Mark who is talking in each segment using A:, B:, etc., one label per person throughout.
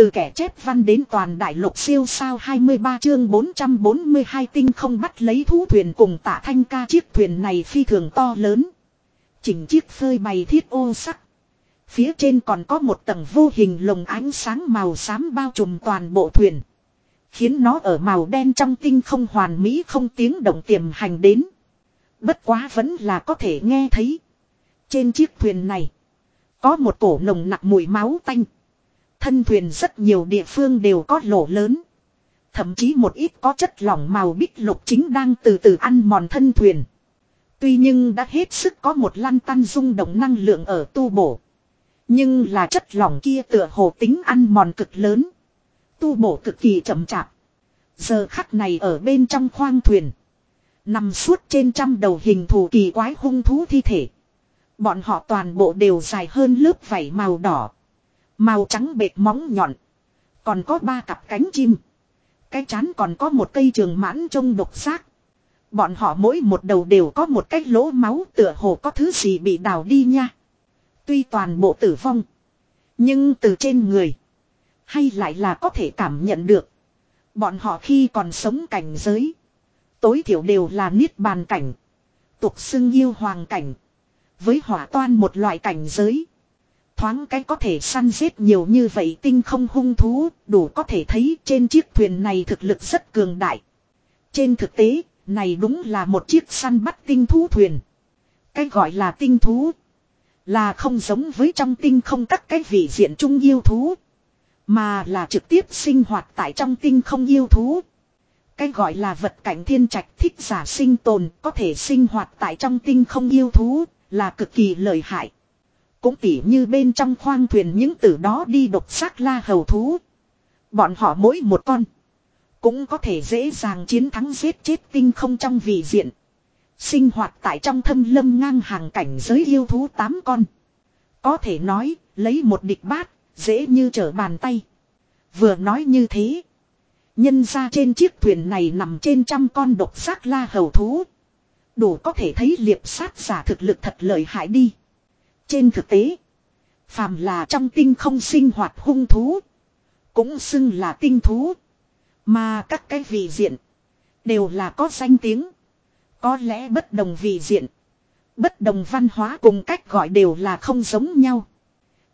A: Từ kẻ chép văn đến toàn đại lục siêu sao 23 chương 442 tinh không bắt lấy thú thuyền cùng tạ thanh ca chiếc thuyền này phi thường to lớn. Chỉnh chiếc phơi bày thiết ô sắc. Phía trên còn có một tầng vô hình lồng ánh sáng màu xám bao trùm toàn bộ thuyền. Khiến nó ở màu đen trong tinh không hoàn mỹ không tiếng động tiềm hành đến. Bất quá vẫn là có thể nghe thấy. Trên chiếc thuyền này. Có một cổ nồng nặng mùi máu tanh. Thân thuyền rất nhiều địa phương đều có lỗ lớn. Thậm chí một ít có chất lỏng màu bích lục chính đang từ từ ăn mòn thân thuyền. Tuy nhưng đã hết sức có một lăn tăn rung động năng lượng ở tu bổ. Nhưng là chất lỏng kia tựa hồ tính ăn mòn cực lớn. Tu bổ cực kỳ chậm chạp. Giờ khắc này ở bên trong khoang thuyền. Nằm suốt trên trăm đầu hình thù kỳ quái hung thú thi thể. Bọn họ toàn bộ đều dài hơn lớp vảy màu đỏ. Màu trắng bệt móng nhọn. Còn có ba cặp cánh chim. Cái chán còn có một cây trường mãn trông độc xác. Bọn họ mỗi một đầu đều có một cái lỗ máu tựa hồ có thứ gì bị đào đi nha. Tuy toàn bộ tử vong. Nhưng từ trên người. Hay lại là có thể cảm nhận được. Bọn họ khi còn sống cảnh giới. Tối thiểu đều là niết bàn cảnh. Tục xưng yêu hoàng cảnh. Với hỏa toan một loại cảnh giới. Thoáng cái có thể săn giết nhiều như vậy tinh không hung thú, đủ có thể thấy trên chiếc thuyền này thực lực rất cường đại. Trên thực tế, này đúng là một chiếc săn bắt tinh thú thuyền. Cái gọi là tinh thú, là không giống với trong tinh không các cái vị diện trung yêu thú. Mà là trực tiếp sinh hoạt tại trong tinh không yêu thú. Cái gọi là vật cảnh thiên trạch thích giả sinh tồn có thể sinh hoạt tại trong tinh không yêu thú là cực kỳ lợi hại. Cũng tỉ như bên trong khoang thuyền những tử đó đi độc xác la hầu thú. Bọn họ mỗi một con. Cũng có thể dễ dàng chiến thắng giết chết tinh không trong vị diện. Sinh hoạt tại trong thâm lâm ngang hàng cảnh giới yêu thú tám con. Có thể nói, lấy một địch bát, dễ như trở bàn tay. Vừa nói như thế. Nhân ra trên chiếc thuyền này nằm trên trăm con độc xác la hầu thú. Đủ có thể thấy liệp sát giả thực lực thật lợi hại đi. Trên thực tế, phàm là trong tinh không sinh hoạt hung thú, cũng xưng là tinh thú. Mà các cái vị diện, đều là có danh tiếng. Có lẽ bất đồng vị diện, bất đồng văn hóa cùng cách gọi đều là không giống nhau.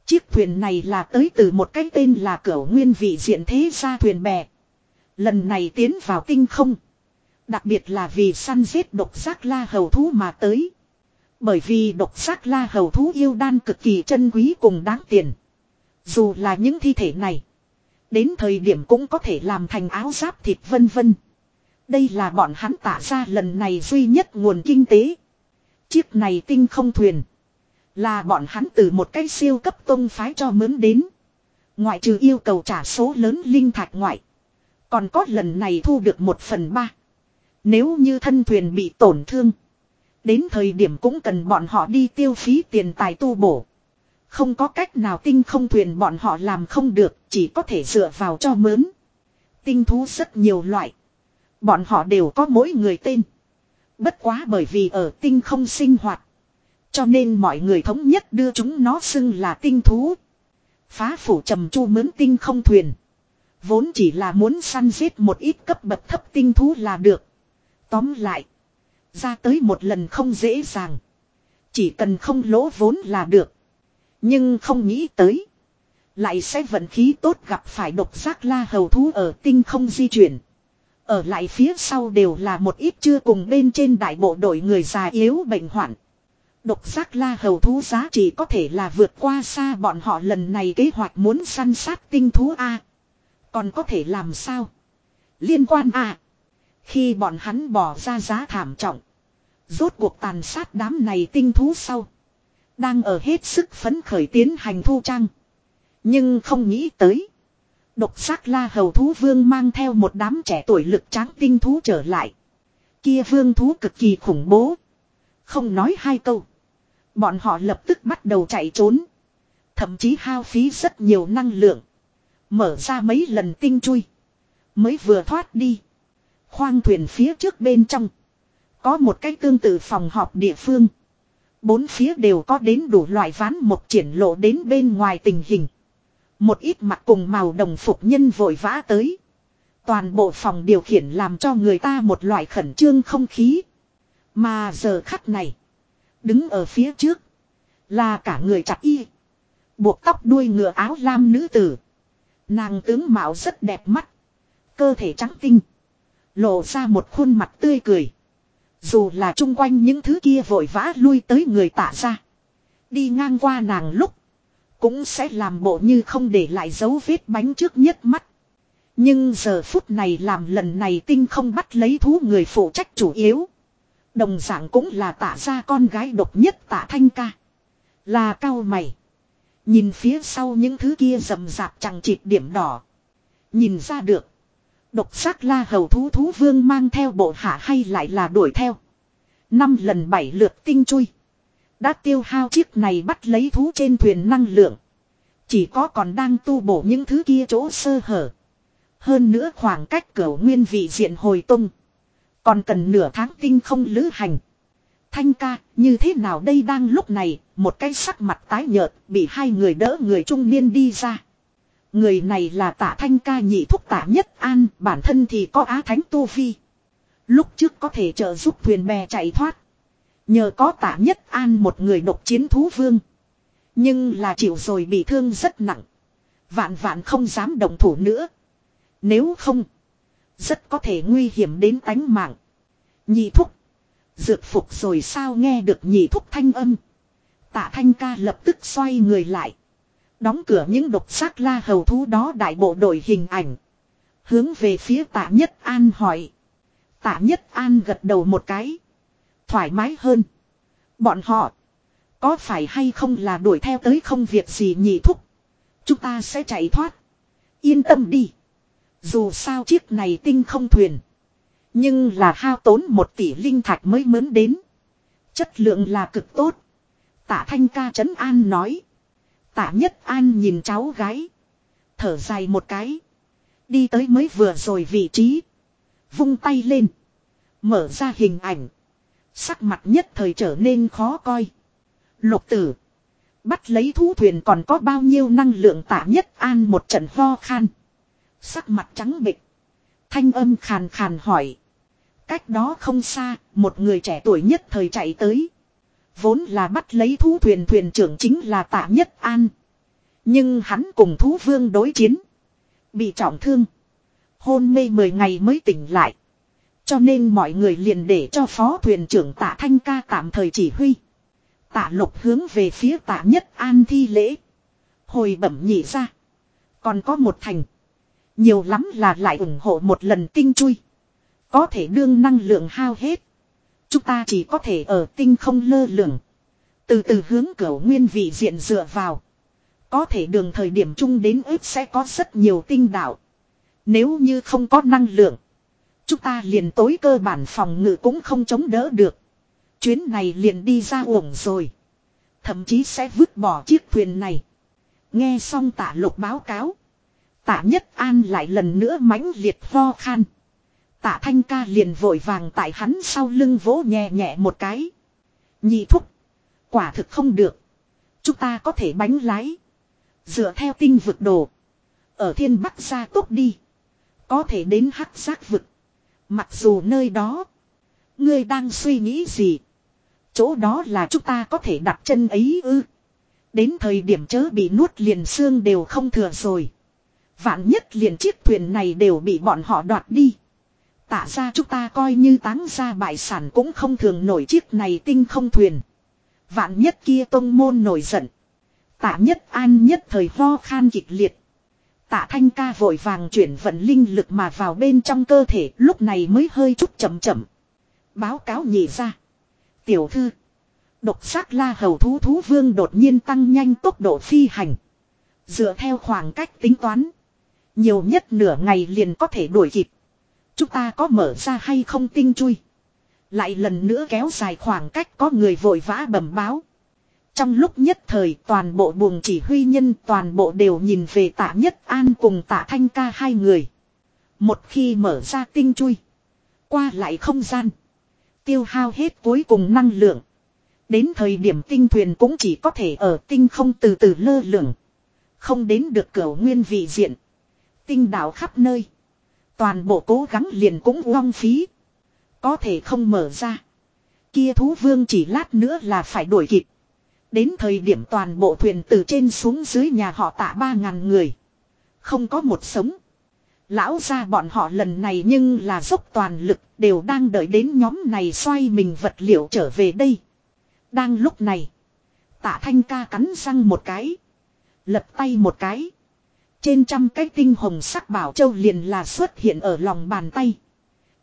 A: Chiếc thuyền này là tới từ một cái tên là cửu nguyên vị diện thế gia thuyền bè. Lần này tiến vào tinh không. Đặc biệt là vì săn giết độc giác la hầu thú mà tới. Bởi vì độc giác la hầu thú yêu đan cực kỳ chân quý cùng đáng tiền. Dù là những thi thể này. Đến thời điểm cũng có thể làm thành áo giáp thịt vân vân. Đây là bọn hắn tả ra lần này duy nhất nguồn kinh tế. Chiếc này tinh không thuyền. Là bọn hắn từ một cái siêu cấp tông phái cho mướn đến. Ngoại trừ yêu cầu trả số lớn linh thạch ngoại. Còn có lần này thu được một phần ba. Nếu như thân thuyền bị tổn thương. Đến thời điểm cũng cần bọn họ đi tiêu phí tiền tài tu bổ. Không có cách nào tinh không thuyền bọn họ làm không được, chỉ có thể dựa vào cho mướn. Tinh thú rất nhiều loại. Bọn họ đều có mỗi người tên. Bất quá bởi vì ở tinh không sinh hoạt. Cho nên mọi người thống nhất đưa chúng nó xưng là tinh thú. Phá phủ trầm chu mướn tinh không thuyền. Vốn chỉ là muốn săn giết một ít cấp bậc thấp tinh thú là được. Tóm lại. Ra tới một lần không dễ dàng. Chỉ cần không lỗ vốn là được. Nhưng không nghĩ tới. Lại sẽ vận khí tốt gặp phải độc giác la hầu thú ở tinh không di chuyển. Ở lại phía sau đều là một ít chưa cùng bên trên đại bộ đội người già yếu bệnh hoạn. Độc giác la hầu thú giá trị có thể là vượt qua xa bọn họ lần này kế hoạch muốn săn sát tinh thú A. Còn có thể làm sao? Liên quan A. Khi bọn hắn bỏ ra giá thảm trọng. Rốt cuộc tàn sát đám này tinh thú sau. Đang ở hết sức phấn khởi tiến hành thu trang. Nhưng không nghĩ tới. Độc giác la hầu thú vương mang theo một đám trẻ tuổi lực tráng tinh thú trở lại. Kia vương thú cực kỳ khủng bố. Không nói hai câu. Bọn họ lập tức bắt đầu chạy trốn. Thậm chí hao phí rất nhiều năng lượng. Mở ra mấy lần tinh chui. Mới vừa thoát đi. Khoang thuyền phía trước bên trong. Có một cái tương tự phòng họp địa phương. Bốn phía đều có đến đủ loại ván một triển lộ đến bên ngoài tình hình. Một ít mặt cùng màu đồng phục nhân vội vã tới. Toàn bộ phòng điều khiển làm cho người ta một loại khẩn trương không khí. Mà giờ khắc này. Đứng ở phía trước. Là cả người chặt y. Buộc tóc đuôi ngựa áo lam nữ tử. Nàng tướng mạo rất đẹp mắt. Cơ thể trắng tinh. Lộ ra một khuôn mặt tươi cười. Dù là chung quanh những thứ kia vội vã lui tới người tạ ra. Đi ngang qua nàng lúc. Cũng sẽ làm bộ như không để lại dấu vết bánh trước nhất mắt. Nhưng giờ phút này làm lần này tinh không bắt lấy thú người phụ trách chủ yếu. Đồng dạng cũng là tạ ra con gái độc nhất tạ thanh ca. Là cao mày. Nhìn phía sau những thứ kia rầm rạp chẳng chịt điểm đỏ. Nhìn ra được. Độc sát la hầu thú thú vương mang theo bộ hạ hay lại là đuổi theo. Năm lần bảy lượt tinh chui. Đã tiêu hao chiếc này bắt lấy thú trên thuyền năng lượng. Chỉ có còn đang tu bổ những thứ kia chỗ sơ hở. Hơn nữa khoảng cách cửa nguyên vị diện hồi tung. Còn cần nửa tháng tinh không lữ hành. Thanh ca, như thế nào đây đang lúc này, một cái sắc mặt tái nhợt, bị hai người đỡ người trung niên đi ra. Người này là tả thanh ca nhị thúc tả nhất an, bản thân thì có á thánh tu vi. Lúc trước có thể trợ giúp thuyền bè chạy thoát. Nhờ có tả nhất an một người độc chiến thú vương. Nhưng là chịu rồi bị thương rất nặng. Vạn vạn không dám động thủ nữa. Nếu không. Rất có thể nguy hiểm đến tánh mạng. Nhị thúc. Dược phục rồi sao nghe được nhị thúc thanh âm. Tạ thanh ca lập tức xoay người lại. Đóng cửa những độc xác la hầu thú đó đại bộ đội hình ảnh. Hướng về phía tạ nhất an hỏi. Tạ nhất an gật đầu một cái. Thoải mái hơn. Bọn họ. Có phải hay không là đuổi theo tới không việc gì nhị thúc. Chúng ta sẽ chạy thoát. Yên tâm đi. Dù sao chiếc này tinh không thuyền. Nhưng là hao tốn một tỷ linh thạch mới mướn đến. Chất lượng là cực tốt. Tạ thanh ca trấn an nói. Tạ nhất an nhìn cháu gái. Thở dài một cái. Đi tới mới vừa rồi vị trí. Vung tay lên. Mở ra hình ảnh. Sắc mặt nhất thời trở nên khó coi. Lục tử. Bắt lấy thú thuyền còn có bao nhiêu năng lượng tạ nhất an một trận ho khan. Sắc mặt trắng bịch. Thanh âm khàn khàn hỏi. Cách đó không xa, một người trẻ tuổi nhất thời chạy tới. Vốn là bắt lấy thú thuyền thuyền trưởng chính là tạ nhất an. Nhưng hắn cùng thú vương đối chiến. Bị trọng thương. Hôn mê 10 ngày mới tỉnh lại. Cho nên mọi người liền để cho phó thuyền trưởng tạ thanh ca tạm thời chỉ huy. Tạ lục hướng về phía tạ nhất an thi lễ. Hồi bẩm nhị ra. Còn có một thành. Nhiều lắm là lại ủng hộ một lần tinh chui. Có thể đương năng lượng hao hết. Chúng ta chỉ có thể ở tinh không lơ lửng. Từ từ hướng cửa nguyên vị diện dựa vào. Có thể đường thời điểm chung đến ếp sẽ có rất nhiều tinh đạo. Nếu như không có năng lượng. Chúng ta liền tối cơ bản phòng ngự cũng không chống đỡ được. Chuyến này liền đi ra uổng rồi. Thậm chí sẽ vứt bỏ chiếc thuyền này. Nghe xong tạ lục báo cáo. Tạ nhất an lại lần nữa mãnh liệt ho khan. Tạ thanh ca liền vội vàng tại hắn sau lưng vỗ nhẹ nhẹ một cái. Nhị thúc. Quả thực không được. Chúng ta có thể bánh lái. Dựa theo tinh vực đồ. Ở thiên bắc ra tốt đi. Có thể đến hắc giác vực. Mặc dù nơi đó. Ngươi đang suy nghĩ gì. Chỗ đó là chúng ta có thể đặt chân ấy ư. Đến thời điểm chớ bị nuốt liền xương đều không thừa rồi. Vạn nhất liền chiếc thuyền này đều bị bọn họ đoạt đi. Tạ ra chúng ta coi như táng ra bại sản cũng không thường nổi chiếc này tinh không thuyền. Vạn nhất kia tông môn nổi giận. Tạ nhất an nhất thời ho khan kịch liệt. Tạ thanh ca vội vàng chuyển vận linh lực mà vào bên trong cơ thể, lúc này mới hơi chút chậm chậm. Báo cáo nhị ra. Tiểu thư. Độc sát la hầu thú thú vương đột nhiên tăng nhanh tốc độ phi hành. Dựa theo khoảng cách tính toán. Nhiều nhất nửa ngày liền có thể đuổi kịp. Chúng ta có mở ra hay không tinh chui. Lại lần nữa kéo dài khoảng cách có người vội vã bẩm báo. Trong lúc nhất thời, toàn bộ buồng chỉ huy nhân, toàn bộ đều nhìn về tạ nhất an cùng tạ thanh ca hai người. Một khi mở ra tinh chui. Qua lại không gian. Tiêu hao hết cuối cùng năng lượng. Đến thời điểm tinh thuyền cũng chỉ có thể ở tinh không từ từ lơ lửng. Không đến được cửa nguyên vị diện. Tinh đảo khắp nơi. Toàn bộ cố gắng liền cũng uong phí. Có thể không mở ra. Kia thú vương chỉ lát nữa là phải đuổi kịp. Đến thời điểm toàn bộ thuyền từ trên xuống dưới nhà họ tạ ba ngàn người. Không có một sống. Lão ra bọn họ lần này nhưng là dốc toàn lực đều đang đợi đến nhóm này xoay mình vật liệu trở về đây. Đang lúc này. Tạ thanh ca cắn răng một cái. Lật tay một cái. Trên trăm cái tinh hồng sắc bảo châu liền là xuất hiện ở lòng bàn tay.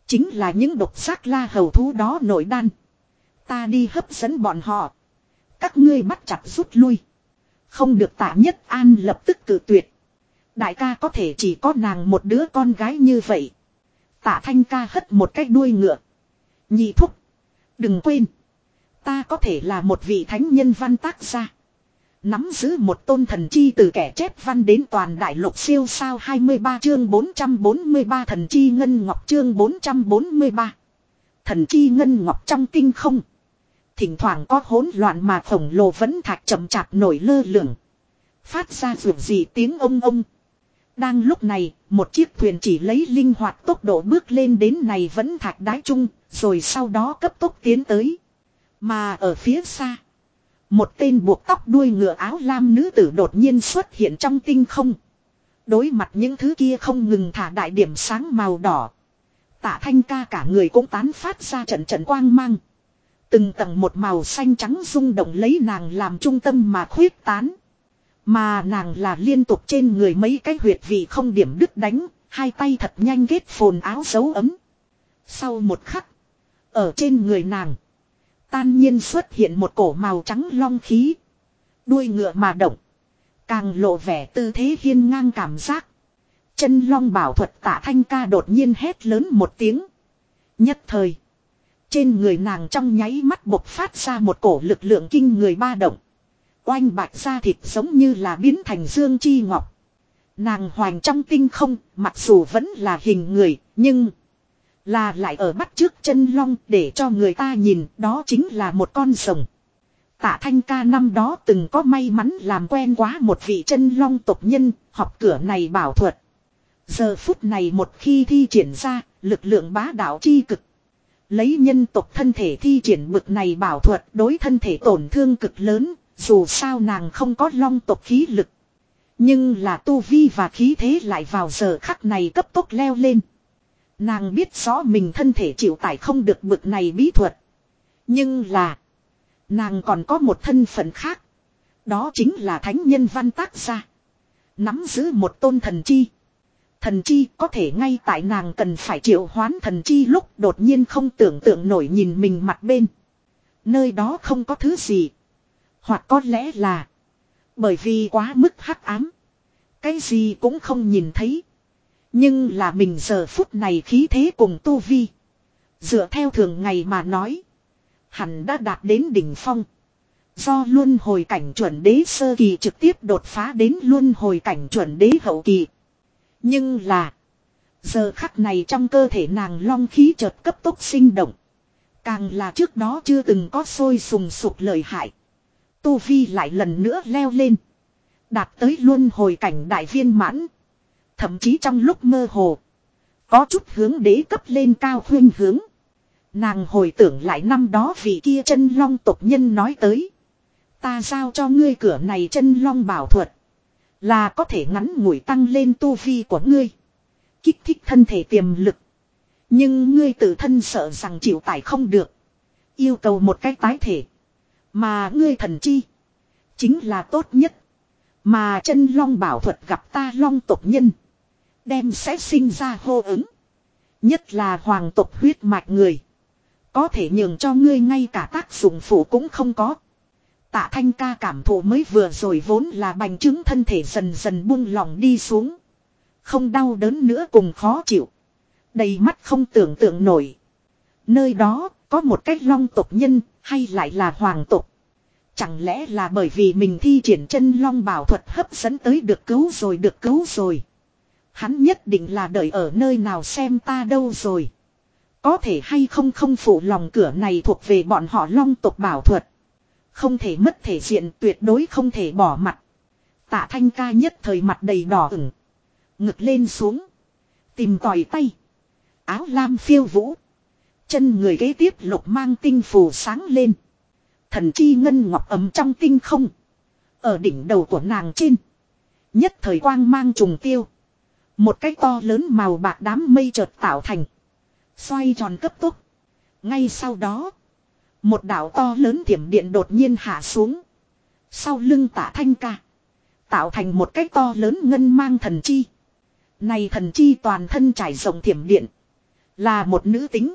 A: Chính là những độc sắc la hầu thú đó nổi đan. Ta đi hấp dẫn bọn họ. Các ngươi bắt chặt rút lui. Không được tạ nhất an lập tức cử tuyệt. Đại ca có thể chỉ có nàng một đứa con gái như vậy. Tạ thanh ca hất một cái đuôi ngựa. Nhị thúc. Đừng quên. Ta có thể là một vị thánh nhân văn tác gia. Nắm giữ một tôn thần chi từ kẻ chép văn đến toàn đại lục siêu sao 23 chương 443 thần chi ngân ngọc chương 443. Thần chi ngân ngọc trong kinh không. Thỉnh thoảng có hỗn loạn mà khổng lồ vẫn thạch chậm chạp nổi lơ lửng. Phát ra ruột gì tiếng ông ông. Đang lúc này, một chiếc thuyền chỉ lấy linh hoạt tốc độ bước lên đến này vẫn thạch đái trung, rồi sau đó cấp tốc tiến tới. Mà ở phía xa, một tên buộc tóc đuôi ngựa áo lam nữ tử đột nhiên xuất hiện trong tinh không. Đối mặt những thứ kia không ngừng thả đại điểm sáng màu đỏ. Tạ thanh ca cả người cũng tán phát ra trận trận quang mang. Từng tầng một màu xanh trắng rung động lấy nàng làm trung tâm mà khuyết tán. Mà nàng là liên tục trên người mấy cái huyệt vị không điểm đứt đánh, hai tay thật nhanh ghét phồn áo dấu ấm. Sau một khắc, ở trên người nàng, tan nhiên xuất hiện một cổ màu trắng long khí. Đuôi ngựa mà động, càng lộ vẻ tư thế hiên ngang cảm giác. Chân long bảo thuật tạ thanh ca đột nhiên hét lớn một tiếng. Nhất thời, trên người nàng trong nháy mắt bộc phát ra một cổ lực lượng kinh người ba động. Oanh bạch ra thịt giống như là biến thành dương chi ngọc. Nàng hoành trong tinh không, mặc dù vẫn là hình người, nhưng là lại ở bắt trước chân long để cho người ta nhìn đó chính là một con rồng. Tạ Thanh ca năm đó từng có may mắn làm quen quá một vị chân long tộc nhân, học cửa này bảo thuật. Giờ phút này một khi thi triển ra, lực lượng bá đạo chi cực. Lấy nhân tộc thân thể thi triển bực này bảo thuật đối thân thể tổn thương cực lớn, dù sao nàng không có long tộc khí lực. Nhưng là tu vi và khí thế lại vào giờ khắc này cấp tốc leo lên. Nàng biết rõ mình thân thể chịu tải không được bực này bí thuật. Nhưng là. Nàng còn có một thân phận khác. Đó chính là thánh nhân văn tác gia. Nắm giữ một tôn thần chi. Thần chi có thể ngay tại nàng cần phải triệu hoán thần chi lúc đột nhiên không tưởng tượng nổi nhìn mình mặt bên. Nơi đó không có thứ gì. Hoặc có lẽ là. Bởi vì quá mức hắc ám. Cái gì cũng không nhìn thấy. Nhưng là mình giờ phút này khí thế cùng tu vi. Dựa theo thường ngày mà nói. Hẳn đã đạt đến đỉnh phong. Do luân hồi cảnh chuẩn đế sơ kỳ trực tiếp đột phá đến luân hồi cảnh chuẩn đế hậu kỳ. Nhưng là. Giờ khắc này trong cơ thể nàng long khí chợt cấp tốc sinh động. Càng là trước đó chưa từng có sôi sùng sục lợi hại. Tu Vi lại lần nữa leo lên. Đạt tới luân hồi cảnh đại viên mãn. Thậm chí trong lúc mơ hồ. Có chút hướng đế cấp lên cao khuyên hướng. Nàng hồi tưởng lại năm đó vì kia chân long tộc nhân nói tới. Ta giao cho ngươi cửa này chân long bảo thuật. Là có thể ngắn ngủi tăng lên tu vi của ngươi. Kích thích thân thể tiềm lực. Nhưng ngươi tự thân sợ rằng chịu tải không được. Yêu cầu một cái tái thể. Mà ngươi thần chi. Chính là tốt nhất. Mà chân long bảo thuật gặp ta long tộc nhân. Đem sẽ sinh ra hô ứng. Nhất là hoàng tộc huyết mạch người. Có thể nhường cho ngươi ngay cả tác dụng phụ cũng không có. Tạ thanh ca cảm thụ mới vừa rồi vốn là bành trướng thân thể dần dần buông lỏng đi xuống. Không đau đớn nữa cùng khó chịu. Đầy mắt không tưởng tượng nổi. Nơi đó có một cách long tộc nhân hay lại là hoàng tộc. Chẳng lẽ là bởi vì mình thi triển chân long bảo thuật hấp dẫn tới được cứu rồi, được cứu rồi. Hắn nhất định là đợi ở nơi nào xem ta đâu rồi. Có thể hay không không phụ lòng cửa này thuộc về bọn họ long tộc bảo thuật. Không thể mất thể diện, tuyệt đối không thể bỏ mặt. Tạ thanh ca nhất thời mặt đầy đỏ ửng. Ngực lên xuống. Tìm tòi tay. Áo lam phiêu vũ. Chân người kế tiếp lục mang tinh phù sáng lên. Thần chi ngân ngọc ấm trong tinh không. Ở đỉnh đầu của nàng trên. Nhất thời quang mang trùng tiêu. Một cái to lớn màu bạc đám mây chợt tạo thành. Xoay tròn cấp tốc. Ngay sau đó. Một đảo to lớn thiểm điện đột nhiên hạ xuống. Sau lưng tả thanh ca. Tạo thành một cái to lớn ngân mang thần chi. Này thần chi toàn thân trải rộng thiểm điện. Là một nữ tính.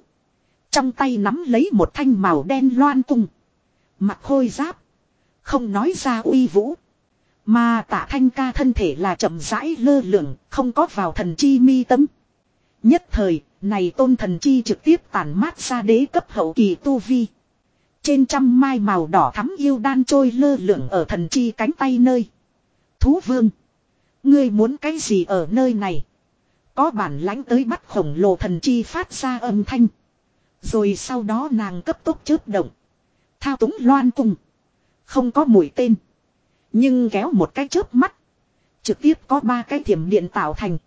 A: Trong tay nắm lấy một thanh màu đen loan cung. Mặt khôi giáp. Không nói ra uy vũ. Mà tạ thanh ca thân thể là chậm rãi lơ lửng, không có vào thần chi mi tâm. Nhất thời, này tôn thần chi trực tiếp tản mát ra đế cấp hậu kỳ tu vi. Trên trăm mai màu đỏ thắm yêu đan trôi lơ lửng ở thần chi cánh tay nơi. Thú vương. Ngươi muốn cái gì ở nơi này? Có bản lãnh tới bắt khổng lồ thần chi phát ra âm thanh. Rồi sau đó nàng cấp tốc chớp động. Thao túng loan cung. Không có mũi tên. Nhưng kéo một cái chớp mắt. Trực tiếp có ba cái thiểm điện tạo thành.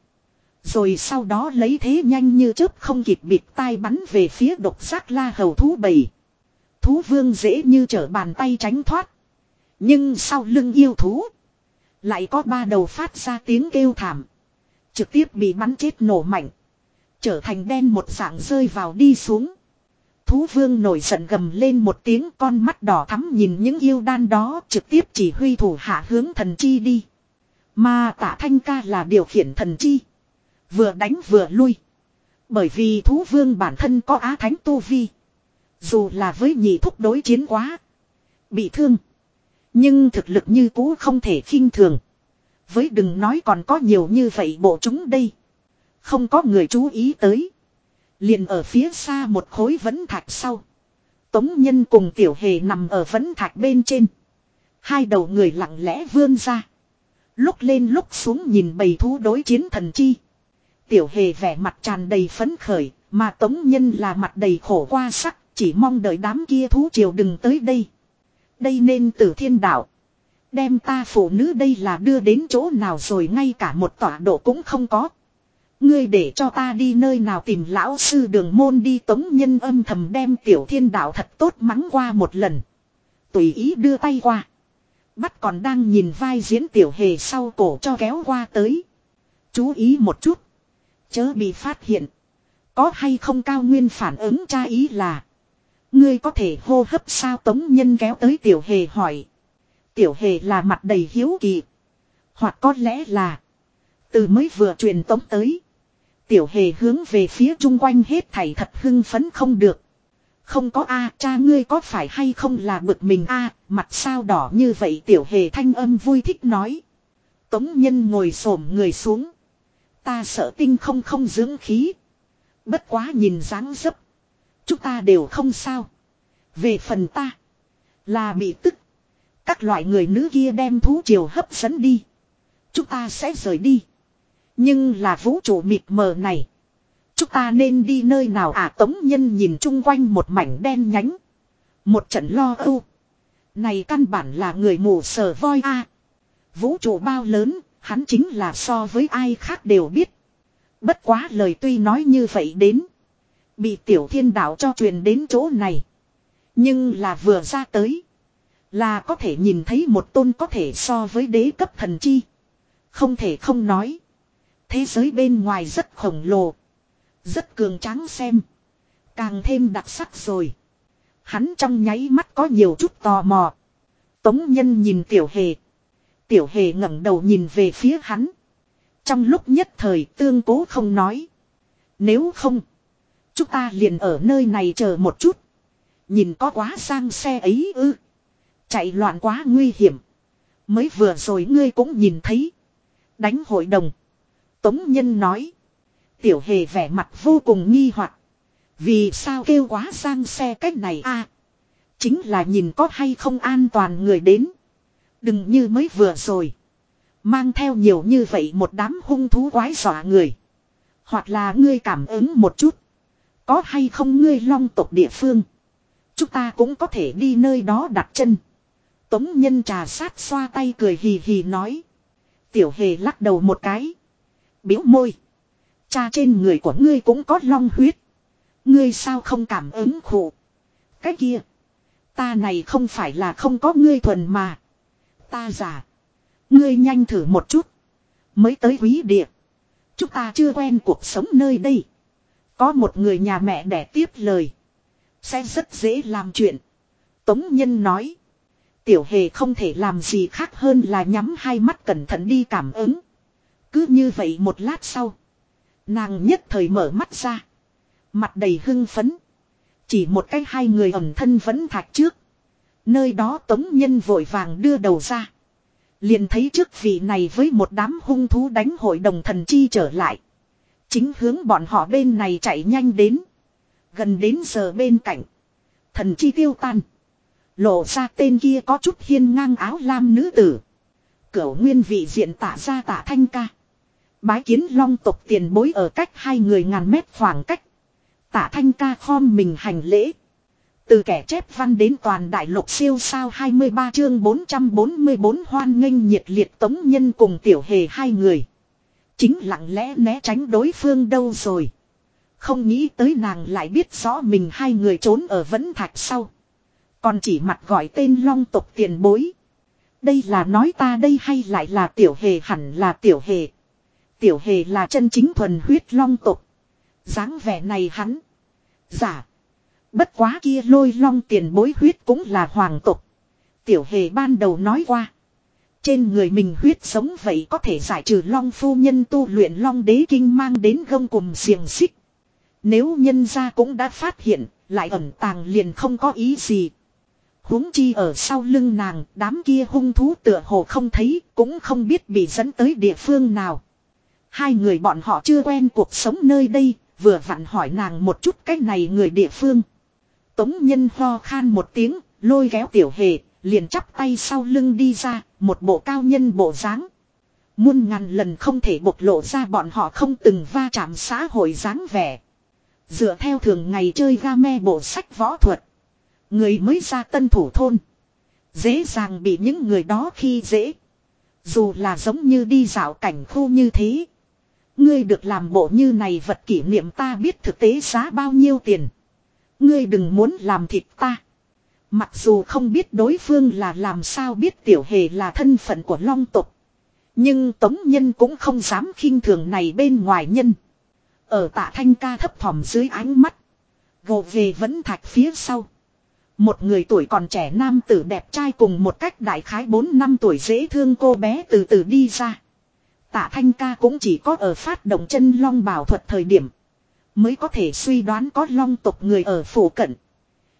A: Rồi sau đó lấy thế nhanh như chớp không kịp bịt tai bắn về phía độc giác la hầu thú bầy. Thú vương dễ như trở bàn tay tránh thoát. Nhưng sau lưng yêu thú. Lại có ba đầu phát ra tiếng kêu thảm. Trực tiếp bị bắn chết nổ mạnh. Trở thành đen một dạng rơi vào đi xuống. Thú vương nổi giận gầm lên một tiếng con mắt đỏ thắm nhìn những yêu đan đó trực tiếp chỉ huy thủ hạ hướng thần chi đi. Mà tạ thanh ca là điều khiển thần chi. Vừa đánh vừa lui. Bởi vì thú vương bản thân có á thánh tu vi. Dù là với nhị thúc đối chiến quá. Bị thương. Nhưng thực lực như cũ không thể khinh thường. Với đừng nói còn có nhiều như vậy bộ chúng đây. Không có người chú ý tới. Liền ở phía xa một khối vấn thạch sau. Tống nhân cùng tiểu hề nằm ở vấn thạch bên trên. Hai đầu người lặng lẽ vươn ra. Lúc lên lúc xuống nhìn bầy thú đối chiến thần chi. Tiểu hề vẻ mặt tràn đầy phấn khởi, mà tống nhân là mặt đầy khổ qua sắc, chỉ mong đợi đám kia thú triều đừng tới đây. Đây nên tử thiên đạo. Đem ta phụ nữ đây là đưa đến chỗ nào rồi ngay cả một tọa độ cũng không có. Ngươi để cho ta đi nơi nào tìm lão sư đường môn đi tống nhân âm thầm đem tiểu thiên đạo thật tốt mắng qua một lần. Tùy ý đưa tay qua. Bắt còn đang nhìn vai diễn tiểu hề sau cổ cho kéo qua tới. Chú ý một chút. Chớ bị phát hiện. Có hay không cao nguyên phản ứng tra ý là. Ngươi có thể hô hấp sao tống nhân kéo tới tiểu hề hỏi. Tiểu hề là mặt đầy hiếu kỳ. Hoặc có lẽ là. Từ mới vừa truyền tống tới. Tiểu hề hướng về phía chung quanh hết thảy thật hưng phấn không được. Không có a, cha ngươi có phải hay không là bực mình a mặt sao đỏ như vậy tiểu hề thanh âm vui thích nói. Tống nhân ngồi xổm người xuống. Ta sợ tinh không không dưỡng khí. Bất quá nhìn dáng dấp. Chúng ta đều không sao. Về phần ta. Là bị tức. Các loại người nữ kia đem thú triều hấp dẫn đi. Chúng ta sẽ rời đi. Nhưng là vũ trụ mịt mờ này. Chúng ta nên đi nơi nào à tống nhân nhìn chung quanh một mảnh đen nhánh. Một trận lo âu. Này căn bản là người mù sờ voi a. Vũ trụ bao lớn, hắn chính là so với ai khác đều biết. Bất quá lời tuy nói như vậy đến. Bị tiểu thiên đạo cho truyền đến chỗ này. Nhưng là vừa ra tới. Là có thể nhìn thấy một tôn có thể so với đế cấp thần chi. Không thể không nói. Thế giới bên ngoài rất khổng lồ. Rất cường tráng xem. Càng thêm đặc sắc rồi. Hắn trong nháy mắt có nhiều chút tò mò. Tống nhân nhìn tiểu hề. Tiểu hề ngẩng đầu nhìn về phía hắn. Trong lúc nhất thời tương cố không nói. Nếu không. Chúng ta liền ở nơi này chờ một chút. Nhìn có quá sang xe ấy ư. Chạy loạn quá nguy hiểm. Mới vừa rồi ngươi cũng nhìn thấy. Đánh hội đồng. Tống Nhân nói. Tiểu hề vẻ mặt vô cùng nghi hoặc Vì sao kêu quá sang xe cách này a Chính là nhìn có hay không an toàn người đến. Đừng như mới vừa rồi. Mang theo nhiều như vậy một đám hung thú quái dọa người. Hoặc là ngươi cảm ứng một chút. Có hay không ngươi long tộc địa phương. Chúng ta cũng có thể đi nơi đó đặt chân. Tống nhân trà sát xoa tay cười hì hì nói. Tiểu hề lắc đầu một cái. Biếu môi. Cha trên người của ngươi cũng có long huyết. Ngươi sao không cảm ứng khổ. Cái kia. Ta này không phải là không có ngươi thuần mà. Ta giả. Ngươi nhanh thử một chút. Mới tới quý địa. Chúng ta chưa quen cuộc sống nơi đây. Có một người nhà mẹ đẻ tiếp lời. Sẽ rất dễ làm chuyện. Tống Nhân nói. Tiểu hề không thể làm gì khác hơn là nhắm hai mắt cẩn thận đi cảm ứng. Cứ như vậy một lát sau. Nàng nhất thời mở mắt ra. Mặt đầy hưng phấn. Chỉ một cái hai người ẩm thân vẫn thạch trước. Nơi đó tống nhân vội vàng đưa đầu ra. Liền thấy trước vị này với một đám hung thú đánh hội đồng thần chi trở lại. Chính hướng bọn họ bên này chạy nhanh đến. Gần đến giờ bên cạnh. Thần chi tiêu tan. Lộ ra tên kia có chút hiên ngang áo lam nữ tử. Cửu nguyên vị diện tả ra tả thanh ca. Bái kiến long tộc tiền bối ở cách hai người ngàn mét khoảng cách. Tả thanh ca khom mình hành lễ. Từ kẻ chép văn đến toàn đại lục siêu sao 23 chương 444 hoan nghênh nhiệt liệt tống nhân cùng tiểu hề hai người. Chính lặng lẽ né tránh đối phương đâu rồi. Không nghĩ tới nàng lại biết rõ mình hai người trốn ở vẫn thạch sau. Còn chỉ mặt gọi tên long tộc tiền bối. Đây là nói ta đây hay lại là tiểu hề hẳn là tiểu hề. Tiểu hề là chân chính thuần huyết long tộc. dáng vẻ này hắn. Giả. Bất quá kia lôi long tiền bối huyết cũng là hoàng tộc. Tiểu hề ban đầu nói qua. Trên người mình huyết sống vậy có thể giải trừ long phu nhân tu luyện long đế kinh mang đến gông cùng xiềng xích. Nếu nhân gia cũng đã phát hiện, lại ẩn tàng liền không có ý gì. huống chi ở sau lưng nàng, đám kia hung thú tựa hồ không thấy, cũng không biết bị dẫn tới địa phương nào. Hai người bọn họ chưa quen cuộc sống nơi đây, vừa vặn hỏi nàng một chút cách này người địa phương. Tống nhân ho khan một tiếng, lôi kéo tiểu hề, liền chắp tay sau lưng đi ra, một bộ cao nhân bộ dáng. Muôn ngàn lần không thể bộc lộ ra bọn họ không từng va chạm xã hội dáng vẻ. Dựa theo thường ngày chơi game bộ sách võ thuật. Người mới ra tân thủ thôn. Dễ dàng bị những người đó khi dễ. Dù là giống như đi dạo cảnh khu như thế. Ngươi được làm bộ như này vật kỷ niệm ta biết thực tế giá bao nhiêu tiền. Ngươi đừng muốn làm thịt ta. Mặc dù không biết đối phương là làm sao biết tiểu hề là thân phận của long tục. Nhưng tống nhân cũng không dám khinh thường này bên ngoài nhân. Ở tạ thanh ca thấp thỏm dưới ánh mắt. Gộ về vẫn thạch phía sau. Một người tuổi còn trẻ nam tử đẹp trai cùng một cách đại khái 4 năm tuổi dễ thương cô bé từ từ đi ra. Tạ thanh ca cũng chỉ có ở phát động chân long bảo thuật thời điểm. Mới có thể suy đoán có long tộc người ở phủ cận.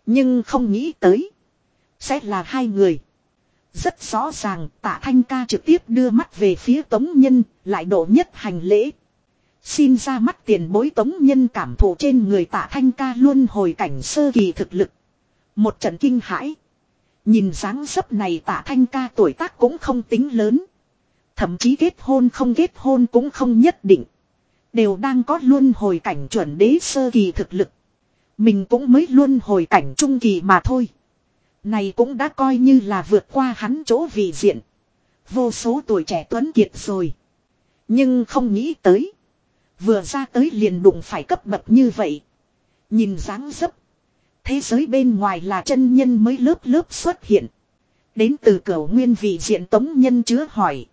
A: Nhưng không nghĩ tới. Sẽ là hai người. Rất rõ ràng, tạ thanh ca trực tiếp đưa mắt về phía tống nhân. Lại độ nhất hành lễ. Xin ra mắt tiền bối tống nhân cảm thụ trên người tạ thanh ca luôn hồi cảnh sơ kỳ thực lực. Một trận kinh hãi. Nhìn dáng dấp này tạ thanh ca tuổi tác cũng không tính lớn. Thậm chí kết hôn không kết hôn cũng không nhất định. Đều đang có luôn hồi cảnh chuẩn đế sơ kỳ thực lực. Mình cũng mới luôn hồi cảnh trung kỳ mà thôi. Này cũng đã coi như là vượt qua hắn chỗ vị diện. Vô số tuổi trẻ tuấn kiệt rồi. Nhưng không nghĩ tới. Vừa ra tới liền đụng phải cấp bậc như vậy. Nhìn dáng dấp. Thế giới bên ngoài là chân nhân mới lớp lớp xuất hiện. Đến từ cửa nguyên vị diện tống nhân chứa hỏi.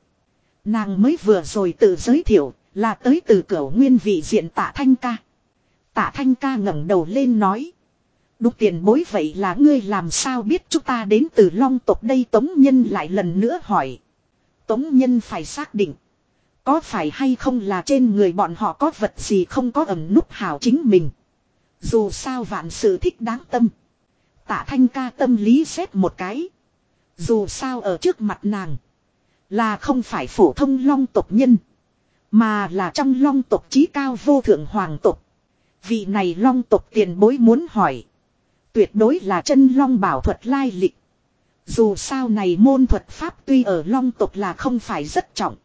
A: Nàng mới vừa rồi tự giới thiệu là tới từ cửa nguyên vị diện tạ thanh ca. Tạ thanh ca ngẩng đầu lên nói. Đúc tiền bối vậy là ngươi làm sao biết chúng ta đến từ long tộc đây tống nhân lại lần nữa hỏi. Tống nhân phải xác định. Có phải hay không là trên người bọn họ có vật gì không có ẩn núp hảo chính mình. Dù sao vạn sự thích đáng tâm. Tạ thanh ca tâm lý xét một cái. Dù sao ở trước mặt nàng. Là không phải phổ thông long tộc nhân. Mà là trong long tộc trí cao vô thượng hoàng tộc. Vị này long tộc tiền bối muốn hỏi. Tuyệt đối là chân long bảo thuật lai lịch. Dù sao này môn thuật pháp tuy ở long tộc là không phải rất trọng.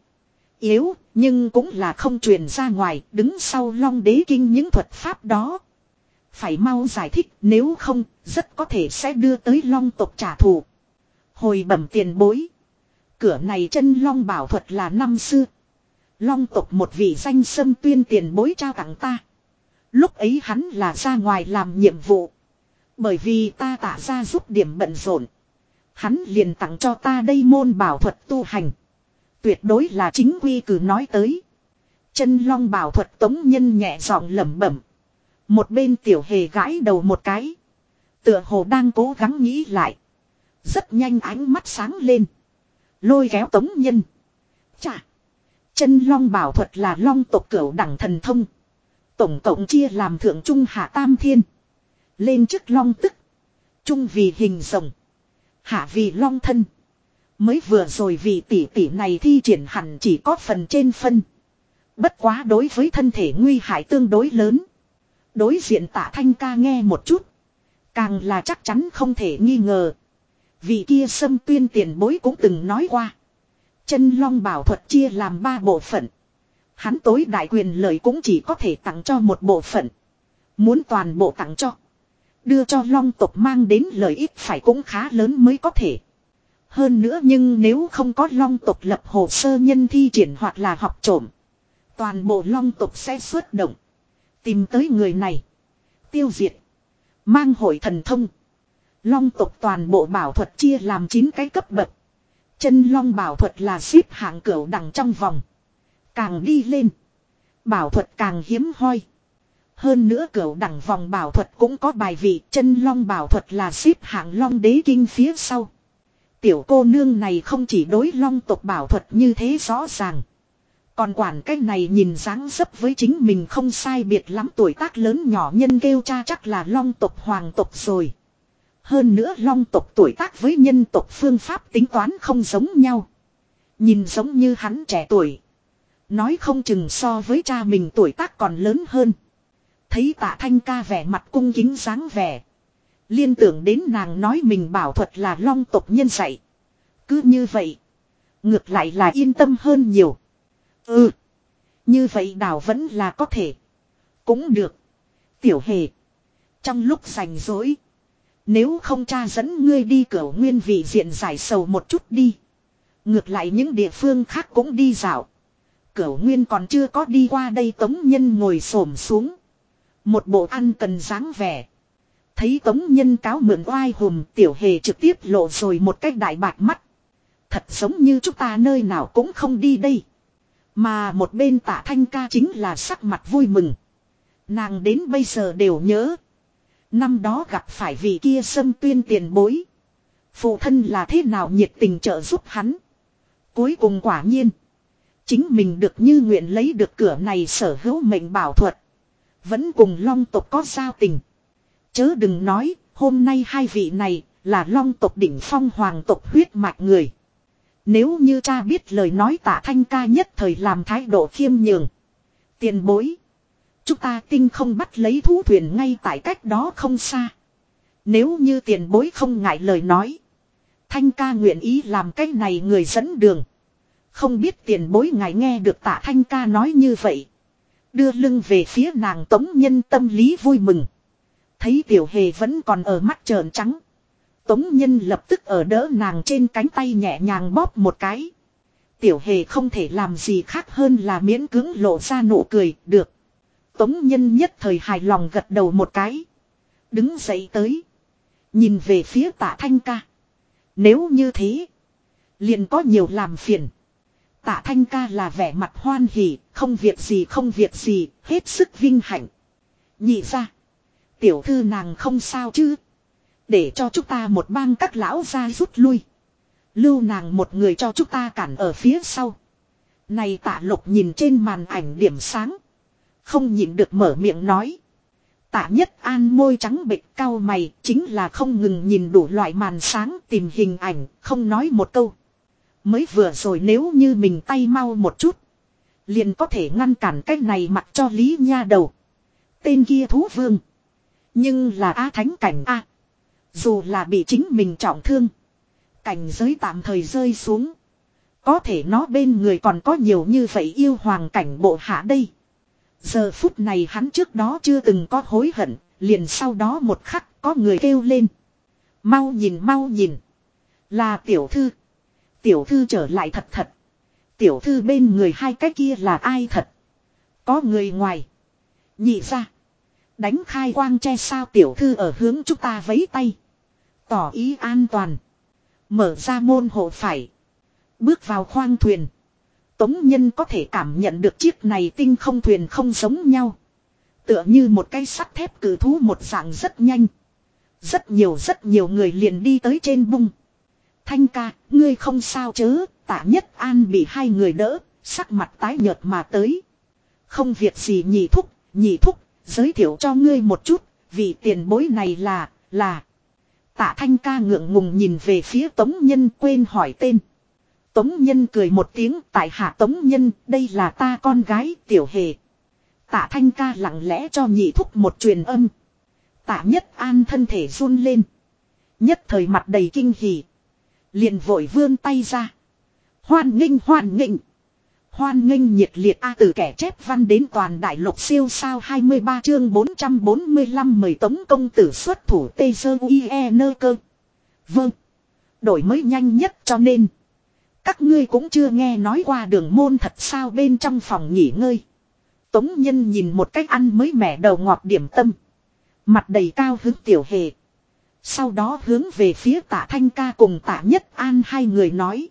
A: Yếu, nhưng cũng là không truyền ra ngoài, đứng sau long đế kinh những thuật pháp đó. Phải mau giải thích, nếu không, rất có thể sẽ đưa tới long tộc trả thù. Hồi bẩm tiền bối. Cửa này chân long bảo thuật là năm xưa. Long tộc một vị danh sâm tuyên tiền bối trao tặng ta. Lúc ấy hắn là ra ngoài làm nhiệm vụ. Bởi vì ta tạ ra giúp điểm bận rộn. Hắn liền tặng cho ta đây môn bảo thuật tu hành. Tuyệt đối là chính quy cử nói tới. Chân long bảo thuật tống nhân nhẹ giọng lẩm bẩm. Một bên tiểu hề gãi đầu một cái. Tựa hồ đang cố gắng nghĩ lại. Rất nhanh ánh mắt sáng lên. Lôi kéo tống nhân. Chà. Chân long bảo thuật là long tộc cửu đẳng thần thông. Tổng cộng chia làm thượng trung hạ tam thiên. Lên chức long tức. Trung vì hình rồng. Hạ vì long thân. Mới vừa rồi vì tỷ tỷ này thi triển hẳn chỉ có phần trên phân. Bất quá đối với thân thể nguy hại tương đối lớn. Đối diện tạ thanh ca nghe một chút. Càng là chắc chắn không thể nghi ngờ. Vị kia xâm tuyên tiền bối cũng từng nói qua. Chân long bảo thuật chia làm ba bộ phận. Hắn tối đại quyền lợi cũng chỉ có thể tặng cho một bộ phận. Muốn toàn bộ tặng cho. Đưa cho long tộc mang đến lợi ích phải cũng khá lớn mới có thể. Hơn nữa nhưng nếu không có long tộc lập hồ sơ nhân thi triển hoặc là học trộm. Toàn bộ long tộc sẽ xuất động. Tìm tới người này. Tiêu diệt. Mang hội thần thông. Long tộc toàn bộ bảo thuật chia làm 9 cái cấp bậc. Chân long bảo thuật là xếp hạng cửu đẳng trong vòng. Càng đi lên. Bảo thuật càng hiếm hoi. Hơn nữa cửu đẳng vòng bảo thuật cũng có bài vị, chân long bảo thuật là xếp hạng long đế kinh phía sau. Tiểu cô nương này không chỉ đối long tộc bảo thuật như thế rõ ràng. Còn quản cái này nhìn dáng dấp với chính mình không sai biệt lắm, tuổi tác lớn nhỏ nhân kêu cha chắc là long tộc hoàng tộc rồi. Hơn nữa long tộc tuổi tác với nhân tộc phương pháp tính toán không giống nhau. Nhìn giống như hắn trẻ tuổi. Nói không chừng so với cha mình tuổi tác còn lớn hơn. Thấy tạ thanh ca vẻ mặt cung kính dáng vẻ. Liên tưởng đến nàng nói mình bảo thuật là long tộc nhân dạy. Cứ như vậy. Ngược lại là yên tâm hơn nhiều. Ừ. Như vậy đảo vẫn là có thể. Cũng được. Tiểu hề. Trong lúc rảnh rỗi. Nếu không cha dẫn ngươi đi cửa nguyên vị diện giải sầu một chút đi. Ngược lại những địa phương khác cũng đi dạo. Cửa nguyên còn chưa có đi qua đây tống nhân ngồi xổm xuống. Một bộ ăn cần dáng vẻ. Thấy tống nhân cáo mượn oai hùm tiểu hề trực tiếp lộ rồi một cách đại bạc mắt. Thật giống như chúng ta nơi nào cũng không đi đây. Mà một bên tạ thanh ca chính là sắc mặt vui mừng. Nàng đến bây giờ đều nhớ. Năm đó gặp phải vị kia xâm tuyên tiền bối. Phụ thân là thế nào nhiệt tình trợ giúp hắn. Cuối cùng quả nhiên. Chính mình được như nguyện lấy được cửa này sở hữu mệnh bảo thuật. Vẫn cùng long tộc có giao tình. Chớ đừng nói, hôm nay hai vị này là long tộc đỉnh phong hoàng tộc huyết mạch người. Nếu như cha biết lời nói tạ thanh ca nhất thời làm thái độ khiêm nhường. Tiền bối. Chúng ta tinh không bắt lấy thú thuyền ngay tại cách đó không xa. Nếu như tiền bối không ngại lời nói. Thanh ca nguyện ý làm cái này người dẫn đường. Không biết tiền bối ngài nghe được tạ thanh ca nói như vậy. Đưa lưng về phía nàng tống nhân tâm lý vui mừng. Thấy tiểu hề vẫn còn ở mắt trợn trắng. Tống nhân lập tức ở đỡ nàng trên cánh tay nhẹ nhàng bóp một cái. Tiểu hề không thể làm gì khác hơn là miễn cưỡng lộ ra nụ cười, được. Tống nhân nhất thời hài lòng gật đầu một cái. Đứng dậy tới. Nhìn về phía tạ thanh ca. Nếu như thế. Liền có nhiều làm phiền. Tạ thanh ca là vẻ mặt hoan hỉ, không việc gì không việc gì, hết sức vinh hạnh. Nhị ra. Tiểu thư nàng không sao chứ. Để cho chúng ta một bang các lão ra rút lui. Lưu nàng một người cho chúng ta cản ở phía sau. Này tạ lục nhìn trên màn ảnh điểm sáng. Không nhịn được mở miệng nói. Tạ nhất an môi trắng bệch cao mày, chính là không ngừng nhìn đủ loại màn sáng tìm hình ảnh, không nói một câu. Mới vừa rồi nếu như mình tay mau một chút. Liền có thể ngăn cản cái này mặc cho Lý Nha đầu. Tên kia thú vương. Nhưng là A Thánh Cảnh A. Dù là bị chính mình trọng thương. Cảnh giới tạm thời rơi xuống. Có thể nó bên người còn có nhiều như vậy yêu hoàng cảnh bộ hạ đây. Giờ phút này hắn trước đó chưa từng có hối hận, liền sau đó một khắc có người kêu lên. Mau nhìn mau nhìn. Là tiểu thư. Tiểu thư trở lại thật thật. Tiểu thư bên người hai cái kia là ai thật? Có người ngoài. Nhị ra. Đánh khai quang che sao tiểu thư ở hướng chúng ta vấy tay. Tỏ ý an toàn. Mở ra môn hộ phải. Bước vào khoang thuyền. Tống nhân có thể cảm nhận được chiếc này tinh không thuyền không giống nhau. Tựa như một cái sắt thép cử thú một dạng rất nhanh. Rất nhiều rất nhiều người liền đi tới trên bung. Thanh ca, ngươi không sao chớ, tạ nhất an bị hai người đỡ, sắc mặt tái nhợt mà tới. Không việc gì nhị thúc, nhị thúc, giới thiệu cho ngươi một chút, vì tiền bối này là, là. Tạ thanh ca ngượng ngùng nhìn về phía tống nhân quên hỏi tên. Tống nhân cười một tiếng tại hạ tống nhân, đây là ta con gái tiểu hề. Tạ thanh ca lặng lẽ cho nhị thúc một truyền âm. Tạ nhất an thân thể run lên. Nhất thời mặt đầy kinh hỉ. Liền vội vươn tay ra. Hoan nghênh hoan nghênh. Hoan nghênh nhiệt liệt A từ kẻ chép văn đến toàn đại lục siêu sao 23 chương 445 mời tống công tử xuất thủ tê sơ uie nơ cơ. Vâng. Đổi mới nhanh nhất cho nên. Các ngươi cũng chưa nghe nói qua đường môn thật sao bên trong phòng nghỉ ngơi. Tống nhân nhìn một cách ăn mới mẻ đầu ngọt điểm tâm. Mặt đầy cao hứng tiểu hề. Sau đó hướng về phía tạ thanh ca cùng tạ nhất an hai người nói.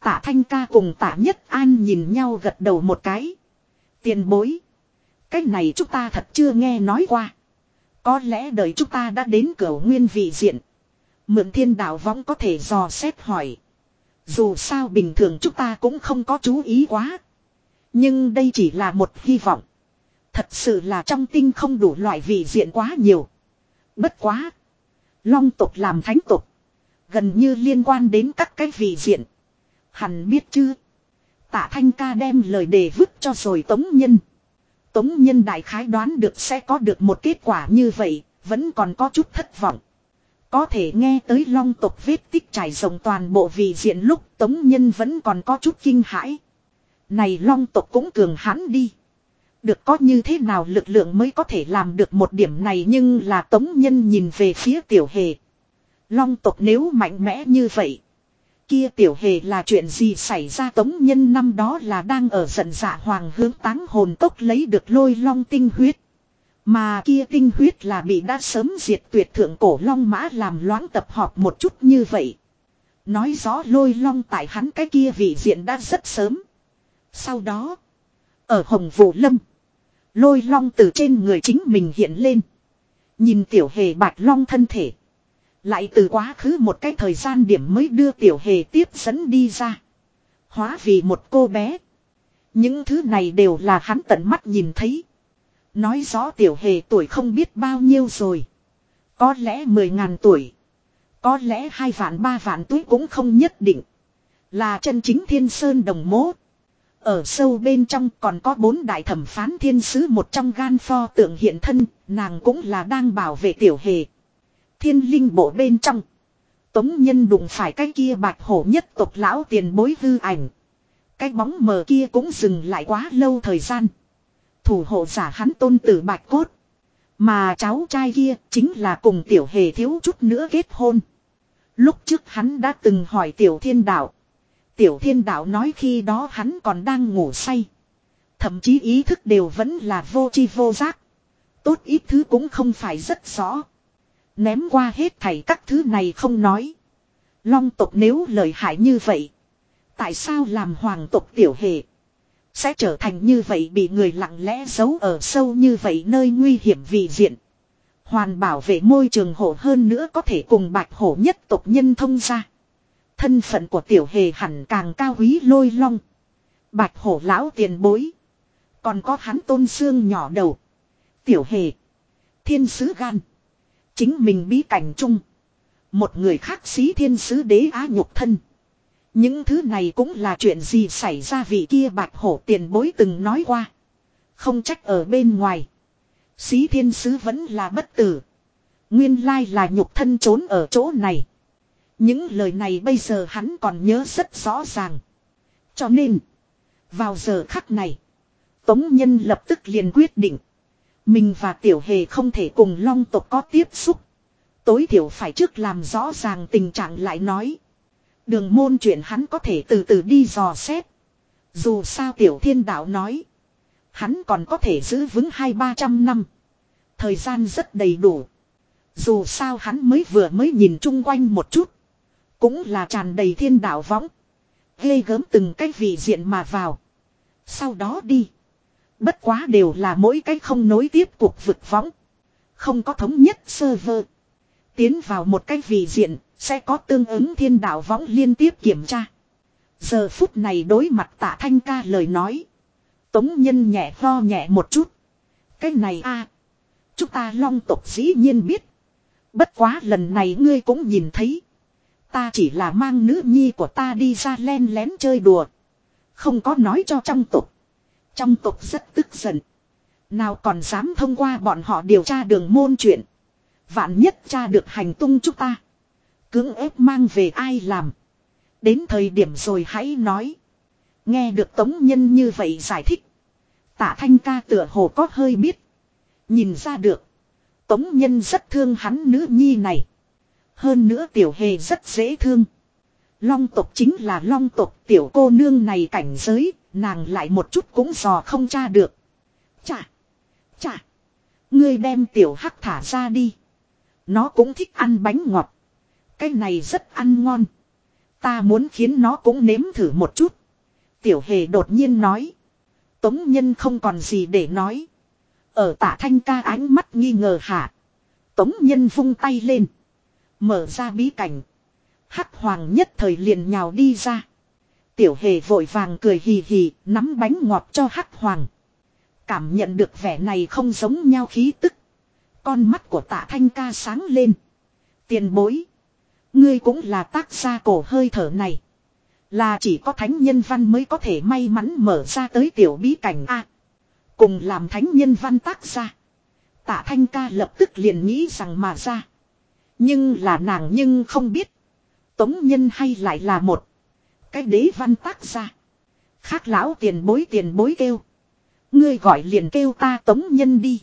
A: Tạ thanh ca cùng tạ nhất an nhìn nhau gật đầu một cái. Tiền bối. Cái này chúng ta thật chưa nghe nói qua. Có lẽ đời chúng ta đã đến cửa nguyên vị diện. Mượn thiên đạo võng có thể dò xét hỏi. Dù sao bình thường chúng ta cũng không có chú ý quá. Nhưng đây chỉ là một hy vọng. Thật sự là trong tinh không đủ loại vị diện quá nhiều. Bất quá. Long tộc làm thánh tộc. Gần như liên quan đến các cái vị diện. Hẳn biết chưa? Tạ Thanh ca đem lời đề vứt cho rồi Tống Nhân. Tống Nhân đại khái đoán được sẽ có được một kết quả như vậy, vẫn còn có chút thất vọng. Có thể nghe tới long tộc vết tích trải rộng toàn bộ vì diện lúc Tống Nhân vẫn còn có chút kinh hãi. Này long tộc cũng cường hãn đi. Được có như thế nào lực lượng mới có thể làm được một điểm này nhưng là Tống Nhân nhìn về phía tiểu hề. Long tộc nếu mạnh mẽ như vậy. Kia tiểu hề là chuyện gì xảy ra tống nhân năm đó là đang ở giận dạ hoàng hướng táng hồn tốc lấy được lôi long tinh huyết. Mà kia tinh huyết là bị đã sớm diệt tuyệt thượng cổ long mã làm loãng tập họp một chút như vậy. Nói rõ lôi long tại hắn cái kia vị diện đã rất sớm. Sau đó, ở hồng vũ lâm, lôi long từ trên người chính mình hiện lên. Nhìn tiểu hề bạch long thân thể. Lại từ quá khứ một cái thời gian điểm mới đưa tiểu hề tiếp dẫn đi ra. Hóa vì một cô bé. Những thứ này đều là hắn tận mắt nhìn thấy. Nói rõ tiểu hề tuổi không biết bao nhiêu rồi. Có lẽ mười ngàn tuổi. Có lẽ hai vạn ba vạn tuổi cũng không nhất định. Là chân chính thiên sơn đồng mố. Ở sâu bên trong còn có bốn đại thẩm phán thiên sứ một trong gan pho tượng hiện thân, nàng cũng là đang bảo vệ tiểu hề. Thiên linh bộ bên trong. Tống nhân đụng phải cái kia bạch hổ nhất tộc lão tiền bối hư ảnh. Cái bóng mờ kia cũng dừng lại quá lâu thời gian. Thủ hộ giả hắn tôn tử bạch cốt. Mà cháu trai kia chính là cùng tiểu hề thiếu chút nữa kết hôn. Lúc trước hắn đã từng hỏi tiểu thiên đạo. Tiểu thiên đạo nói khi đó hắn còn đang ngủ say. Thậm chí ý thức đều vẫn là vô chi vô giác. Tốt ít thứ cũng không phải rất rõ. Ném qua hết thảy các thứ này không nói. Long tộc nếu lợi hại như vậy. Tại sao làm hoàng tộc tiểu hệ. Sẽ trở thành như vậy bị người lặng lẽ giấu ở sâu như vậy nơi nguy hiểm vì diện. Hoàn bảo vệ môi trường hổ hơn nữa có thể cùng bạch hổ nhất tộc nhân thông ra. Thân phận của tiểu hề hẳn càng cao quý lôi long. Bạch hổ lão tiền bối. Còn có hắn tôn xương nhỏ đầu. Tiểu hề. Thiên sứ gan. Chính mình bí cảnh chung. Một người khác xí thiên sứ đế á nhục thân. Những thứ này cũng là chuyện gì xảy ra vì kia bạch hổ tiền bối từng nói qua. Không trách ở bên ngoài. Xí thiên sứ vẫn là bất tử. Nguyên lai là nhục thân trốn ở chỗ này. Những lời này bây giờ hắn còn nhớ rất rõ ràng. Cho nên. Vào giờ khắc này. Tống nhân lập tức liền quyết định. Mình và tiểu hề không thể cùng long tộc có tiếp xúc. Tối thiểu phải trước làm rõ ràng tình trạng lại nói. Đường môn chuyện hắn có thể từ từ đi dò xét. Dù sao tiểu thiên đạo nói. Hắn còn có thể giữ vững hai ba trăm năm. Thời gian rất đầy đủ. Dù sao hắn mới vừa mới nhìn chung quanh một chút. Cũng là tràn đầy thiên đạo võng. Ghê gớm từng cái vị diện mà vào. Sau đó đi. Bất quá đều là mỗi cái không nối tiếp cuộc vực võng. Không có thống nhất server. Tiến vào một cái vị diện, sẽ có tương ứng thiên đạo võng liên tiếp kiểm tra. Giờ phút này đối mặt tạ thanh ca lời nói. Tống nhân nhẹ ho nhẹ một chút. Cái này a, Chúng ta long tộc dĩ nhiên biết. Bất quá lần này ngươi cũng nhìn thấy. Ta chỉ là mang nữ nhi của ta đi ra len lén chơi đùa. Không có nói cho trong tộc. Trong tộc rất tức giận. Nào còn dám thông qua bọn họ điều tra đường môn chuyện. Vạn nhất tra được hành tung chúng ta. Cưỡng ép mang về ai làm. Đến thời điểm rồi hãy nói. Nghe được tống nhân như vậy giải thích. Tạ thanh ca tựa hồ có hơi biết. Nhìn ra được. Tống nhân rất thương hắn nữ nhi này. Hơn nữa tiểu hề rất dễ thương. Long tộc chính là long tộc tiểu cô nương này cảnh giới, nàng lại một chút cũng dò không tra được. Chà! Chà! Ngươi đem tiểu hắc thả ra đi. Nó cũng thích ăn bánh ngọt. Cái này rất ăn ngon. Ta muốn khiến nó cũng nếm thử một chút. Tiểu hề đột nhiên nói. Tống nhân không còn gì để nói. Ở tả thanh ca ánh mắt nghi ngờ hạ. Tống nhân vung tay lên. Mở ra bí cảnh. Hắc hoàng nhất thời liền nhào đi ra. Tiểu hề vội vàng cười hì hì, nắm bánh ngọt cho hắc hoàng. Cảm nhận được vẻ này không giống nhau khí tức. Con mắt của tạ thanh ca sáng lên. Tiền bối. Ngươi cũng là tác gia cổ hơi thở này. Là chỉ có thánh nhân văn mới có thể may mắn mở ra tới tiểu bí cảnh A. Cùng làm thánh nhân văn tác gia. Tạ thanh ca lập tức liền nghĩ rằng mà ra. Nhưng là nàng nhưng không biết. Tống nhân hay lại là một. Cái đế văn tác gia. Khác lão tiền bối tiền bối kêu. Ngươi gọi liền kêu ta tống nhân đi.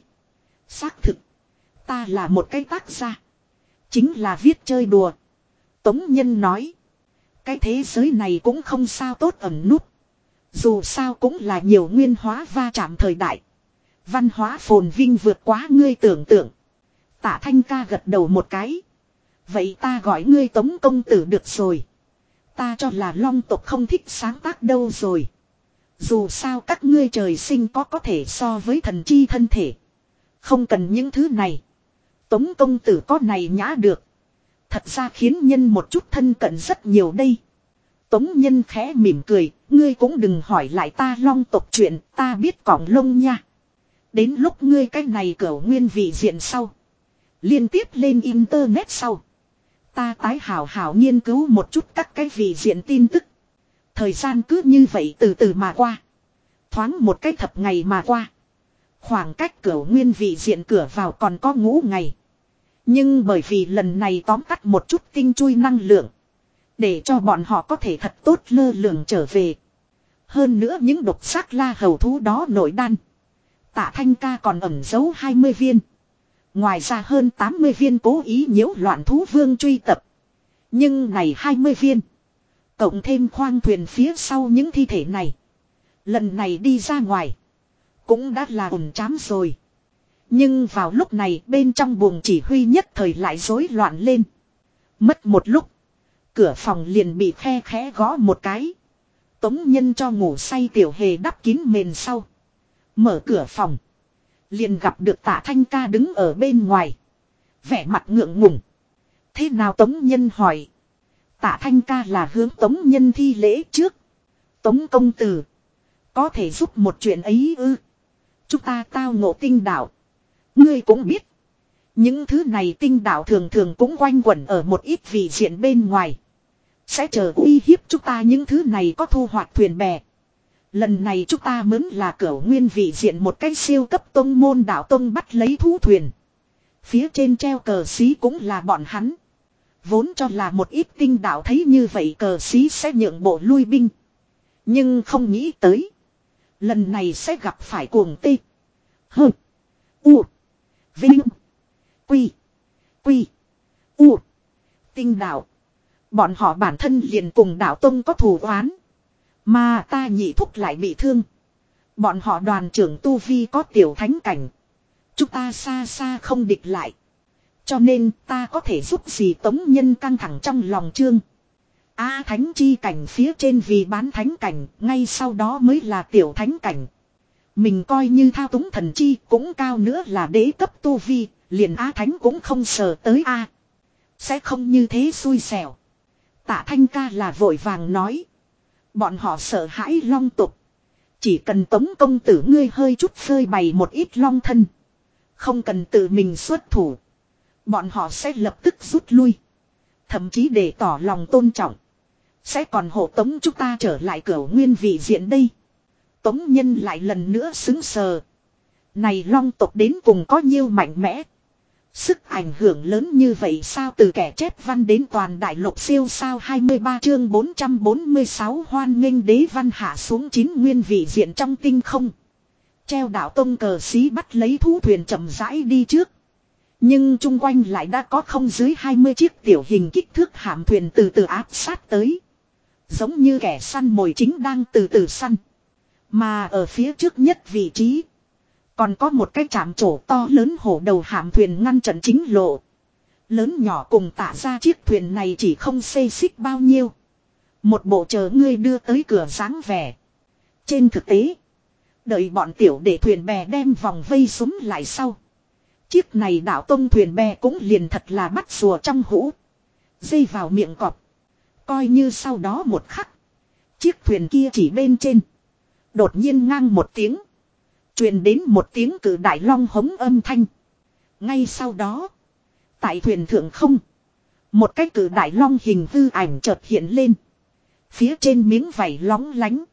A: Xác thực. Ta là một cái tác gia. Chính là viết chơi đùa. Tống Nhân nói. Cái thế giới này cũng không sao tốt ẩn nút. Dù sao cũng là nhiều nguyên hóa va chạm thời đại. Văn hóa phồn vinh vượt quá ngươi tưởng tượng. Tả thanh ca gật đầu một cái. Vậy ta gọi ngươi tống công tử được rồi. Ta cho là long tộc không thích sáng tác đâu rồi. Dù sao các ngươi trời sinh có có thể so với thần chi thân thể. Không cần những thứ này. Tống công tử có này nhã được. Thật ra khiến nhân một chút thân cận rất nhiều đây. Tống nhân khẽ mỉm cười, ngươi cũng đừng hỏi lại ta long tộc chuyện, ta biết cỏng lông nha. Đến lúc ngươi cái này cỡ nguyên vị diện sau. Liên tiếp lên internet sau. Ta tái hảo hảo nghiên cứu một chút các cái vị diện tin tức. Thời gian cứ như vậy từ từ mà qua. Thoáng một cái thập ngày mà qua. Khoảng cách cửa nguyên vị diện cửa vào còn có ngũ ngày. Nhưng bởi vì lần này tóm tắt một chút tinh chui năng lượng. Để cho bọn họ có thể thật tốt lơ lường trở về. Hơn nữa những độc sắc la hầu thú đó nổi đan. Tạ thanh ca còn ẩn giấu 20 viên. Ngoài ra hơn 80 viên cố ý nhiễu loạn thú vương truy tập. Nhưng này 20 viên. Cộng thêm khoang thuyền phía sau những thi thể này. Lần này đi ra ngoài. Cũng đã là ổn chám rồi. Nhưng vào lúc này bên trong buồng chỉ huy nhất thời lại rối loạn lên. Mất một lúc. Cửa phòng liền bị khe khẽ gõ một cái. Tống nhân cho ngủ say tiểu hề đắp kín mền sau. Mở cửa phòng. Liền gặp được tạ thanh ca đứng ở bên ngoài. Vẻ mặt ngượng ngùng. Thế nào tống nhân hỏi. Tạ thanh ca là hướng tống nhân thi lễ trước. Tống công tử. Có thể giúp một chuyện ấy ư. Chúng ta tao ngộ tinh đạo. Ngươi cũng biết. Những thứ này tinh đạo thường thường cũng quanh quẩn ở một ít vị diện bên ngoài. Sẽ chờ uy hiếp chúng ta những thứ này có thu hoạch thuyền bè. Lần này chúng ta mướn là cửa nguyên vị diện một cái siêu cấp tông môn đạo tông bắt lấy thú thuyền. Phía trên treo cờ xí cũng là bọn hắn. Vốn cho là một ít tinh đạo thấy như vậy cờ xí sẽ nhượng bộ lui binh. Nhưng không nghĩ tới. Lần này sẽ gặp phải cuồng tê. hừ U. Vinh. Quy. Quy. U. Tinh đạo. Bọn họ bản thân liền cùng đạo tông có thù oán. Mà ta nhị thúc lại bị thương. Bọn họ đoàn trưởng Tu Vi có tiểu thánh cảnh. Chúng ta xa xa không địch lại. Cho nên ta có thể giúp gì tống nhân căng thẳng trong lòng trương. A thánh chi cảnh phía trên vì bán thánh cảnh, ngay sau đó mới là tiểu thánh cảnh. Mình coi như thao túng thần chi cũng cao nữa là đế cấp tu vi, liền A thánh cũng không sờ tới A. Sẽ không như thế xui xẻo. Tạ thanh ca là vội vàng nói. Bọn họ sợ hãi long tục. Chỉ cần tống công tử ngươi hơi chút phơi bày một ít long thân. Không cần tự mình xuất thủ. Bọn họ sẽ lập tức rút lui. Thậm chí để tỏ lòng tôn trọng. Sẽ còn hộ tống chúng ta trở lại cửa nguyên vị diện đây. Tống nhân lại lần nữa xứng sờ. Này long tộc đến cùng có nhiêu mạnh mẽ. Sức ảnh hưởng lớn như vậy sao từ kẻ chép văn đến toàn đại lục siêu sao 23 chương 446 hoan nghênh đế văn hạ xuống chín nguyên vị diện trong tinh không. Treo đảo tông cờ xí bắt lấy thú thuyền chậm rãi đi trước. Nhưng chung quanh lại đã có không dưới 20 chiếc tiểu hình kích thước hạm thuyền từ từ áp sát tới. Giống như kẻ săn mồi chính đang từ từ săn. Mà ở phía trước nhất vị trí. Còn có một cái chạm trổ to lớn hổ đầu hạm thuyền ngăn trận chính lộ. Lớn nhỏ cùng tạ ra chiếc thuyền này chỉ không xê xích bao nhiêu. Một bộ chờ ngươi đưa tới cửa sáng vẻ. Trên thực tế. Đợi bọn tiểu để thuyền bè đem vòng vây súng lại sau. Chiếc này đảo tông thuyền bè cũng liền thật là bắt rùa trong hũ. Dây vào miệng cọp. Coi như sau đó một khắc. Chiếc thuyền kia chỉ bên trên. Đột nhiên ngang một tiếng. truyền đến một tiếng cử đại long hống âm thanh. Ngay sau đó. Tại thuyền thượng không. Một cái cử đại long hình hư ảnh chợt hiện lên. Phía trên miếng vảy lóng lánh.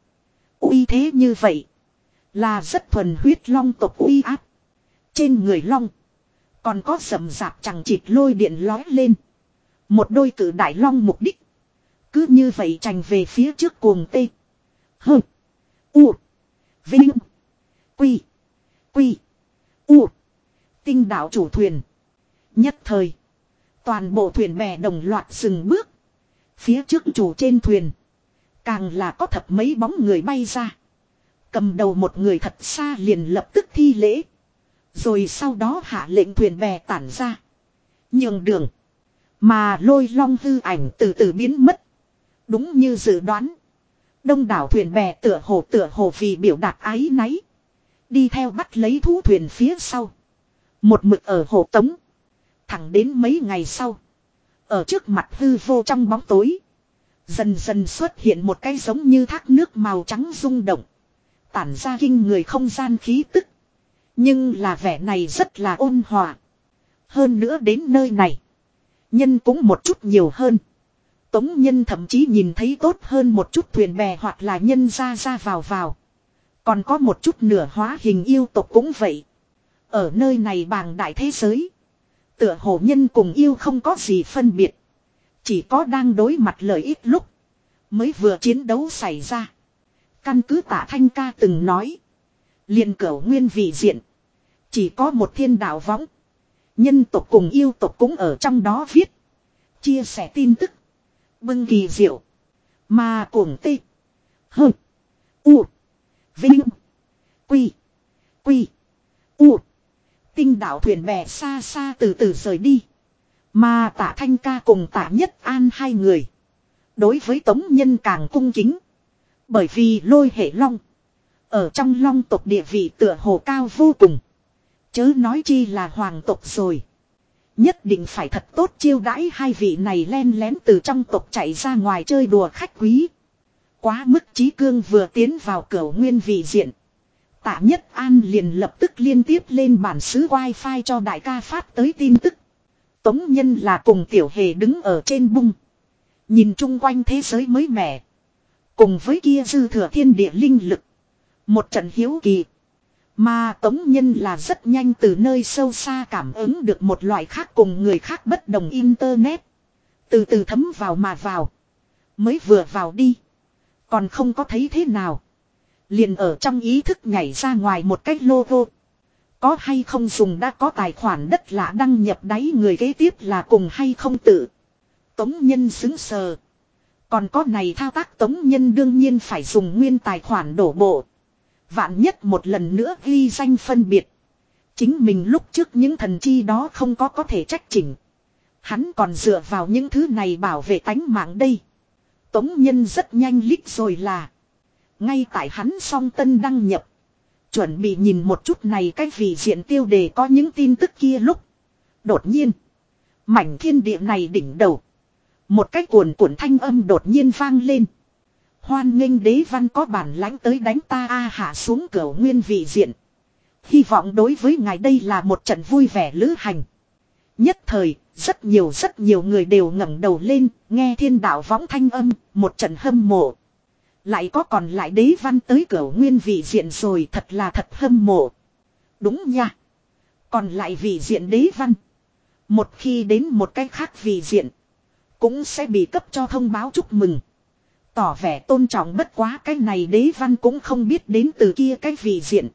A: uy thế như vậy. Là rất thuần huyết long tộc uy áp. Trên người long. Còn có sầm rạp chẳng chịt lôi điện lói lên. Một đôi cử đại long mục đích. Cứ như vậy trành về phía trước cuồng tê. Hơ. U. Vinh. Quy. Quy. U. Tinh đạo chủ thuyền. Nhất thời. Toàn bộ thuyền bè đồng loạt dừng bước. Phía trước chủ trên thuyền. Càng là có thập mấy bóng người bay ra. Cầm đầu một người thật xa liền lập tức thi lễ. Rồi sau đó hạ lệnh thuyền bè tản ra. Nhường đường. Mà lôi long hư ảnh từ từ biến mất. Đúng như dự đoán. Đông đảo thuyền bè tựa hồ tựa hồ vì biểu đạt ái náy. Đi theo bắt lấy thú thuyền phía sau. Một mực ở hồ tống. Thẳng đến mấy ngày sau. Ở trước mặt hư vô trong bóng tối. Dần dần xuất hiện một cái giống như thác nước màu trắng rung động. Tản ra kinh người không gian khí tức. Nhưng là vẻ này rất là ôn hòa. Hơn nữa đến nơi này. Nhân cũng một chút nhiều hơn. Tống nhân thậm chí nhìn thấy tốt hơn một chút thuyền bè hoặc là nhân ra ra vào vào. Còn có một chút nửa hóa hình yêu tộc cũng vậy. Ở nơi này bàng đại thế giới. Tựa hồ nhân cùng yêu không có gì phân biệt. Chỉ có đang đối mặt lợi ích lúc. Mới vừa chiến đấu xảy ra. Căn cứ tả thanh ca từng nói. liền cửu nguyên vị diện. Chỉ có một thiên đạo võng. Nhân tộc cùng yêu tộc cũng ở trong đó viết. Chia sẻ tin tức. Bưng kỳ diệu. Mà cuồng tê. Hơ. U. Vinh. Quy. Quy. U. Tinh đạo thuyền bè xa xa từ từ rời đi. Mà tạ thanh ca cùng tạ nhất an hai người. Đối với tống nhân càng cung kính. Bởi vì lôi hệ long. Ở trong long tộc địa vị tựa hồ cao vô cùng. Chớ nói chi là hoàng tộc rồi. Nhất định phải thật tốt chiêu đãi hai vị này len lén từ trong tộc chạy ra ngoài chơi đùa khách quý. Quá mức trí cương vừa tiến vào cửa nguyên vị diện. Tạ Nhất An liền lập tức liên tiếp lên bản xứ wifi cho đại ca phát tới tin tức. Tống nhân là cùng tiểu hề đứng ở trên bung. Nhìn chung quanh thế giới mới mẻ. Cùng với kia dư thừa thiên địa linh lực. Một trận hiếu kỳ. Mà tống nhân là rất nhanh từ nơi sâu xa cảm ứng được một loại khác cùng người khác bất đồng internet. Từ từ thấm vào mà vào. Mới vừa vào đi. Còn không có thấy thế nào. Liền ở trong ý thức nhảy ra ngoài một cách logo. Có hay không dùng đã có tài khoản đất lạ đăng nhập đáy người kế tiếp là cùng hay không tự. Tống nhân xứng sờ. Còn có này thao tác tống nhân đương nhiên phải dùng nguyên tài khoản đổ bộ. Vạn nhất một lần nữa ghi danh phân biệt. Chính mình lúc trước những thần chi đó không có có thể trách chỉnh. Hắn còn dựa vào những thứ này bảo vệ tánh mạng đây. Tống nhân rất nhanh lít rồi là. Ngay tại hắn song tân đăng nhập. Chuẩn bị nhìn một chút này cái vị diện tiêu đề có những tin tức kia lúc. Đột nhiên. Mảnh thiên địa này đỉnh đầu. Một cái cuồn cuộn thanh âm đột nhiên vang lên. Hoan nghênh đế văn có bản lãnh tới đánh ta a hạ xuống cửa nguyên vị diện. Hy vọng đối với ngài đây là một trận vui vẻ lữ hành. Nhất thời, rất nhiều rất nhiều người đều ngẩng đầu lên, nghe thiên đạo võng thanh âm, một trận hâm mộ. Lại có còn lại đế văn tới cửa nguyên vị diện rồi thật là thật hâm mộ. Đúng nha. Còn lại vị diện đế văn. Một khi đến một cái khác vị diện. Cũng sẽ bị cấp cho thông báo chúc mừng. Tỏ vẻ tôn trọng bất quá cái này đế văn cũng không biết đến từ kia cái vị diện.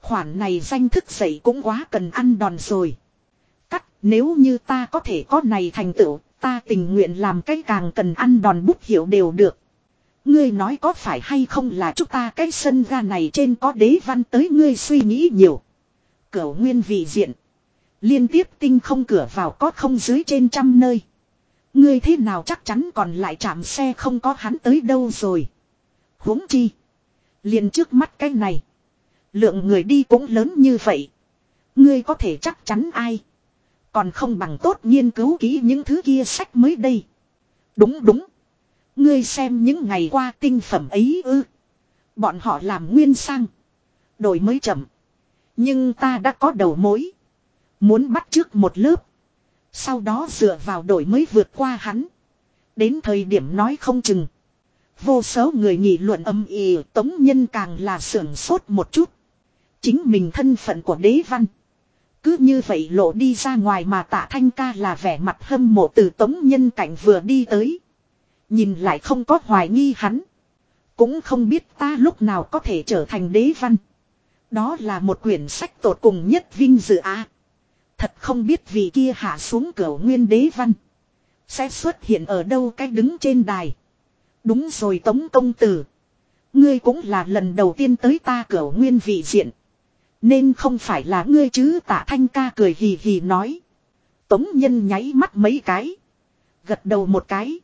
A: Khoản này danh thức dậy cũng quá cần ăn đòn rồi. Cắt nếu như ta có thể có này thành tựu, ta tình nguyện làm cái càng cần ăn đòn bút hiểu đều được. Ngươi nói có phải hay không là chúng ta cái sân ga này trên có đế văn tới ngươi suy nghĩ nhiều. Cửu nguyên vị diện. Liên tiếp tinh không cửa vào có không dưới trên trăm nơi. Ngươi thế nào chắc chắn còn lại chạm xe không có hắn tới đâu rồi. huống chi. liền trước mắt cái này. Lượng người đi cũng lớn như vậy. Ngươi có thể chắc chắn ai. Còn không bằng tốt nghiên cứu kỹ những thứ kia sách mới đây. Đúng đúng. Ngươi xem những ngày qua tinh phẩm ấy ư. Bọn họ làm nguyên sang. Đổi mới chậm. Nhưng ta đã có đầu mối. Muốn bắt trước một lớp. Sau đó dựa vào đổi mới vượt qua hắn. Đến thời điểm nói không chừng. Vô số người nghị luận âm ỉ tống nhân càng là sưởng sốt một chút. Chính mình thân phận của đế văn. Cứ như vậy lộ đi ra ngoài mà tạ thanh ca là vẻ mặt hâm mộ từ tống nhân cảnh vừa đi tới. Nhìn lại không có hoài nghi hắn. Cũng không biết ta lúc nào có thể trở thành đế văn. Đó là một quyển sách tột cùng nhất vinh dự á. Thật không biết vì kia hạ xuống cửa nguyên đế văn. Sẽ xuất hiện ở đâu cách đứng trên đài. Đúng rồi tống công tử. Ngươi cũng là lần đầu tiên tới ta cửa nguyên vị diện. Nên không phải là ngươi chứ tạ thanh ca cười hì hì nói. Tống nhân nháy mắt mấy cái. Gật đầu một cái.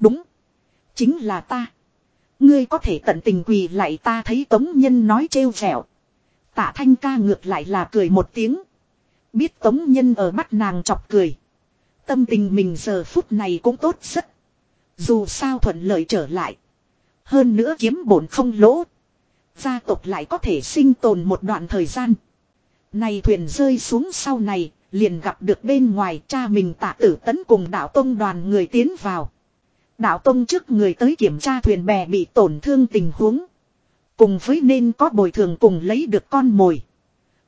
A: Đúng. Chính là ta. Ngươi có thể tận tình quỳ lại ta thấy tống nhân nói trêu vẹo. Tạ thanh ca ngược lại là cười một tiếng. Biết tống nhân ở mắt nàng chọc cười. Tâm tình mình giờ phút này cũng tốt rất. Dù sao thuận lợi trở lại. Hơn nữa kiếm bổn không lỗ. Gia tộc lại có thể sinh tồn một đoạn thời gian. Này thuyền rơi xuống sau này, liền gặp được bên ngoài cha mình tạ tử tấn cùng đạo tông đoàn người tiến vào. Đạo tông trước người tới kiểm tra thuyền bè bị tổn thương tình huống. Cùng với nên có bồi thường cùng lấy được con mồi.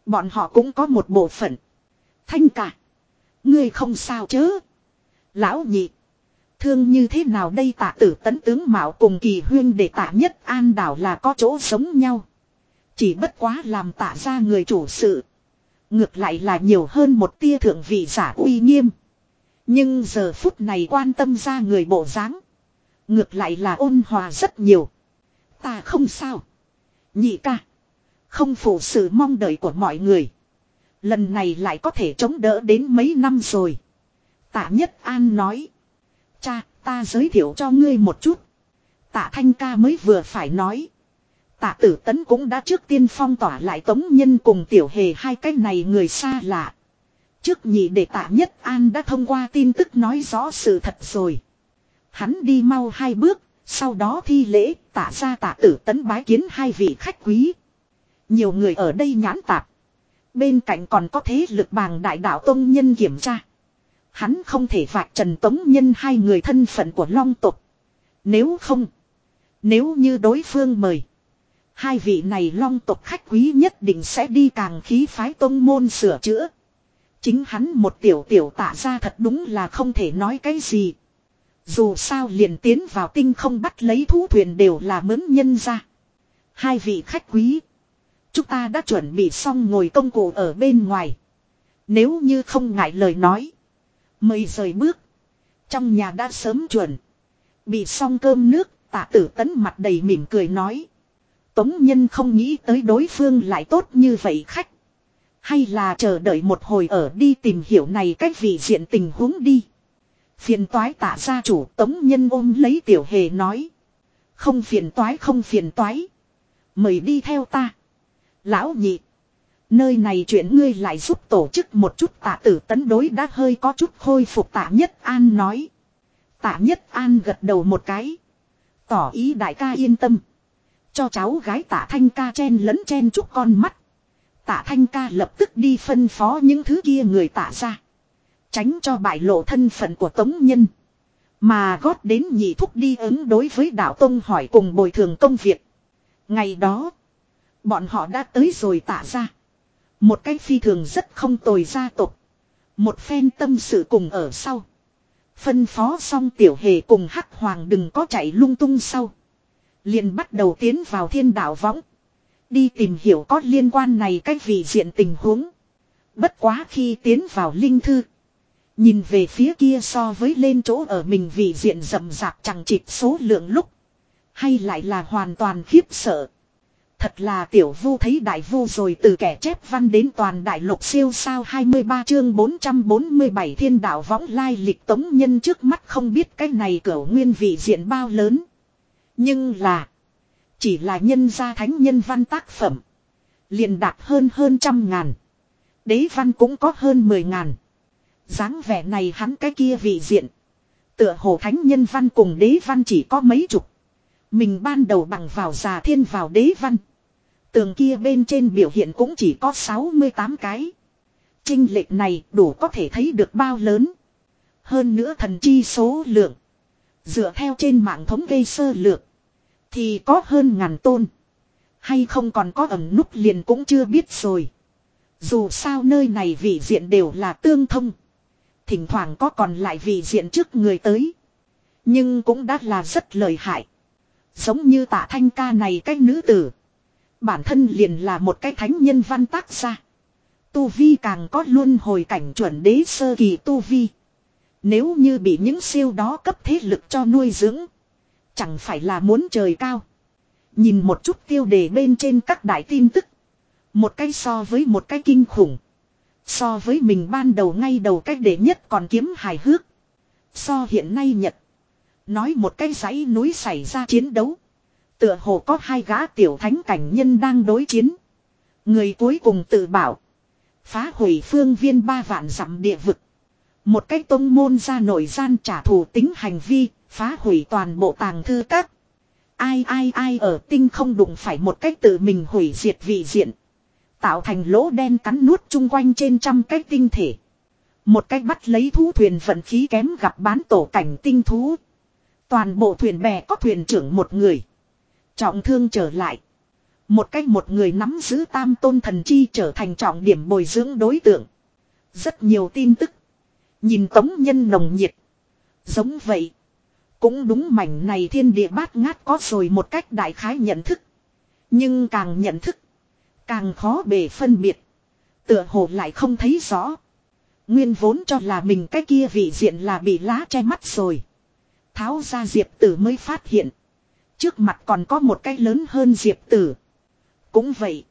A: Bọn họ cũng có một bộ phận. Thanh cả. Ngươi không sao chớ. Lão nhị. Thương như thế nào đây tạ tử tấn tướng mạo cùng kỳ huyên để tạ nhất an đảo là có chỗ sống nhau. Chỉ bất quá làm tạ ra người chủ sự. Ngược lại là nhiều hơn một tia thượng vị giả uy nghiêm. Nhưng giờ phút này quan tâm ra người bộ dáng Ngược lại là ôn hòa rất nhiều. Ta không sao. Nhị ca. Không phụ sự mong đợi của mọi người. Lần này lại có thể chống đỡ đến mấy năm rồi. Tạ Nhất An nói. Cha, ta giới thiệu cho ngươi một chút. Tạ Thanh ca mới vừa phải nói. Tạ Tử Tấn cũng đã trước tiên phong tỏa lại Tống Nhân cùng Tiểu Hề hai cái này người xa lạ. Trước nhị để Tạ Nhất An đã thông qua tin tức nói rõ sự thật rồi. Hắn đi mau hai bước, sau đó thi lễ tạ ra tạ tử tấn bái kiến hai vị khách quý. Nhiều người ở đây nhãn tạp. Bên cạnh còn có thế lực bàng đại đạo tông nhân kiểm tra. Hắn không thể vạch trần tống nhân hai người thân phận của long tục. Nếu không. Nếu như đối phương mời. Hai vị này long tục khách quý nhất định sẽ đi càng khí phái tông môn sửa chữa. Chính hắn một tiểu tiểu tạ ra thật đúng là không thể nói cái gì. Dù sao liền tiến vào tinh không bắt lấy thú thuyền đều là mướn nhân ra. Hai vị khách quý. Chúng ta đã chuẩn bị xong ngồi công cụ ở bên ngoài. Nếu như không ngại lời nói. Mời rời bước. Trong nhà đã sớm chuẩn. Bị xong cơm nước, tạ tử tấn mặt đầy mỉm cười nói. Tống nhân không nghĩ tới đối phương lại tốt như vậy khách. Hay là chờ đợi một hồi ở đi tìm hiểu này cách vị diện tình huống đi. Phiền toái tạ gia chủ tống nhân ôm lấy tiểu hề nói. Không phiền toái không phiền toái. Mời đi theo ta. Lão nhị. Nơi này chuyện ngươi lại giúp tổ chức một chút tạ tử tấn đối đã hơi có chút khôi phục tạ nhất an nói. Tạ nhất an gật đầu một cái. Tỏ ý đại ca yên tâm. Cho cháu gái tạ thanh ca chen lấn chen chút con mắt. Tạ thanh ca lập tức đi phân phó những thứ kia người tạ ra. Tránh cho bại lộ thân phận của tống nhân. Mà gót đến nhị thúc đi ứng đối với đạo tông hỏi cùng bồi thường công việc. Ngày đó. Bọn họ đã tới rồi tạ ra. Một cái phi thường rất không tồi gia tộc. Một phen tâm sự cùng ở sau. Phân phó xong tiểu hề cùng hắc hoàng đừng có chạy lung tung sau. liền bắt đầu tiến vào thiên đạo võng. Đi tìm hiểu có liên quan này cái vị diện tình huống. Bất quá khi tiến vào linh thư. Nhìn về phía kia so với lên chỗ ở mình vị diện rậm rạp chẳng chịt số lượng lúc. Hay lại là hoàn toàn khiếp sợ. Thật là tiểu vu thấy đại vu rồi từ kẻ chép văn đến toàn đại lục siêu sao 23 chương 447 thiên đạo võng lai lịch tống nhân trước mắt không biết cái này cửa nguyên vị diện bao lớn. Nhưng là. Chỉ là nhân gia thánh nhân văn tác phẩm. liền đạt hơn hơn trăm ngàn. Đế văn cũng có hơn mười ngàn. dáng vẻ này hắn cái kia vị diện. Tựa hồ thánh nhân văn cùng đế văn chỉ có mấy chục. Mình ban đầu bằng vào già thiên vào đế văn. Tường kia bên trên biểu hiện cũng chỉ có 68 cái. Trinh lệch này đủ có thể thấy được bao lớn. Hơn nữa thần chi số lượng. Dựa theo trên mạng thống kê sơ lược. Thì có hơn ngàn tôn. Hay không còn có ẩn nút liền cũng chưa biết rồi. Dù sao nơi này vị diện đều là tương thông. Thỉnh thoảng có còn lại vị diện trước người tới. Nhưng cũng đã là rất lợi hại. Giống như tạ thanh ca này cái nữ tử. Bản thân liền là một cái thánh nhân văn tác gia. Tu Vi càng có luôn hồi cảnh chuẩn đế sơ kỳ Tu Vi. Nếu như bị những siêu đó cấp thế lực cho nuôi dưỡng. Chẳng phải là muốn trời cao. Nhìn một chút tiêu đề bên trên các đại tin tức. Một cái so với một cái kinh khủng. So với mình ban đầu ngay đầu cách để nhất còn kiếm hài hước. So hiện nay Nhật. Nói một cái dãy núi xảy ra chiến đấu. Tựa hồ có hai gã tiểu thánh cảnh nhân đang đối chiến. Người cuối cùng tự bảo. Phá hủy phương viên ba vạn dặm địa vực. Một cách tông môn ra nội gian trả thù tính hành vi, phá hủy toàn bộ tàng thư các. Ai ai ai ở tinh không đụng phải một cách tự mình hủy diệt vị diện. Tạo thành lỗ đen cắn nuốt chung quanh trên trăm cái tinh thể. Một cách bắt lấy thú thuyền vận khí kém gặp bán tổ cảnh tinh thú. Toàn bộ thuyền bè có thuyền trưởng một người. Trọng thương trở lại. Một cách một người nắm giữ tam tôn thần chi trở thành trọng điểm bồi dưỡng đối tượng. Rất nhiều tin tức. Nhìn tống nhân nồng nhiệt. Giống vậy. Cũng đúng mảnh này thiên địa bát ngát có rồi một cách đại khái nhận thức. Nhưng càng nhận thức. Càng khó bề phân biệt. Tựa hồ lại không thấy rõ. Nguyên vốn cho là mình cái kia vị diện là bị lá che mắt rồi. Tháo ra diệp tử mới phát hiện. Trước mặt còn có một cái lớn hơn diệp tử. Cũng vậy.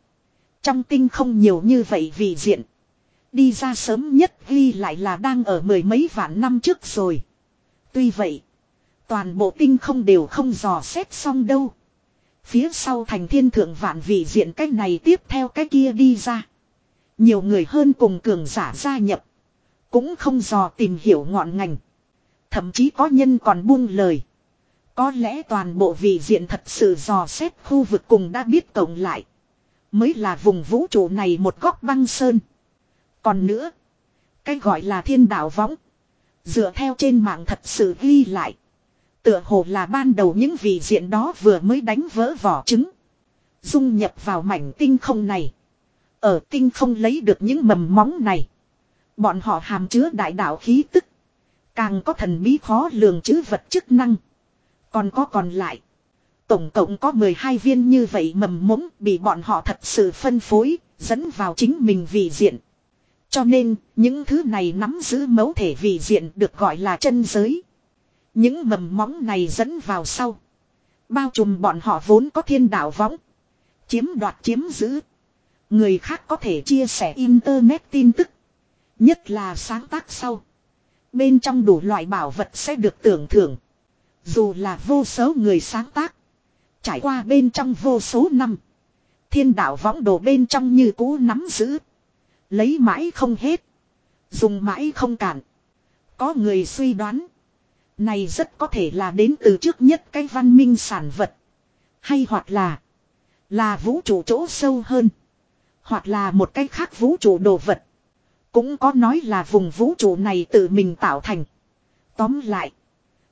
A: Trong tinh không nhiều như vậy vì diện. Đi ra sớm nhất ghi lại là đang ở mười mấy vạn năm trước rồi. Tuy vậy. Toàn bộ tinh không đều không dò xét xong đâu. Phía sau thành thiên thượng vạn vị diện cách này tiếp theo cái kia đi ra. Nhiều người hơn cùng cường giả gia nhập. Cũng không dò tìm hiểu ngọn ngành. Thậm chí có nhân còn buông lời. Có lẽ toàn bộ vị diện thật sự dò xét khu vực cùng đã biết cộng lại. Mới là vùng vũ trụ này một góc băng sơn. Còn nữa. Cái gọi là thiên đạo võng. Dựa theo trên mạng thật sự ghi lại. Tựa hồ là ban đầu những vị diện đó vừa mới đánh vỡ vỏ trứng. Dung nhập vào mảnh tinh không này. Ở tinh không lấy được những mầm móng này. Bọn họ hàm chứa đại đạo khí tức. Càng có thần bí khó lường chữ vật chức năng. Còn có còn lại. Tổng cộng có 12 viên như vậy mầm mống bị bọn họ thật sự phân phối, dẫn vào chính mình vị diện. Cho nên, những thứ này nắm giữ mẫu thể vị diện được gọi là chân giới. Những mầm móng này dẫn vào sau. Bao trùm bọn họ vốn có thiên đạo võng. Chiếm đoạt chiếm giữ. Người khác có thể chia sẻ internet tin tức. Nhất là sáng tác sau. Bên trong đủ loại bảo vật sẽ được tưởng thưởng. Dù là vô số người sáng tác. Trải qua bên trong vô số năm. Thiên đạo võng đồ bên trong như cũ nắm giữ. Lấy mãi không hết. Dùng mãi không cản. Có người suy đoán. Này rất có thể là đến từ trước nhất cái văn minh sản vật. Hay hoặc là. Là vũ trụ chỗ sâu hơn. Hoặc là một cái khác vũ trụ đồ vật. Cũng có nói là vùng vũ trụ này tự mình tạo thành. Tóm lại.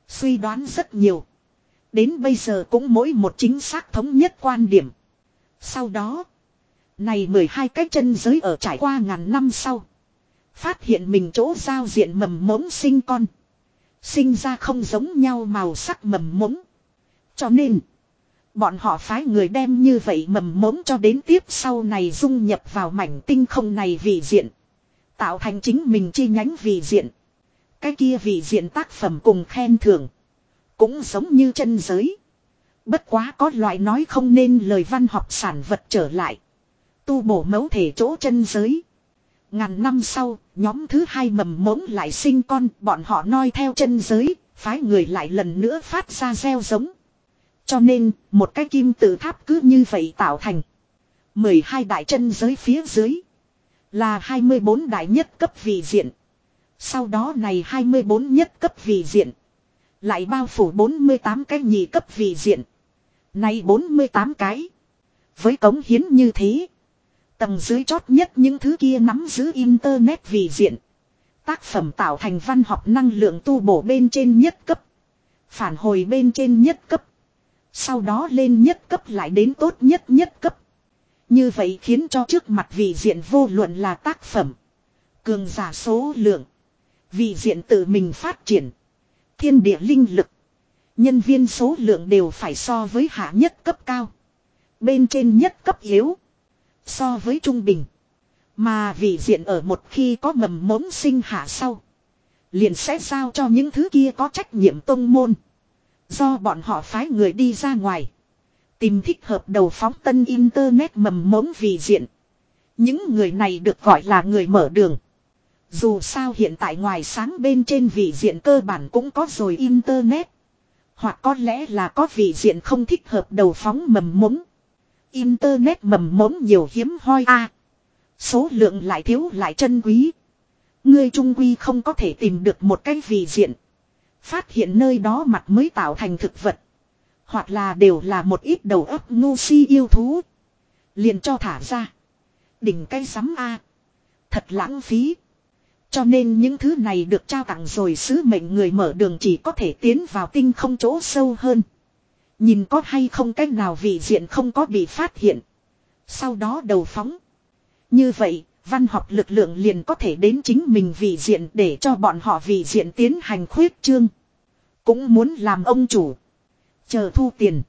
A: Suy đoán rất nhiều. Đến bây giờ cũng mỗi một chính xác thống nhất quan điểm. Sau đó. Này 12 cái chân giới ở trải qua ngàn năm sau. Phát hiện mình chỗ giao diện mầm mống sinh con. Sinh ra không giống nhau màu sắc mầm mống. Cho nên. Bọn họ phái người đem như vậy mầm mống cho đến tiếp sau này dung nhập vào mảnh tinh không này vị diện. Tạo thành chính mình chi nhánh vị diện. Cái kia vị diện tác phẩm cùng khen thưởng. Cũng giống như chân giới. Bất quá có loại nói không nên lời văn học sản vật trở lại. Tu bổ mẫu thể chỗ chân giới. Ngàn năm sau, nhóm thứ hai mầm mống lại sinh con, bọn họ noi theo chân giới, phái người lại lần nữa phát ra gieo giống. Cho nên, một cái kim tự tháp cứ như vậy tạo thành. 12 đại chân giới phía dưới. Là 24 đại nhất cấp vị diện. Sau đó này 24 nhất cấp vị diện. Lại bao phủ 48 cái nhị cấp vị diện. Này 48 cái. Với cống hiến như thế. Tầng dưới chót nhất những thứ kia nắm giữ internet vị diện. Tác phẩm tạo thành văn học năng lượng tu bổ bên trên nhất cấp. Phản hồi bên trên nhất cấp. Sau đó lên nhất cấp lại đến tốt nhất nhất cấp. Như vậy khiến cho trước mặt vị diện vô luận là tác phẩm. Cường giả số lượng. Vị diện tự mình phát triển. Thiên địa linh lực. Nhân viên số lượng đều phải so với hạ nhất cấp cao. Bên trên nhất cấp yếu. So với trung bình. Mà vị diện ở một khi có mầm mống sinh hạ sau. Liền sẽ giao cho những thứ kia có trách nhiệm tông môn. Do bọn họ phái người đi ra ngoài. Tìm thích hợp đầu phóng tân internet mầm mống vị diện. Những người này được gọi là người mở đường. Dù sao hiện tại ngoài sáng bên trên vị diện cơ bản cũng có rồi internet. Hoặc có lẽ là có vị diện không thích hợp đầu phóng mầm mống. Internet mầm mống nhiều hiếm hoi a Số lượng lại thiếu lại chân quý. Ngươi trung quy không có thể tìm được một cái vị diện. Phát hiện nơi đó mặt mới tạo thành thực vật. Hoặc là đều là một ít đầu ấp ngu si yêu thú. Liền cho thả ra. Đỉnh cây sắm A. Thật lãng phí. Cho nên những thứ này được trao tặng rồi sứ mệnh người mở đường chỉ có thể tiến vào tinh không chỗ sâu hơn. Nhìn có hay không cách nào vị diện không có bị phát hiện. Sau đó đầu phóng. Như vậy, văn học lực lượng liền có thể đến chính mình vị diện để cho bọn họ vị diện tiến hành khuyết trương. Cũng muốn làm ông chủ. Chờ thu tiền.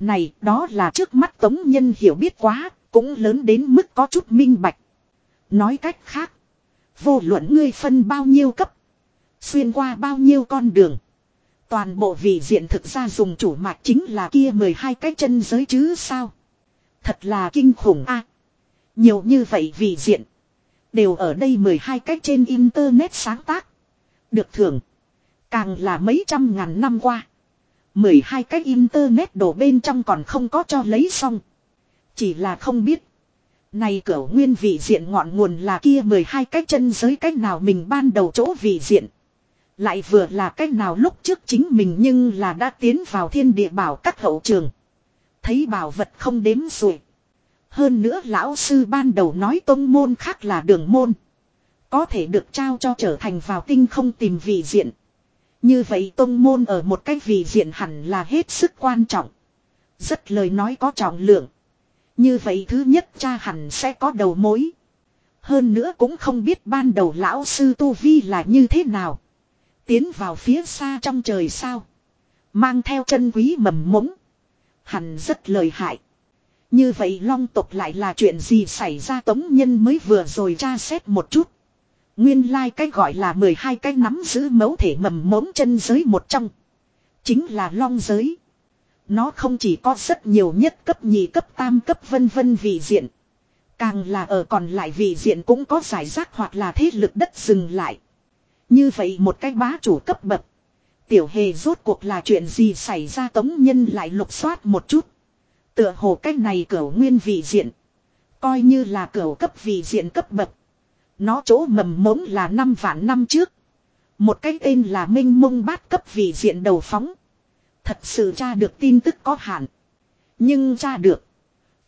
A: Này, đó là trước mắt tống nhân hiểu biết quá, cũng lớn đến mức có chút minh bạch. Nói cách khác. Vô luận ngươi phân bao nhiêu cấp. Xuyên qua bao nhiêu con đường. Toàn bộ vị diện thực ra dùng chủ mạch chính là kia 12 cái chân giới chứ sao. Thật là kinh khủng a Nhiều như vậy vị diện. Đều ở đây 12 cái trên internet sáng tác. Được thưởng. Càng là mấy trăm ngàn năm qua. 12 cái internet đổ bên trong còn không có cho lấy xong. Chỉ là không biết. Này cửa nguyên vị diện ngọn nguồn là kia 12 cái chân giới cách nào mình ban đầu chỗ vị diện. Lại vừa là cách nào lúc trước chính mình nhưng là đã tiến vào thiên địa bảo các hậu trường. Thấy bảo vật không đếm rồi. Hơn nữa lão sư ban đầu nói tông môn khác là đường môn. Có thể được trao cho trở thành vào tinh không tìm vị diện. Như vậy tông môn ở một cái vị diện hẳn là hết sức quan trọng. Rất lời nói có trọng lượng. Như vậy thứ nhất cha hẳn sẽ có đầu mối. Hơn nữa cũng không biết ban đầu lão sư Tu Vi là như thế nào. Tiến vào phía xa trong trời sao. Mang theo chân quý mầm mống. Hẳn rất lời hại. Như vậy long tộc lại là chuyện gì xảy ra tống nhân mới vừa rồi tra xét một chút. Nguyên lai like cái gọi là 12 cái nắm giữ mẫu thể mầm mống chân giới một trong. Chính là long giới. Nó không chỉ có rất nhiều nhất cấp nhị cấp tam cấp vân vân vị diện. Càng là ở còn lại vị diện cũng có giải rác hoặc là thế lực đất dừng lại. Như vậy một cái bá chủ cấp bậc. Tiểu hề rốt cuộc là chuyện gì xảy ra tống nhân lại lục soát một chút. Tựa hồ cách này cửa nguyên vị diện. Coi như là cửa cấp vị diện cấp bậc. Nó chỗ mầm mống là năm vạn năm trước. Một cái tên là Minh Mông Bát cấp vị diện đầu phóng. Thật sự tra được tin tức có hạn. Nhưng tra được.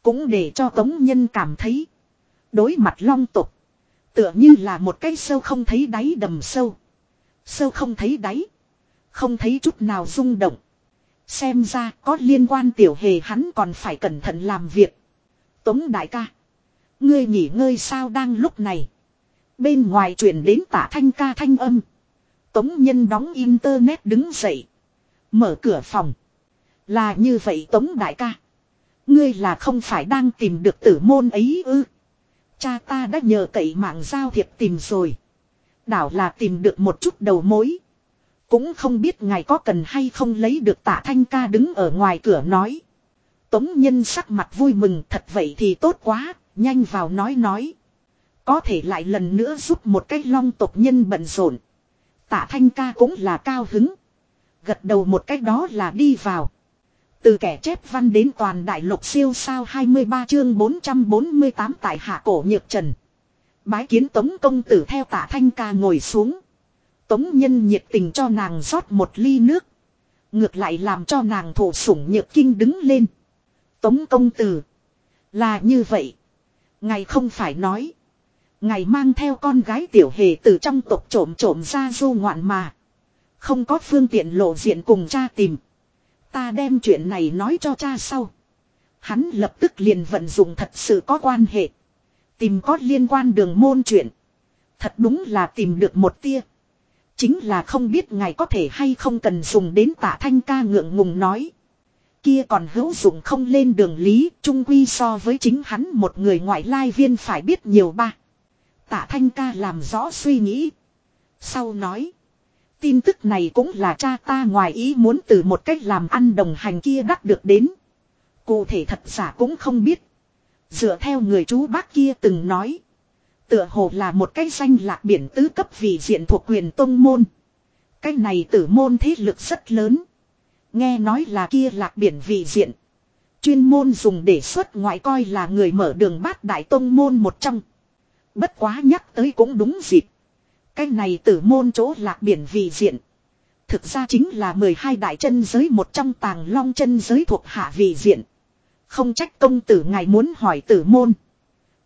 A: Cũng để cho Tống Nhân cảm thấy. Đối mặt long tục. Tựa như là một cái sâu không thấy đáy đầm sâu. Sâu không thấy đáy. Không thấy chút nào rung động. Xem ra có liên quan tiểu hề hắn còn phải cẩn thận làm việc. Tống đại ca. Ngươi nghỉ ngơi sao đang lúc này. Bên ngoài chuyển đến tả thanh ca thanh âm. Tống nhân đóng internet đứng dậy. Mở cửa phòng. Là như vậy Tống đại ca. Ngươi là không phải đang tìm được tử môn ấy ư. Cha ta đã nhờ cậy mạng giao thiệp tìm rồi. Đảo là tìm được một chút đầu mối. Cũng không biết ngài có cần hay không lấy được tạ thanh ca đứng ở ngoài cửa nói. Tống nhân sắc mặt vui mừng thật vậy thì tốt quá, nhanh vào nói nói. Có thể lại lần nữa giúp một cái long tộc nhân bận rộn. Tạ thanh ca cũng là cao hứng. Gật đầu một cách đó là đi vào. Từ kẻ chép văn đến toàn đại lục siêu sao 23 chương 448 tại hạ cổ nhược trần. Bái kiến tống công tử theo tạ thanh ca ngồi xuống. Tống nhân nhiệt tình cho nàng rót một ly nước. Ngược lại làm cho nàng thổ sủng nhược kinh đứng lên. Tống công tử. Là như vậy. Ngài không phải nói. Ngài mang theo con gái tiểu hề từ trong tộc trộm trộm ra du ngoạn mà. Không có phương tiện lộ diện cùng cha tìm. Ta đem chuyện này nói cho cha sau. Hắn lập tức liền vận dụng thật sự có quan hệ. Tìm có liên quan đường môn chuyện. Thật đúng là tìm được một tia. Chính là không biết ngài có thể hay không cần dùng đến tả thanh ca ngượng ngùng nói. Kia còn hữu dụng không lên đường lý, trung quy so với chính hắn một người ngoại lai viên phải biết nhiều ba. Tả thanh ca làm rõ suy nghĩ. Sau nói. Tin tức này cũng là cha ta ngoài ý muốn từ một cách làm ăn đồng hành kia đắc được đến. Cụ thể thật giả cũng không biết. Dựa theo người chú bác kia từng nói. Tựa hồ là một cái danh lạc biển tứ cấp vị diện thuộc quyền tông môn. Cái này tử môn thế lực rất lớn. Nghe nói là kia lạc biển vị diện. Chuyên môn dùng để xuất ngoại coi là người mở đường bát đại tông môn một trong. Bất quá nhắc tới cũng đúng dịp. Cái này tử môn chỗ lạc biển vị diện. Thực ra chính là 12 đại chân giới một trong tàng long chân giới thuộc hạ vị diện. Không trách công tử ngài muốn hỏi tử môn.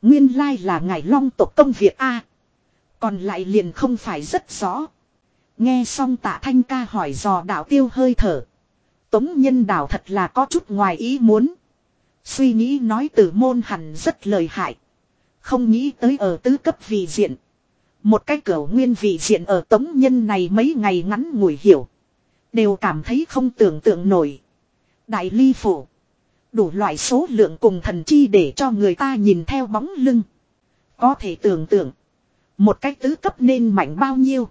A: Nguyên lai là ngài long tộc công việc A. Còn lại liền không phải rất rõ. Nghe xong tạ thanh ca hỏi dò đạo tiêu hơi thở. Tống nhân đạo thật là có chút ngoài ý muốn. Suy nghĩ nói tử môn hẳn rất lời hại. Không nghĩ tới ở tứ cấp vị diện. Một cái cửa nguyên vị diện ở tống nhân này mấy ngày ngắn ngủi hiểu. Đều cảm thấy không tưởng tượng nổi. Đại ly phủ. Đủ loại số lượng cùng thần chi để cho người ta nhìn theo bóng lưng. Có thể tưởng tượng. Một cách tứ cấp nên mạnh bao nhiêu.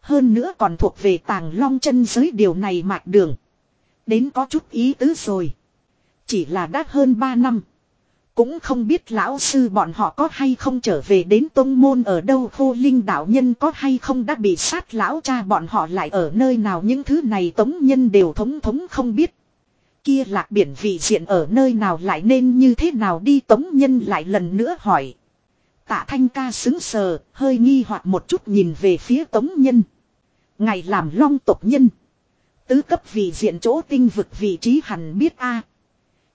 A: Hơn nữa còn thuộc về tàng long chân giới điều này mạch đường. Đến có chút ý tứ rồi. Chỉ là đã hơn 3 năm. Cũng không biết lão sư bọn họ có hay không trở về đến tông môn ở đâu khô linh đạo nhân có hay không đã bị sát lão cha bọn họ lại ở nơi nào những thứ này tống nhân đều thống thống không biết. Kia lạc biển vị diện ở nơi nào lại nên như thế nào đi tống nhân lại lần nữa hỏi. Tạ thanh ca xứng sờ, hơi nghi hoặc một chút nhìn về phía tống nhân. Ngày làm long tộc nhân. Tứ cấp vị diện chỗ tinh vực vị trí hẳn biết a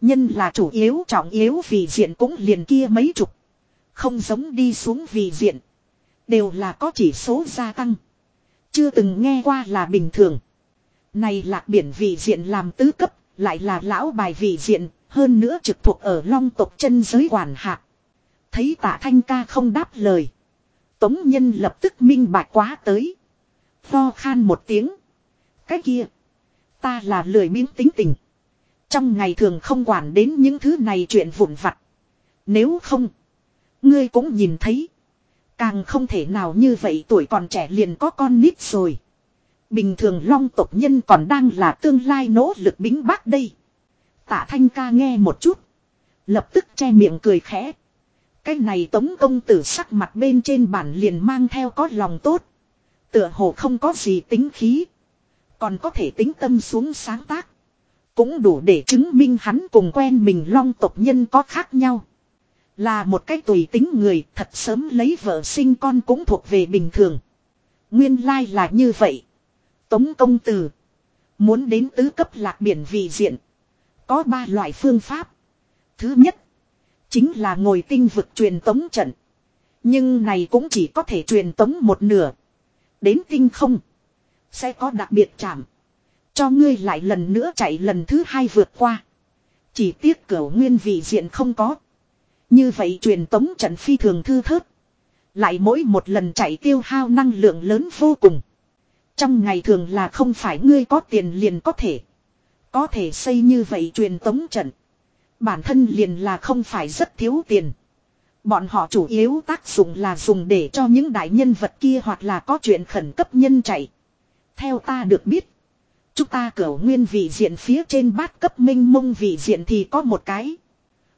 A: Nhân là chủ yếu trọng yếu vì diện cũng liền kia mấy chục. Không giống đi xuống vì diện. Đều là có chỉ số gia tăng. Chưa từng nghe qua là bình thường. Này lạc biển vị diện làm tứ cấp, lại là lão bài vị diện, hơn nữa trực thuộc ở long tộc chân giới quản hạ Thấy tạ thanh ca không đáp lời. Tống nhân lập tức minh bạch quá tới. Pho khan một tiếng. Cái kia. Ta là lười miếng tính tình. Trong ngày thường không quản đến những thứ này chuyện vụn vặt. Nếu không. Ngươi cũng nhìn thấy. Càng không thể nào như vậy tuổi còn trẻ liền có con nít rồi. Bình thường long tộc nhân còn đang là tương lai nỗ lực bính bác đây. Tạ thanh ca nghe một chút. Lập tức che miệng cười khẽ. Cái này tống công tử sắc mặt bên trên bản liền mang theo có lòng tốt. Tựa hồ không có gì tính khí. Còn có thể tính tâm xuống sáng tác. Cũng đủ để chứng minh hắn cùng quen mình long tộc nhân có khác nhau. Là một cái tùy tính người, thật sớm lấy vợ sinh con cũng thuộc về bình thường. Nguyên lai là như vậy. Tống công tử. Muốn đến tứ cấp lạc biển vị diện. Có ba loại phương pháp. Thứ nhất. Chính là ngồi tinh vực truyền tống trận. Nhưng này cũng chỉ có thể truyền tống một nửa. Đến tinh không. Sẽ có đặc biệt chạm. Cho ngươi lại lần nữa chạy lần thứ hai vượt qua. Chỉ tiếc cửa nguyên vị diện không có. Như vậy truyền tống trận phi thường thư thớt. Lại mỗi một lần chạy tiêu hao năng lượng lớn vô cùng. Trong ngày thường là không phải ngươi có tiền liền có thể. Có thể xây như vậy truyền tống trận. Bản thân liền là không phải rất thiếu tiền. Bọn họ chủ yếu tác dụng là dùng để cho những đại nhân vật kia hoặc là có chuyện khẩn cấp nhân chạy. Theo ta được biết. Chúng ta cửu nguyên vị diện phía trên bát cấp minh mông vị diện thì có một cái.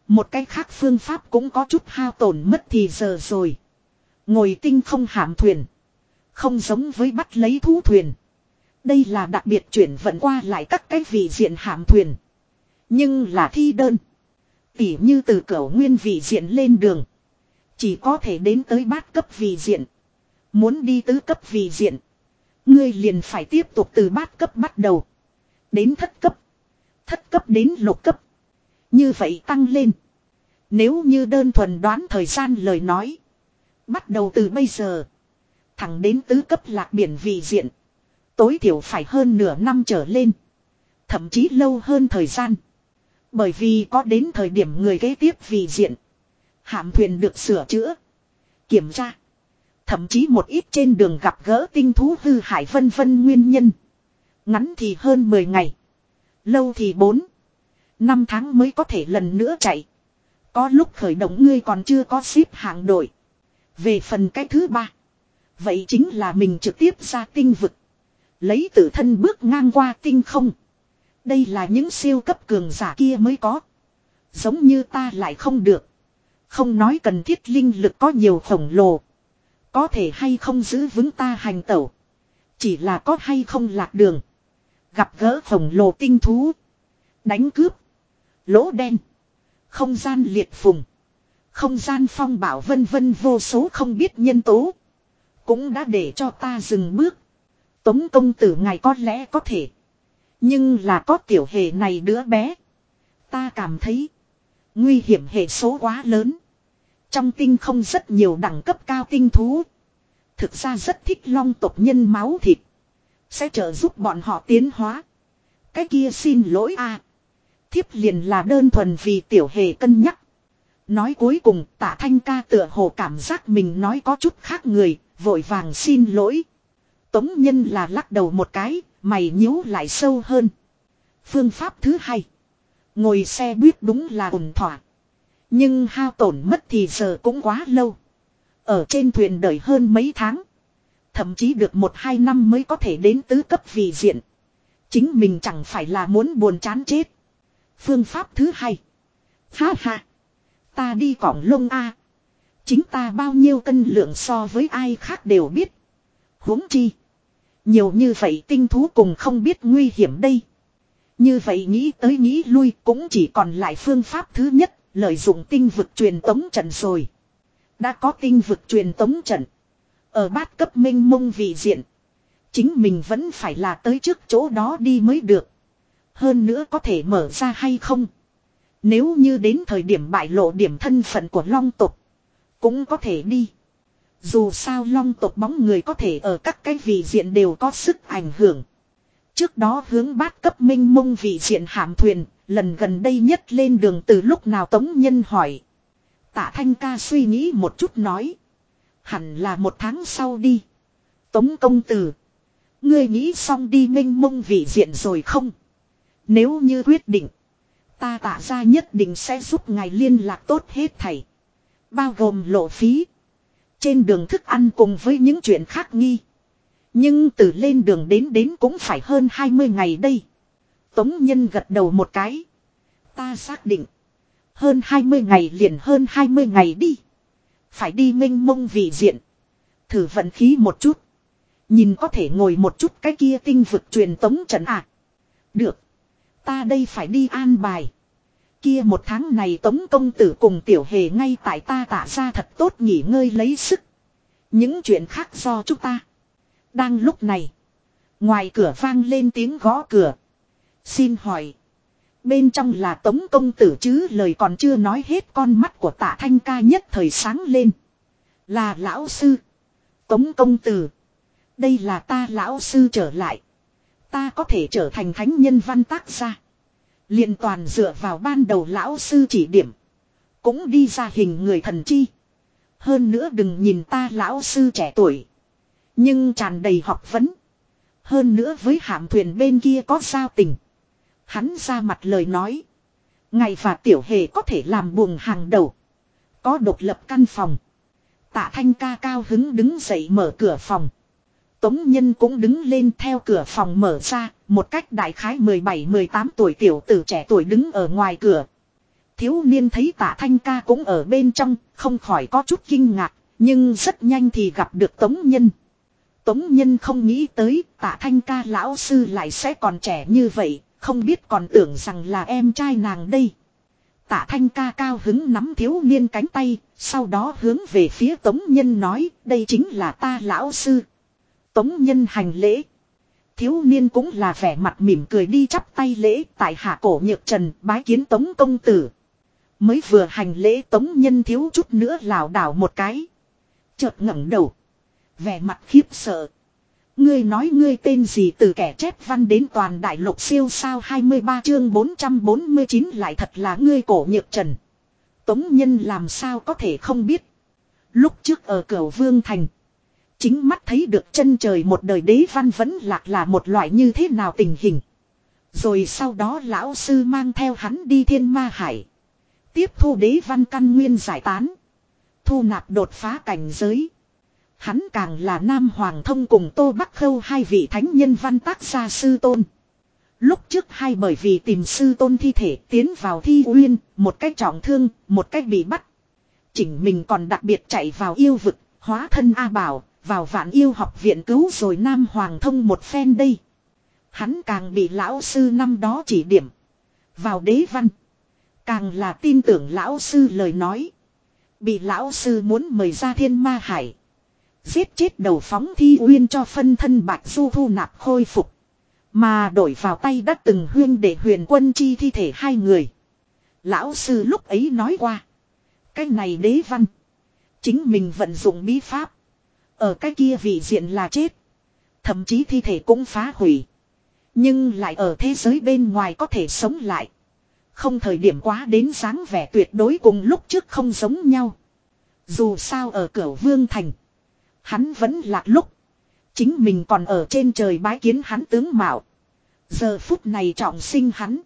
A: Một cái khác phương pháp cũng có chút hao tổn mất thì giờ rồi. Ngồi tinh không hạm thuyền. Không giống với bắt lấy thú thuyền. Đây là đặc biệt chuyển vận qua lại các cái vị diện hạm thuyền. Nhưng là thi đơn. Tỉ như từ cửa nguyên vị diện lên đường. Chỉ có thể đến tới bát cấp vị diện. Muốn đi tứ cấp vị diện. Ngươi liền phải tiếp tục từ bát cấp bắt đầu. Đến thất cấp. Thất cấp đến lục cấp. Như vậy tăng lên. Nếu như đơn thuần đoán thời gian lời nói. Bắt đầu từ bây giờ. Thẳng đến tứ cấp lạc biển vị diện. Tối thiểu phải hơn nửa năm trở lên. Thậm chí lâu hơn thời gian. Bởi vì có đến thời điểm người kế tiếp vị diện. Hạm thuyền được sửa chữa. Kiểm tra. Thậm chí một ít trên đường gặp gỡ tinh thú hư hại vân vân nguyên nhân. Ngắn thì hơn 10 ngày. Lâu thì 4. 5 tháng mới có thể lần nữa chạy. Có lúc khởi động ngươi còn chưa có ship hạng đội. Về phần cái thứ ba. Vậy chính là mình trực tiếp ra tinh vực. Lấy tự thân bước ngang qua tinh không. Đây là những siêu cấp cường giả kia mới có. Giống như ta lại không được. Không nói cần thiết linh lực có nhiều khổng lồ. Có thể hay không giữ vững ta hành tẩu. Chỉ là có hay không lạc đường. Gặp gỡ khổng lồ tinh thú. Đánh cướp. Lỗ đen. Không gian liệt phùng. Không gian phong bảo vân vân vô số không biết nhân tố. Cũng đã để cho ta dừng bước. Tống công tử ngài có lẽ có thể. Nhưng là có tiểu hề này đứa bé. Ta cảm thấy. Nguy hiểm hệ số quá lớn. Trong tinh không rất nhiều đẳng cấp cao tinh thú. Thực ra rất thích long tộc nhân máu thịt. Sẽ trợ giúp bọn họ tiến hóa. Cái kia xin lỗi a Thiếp liền là đơn thuần vì tiểu hề cân nhắc. Nói cuối cùng tạ thanh ca tựa hồ cảm giác mình nói có chút khác người, vội vàng xin lỗi. Tống nhân là lắc đầu một cái, mày nhíu lại sâu hơn. Phương pháp thứ hai. Ngồi xe buýt đúng là ổn thỏa. Nhưng hao tổn mất thì giờ cũng quá lâu. Ở trên thuyền đợi hơn mấy tháng. Thậm chí được một hai năm mới có thể đến tứ cấp vì diện. Chính mình chẳng phải là muốn buồn chán chết. Phương pháp thứ hai. Ha ha. Ta đi cỏng lông A. Chính ta bao nhiêu cân lượng so với ai khác đều biết. huống chi. Nhiều như vậy tinh thú cùng không biết nguy hiểm đây. Như vậy nghĩ tới nghĩ lui cũng chỉ còn lại phương pháp thứ nhất, lợi dụng tinh vực truyền tống trận rồi. Đã có tinh vực truyền tống trận. Ở bát cấp minh mông vị diện. Chính mình vẫn phải là tới trước chỗ đó đi mới được. Hơn nữa có thể mở ra hay không. Nếu như đến thời điểm bại lộ điểm thân phận của long tục. Cũng có thể đi. Dù sao long tộc bóng người có thể ở các cái vị diện đều có sức ảnh hưởng. Trước đó hướng bát cấp minh mông vị diện hạm thuyền, lần gần đây nhất lên đường từ lúc nào Tống Nhân hỏi. Tạ Thanh ca suy nghĩ một chút nói. Hẳn là một tháng sau đi. Tống công tử. Ngươi nghĩ xong đi minh mông vị diện rồi không? Nếu như quyết định. Ta tạ ra nhất định sẽ giúp ngài liên lạc tốt hết thầy. Bao gồm lộ phí. Trên đường thức ăn cùng với những chuyện khác nghi. Nhưng từ lên đường đến đến cũng phải hơn 20 ngày đây. Tống Nhân gật đầu một cái. Ta xác định. Hơn 20 ngày liền hơn 20 ngày đi. Phải đi minh mông vị diện. Thử vận khí một chút. Nhìn có thể ngồi một chút cái kia tinh vực truyền tống trận à. Được. Ta đây phải đi an bài. Kia một tháng này tống công tử cùng tiểu hề ngay tại ta tả ra thật tốt nghỉ ngơi lấy sức. Những chuyện khác do chúng ta. Đang lúc này. Ngoài cửa vang lên tiếng gõ cửa. Xin hỏi. Bên trong là tống công tử chứ lời còn chưa nói hết, con mắt của tạ thanh ca nhất thời sáng lên. Là lão sư. Tống công tử. Đây là ta lão sư trở lại. Ta có thể trở thành thánh nhân văn tác gia. liền toàn dựa vào ban đầu lão sư chỉ điểm. Cũng đi ra hình người thần chi. Hơn nữa đừng nhìn ta lão sư trẻ tuổi. Nhưng tràn đầy học vấn. Hơn nữa với hạm thuyền bên kia có giao tình. Hắn ra mặt lời nói. Ngày và tiểu hề có thể làm buồng hàng đầu. Có độc lập căn phòng. Tạ thanh ca cao hứng đứng dậy mở cửa phòng. Tống Nhân cũng đứng lên theo cửa phòng mở ra, một cách đại khái 17-18 tuổi tiểu tử trẻ tuổi đứng ở ngoài cửa. Thiếu niên thấy tạ thanh ca cũng ở bên trong, không khỏi có chút kinh ngạc, nhưng rất nhanh thì gặp được Tống Nhân. Tống Nhân không nghĩ tới tạ thanh ca lão sư lại sẽ còn trẻ như vậy, không biết còn tưởng rằng là em trai nàng đây. Tạ thanh ca cao hứng nắm thiếu niên cánh tay, sau đó hướng về phía Tống Nhân nói, đây chính là ta lão sư. Tống Nhân hành lễ. Thiếu niên cũng là vẻ mặt mỉm cười đi chắp tay lễ tại hạ cổ nhược trần bái kiến Tống công tử. Mới vừa hành lễ Tống Nhân thiếu chút nữa lảo đảo một cái. Chợt ngẩng đầu. Vẻ mặt khiếp sợ. Ngươi nói ngươi tên gì từ kẻ chép văn đến toàn đại lục siêu sao 23 chương 449 lại thật là ngươi cổ nhược trần. Tống nhân làm sao có thể không biết. Lúc trước ở cửa vương thành. Chính mắt thấy được chân trời một đời đế văn vẫn lạc là một loại như thế nào tình hình. Rồi sau đó lão sư mang theo hắn đi thiên ma hải. Tiếp thu đế văn căn nguyên giải tán. Thu nạp đột phá cảnh giới. Hắn càng là Nam Hoàng thông cùng Tô Bắc Khâu hai vị thánh nhân văn tác gia sư tôn. Lúc trước hai bởi vì tìm sư tôn thi thể tiến vào thi uyên, một cách trọng thương, một cách bị bắt. Chỉnh mình còn đặc biệt chạy vào yêu vực, hóa thân A Bảo, vào vạn yêu học viện cứu rồi Nam Hoàng thông một phen đây. Hắn càng bị lão sư năm đó chỉ điểm. Vào đế văn. Càng là tin tưởng lão sư lời nói. Bị lão sư muốn mời ra thiên ma hải. Giết chết đầu phóng thi uyên cho phân thân bạch du thu nạp khôi phục. Mà đổi vào tay đã từng huyên để huyền quân chi thi thể hai người. Lão sư lúc ấy nói qua. Cái này đế văn. Chính mình vận dụng bí pháp. Ở cái kia vị diện là chết. Thậm chí thi thể cũng phá hủy. Nhưng lại ở thế giới bên ngoài có thể sống lại. Không thời điểm quá đến dáng vẻ tuyệt đối cùng lúc trước không giống nhau. Dù sao ở cửa vương thành. Hắn vẫn lạc lúc. Chính mình còn ở trên trời bái kiến hắn tướng mạo. Giờ phút này trọng sinh hắn.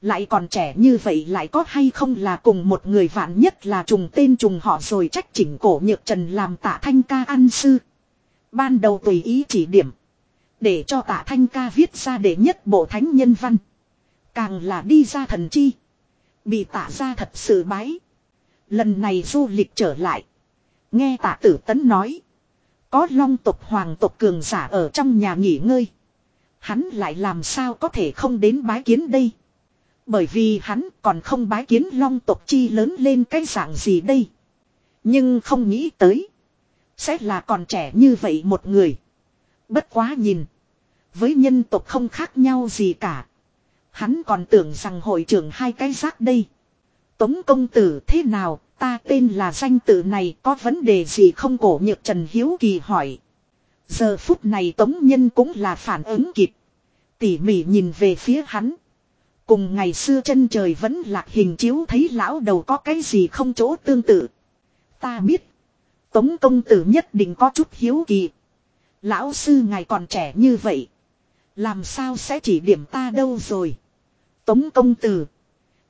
A: Lại còn trẻ như vậy lại có hay không là cùng một người vạn nhất là trùng tên trùng họ rồi trách chỉnh cổ nhược trần làm tạ thanh ca ăn sư. Ban đầu tùy ý chỉ điểm. Để cho tạ thanh ca viết ra để nhất bộ thánh nhân văn. Càng là đi ra thần chi. Bị tạ ra thật sự bái. Lần này du lịch trở lại. Nghe tạ tử tấn nói. Có long tộc hoàng tộc cường giả ở trong nhà nghỉ ngơi. Hắn lại làm sao có thể không đến bái kiến đây. Bởi vì hắn còn không bái kiến long tộc chi lớn lên cái dạng gì đây. Nhưng không nghĩ tới. Sẽ là còn trẻ như vậy một người. Bất quá nhìn. Với nhân tộc không khác nhau gì cả. Hắn còn tưởng rằng hội trưởng hai cái giác đây. Tống công tử thế nào, ta tên là danh tự này có vấn đề gì không cổ nhược Trần Hiếu Kỳ hỏi. Giờ phút này Tống Nhân cũng là phản ứng kịp. Tỉ mỉ nhìn về phía hắn. Cùng ngày xưa chân trời vẫn lạc hình chiếu thấy lão đầu có cái gì không chỗ tương tự. Ta biết. Tống công tử nhất định có chút hiếu kỳ. Lão sư ngài còn trẻ như vậy. Làm sao sẽ chỉ điểm ta đâu rồi. Tống công tử.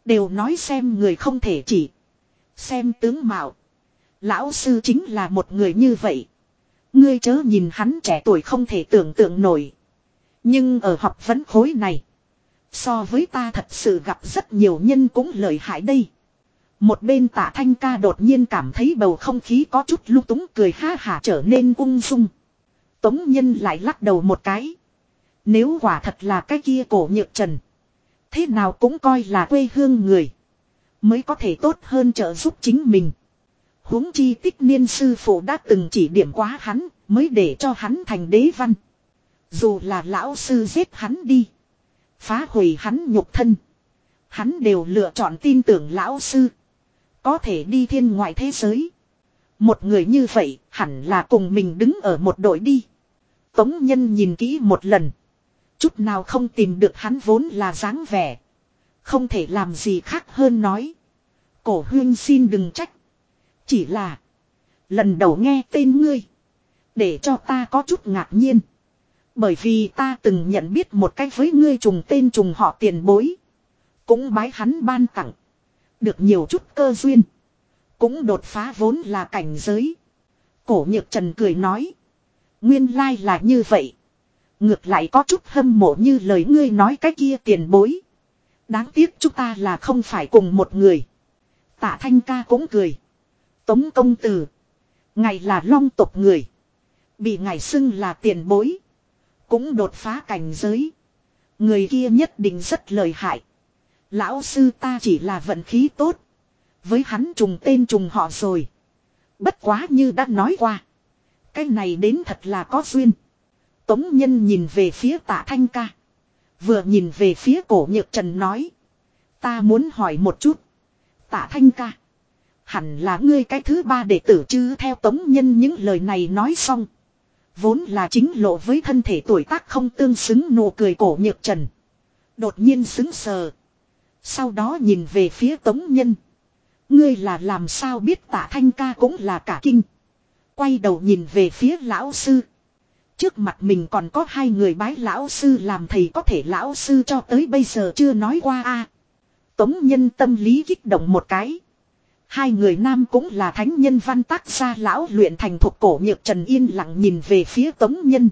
A: Đều nói xem người không thể chỉ. Xem tướng mạo. Lão sư chính là một người như vậy. Ngươi chớ nhìn hắn trẻ tuổi không thể tưởng tượng nổi. Nhưng ở học vấn khối này. So với ta thật sự gặp rất nhiều nhân cũng lợi hại đây. Một bên tạ thanh ca đột nhiên cảm thấy bầu không khí có chút lung túng cười ha hả trở nên ung dung. Tống nhân lại lắc đầu một cái. Nếu quả thật là cái kia cổ nhược trần. Thế nào cũng coi là quê hương người. Mới có thể tốt hơn trợ giúp chính mình. huống chi tích niên sư phụ đã từng chỉ điểm quá hắn. Mới để cho hắn thành đế văn. Dù là lão sư giết hắn đi. Phá hủy hắn nhục thân. Hắn đều lựa chọn tin tưởng lão sư. Có thể đi thiên ngoại thế giới. Một người như vậy hẳn là cùng mình đứng ở một đội đi. Tống nhân nhìn kỹ một lần. Chút nào không tìm được hắn vốn là dáng vẻ. Không thể làm gì khác hơn nói. Cổ huyên xin đừng trách. Chỉ là. Lần đầu nghe tên ngươi. Để cho ta có chút ngạc nhiên. Bởi vì ta từng nhận biết một cách với ngươi trùng tên trùng họ tiền bối. Cũng bái hắn ban tặng. Được nhiều chút cơ duyên. Cũng đột phá vốn là cảnh giới. Cổ nhược trần cười nói. Nguyên lai là như vậy. Ngược lại có chút hâm mộ như lời ngươi nói cái kia tiền bối. Đáng tiếc chúng ta là không phải cùng một người. Tạ thanh ca cũng cười. Tống công tử. Ngài là long tộc người. Bị ngài xưng là tiền bối. Cũng đột phá cảnh giới. Người kia nhất định rất lợi hại. Lão sư ta chỉ là vận khí tốt. Với hắn trùng tên trùng họ rồi. Bất quá như đã nói qua. Cái này đến thật là có duyên. Tống nhân nhìn về phía tạ thanh ca. Vừa nhìn về phía cổ nhược trần nói. Ta muốn hỏi một chút. Tạ thanh ca. Hẳn là ngươi cái thứ ba đệ tử chứ theo tống nhân những lời này nói xong. Vốn là chính lộ với thân thể tuổi tác không tương xứng nụ cười cổ nhược trần. Đột nhiên xứng sờ. Sau đó nhìn về phía tống nhân. Ngươi là làm sao biết tạ thanh ca cũng là cả kinh. Quay đầu nhìn về phía lão sư. Trước mặt mình còn có hai người bái lão sư làm thầy có thể lão sư cho tới bây giờ chưa nói qua a. Tống nhân tâm lý kích động một cái. Hai người nam cũng là thánh nhân văn tác gia lão luyện thành thuộc cổ nhược trần yên lặng nhìn về phía tống nhân.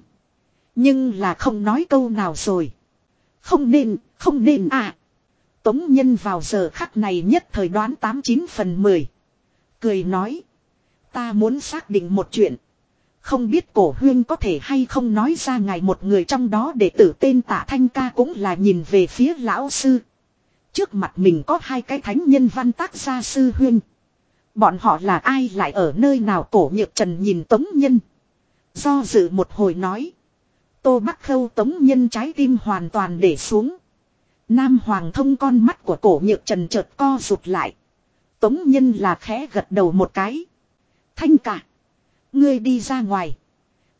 A: Nhưng là không nói câu nào rồi. Không nên, không nên à. Tống nhân vào giờ khắc này nhất thời đoán 89 phần 10. Cười nói. Ta muốn xác định một chuyện. Không biết cổ huyên có thể hay không nói ra ngài một người trong đó để tử tên tạ thanh ca cũng là nhìn về phía lão sư. Trước mặt mình có hai cái thánh nhân văn tác gia sư huyên. Bọn họ là ai lại ở nơi nào cổ nhược trần nhìn tống nhân. Do dự một hồi nói. Tô Bắc Khâu tống nhân trái tim hoàn toàn để xuống. Nam Hoàng thông con mắt của cổ nhược trần chợt co rụt lại. Tống nhân là khẽ gật đầu một cái. Thanh cả. Ngươi đi ra ngoài.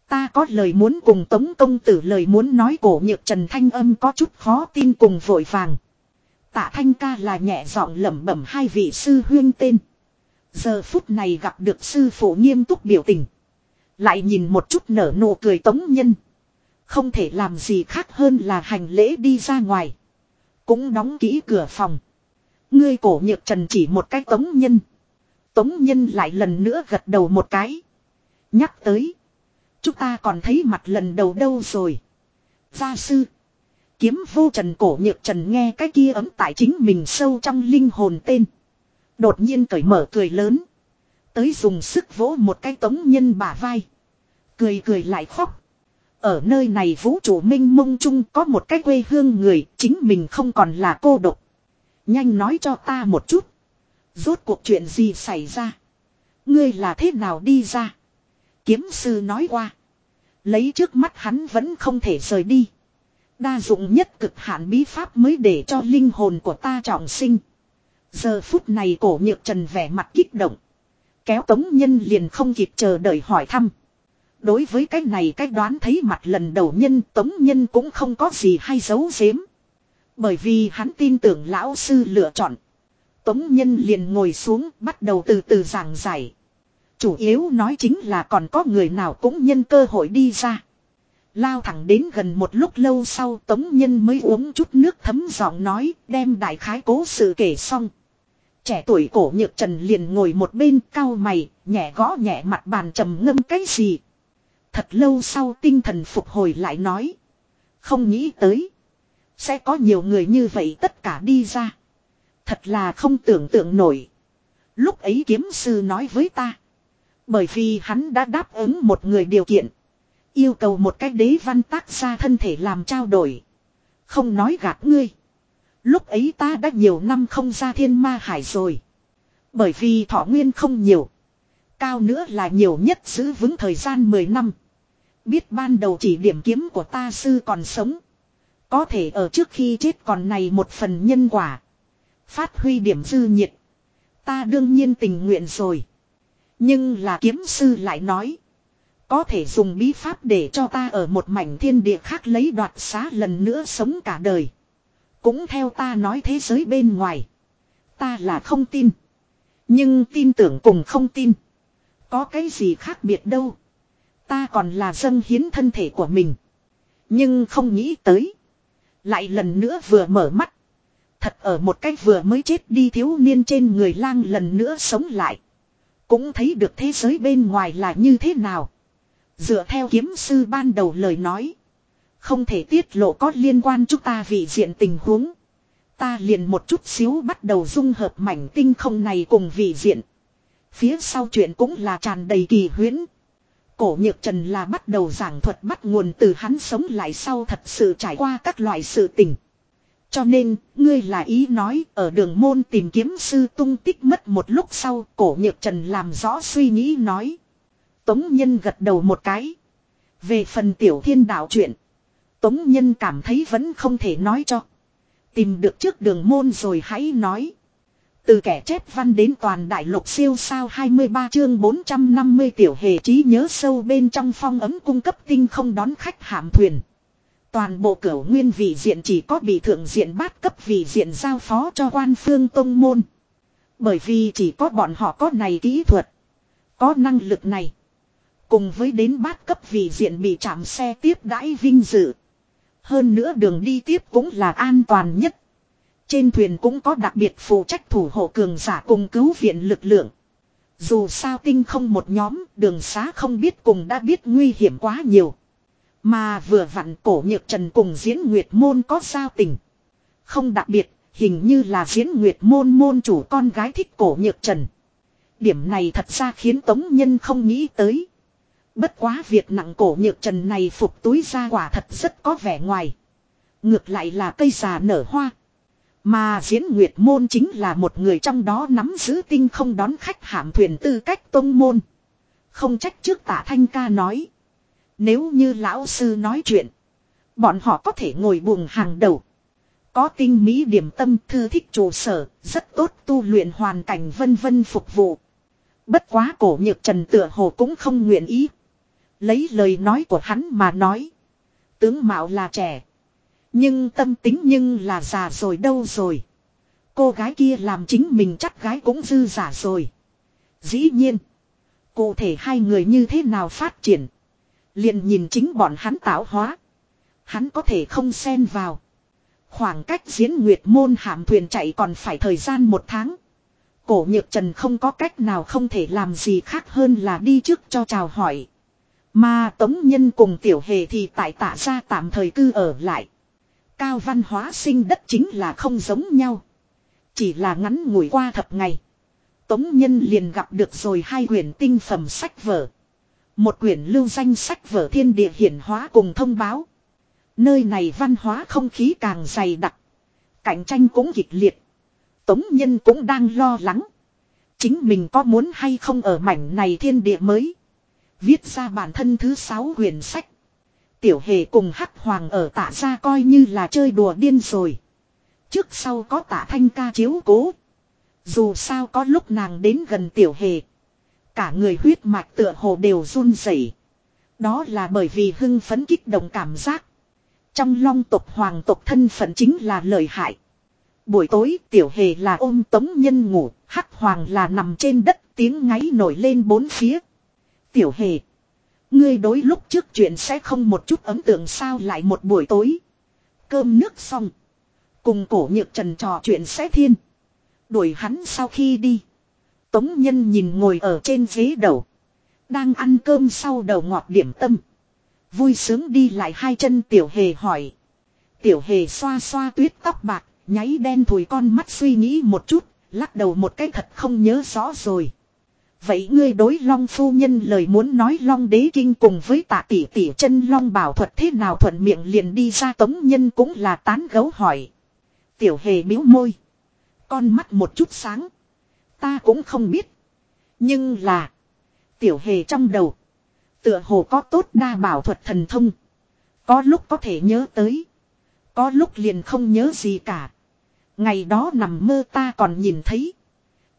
A: Ta có lời muốn cùng tống công tử, lời muốn nói cổ nhược trần thanh âm có chút khó tin cùng vội vàng. Tạ thanh ca là nhẹ giọng lẩm bẩm hai vị sư huyên tên. Giờ phút này gặp được sư phụ nghiêm túc biểu tình. Lại nhìn một chút nở nụ cười tống nhân. Không thể làm gì khác hơn là hành lễ đi ra ngoài. Cũng đóng kỹ cửa phòng. Ngươi cổ nhược trần chỉ một cái tống nhân. Tống nhân lại lần nữa gật đầu một cái. Nhắc tới. Chúng ta còn thấy mặt lần đầu đâu rồi. Gia sư. Kiếm vô trần cổ nhược trần nghe cái kia ấm tại chính mình sâu trong linh hồn tên. Đột nhiên cởi mở cười lớn. Tới dùng sức vỗ một cái tống nhân bả vai. Cười cười lại khóc. Ở nơi này vũ trụ minh mông chung có một cái quê hương người, chính mình không còn là cô độc. Nhanh nói cho ta một chút. Rốt cuộc chuyện gì xảy ra? Ngươi là thế nào đi ra? Kiếm sư nói qua. Lấy trước mắt hắn vẫn không thể rời đi. Đa dụng nhất cực hạn bí pháp mới để cho linh hồn của ta trọng sinh. Giờ phút này cổ nhược trần vẻ mặt kích động. Kéo tống nhân liền không kịp chờ đợi hỏi thăm. Đối với cái này cái đoán thấy mặt lần đầu nhân, tống nhân cũng không có gì hay giấu giếm. Bởi vì hắn tin tưởng lão sư lựa chọn. Tống nhân liền ngồi xuống, bắt đầu từ từ giảng giải. Chủ yếu nói chính là còn có người nào cũng nhân cơ hội đi ra. Lao thẳng đến gần một lúc lâu sau tống nhân mới uống chút nước thấm giọng nói đem đại khái cố sự kể xong. Trẻ tuổi cổ nhược trần liền ngồi một bên cao mày, nhẹ gõ nhẹ mặt bàn trầm ngâm cái gì. Thật lâu sau tinh thần phục hồi lại nói. Không nghĩ tới. Sẽ có nhiều người như vậy tất cả đi ra. Thật là không tưởng tượng nổi. Lúc ấy kiếm sư nói với ta. Bởi vì hắn đã đáp ứng một người điều kiện. Yêu cầu một cái đế văn tác ra thân thể làm trao đổi. Không nói gạt ngươi. Lúc ấy ta đã nhiều năm không ra thiên ma hải rồi. Bởi vì thọ nguyên không nhiều. Cao nữa là nhiều nhất giữ vững thời gian 10 năm. Biết ban đầu chỉ điểm kiếm của ta sư còn sống. Có thể ở trước khi chết còn này một phần nhân quả. Phát huy điểm dư nhiệt. Ta đương nhiên tình nguyện rồi. Nhưng là kiếm sư lại nói. Có thể dùng bí pháp để cho ta ở một mảnh thiên địa khác lấy đoạt xá lần nữa sống cả đời. Cũng theo ta nói thế giới bên ngoài. Ta là không tin. Nhưng tin tưởng cùng không tin. Có cái gì khác biệt đâu. Ta còn là dâng hiến thân thể của mình. Nhưng không nghĩ tới. Lại lần nữa vừa mở mắt. Thật ở một cách vừa mới chết đi thiếu niên trên người lang lần nữa sống lại. Cũng thấy được thế giới bên ngoài là như thế nào. Dựa theo kiếm sư ban đầu lời nói. Không thể tiết lộ có liên quan chúng ta vị diện tình huống. Ta liền một chút xíu bắt đầu dung hợp mảnh tinh không này cùng vị diện. Phía sau chuyện cũng là tràn đầy kỳ huyễn. Cổ nhược trần là bắt đầu giảng thuật bắt nguồn từ hắn sống lại sau thật sự trải qua các loại sự tình. Cho nên, ngươi là ý nói ở đường môn tìm kiếm sư tung tích mất một lúc sau cổ nhược trần làm rõ suy nghĩ nói. Tống nhân gật đầu một cái. Về phần tiểu thiên đạo chuyện. Tống nhân cảm thấy vẫn không thể nói cho. Tìm được trước đường môn rồi hãy nói. Từ kẻ chép văn đến toàn đại lục siêu sao 23 chương 450 tiểu hề trí nhớ sâu bên trong phong ấm cung cấp tinh không đón khách hạm thuyền. Toàn bộ cửu nguyên vị diện chỉ có bị thượng diện bát cấp vị diện giao phó cho quan phương tông môn. Bởi vì chỉ có bọn họ có này kỹ thuật. Có năng lực này. Cùng với đến bát cấp vị diện bị chạm xe tiếp đãi vinh dự. Hơn nữa đường đi tiếp cũng là an toàn nhất. Trên thuyền cũng có đặc biệt phụ trách thủ hộ cường giả cùng cứu viện lực lượng. Dù sao tinh không một nhóm, đường xá không biết cùng đã biết nguy hiểm quá nhiều. Mà vừa vặn cổ nhược trần cùng diễn nguyệt môn có sao tình. Không đặc biệt, hình như là diễn nguyệt môn môn chủ con gái thích cổ nhược trần. Điểm này thật ra khiến tống nhân không nghĩ tới. Bất quá việc nặng cổ nhược trần này phục túi ra quả thật rất có vẻ ngoài. Ngược lại là cây già nở hoa. Mà diễn nguyệt môn chính là một người trong đó nắm giữ tinh không đón khách hạm thuyền tư cách tông môn. Không trách trước tả thanh ca nói. Nếu như lão sư nói chuyện. Bọn họ có thể ngồi buồng hàng đầu. Có tinh mỹ điểm tâm thư thích trụ sở, rất tốt tu luyện hoàn cảnh vân vân phục vụ. Bất quá cổ nhược trần tựa hồ cũng không nguyện ý. Lấy lời nói của hắn mà nói. Tướng mạo là trẻ. Nhưng tâm tính nhưng là già rồi đâu rồi. Cô gái kia làm chính mình chắc gái cũng dư giả rồi. Dĩ nhiên. Cụ thể hai người như thế nào phát triển liền nhìn chính bọn hắn tạo hóa. Hắn có thể không xen vào. Khoảng cách diễn nguyệt môn hạm thuyền chạy còn phải thời gian một tháng. Cổ nhược trần không có cách nào không thể làm gì khác hơn là đi trước cho chào hỏi. Mà tống nhân cùng tiểu hề thì tại tạ ra tạm thời cư ở lại. Cao văn hóa sinh đất chính là không giống nhau. Chỉ là ngắn ngủi qua thập ngày. Tống nhân liền gặp được rồi hai quyển tinh phẩm sách vở. Một quyển lưu danh sách vở thiên địa hiển hóa cùng thông báo. Nơi này văn hóa không khí càng dày đặc. Cạnh tranh cũng kịch liệt. Tống nhân cũng đang lo lắng. Chính mình có muốn hay không ở mảnh này thiên địa mới. Viết ra bản thân thứ sáu quyển sách. Tiểu hề cùng hắc hoàng ở tạ ra coi như là chơi đùa điên rồi. Trước sau có tạ thanh ca chiếu cố. Dù sao có lúc nàng đến gần tiểu hề. Cả người huyết mạch tựa hồ đều run rẩy. Đó là bởi vì hưng phấn kích động cảm giác. Trong long tộc hoàng tộc thân phận chính là lợi hại. Buổi tối tiểu hề là ôm tống nhân ngủ, hắc hoàng là nằm trên đất tiếng ngáy nổi lên bốn phía. Tiểu hề. Ngươi đối lúc trước chuyện sẽ không một chút ấn tượng sao lại một buổi tối. Cơm nước xong. Cùng cổ nhược trần trò chuyện sẽ thiên. Đuổi hắn sau khi đi. Tống nhân nhìn ngồi ở trên ghế đầu. Đang ăn cơm sau đầu ngọt điểm tâm. Vui sướng đi lại hai chân tiểu hề hỏi. Tiểu hề xoa xoa tuyết tóc bạc, nháy đen thùi con mắt suy nghĩ một chút, lắc đầu một cái thật không nhớ rõ rồi. Vậy ngươi đối long phu nhân lời muốn nói long đế kinh cùng với tạ tỷ tỷ chân long bảo thuật thế nào thuận miệng liền đi ra tống nhân cũng là tán gấu hỏi. Tiểu hề miếu môi. Con mắt một chút sáng. Ta cũng không biết. Nhưng là. Tiểu hề trong đầu. Tựa hồ có tốt đa bảo thuật thần thông. Có lúc có thể nhớ tới. Có lúc liền không nhớ gì cả. Ngày đó nằm mơ ta còn nhìn thấy.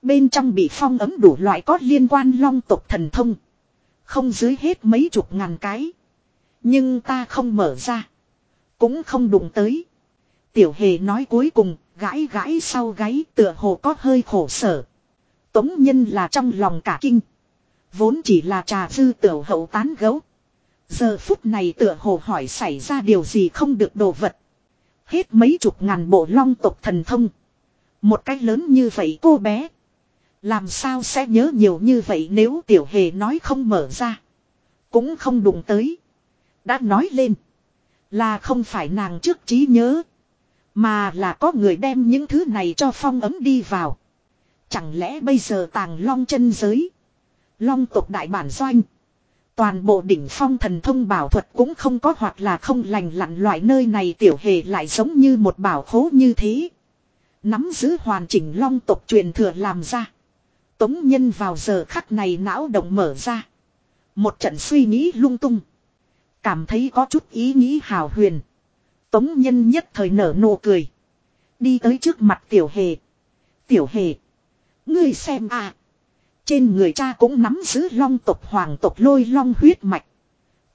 A: Bên trong bị phong ấm đủ loại có liên quan long tộc thần thông. Không dưới hết mấy chục ngàn cái. Nhưng ta không mở ra. Cũng không đụng tới. Tiểu hề nói cuối cùng, gãi gãi sau gáy tựa hồ có hơi khổ sở. Tống nhân là trong lòng cả kinh. Vốn chỉ là trà dư tiểu hậu tán gấu. Giờ phút này tựa hồ hỏi xảy ra điều gì không được đồ vật. Hết mấy chục ngàn bộ long tộc thần thông. Một cách lớn như vậy cô bé. Làm sao sẽ nhớ nhiều như vậy nếu tiểu hề nói không mở ra. Cũng không đụng tới. Đã nói lên. Là không phải nàng trước trí nhớ. Mà là có người đem những thứ này cho phong ấm đi vào. Chẳng lẽ bây giờ tàng long chân giới. Long tộc đại bản doanh. Toàn bộ đỉnh phong thần thông bảo thuật cũng không có hoặc là không lành lặn loại nơi này tiểu hề lại giống như một bảo khố như thế. Nắm giữ hoàn chỉnh long tộc truyền thừa làm ra. Tống nhân vào giờ khắc này não động mở ra. Một trận suy nghĩ lung tung. Cảm thấy có chút ý nghĩ hào huyền. Tống nhân nhất thời nở nụ cười. Đi tới trước mặt tiểu hề. Tiểu hề. Ngươi xem à. Trên người cha cũng nắm giữ long tộc hoàng tộc lôi long huyết mạch.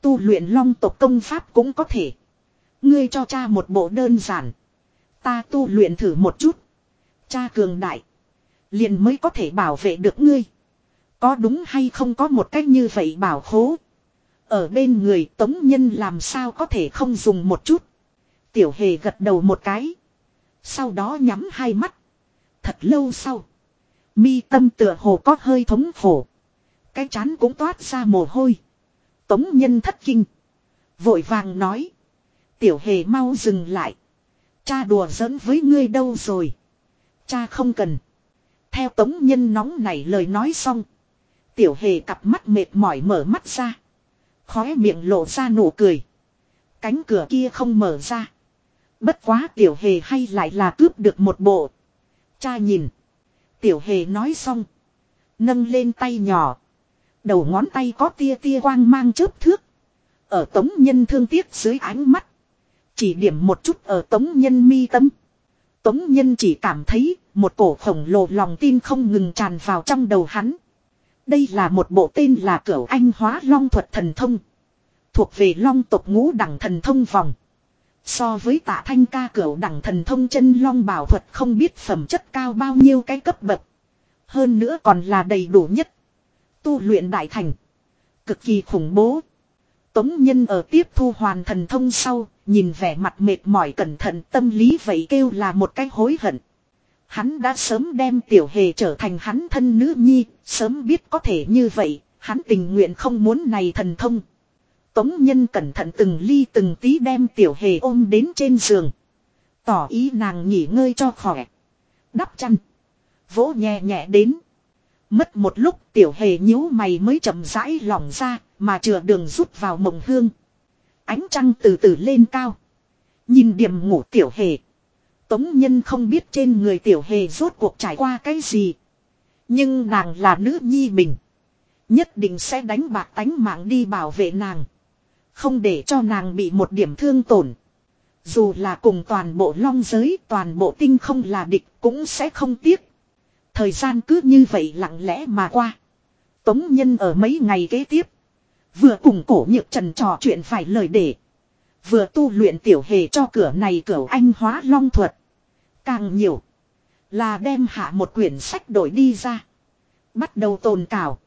A: Tu luyện long tộc công pháp cũng có thể. Ngươi cho cha một bộ đơn giản. Ta tu luyện thử một chút. Cha cường đại. Liền mới có thể bảo vệ được ngươi. Có đúng hay không có một cách như vậy bảo khố. Ở bên người tống nhân làm sao có thể không dùng một chút. Tiểu hề gật đầu một cái. Sau đó nhắm hai mắt. Thật lâu sau. Mi tâm tựa hồ có hơi thống khổ. Cái chán cũng toát ra mồ hôi. Tống nhân thất kinh. Vội vàng nói. Tiểu hề mau dừng lại. Cha đùa giỡn với ngươi đâu rồi. Cha không cần. Theo tống nhân nóng nảy lời nói xong. Tiểu hề cặp mắt mệt mỏi mở mắt ra. Khóe miệng lộ ra nụ cười. Cánh cửa kia không mở ra. Bất quá tiểu hề hay lại là cướp được một bộ. Cha nhìn. Tiểu hề nói xong. Nâng lên tay nhỏ. Đầu ngón tay có tia tia quang mang chớp thước. Ở tống nhân thương tiếc dưới ánh mắt. Chỉ điểm một chút ở tống nhân mi tâm. Tống nhân chỉ cảm thấy một cổ khổng lồ lòng tin không ngừng tràn vào trong đầu hắn. Đây là một bộ tên là cửu anh hóa long thuật thần thông. Thuộc về long tộc ngũ đẳng thần thông vòng. So với tạ thanh ca cửu đẳng thần thông chân long bảo thuật không biết phẩm chất cao bao nhiêu cái cấp bậc. Hơn nữa còn là đầy đủ nhất. Tu luyện đại thành. Cực kỳ khủng bố. Tống nhân ở tiếp thu hoàn thần thông sau, nhìn vẻ mặt mệt mỏi cẩn thận tâm lý vậy kêu là một cái hối hận. Hắn đã sớm đem tiểu hề trở thành hắn thân nữ nhi, sớm biết có thể như vậy, hắn tình nguyện không muốn này thần thông. Tống nhân cẩn thận từng ly từng tí đem tiểu hề ôm đến trên giường. Tỏ ý nàng nghỉ ngơi cho khỏe. Đắp chăn. Vỗ nhẹ nhẹ đến. Mất một lúc tiểu hề nhíu mày mới chậm rãi lỏng ra mà chừa đường rút vào mộng hương. Ánh trăng từ từ lên cao. Nhìn điểm ngủ tiểu hề. Tống nhân không biết trên người tiểu hề rốt cuộc trải qua cái gì. Nhưng nàng là nữ nhi mình. Nhất định sẽ đánh bạc tánh mạng đi bảo vệ nàng. Không để cho nàng bị một điểm thương tổn. Dù là cùng toàn bộ long giới, toàn bộ tinh không là địch cũng sẽ không tiếc. Thời gian cứ như vậy lặng lẽ mà qua. Tống nhân ở mấy ngày kế tiếp. Vừa cùng cổ nhược trần trò chuyện phải lời để. Vừa tu luyện tiểu hề cho cửa này cửa anh hóa long thuật. Càng nhiều. Là đem hạ một quyển sách đổi đi ra. Bắt đầu tồn cảo.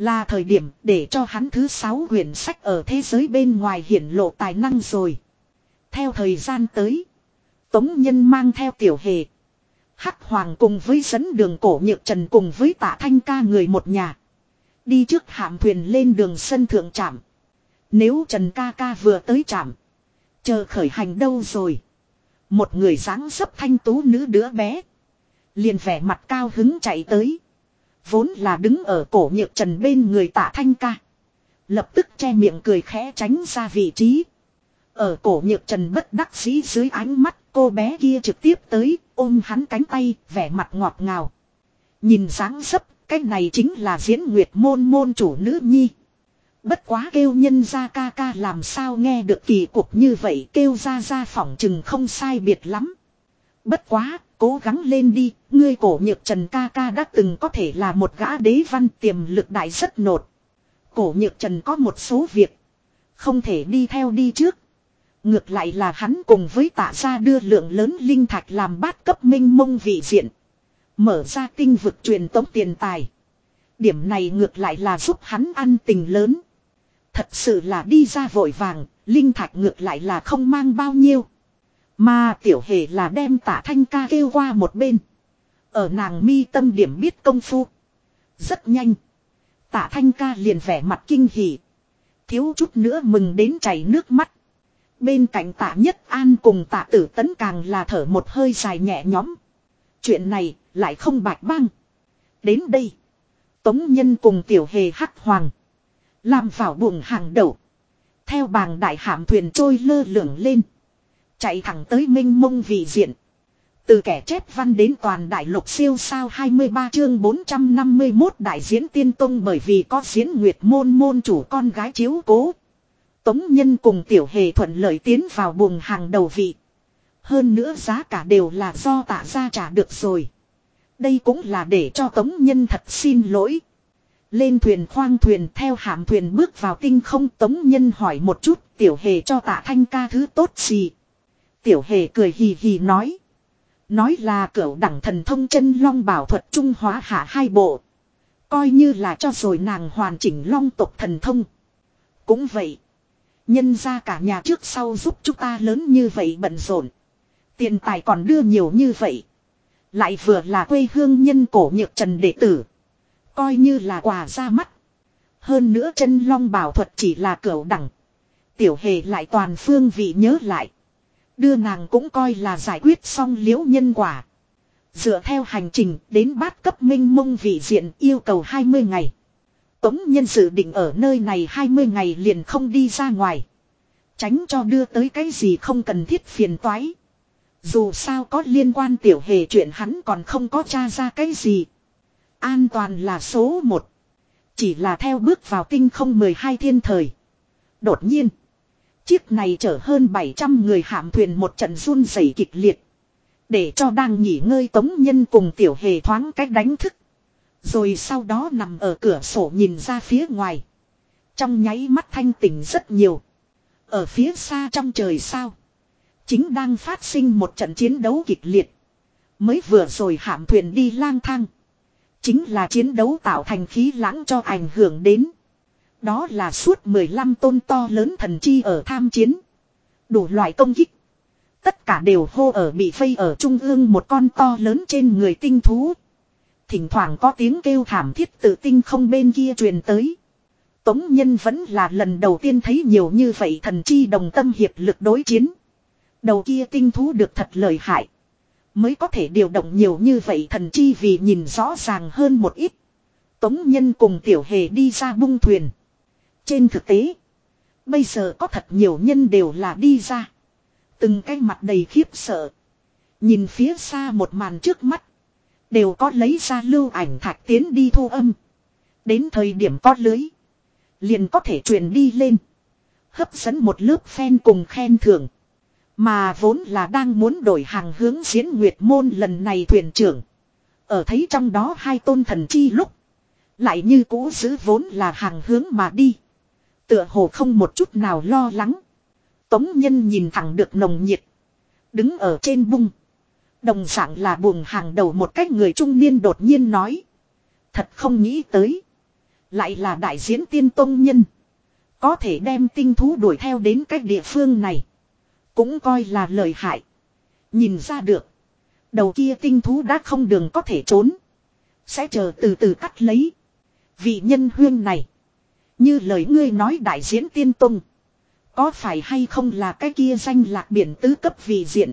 A: Là thời điểm để cho hắn thứ sáu quyển sách ở thế giới bên ngoài hiển lộ tài năng rồi. Theo thời gian tới. Tống nhân mang theo tiểu hề. Hắc Hoàng cùng với dẫn đường cổ nhược trần cùng với tạ thanh ca người một nhà. Đi trước hạm thuyền lên đường sân thượng trạm. Nếu Trần ca ca vừa tới trạm. Chờ khởi hành đâu rồi. Một người dáng dấp thanh tú nữ đứa bé. Liền vẻ mặt cao hứng chạy tới. Vốn là đứng ở cổ nhược trần bên người tạ thanh ca. Lập tức che miệng cười khẽ tránh ra vị trí. Ở cổ nhược trần bất đắc dĩ dưới ánh mắt cô bé kia trực tiếp tới ôm hắn cánh tay vẻ mặt ngọt ngào. Nhìn dáng dấp cái này chính là diễn nguyệt môn môn chủ nữ nhi. Bất quá kêu nhân ra ca ca làm sao nghe được kỳ cục như vậy kêu ra ra phỏng chừng không sai biệt lắm. Bất quá, cố gắng lên đi, ngươi cổ nhược trần ca ca đã từng có thể là một gã đế văn tiềm lực đại rất nột. Cổ nhược trần có một số việc, không thể đi theo đi trước. Ngược lại là hắn cùng với tạ gia đưa lượng lớn linh thạch làm bát cấp minh mông vị diện. Mở ra tinh vực truyền tống tiền tài. Điểm này ngược lại là giúp hắn ăn tình lớn. Thật sự là đi ra vội vàng, linh thạch ngược lại là không mang bao nhiêu. Mà tiểu hề là đem tả thanh ca kêu qua một bên. Ở nàng mi tâm điểm biết công phu. Rất nhanh. Tả thanh ca liền vẻ mặt kinh hỉ. Thiếu chút nữa mừng đến chảy nước mắt. Bên cạnh tạ nhất an cùng tạ tử tấn càng là thở một hơi dài nhẹ nhõm. Chuyện này lại không bạch băng. Đến đây. Tống nhân cùng tiểu hề hắc hoàng. Làm vào buồng hàng đầu. Theo bàng đại hạm thuyền trôi lơ lửng lên. Chạy thẳng tới minh mông vị diện. Từ kẻ chép văn đến toàn đại lục siêu sao 23 chương 451 đại diễn tiên tông bởi vì có diễn nguyệt môn môn chủ con gái chiếu cố. Tống nhân cùng tiểu hề thuận lợi tiến vào buồng hàng đầu vị. Hơn nữa giá cả đều là do tạ ra trả được rồi. Đây cũng là để cho tống nhân thật xin lỗi. Lên thuyền khoang thuyền theo hạm thuyền bước vào tinh không, tống nhân hỏi một chút, tiểu hề cho tạ thanh ca thứ tốt gì. Tiểu hề cười hì hì nói. Nói là cửu đẳng thần thông chân long bảo thuật trung hóa hạ hai bộ. Coi như là cho rồi nàng hoàn chỉnh long tộc thần thông. Cũng vậy. Nhân ra cả nhà trước sau giúp chúng ta lớn như vậy bận rộn. Tiền tài còn đưa nhiều như vậy. Lại vừa là quê hương nhân cổ nhược trần đệ tử. Coi như là quà ra mắt. Hơn nữa chân long bảo thuật chỉ là cửu đẳng. Tiểu hề lại toàn phương vị nhớ lại. Đưa nàng cũng coi là giải quyết xong liễu nhân quả. Dựa theo hành trình đến bát cấp minh mông vị diện yêu cầu 20 ngày. Tống nhân sự định ở nơi này 20 ngày liền không đi ra ngoài. Tránh cho đưa tới cái gì không cần thiết phiền toái. Dù sao có liên quan tiểu hề chuyện hắn còn không có tra ra cái gì. An toàn là số 1. Chỉ là theo bước vào tinh không 12 thiên thời. Đột nhiên. Chiếc này chở hơn 700 người hạm thuyền một trận run rẩy kịch liệt. Để cho đang nghỉ ngơi tống nhân cùng tiểu hề thoáng cách đánh thức. Rồi sau đó nằm ở cửa sổ nhìn ra phía ngoài. Trong nháy mắt thanh tỉnh rất nhiều. Ở phía xa trong trời sao. Chính đang phát sinh một trận chiến đấu kịch liệt. Mới vừa rồi hạm thuyền đi lang thang. Chính là chiến đấu tạo thành khí lãng cho ảnh hưởng đến. Đó là suốt 15 tôn to lớn thần chi ở tham chiến. Đủ loại công kích. Tất cả đều hô ở bị phây ở trung ương một con to lớn trên người tinh thú. Thỉnh thoảng có tiếng kêu thảm thiết tự tinh không bên kia truyền tới. Tống Nhân vẫn là lần đầu tiên thấy nhiều như vậy thần chi đồng tâm hiệp lực đối chiến. Đầu kia tinh thú được thật lợi hại. Mới có thể điều động nhiều như vậy thần chi vì nhìn rõ ràng hơn một ít. Tống Nhân cùng Tiểu Hề đi ra bung thuyền. Trên thực tế. Bây giờ có thật nhiều nhân đều là đi ra. Từng cái mặt đầy khiếp sợ. Nhìn phía xa một màn trước mắt. Đều có lấy ra lưu ảnh thạch tiến đi thu âm. Đến thời điểm có lưới. Liền có thể truyền đi lên. Hấp dẫn một lớp fan cùng khen thưởng. Mà vốn là đang muốn đổi hàng hướng diễn nguyệt môn lần này thuyền trưởng. Ở thấy trong đó hai tôn thần chi lúc. Lại như cũ giữ vốn là hàng hướng mà đi. Tựa hồ không một chút nào lo lắng. Tống nhân nhìn thẳng được nồng nhiệt. Đứng ở trên bung. Đồng dạng là buồng hàng đầu một cách người trung niên đột nhiên nói. Thật không nghĩ tới. Lại là đại diễn tiên tông nhân. Có thể đem tinh thú đuổi theo đến cách địa phương này. Cũng coi là lời hại. Nhìn ra được. Đầu kia tinh thú đã không đường có thể trốn. Sẽ chờ từ từ cắt lấy. Vị nhân huyên này. Như lời ngươi nói đại diễn tiên tung. Có phải hay không là cái kia danh lạc biển tứ cấp vị diện.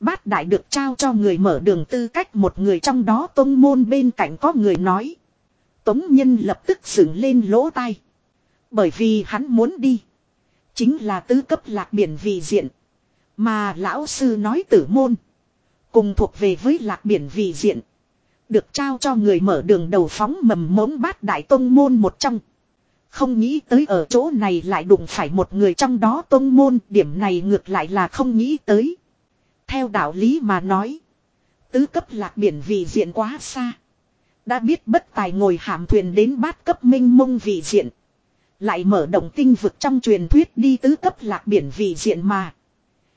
A: Bát đại được trao cho người mở đường tư cách một người trong đó tôn môn bên cạnh có người nói. Tống nhân lập tức dựng lên lỗ tai. Bởi vì hắn muốn đi. Chính là tứ cấp lạc biển vị diện. Mà lão sư nói tử môn. Cùng thuộc về với lạc biển vị diện. Được trao cho người mở đường đầu phóng mầm mống bát đại tôn môn một trong. Không nghĩ tới ở chỗ này lại đụng phải một người trong đó tôn môn. Điểm này ngược lại là không nghĩ tới. Theo đạo lý mà nói. Tứ cấp lạc biển vị diện quá xa. Đã biết bất tài ngồi hàm thuyền đến bát cấp minh mông vị diện. Lại mở động tinh vực trong truyền thuyết đi tứ cấp lạc biển vị diện mà.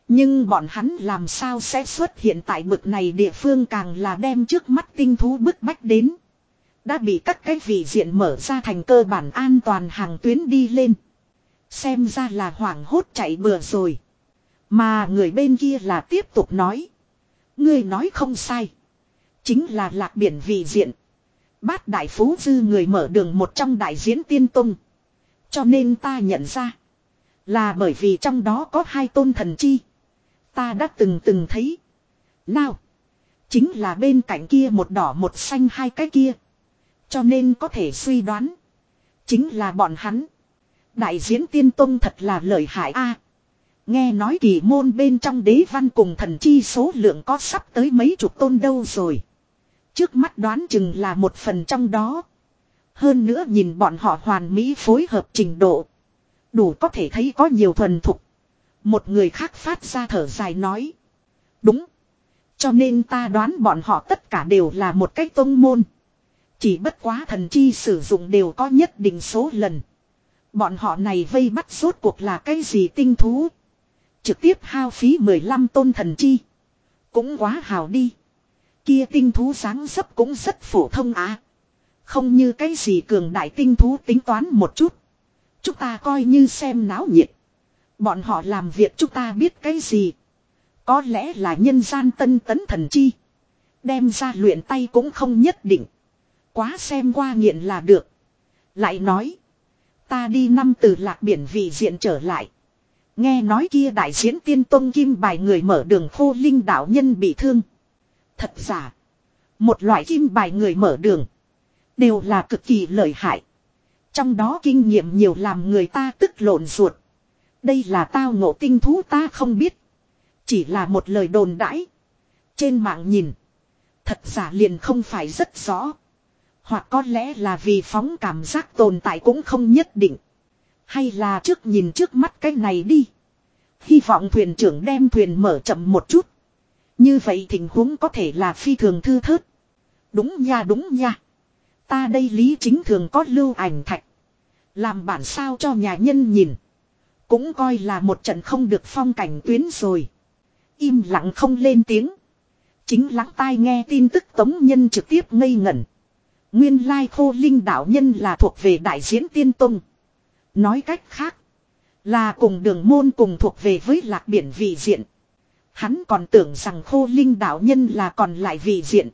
A: Nhưng bọn hắn làm sao sẽ xuất hiện tại bực này địa phương càng là đem trước mắt tinh thú bức bách đến. Đã bị các cái vị diện mở ra thành cơ bản an toàn hàng tuyến đi lên. Xem ra là hoảng hốt chạy bừa rồi. Mà người bên kia là tiếp tục nói. người nói không sai. Chính là lạc biển vị diện. Bát đại phú dư người mở đường một trong đại diễn tiên tung. Cho nên ta nhận ra. Là bởi vì trong đó có hai tôn thần chi. Ta đã từng từng thấy. Nào. Chính là bên cạnh kia một đỏ một xanh hai cái kia. Cho nên có thể suy đoán. Chính là bọn hắn. Đại diễn tiên tông thật là lợi hại a. nghe nói kỳ môn bên trong đế văn cùng thần chi số lượng có sắp tới mấy chục tôn đâu rồi. Trước mắt đoán chừng là một phần trong đó. Hơn nữa nhìn bọn họ hoàn mỹ phối hợp trình độ. Đủ có thể thấy có nhiều thuần thục. Một người khác phát ra thở dài nói. Đúng. Cho nên ta đoán bọn họ tất cả đều là một cách tông môn. Chỉ bất quá thần chi sử dụng đều có nhất định số lần. Bọn họ này vây bắt rốt cuộc là cái gì tinh thú. Trực tiếp hao phí 15 tôn thần chi. Cũng quá hào đi. Kia tinh thú sáng dấp cũng rất phổ thông á. Không như cái gì cường đại tinh thú tính toán một chút. Chúng ta coi như xem náo nhiệt. Bọn họ làm việc chúng ta biết cái gì. Có lẽ là nhân gian tân tấn thần chi. Đem ra luyện tay cũng không nhất định. Quá xem qua nghiện là được. Lại nói. Ta đi năm từ lạc biển vị diện trở lại. Nghe nói kia đại diễn tiên tông kim bài người mở đường khô linh đạo nhân bị thương. Thật giả. Một loại kim bài người mở đường. Đều là cực kỳ lợi hại. Trong đó kinh nghiệm nhiều làm người ta tức lộn ruột. Đây là tao ngộ tinh thú ta không biết. Chỉ là một lời đồn đãi. Trên mạng nhìn. Thật giả liền không phải rất rõ. Hoặc có lẽ là vì phóng cảm giác tồn tại cũng không nhất định. Hay là trước nhìn trước mắt cái này đi. Hy vọng thuyền trưởng đem thuyền mở chậm một chút. Như vậy tình huống có thể là phi thường thư thớt. Đúng nha đúng nha. Ta đây lý chính thường có lưu ảnh thạch. Làm bản sao cho nhà nhân nhìn. Cũng coi là một trận không được phong cảnh tuyến rồi. Im lặng không lên tiếng. Chính lắng tai nghe tin tức tống nhân trực tiếp ngây ngẩn. Nguyên lai khô linh đạo nhân là thuộc về đại diễn tiên tông. Nói cách khác. Là cùng đường môn cùng thuộc về với lạc biển vị diện. Hắn còn tưởng rằng khô linh đạo nhân là còn lại vị diện.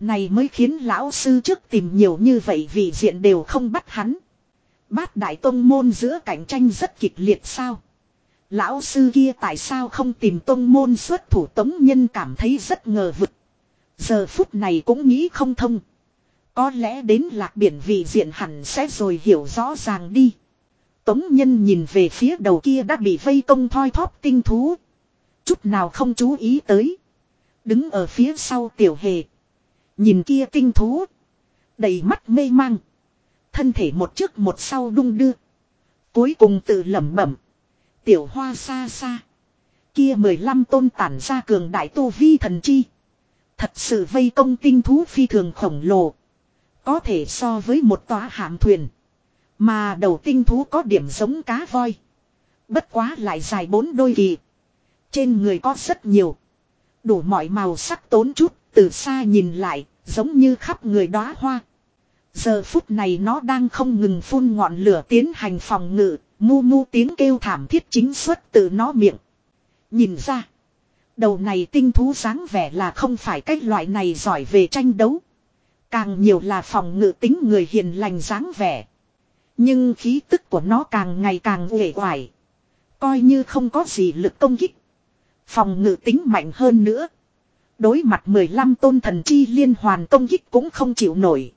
A: Này mới khiến lão sư trước tìm nhiều như vậy vị diện đều không bắt hắn. Bát đại tông môn giữa cạnh tranh rất kịch liệt sao. Lão sư kia tại sao không tìm tông môn xuất thủ tống nhân cảm thấy rất ngờ vực. Giờ phút này cũng nghĩ không thông. Có lẽ đến lạc biển vị diện hẳn sẽ rồi hiểu rõ ràng đi. Tống nhân nhìn về phía đầu kia đã bị vây công thoi thóp tinh thú. Chút nào không chú ý tới. Đứng ở phía sau tiểu hề. Nhìn kia tinh thú. Đầy mắt mê mang. Thân thể một trước một sau đung đưa. Cuối cùng tự lẩm bẩm. Tiểu hoa xa xa. Kia 15 tôn tản ra cường đại tu vi thần chi. Thật sự vây công tinh thú phi thường khổng lồ. Có thể so với một tòa hạm thuyền. Mà đầu tinh thú có điểm giống cá voi. Bất quá lại dài bốn đôi kỳ. Trên người có rất nhiều. Đủ mọi màu sắc tốn chút, từ xa nhìn lại, giống như khắp người đóa hoa. Giờ phút này nó đang không ngừng phun ngọn lửa tiến hành phòng ngự, mu mu tiếng kêu thảm thiết chính xuất từ nó miệng. Nhìn ra, Đầu này tinh thú dáng vẻ là không phải cái loại này giỏi về tranh đấu. Càng nhiều là phòng ngự tính người hiền lành dáng vẻ. Nhưng khí tức của nó càng ngày càng uể oải. Coi như không có gì lực công kích. Phòng ngự tính mạnh hơn nữa. Đối mặt 15 tôn thần chi liên hoàn công kích cũng không chịu nổi.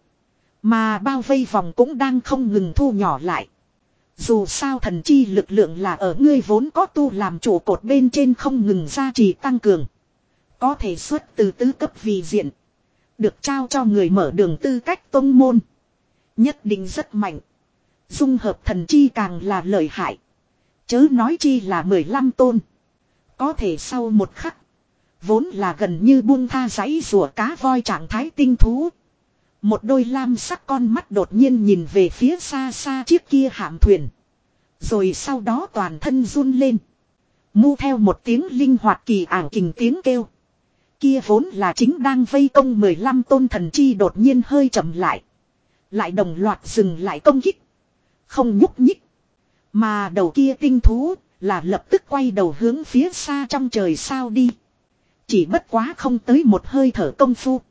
A: Mà bao vây vòng cũng đang không ngừng thu nhỏ lại. Dù sao thần chi lực lượng là ở ngươi vốn có tu làm chủ cột bên trên không ngừng gia trì tăng cường. Có thể xuất từ tứ cấp vì diện. Được trao cho người mở đường tư cách tôn môn. Nhất định rất mạnh. Dung hợp thần chi càng là lợi hại. Chớ nói chi là 15 tôn. Có thể sau một khắc. Vốn là gần như buông tha giấy rùa cá voi trạng thái tinh thú. Một đôi lam sắc con mắt đột nhiên nhìn về phía xa xa chiếc kia hạm thuyền. Rồi sau đó toàn thân run lên. Mu theo một tiếng linh hoạt kỳ ảo kình tiếng kêu. Kia vốn là chính đang vây công 15 tôn thần chi đột nhiên hơi chậm lại. Lại đồng loạt dừng lại công kích. Không nhúc nhích. Mà đầu kia tinh thú là lập tức quay đầu hướng phía xa trong trời sao đi. Chỉ bất quá không tới một hơi thở công phu.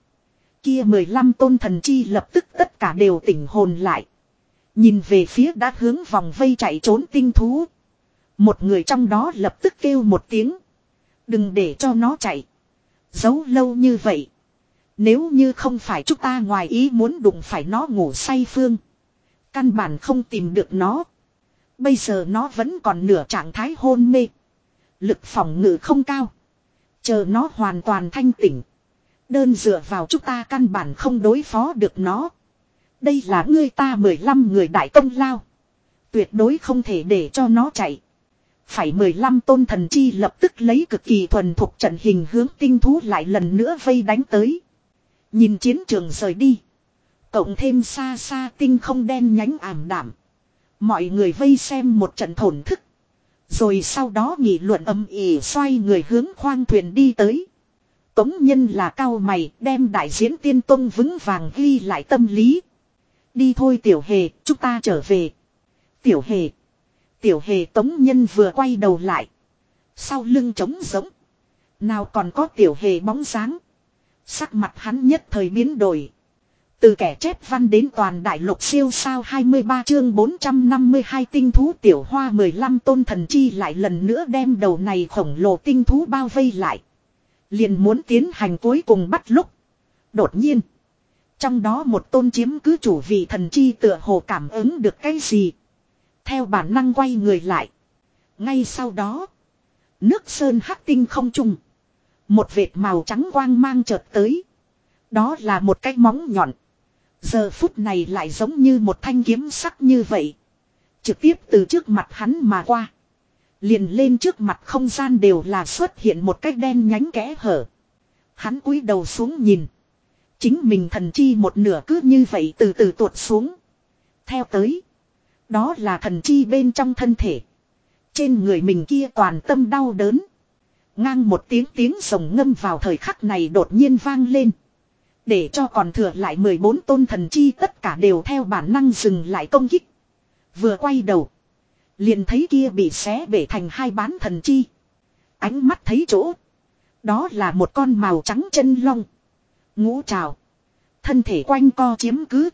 A: Kia 15 tôn thần chi lập tức tất cả đều tỉnh hồn lại. Nhìn về phía đã hướng vòng vây chạy trốn tinh thú. Một người trong đó lập tức kêu một tiếng. Đừng để cho nó chạy. Giấu lâu như vậy. Nếu như không phải chúng ta ngoài ý muốn đụng phải nó ngủ say phương. Căn bản không tìm được nó. Bây giờ nó vẫn còn nửa trạng thái hôn mê. Lực phòng ngự không cao. Chờ nó hoàn toàn thanh tỉnh. Đơn dựa vào chúng ta căn bản không đối phó được nó. Đây là ngươi ta 15 người đại công lao. Tuyệt đối không thể để cho nó chạy. Phải 15 tôn thần chi lập tức lấy cực kỳ thuần thuộc trận hình hướng tinh thú lại lần nữa vây đánh tới. Nhìn chiến trường rời đi. Cộng thêm xa xa tinh không đen nhánh ảm đảm. Mọi người vây xem một trận thổn thức. Rồi sau đó nghị luận âm ỉ xoay người hướng khoang thuyền đi tới. Tống nhân là cao mày đem đại diễn tiên tông vững vàng ghi lại tâm lý. Đi thôi tiểu hề, chúng ta trở về. Tiểu hề. Tiểu hề tống nhân vừa quay đầu lại. Sau lưng trống giống. Nào còn có tiểu hề bóng dáng. Sắc mặt hắn nhất thời biến đổi. Từ kẻ chép văn đến toàn đại lục siêu sao 23 chương 452 tinh thú tiểu hoa 15 tôn thần chi lại lần nữa đem đầu này khổng lồ tinh thú bao vây lại. Liền muốn tiến hành cuối cùng bắt lúc. Đột nhiên. Trong đó một tôn chiếm cứ chủ vị thần chi tựa hồ cảm ứng được cái gì. Theo bản năng quay người lại. Ngay sau đó. Nước sơn hắc tinh không trùng. Một vệt màu trắng quang mang chợt tới. Đó là một cái móng nhọn. Giờ phút này lại giống như một thanh kiếm sắc như vậy. Trực tiếp từ trước mặt hắn mà qua. Liền lên trước mặt không gian đều là xuất hiện một cái đen nhánh kẽ hở. Hắn cúi đầu xuống nhìn. Chính mình thần chi một nửa cứ như vậy từ từ tuột xuống. Theo tới. Đó là thần chi bên trong thân thể. Trên người mình kia toàn tâm đau đớn. Ngang một tiếng tiếng sồng ngâm vào thời khắc này đột nhiên vang lên. Để cho còn thừa lại 14 tôn thần chi tất cả đều theo bản năng dừng lại công kích. Vừa quay đầu. Liền thấy kia bị xé bể thành hai bán thần chi. Ánh mắt thấy chỗ. Đó là một con màu trắng chân long. Ngũ trào. Thân thể quanh co chiếm cứ.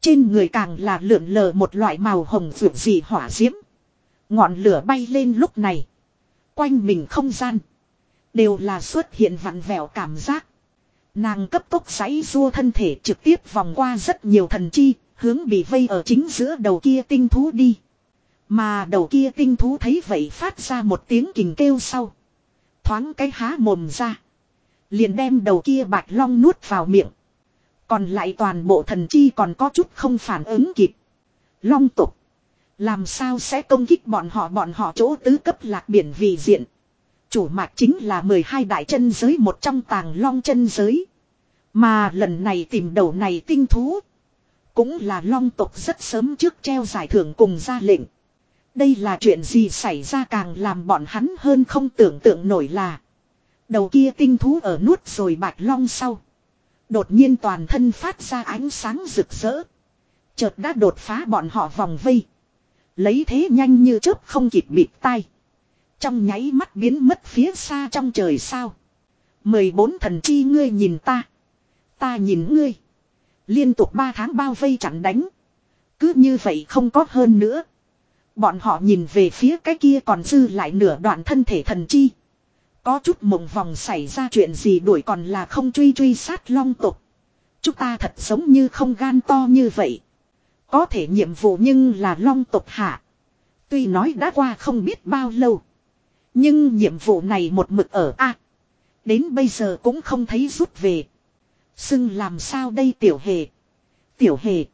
A: Trên người càng là lượn lờ một loại màu hồng vượt dị hỏa diễm. Ngọn lửa bay lên lúc này. Quanh mình không gian. Đều là xuất hiện vặn vẹo cảm giác. Nàng cấp tốc giấy rua thân thể trực tiếp vòng qua rất nhiều thần chi, hướng bị vây ở chính giữa đầu kia tinh thú đi. Mà đầu kia tinh thú thấy vậy phát ra một tiếng kình kêu sau. Thoáng cái há mồm ra. Liền đem đầu kia bạch long nuốt vào miệng. Còn lại toàn bộ thần chi còn có chút không phản ứng kịp. Long tục. Làm sao sẽ công kích bọn họ bọn họ chỗ tứ cấp lạc biển vì diện. Chủ mạch chính là 12 đại chân giới, một trong tàng long chân giới. Mà lần này tìm đầu này tinh thú. Cũng là long tộc rất sớm trước treo giải thưởng cùng ra lệnh. Đây là chuyện gì xảy ra càng làm bọn hắn hơn không tưởng tượng nổi là. Đầu kia tinh thú ở nuốt rồi bạch long sau. Đột nhiên toàn thân phát ra ánh sáng rực rỡ. Chợt đã đột phá bọn họ vòng vây. Lấy thế nhanh như chớp không kịp bịt tay. Trong nháy mắt biến mất phía xa trong trời sao. 14 thần chi ngươi nhìn ta. Ta nhìn ngươi. Liên tục 3 tháng bao vây chặn đánh. Cứ như vậy không có hơn nữa. Bọn họ nhìn về phía cái kia còn dư lại nửa đoạn thân thể thần chi. Có chút mộng vòng xảy ra chuyện gì đuổi còn là không truy truy sát long tục. Chúng ta thật giống như không gan to như vậy. Có thể nhiệm vụ nhưng là long tục hạ. Tuy nói đã qua không biết bao lâu. Nhưng nhiệm vụ này một mực ở A. đến bây giờ cũng không thấy rút về. Xưng làm sao đây tiểu hề. Tiểu hề.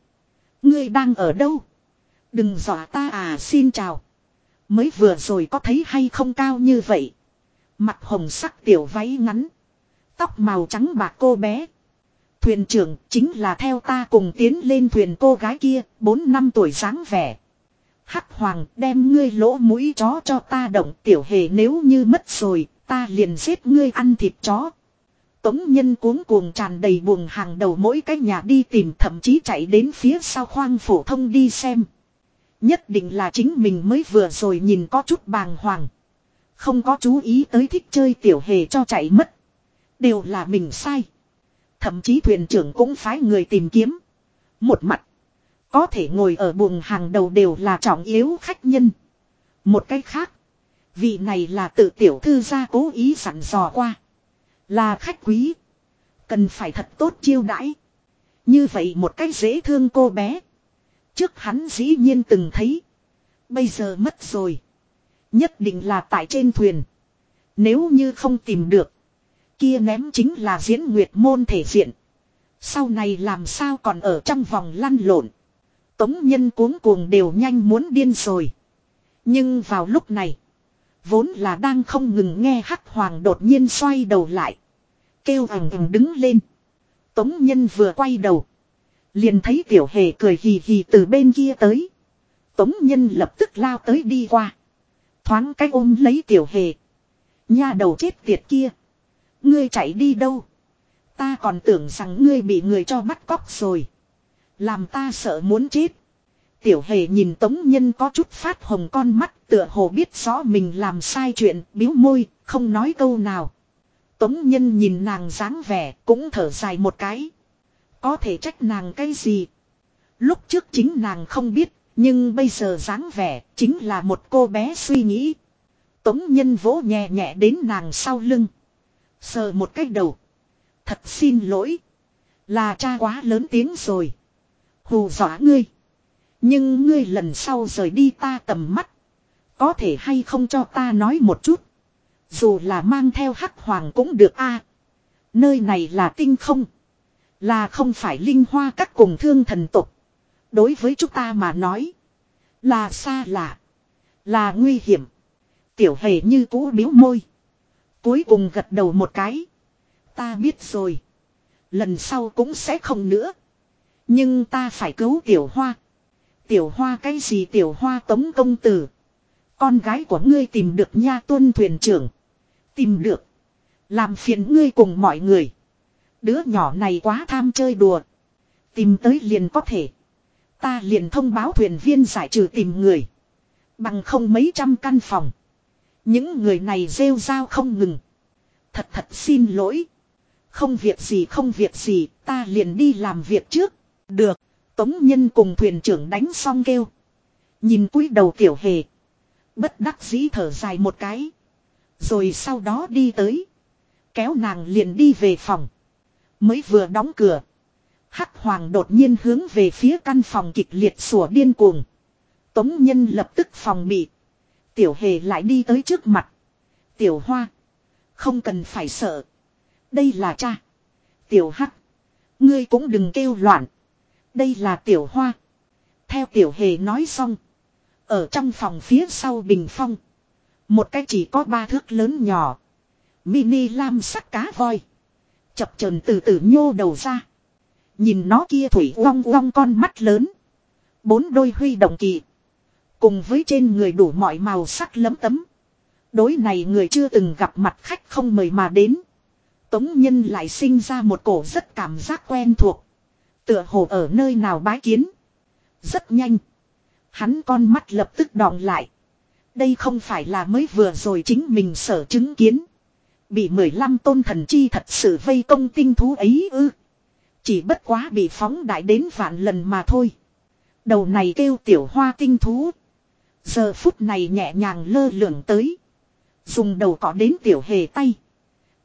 A: Ngươi đang ở đâu? Đừng dọa ta à xin chào. Mới vừa rồi có thấy hay không cao như vậy. Mặt hồng sắc tiểu váy ngắn. Tóc màu trắng bạc cô bé. Thuyền trưởng chính là theo ta cùng tiến lên thuyền cô gái kia, 4 năm tuổi dáng vẻ. Hắc hoàng đem ngươi lỗ mũi chó cho ta động tiểu hề nếu như mất rồi, ta liền giết ngươi ăn thịt chó. Tống nhân cuống cuồng tràn đầy buồng hàng đầu mỗi cái nhà đi tìm thậm chí chạy đến phía sau khoang phổ thông đi xem. Nhất định là chính mình mới vừa rồi nhìn có chút bàng hoàng. Không có chú ý tới thích chơi tiểu hề cho chạy mất. Đều là mình sai. Thậm chí thuyền trưởng cũng phái người tìm kiếm. Một mặt. Có thể ngồi ở buồng hàng đầu đều là trọng yếu khách nhân. Một cách khác. Vị này là tự tiểu thư gia cố ý sẵn dò qua. Là khách quý. Cần phải thật tốt chiêu đãi. Như vậy một cách dễ thương cô bé. Trước hắn dĩ nhiên từng thấy. Bây giờ mất rồi. Nhất định là tại trên thuyền. Nếu như không tìm được. Kia ném chính là diễn nguyệt môn thể diện. Sau này làm sao còn ở trong vòng lăn lộn. Tống nhân cuống cuồng đều nhanh muốn điên rồi. Nhưng vào lúc này. Vốn là đang không ngừng nghe hắc hoàng đột nhiên xoay đầu lại. Kêu ầm ầm đứng lên. Tống nhân vừa quay đầu. Liền thấy tiểu hề cười hì hì từ bên kia tới. Tống nhân lập tức lao tới đi qua. Thoáng cách ôm lấy tiểu hề. Nha đầu chết tiệt kia. Ngươi chạy đi đâu? Ta còn tưởng rằng ngươi bị người cho bắt cóc rồi. Làm ta sợ muốn chết. Tiểu hề nhìn tống nhân có chút phát hồng con mắt tựa hồ biết rõ mình làm sai chuyện biếu môi, không nói câu nào. Tống nhân nhìn nàng dáng vẻ, cũng thở dài một cái. Có thể trách nàng cái gì? Lúc trước chính nàng không biết nhưng bây giờ dáng vẻ chính là một cô bé suy nghĩ. Tống nhân vỗ nhẹ nhẹ đến nàng sau lưng. Sờ một cái đầu. Thật xin lỗi. Là cha quá lớn tiếng rồi. Hù dọa ngươi. Nhưng ngươi lần sau rời đi ta tầm mắt. Có thể hay không cho ta nói một chút. Dù là mang theo hắc hoàng cũng được a. Nơi này là tinh không. Là không phải linh hoa các cùng thương thần tục. Đối với chúng ta mà nói. Là xa lạ. Là nguy hiểm. Tiểu hề như cũ biếu môi. Cuối cùng gật đầu một cái. Ta biết rồi. Lần sau cũng sẽ không nữa. Nhưng ta phải cứu tiểu hoa. Tiểu hoa cái gì tiểu hoa tống công tử. Con gái của ngươi tìm được nha tuân thuyền trưởng. Tìm được. Làm phiền ngươi cùng mọi người. Đứa nhỏ này quá tham chơi đùa. Tìm tới liền có thể. Ta liền thông báo thuyền viên giải trừ tìm người. Bằng không mấy trăm căn phòng. Những người này rêu rao không ngừng. Thật thật xin lỗi. Không việc gì không việc gì, ta liền đi làm việc trước. Được, Tống Nhân cùng thuyền trưởng đánh xong kêu. Nhìn cúi đầu tiểu hề. Bất đắc dĩ thở dài một cái. Rồi sau đó đi tới. Kéo nàng liền đi về phòng. Mới vừa đóng cửa. Hắc hoàng đột nhiên hướng về phía căn phòng kịch liệt sủa điên cuồng. Tống nhân lập tức phòng bị. Tiểu hề lại đi tới trước mặt. Tiểu hoa. Không cần phải sợ. Đây là cha. Tiểu hắc. Ngươi cũng đừng kêu loạn. Đây là tiểu hoa. Theo tiểu hề nói xong. Ở trong phòng phía sau bình phong. Một cái chỉ có ba thước lớn nhỏ. Mini lam sắc cá voi. Chập trần từ từ nhô đầu ra. Nhìn nó kia thủy long long con mắt lớn. Bốn đôi huy động kỳ. Cùng với trên người đủ mọi màu sắc lấm tấm. Đối này người chưa từng gặp mặt khách không mời mà đến. Tống nhân lại sinh ra một cổ rất cảm giác quen thuộc. Tựa hồ ở nơi nào bái kiến. Rất nhanh. Hắn con mắt lập tức đọng lại. Đây không phải là mới vừa rồi chính mình sở chứng kiến. Bị 15 tôn thần chi thật sự vây công tinh thú ấy ư. Chỉ bất quá bị phóng đại đến vạn lần mà thôi. Đầu này kêu tiểu hoa tinh thú. Giờ phút này nhẹ nhàng lơ lửng tới. Dùng đầu cỏ đến tiểu hề tay.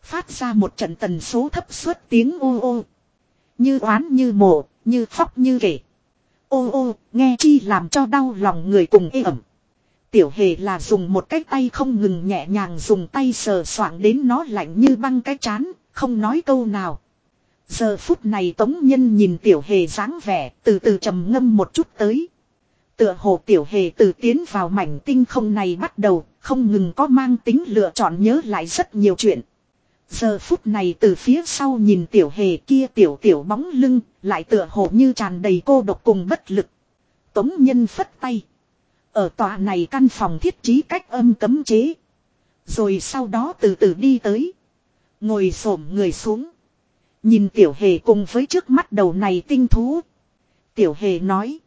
A: Phát ra một trận tần số thấp suốt tiếng ô ô. Như oán như mộ, như khóc như kể. Ô ô, nghe chi làm cho đau lòng người cùng ê ẩm. Tiểu hề là dùng một cái tay không ngừng nhẹ nhàng dùng tay sờ soạng đến nó lạnh như băng cái chán, không nói câu nào. Giờ phút này tống nhân nhìn tiểu hề dáng vẻ từ từ trầm ngâm một chút tới. Tựa hồ tiểu hề từ tiến vào mảnh tinh không này bắt đầu, không ngừng có mang tính lựa chọn nhớ lại rất nhiều chuyện. Giờ phút này từ phía sau nhìn tiểu hề kia tiểu tiểu bóng lưng, lại tựa hồ như tràn đầy cô độc cùng bất lực. Tống nhân phất tay. Ở tòa này căn phòng thiết trí cách âm cấm chế. Rồi sau đó từ từ đi tới. Ngồi xổm người xuống. Nhìn tiểu hề cùng với trước mắt đầu này tinh thú. Tiểu hề nói.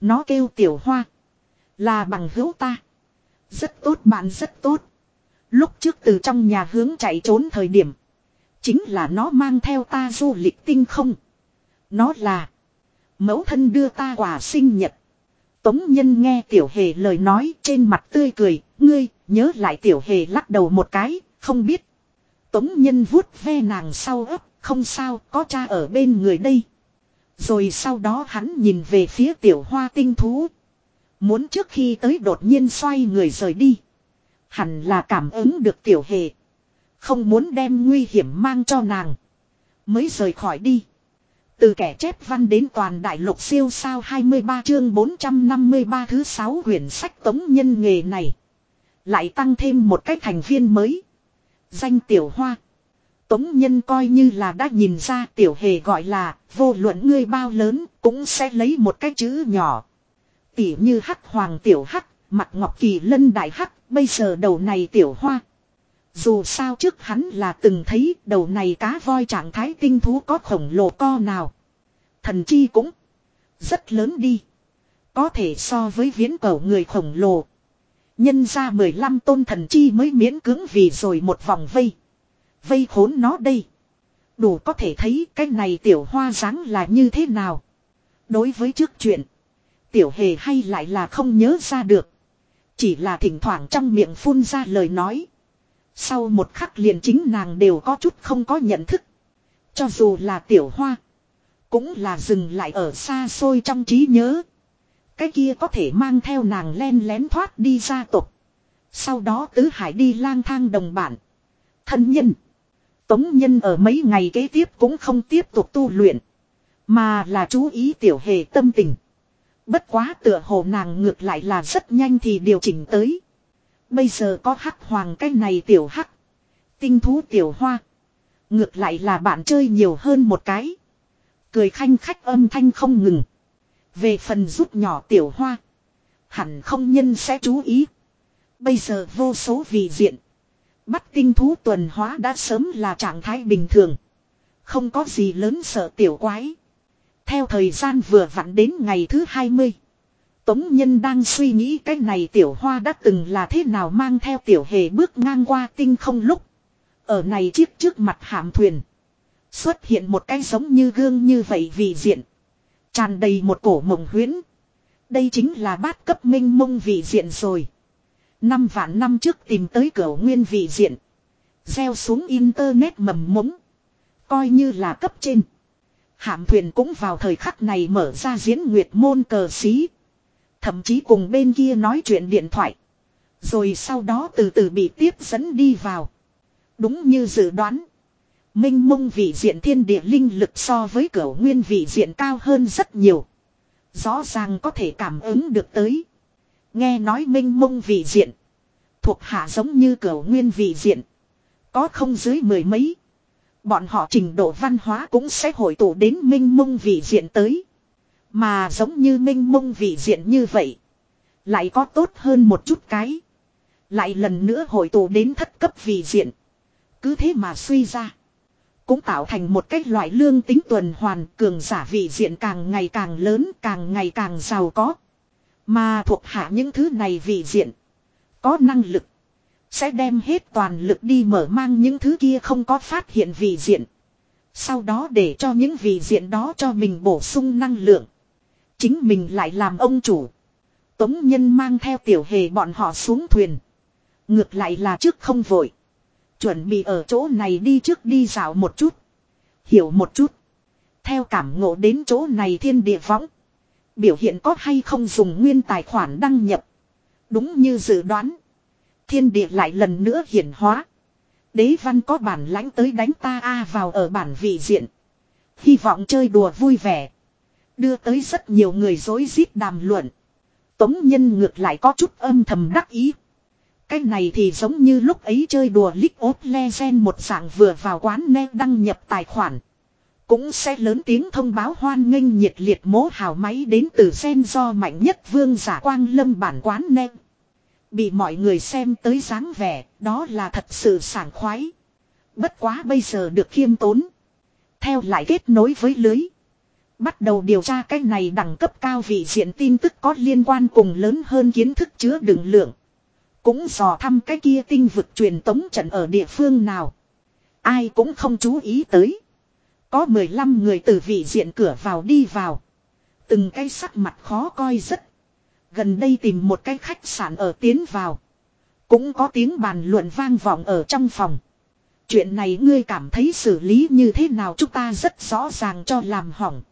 A: Nó kêu tiểu hoa. Là bằng hữu ta. Rất tốt bạn rất tốt. Lúc trước từ trong nhà hướng chạy trốn thời điểm. Chính là nó mang theo ta du lịch tinh không. Nó là. Mẫu thân đưa ta quà sinh nhật. Tống nhân nghe tiểu hề lời nói trên mặt tươi cười. Ngươi, nhớ lại tiểu hề lắc đầu một cái. Không biết. Tống nhân vuốt ve nàng sau ấp. Không sao, có cha ở bên người đây. Rồi sau đó hắn nhìn về phía tiểu hoa tinh thú. Muốn trước khi tới đột nhiên xoay người rời đi. Hẳn là cảm ứng được tiểu hề. Không muốn đem nguy hiểm mang cho nàng. Mới rời khỏi đi. Từ kẻ chép văn đến toàn đại lục siêu sao 23 chương 453 thứ 6 quyển sách tống nhân nghề này. Lại tăng thêm một cái thành viên mới. Danh tiểu hoa. Tống nhân coi như là đã nhìn ra tiểu hề gọi là vô luận ngươi bao lớn cũng sẽ lấy một cái chữ nhỏ. Tỉ như hắc hoàng tiểu hắc, mặt ngọc kỳ lân đại hắc, bây giờ đầu này tiểu hoa. Dù sao trước hắn là từng thấy đầu này cá voi trạng thái tinh thú có khổng lồ co nào. Thần chi cũng rất lớn đi. Có thể so với viễn cầu người khổng lồ. Nhân ra 15 tôn thần chi mới miễn cưỡng vì rồi một vòng vây. Vây khốn nó đây. Đủ có thể thấy cái này tiểu hoa dáng là như thế nào. Đối với trước chuyện. Tiểu hề hay lại là không nhớ ra được. Chỉ là thỉnh thoảng trong miệng phun ra lời nói. Sau một khắc liền chính nàng đều có chút không có nhận thức. Cho dù là tiểu hoa. Cũng là dừng lại ở xa xôi trong trí nhớ. Cái kia có thể mang theo nàng len lén thoát đi gia tộc. Sau đó tứ hải đi lang thang đồng bản. Thân nhân. Tống nhân ở mấy ngày kế tiếp cũng không tiếp tục tu luyện. Mà là chú ý tiểu hề tâm tình. Bất quá tựa hồ nàng ngược lại là rất nhanh thì điều chỉnh tới. Bây giờ có hắc hoàng cái này tiểu hắc. Tinh thú tiểu hoa. Ngược lại là bạn chơi nhiều hơn một cái. Cười khanh khách âm thanh không ngừng. Về phần giúp nhỏ tiểu hoa. Hẳn không nhân sẽ chú ý. Bây giờ vô số vị diện. Bắt tinh thú tuần hóa đã sớm là trạng thái bình thường. Không có gì lớn sợ tiểu quái. Theo thời gian vừa vặn đến ngày thứ 20. Tống Nhân đang suy nghĩ cái này tiểu hoa đã từng là thế nào mang theo tiểu hề bước ngang qua tinh không lúc. Ở này chiếc trước mặt hạm thuyền. Xuất hiện một cái giống như gương như vậy vị diện. Tràn đầy một cổ mộng huyễn. Đây chính là bát cấp minh mông vị diện rồi. Năm vạn năm trước tìm tới cửa nguyên vị diện. Gieo xuống internet mầm mống. Coi như là cấp trên. Hạm thuyền cũng vào thời khắc này mở ra diễn nguyệt môn cờ xí. Thậm chí cùng bên kia nói chuyện điện thoại. Rồi sau đó từ từ bị tiếp dẫn đi vào. Đúng như dự đoán. Minh mông vị diện thiên địa linh lực so với cửa nguyên vị diện cao hơn rất nhiều. Rõ ràng có thể cảm ứng được tới. Nghe nói minh mông vị diện. Thuộc hạ giống như cửa nguyên vị diện. Có không dưới mười mấy. Bọn họ trình độ văn hóa cũng sẽ hội tụ đến minh mông vị diện tới. Mà giống như minh mông vị diện như vậy. Lại có tốt hơn một chút cái. Lại lần nữa hội tụ đến thất cấp vị diện. Cứ thế mà suy ra. Cũng tạo thành một cách loại lương tính tuần hoàn, cường giả vị diện càng ngày càng lớn, càng ngày càng giàu có. Mà thuộc hạ những thứ này vị diện. Có năng lực. Sẽ đem hết toàn lực đi mở mang những thứ kia không có phát hiện vị diện. Sau đó để cho những vị diện đó cho mình bổ sung năng lượng. Chính mình lại làm ông chủ. Tống nhân mang theo tiểu hề bọn họ xuống thuyền. Ngược lại là trước không vội. Chuẩn bị ở chỗ này đi trước đi dạo một chút. Hiểu một chút. Theo cảm ngộ đến chỗ này thiên địa võng. Biểu hiện có hay không dùng nguyên tài khoản đăng nhập. Đúng như dự đoán. Thiên địa lại lần nữa hiển hóa. Đế văn có bản lãnh tới đánh ta a vào ở bản vị diện. Hy vọng chơi đùa vui vẻ. Đưa tới rất nhiều người dối rít đàm luận. Tống nhân ngược lại có chút âm thầm đắc ý. Cái này thì giống như lúc ấy chơi đùa League of Legends một dạng vừa vào quán ne đăng nhập tài khoản. Cũng sẽ lớn tiếng thông báo hoan nghênh nhiệt liệt mố hào máy đến từ sen do mạnh nhất vương giả quang lâm bản quán nem Bị mọi người xem tới dáng vẻ, đó là thật sự sảng khoái. Bất quá bây giờ được khiêm tốn. Theo lại kết nối với lưới. Bắt đầu điều tra cái này đẳng cấp cao vị diện tin tức có liên quan cùng lớn hơn kiến thức chứa đựng lượng. Cũng dò thăm cái kia tinh vực truyền tống trận ở địa phương nào. Ai cũng không chú ý tới. Có 15 người từ vị diện cửa vào đi vào. Từng cái sắc mặt khó coi rất. Gần đây tìm một cái khách sạn ở tiến vào. Cũng có tiếng bàn luận vang vọng ở trong phòng. Chuyện này ngươi cảm thấy xử lý như thế nào chúng ta rất rõ ràng cho làm hỏng.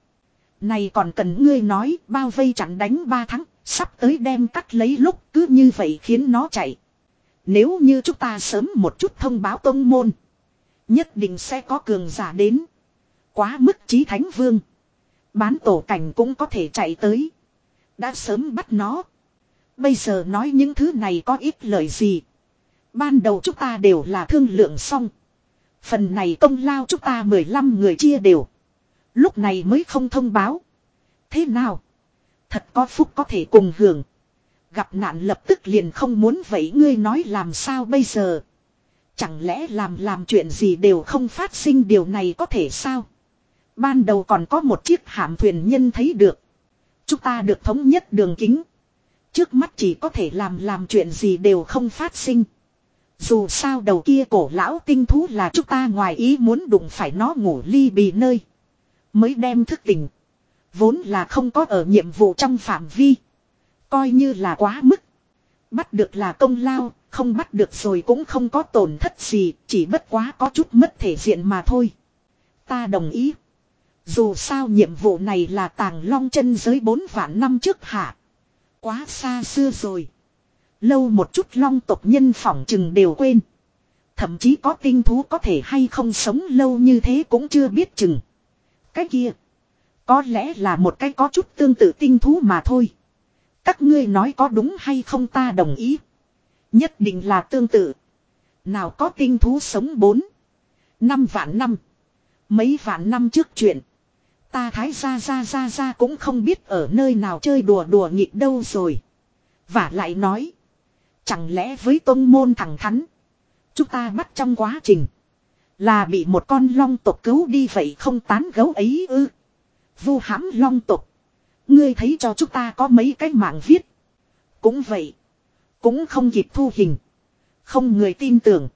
A: Này còn cần ngươi nói bao vây chặn đánh 3 tháng, sắp tới đem cắt lấy lúc cứ như vậy khiến nó chạy. Nếu như chúng ta sớm một chút thông báo tông môn, nhất định sẽ có cường giả đến. Quá mức trí thánh vương. Bán tổ cảnh cũng có thể chạy tới. Đã sớm bắt nó. Bây giờ nói những thứ này có ít lời gì. Ban đầu chúng ta đều là thương lượng xong. Phần này công lao chúng ta 15 người chia đều. Lúc này mới không thông báo. Thế nào? Thật có phúc có thể cùng hưởng. Gặp nạn lập tức liền không muốn vậy ngươi nói làm sao bây giờ? Chẳng lẽ làm làm chuyện gì đều không phát sinh điều này có thể sao? Ban đầu còn có một chiếc hạm thuyền nhân thấy được. Chúng ta được thống nhất đường kính. Trước mắt chỉ có thể làm làm chuyện gì đều không phát sinh. Dù sao đầu kia cổ lão tinh thú là chúng ta ngoài ý muốn đụng phải nó ngủ ly bì nơi. Mới đem thức tỉnh. Vốn là không có ở nhiệm vụ trong phạm vi. Coi như là quá mức. Bắt được là công lao, không bắt được rồi cũng không có tổn thất gì, chỉ bất quá có chút mất thể diện mà thôi. Ta đồng ý. Dù sao nhiệm vụ này là tàng long chân giới bốn vạn năm trước hạ. Quá xa xưa rồi. Lâu một chút long tộc nhân phỏng chừng đều quên. Thậm chí có tinh thú có thể hay không sống lâu như thế cũng chưa biết chừng. Cái kia. Có lẽ là một cái có chút tương tự tinh thú mà thôi. Các ngươi nói có đúng hay không ta đồng ý. Nhất định là tương tự. Nào có tinh thú sống bốn. Năm vạn năm. Mấy vạn năm trước chuyện. Ta thái ra ra ra ra cũng không biết ở nơi nào chơi đùa đùa nghịch đâu rồi. Và lại nói. Chẳng lẽ với tôn môn thẳng thắn. Chúng ta bắt trong quá trình. Là bị một con long tộc cứu đi vậy không tán gấu ấy ư. Vu hãm long tộc. Ngươi thấy cho chúng ta có mấy cái mạng viết. Cũng vậy. Cũng không kịp thu hình. Không người tin tưởng.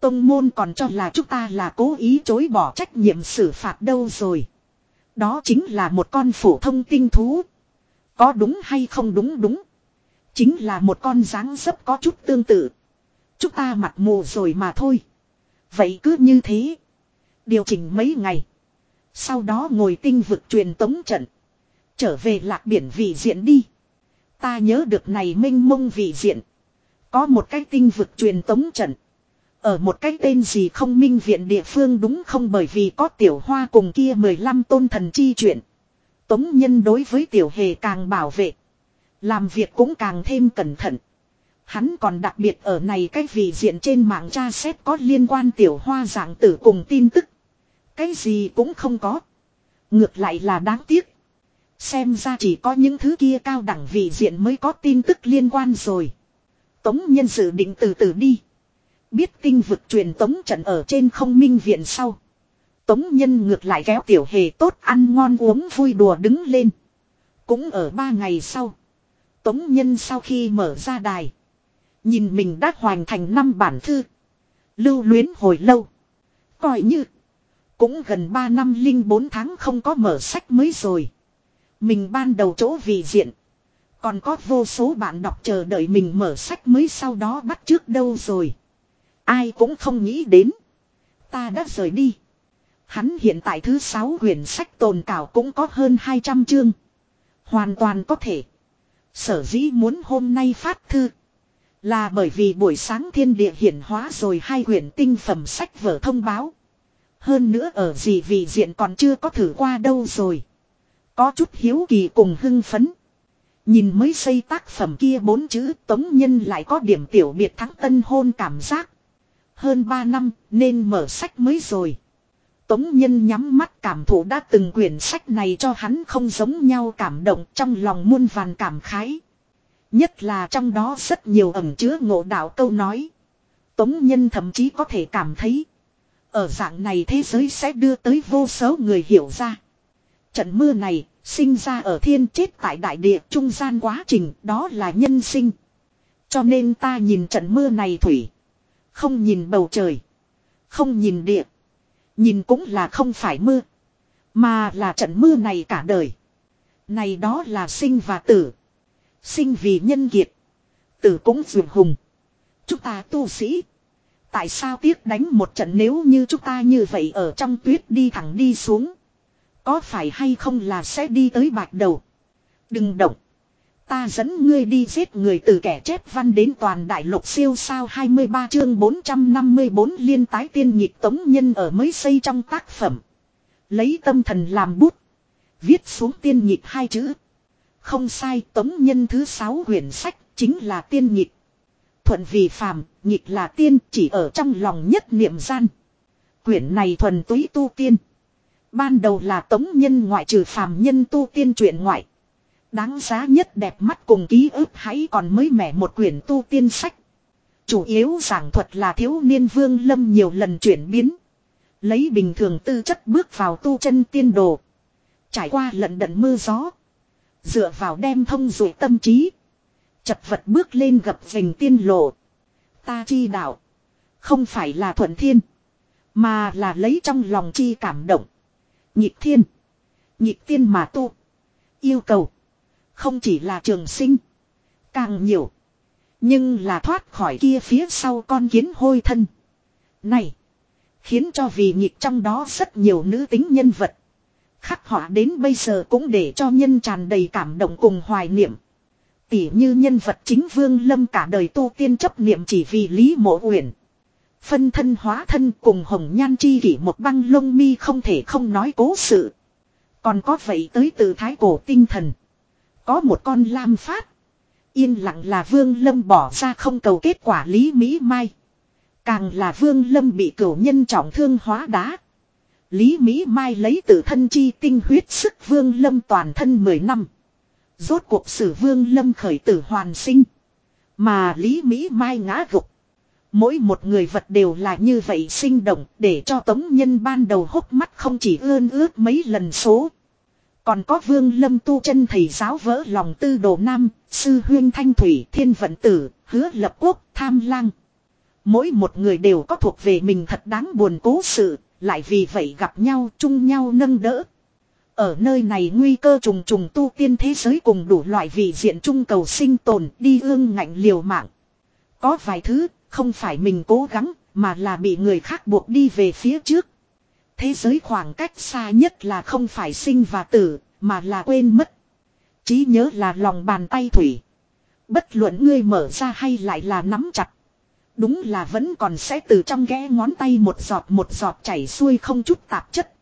A: Tông môn còn cho là chúng ta là cố ý chối bỏ trách nhiệm xử phạt đâu rồi. Đó chính là một con phổ thông tinh thú. Có đúng hay không đúng đúng. Chính là một con dáng dấp có chút tương tự. Chúng ta mặt mù rồi mà thôi. Vậy cứ như thế. Điều chỉnh mấy ngày. Sau đó ngồi tinh vực truyền tống trận. Trở về lạc biển vị diện đi. Ta nhớ được này minh mông vị diện. Có một cái tinh vực truyền tống trận. Ở một cái tên gì không minh viện địa phương đúng không bởi vì có tiểu hoa cùng kia 15 tôn thần chi chuyện. Tống nhân đối với tiểu hề càng bảo vệ. Làm việc cũng càng thêm cẩn thận. Hắn còn đặc biệt ở này cái vị diện trên mạng tra xét có liên quan tiểu hoa dạng tử cùng tin tức. Cái gì cũng không có. Ngược lại là đáng tiếc. Xem ra chỉ có những thứ kia cao đẳng vị diện mới có tin tức liên quan rồi. Tống nhân dự định từ từ đi. Biết tinh vực truyền tống trận ở trên không minh viện sau. Tống nhân ngược lại kéo tiểu hề tốt ăn ngon uống vui đùa đứng lên. Cũng ở ba ngày sau. Tống nhân sau khi mở ra đài. Nhìn mình đã hoàn thành năm bản thư. Lưu luyến hồi lâu. Coi như. Cũng gần 3 năm linh 4 tháng không có mở sách mới rồi. Mình ban đầu chỗ vị diện. Còn có vô số bạn đọc chờ đợi mình mở sách mới sau đó bắt trước đâu rồi. Ai cũng không nghĩ đến. Ta đã rời đi. Hắn hiện tại thứ 6 quyển sách tồn cảo cũng có hơn 200 chương. Hoàn toàn có thể. Sở dĩ muốn hôm nay phát thư. Là bởi vì buổi sáng thiên địa hiển hóa rồi hai quyển tinh phẩm sách vở thông báo. Hơn nữa ở gì vì diện còn chưa có thử qua đâu rồi. Có chút hiếu kỳ cùng hưng phấn. Nhìn mới xây tác phẩm kia bốn chữ, tống nhân lại có điểm tiểu biệt thắng tân hôn cảm giác. Hơn ba năm nên mở sách mới rồi. Tống nhân nhắm mắt cảm thụ đã từng quyển sách này cho hắn không giống nhau cảm động trong lòng muôn vàn cảm khái. Nhất là trong đó rất nhiều ẩm chứa ngộ đạo câu nói. Tống nhân thậm chí có thể cảm thấy. Ở dạng này thế giới sẽ đưa tới vô số người hiểu ra. Trận mưa này, sinh ra ở thiên chết tại đại địa trung gian quá trình, đó là nhân sinh. Cho nên ta nhìn trận mưa này thủy. Không nhìn bầu trời. Không nhìn địa. Nhìn cũng là không phải mưa. Mà là trận mưa này cả đời. Này đó là sinh và tử. Sinh vì nhân kiệt. Tử cũng dường hùng. Chúng ta tu sĩ. Tại sao tiếc đánh một trận nếu như chúng ta như vậy ở trong tuyết đi thẳng đi xuống. Có phải hay không là sẽ đi tới bạc đầu. Đừng động. Ta dẫn ngươi đi giết người từ kẻ chép văn đến toàn đại lục siêu sao 23 chương 454 liên tái tiên nhịp tống nhân ở mới xây trong tác phẩm. Lấy tâm thần làm bút. Viết xuống tiên nhịp hai chữ. Không sai tống nhân thứ sáu quyển sách chính là tiên nhịp. Thuận vì phàm, nhịp là tiên chỉ ở trong lòng nhất niệm gian. Quyển này thuần túy tu tiên. Ban đầu là tống nhân ngoại trừ phàm nhân tu tiên truyện ngoại. Đáng giá nhất đẹp mắt cùng ký ức hãy còn mới mẻ một quyển tu tiên sách. Chủ yếu giảng thuật là thiếu niên vương lâm nhiều lần chuyển biến. Lấy bình thường tư chất bước vào tu chân tiên đồ. Trải qua lận đận mưa gió. Dựa vào đem thông dụ tâm trí. Chật vật bước lên gặp rình tiên lộ. Ta chi đạo. Không phải là thuận thiên. Mà là lấy trong lòng chi cảm động. Nhịp thiên. Nhịp tiên mà tu. Yêu cầu. Không chỉ là trường sinh. Càng nhiều. Nhưng là thoát khỏi kia phía sau con kiến hôi thân. Này. Khiến cho vì nhịp trong đó rất nhiều nữ tính nhân vật. Khắc họa đến bây giờ cũng để cho nhân tràn đầy cảm động cùng hoài niệm. Tỉ như nhân vật chính vương lâm cả đời tu tiên chấp niệm chỉ vì lý mộ uyển. Phân thân hóa thân cùng hồng nhan chi kỷ một băng lông mi không thể không nói cố sự. Còn có vậy tới từ thái cổ tinh thần. Có một con lam phát. Yên lặng là vương lâm bỏ ra không cầu kết quả lý Mỹ Mai. Càng là vương lâm bị cửu nhân trọng thương hóa đá. Lý Mỹ Mai lấy tự thân chi tinh huyết sức vương lâm toàn thân 10 năm. Rốt cuộc sử vương lâm khởi tử hoàn sinh. Mà Lý Mỹ Mai ngã gục. Mỗi một người vật đều là như vậy sinh động để cho tống nhân ban đầu hốc mắt không chỉ ơn ướt mấy lần số. Còn có vương lâm tu chân thầy giáo vỡ lòng tư đồ nam, sư huyên thanh thủy, thiên vận tử, hứa lập quốc, tham lang. Mỗi một người đều có thuộc về mình thật đáng buồn cố sự, lại vì vậy gặp nhau chung nhau nâng đỡ. Ở nơi này nguy cơ trùng trùng tu tiên thế giới cùng đủ loại vị diện trung cầu sinh tồn đi ương ngạnh liều mạng. Có vài thứ, không phải mình cố gắng, mà là bị người khác buộc đi về phía trước. Thế giới khoảng cách xa nhất là không phải sinh và tử, mà là quên mất. Chí nhớ là lòng bàn tay thủy. Bất luận ngươi mở ra hay lại là nắm chặt. Đúng là vẫn còn sẽ từ trong ghé ngón tay một giọt một giọt chảy xuôi không chút tạp chất.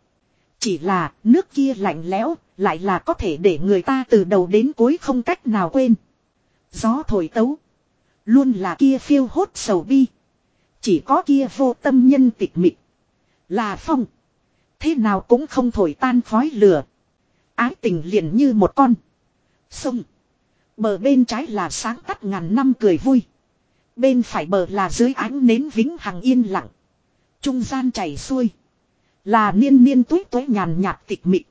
A: Chỉ là nước kia lạnh lẽo, lại là có thể để người ta từ đầu đến cuối không cách nào quên. Gió thổi tấu. Luôn là kia phiêu hốt sầu bi. Chỉ có kia vô tâm nhân tịch mịch. Là phong. Thế nào cũng không thổi tan khói lửa. Ái tình liền như một con. Sông. Bờ bên trái là sáng tắt ngàn năm cười vui. Bên phải bờ là dưới ánh nến vĩnh hằng yên lặng. Trung gian chảy xuôi. Là niên niên túi túi nhàn nhạt tịch mị.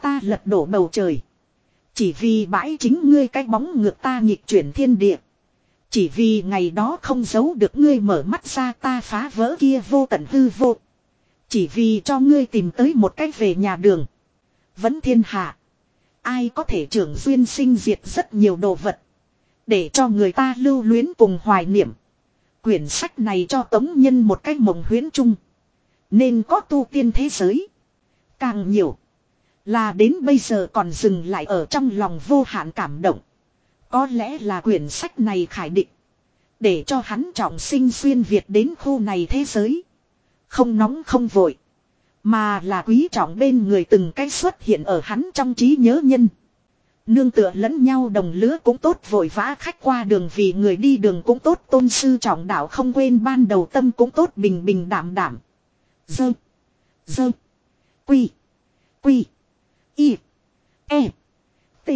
A: Ta lật đổ bầu trời. Chỉ vì bãi chính ngươi cái bóng ngược ta nhịp chuyển thiên địa. Chỉ vì ngày đó không giấu được ngươi mở mắt ra ta phá vỡ kia vô tận hư vô. Chỉ vì cho ngươi tìm tới một cách về nhà đường. Vẫn thiên hạ. Ai có thể trưởng duyên sinh diệt rất nhiều đồ vật. Để cho người ta lưu luyến cùng hoài niệm. Quyển sách này cho tống nhân một cách mộng huyến chung. Nên có tu tiên thế giới. Càng nhiều. Là đến bây giờ còn dừng lại ở trong lòng vô hạn cảm động. Có lẽ là quyển sách này khải định. Để cho hắn trọng sinh xuyên Việt đến khu này thế giới. Không nóng không vội. Mà là quý trọng bên người từng cái xuất hiện ở hắn trong trí nhớ nhân. Nương tựa lẫn nhau đồng lứa cũng tốt, vội vã khách qua đường vì người đi đường cũng tốt, tôn sư trọng đạo không quên ban đầu tâm cũng tốt, bình bình đảm đảm. Dơ. Dơ. Quy. Quy. Y. E. T.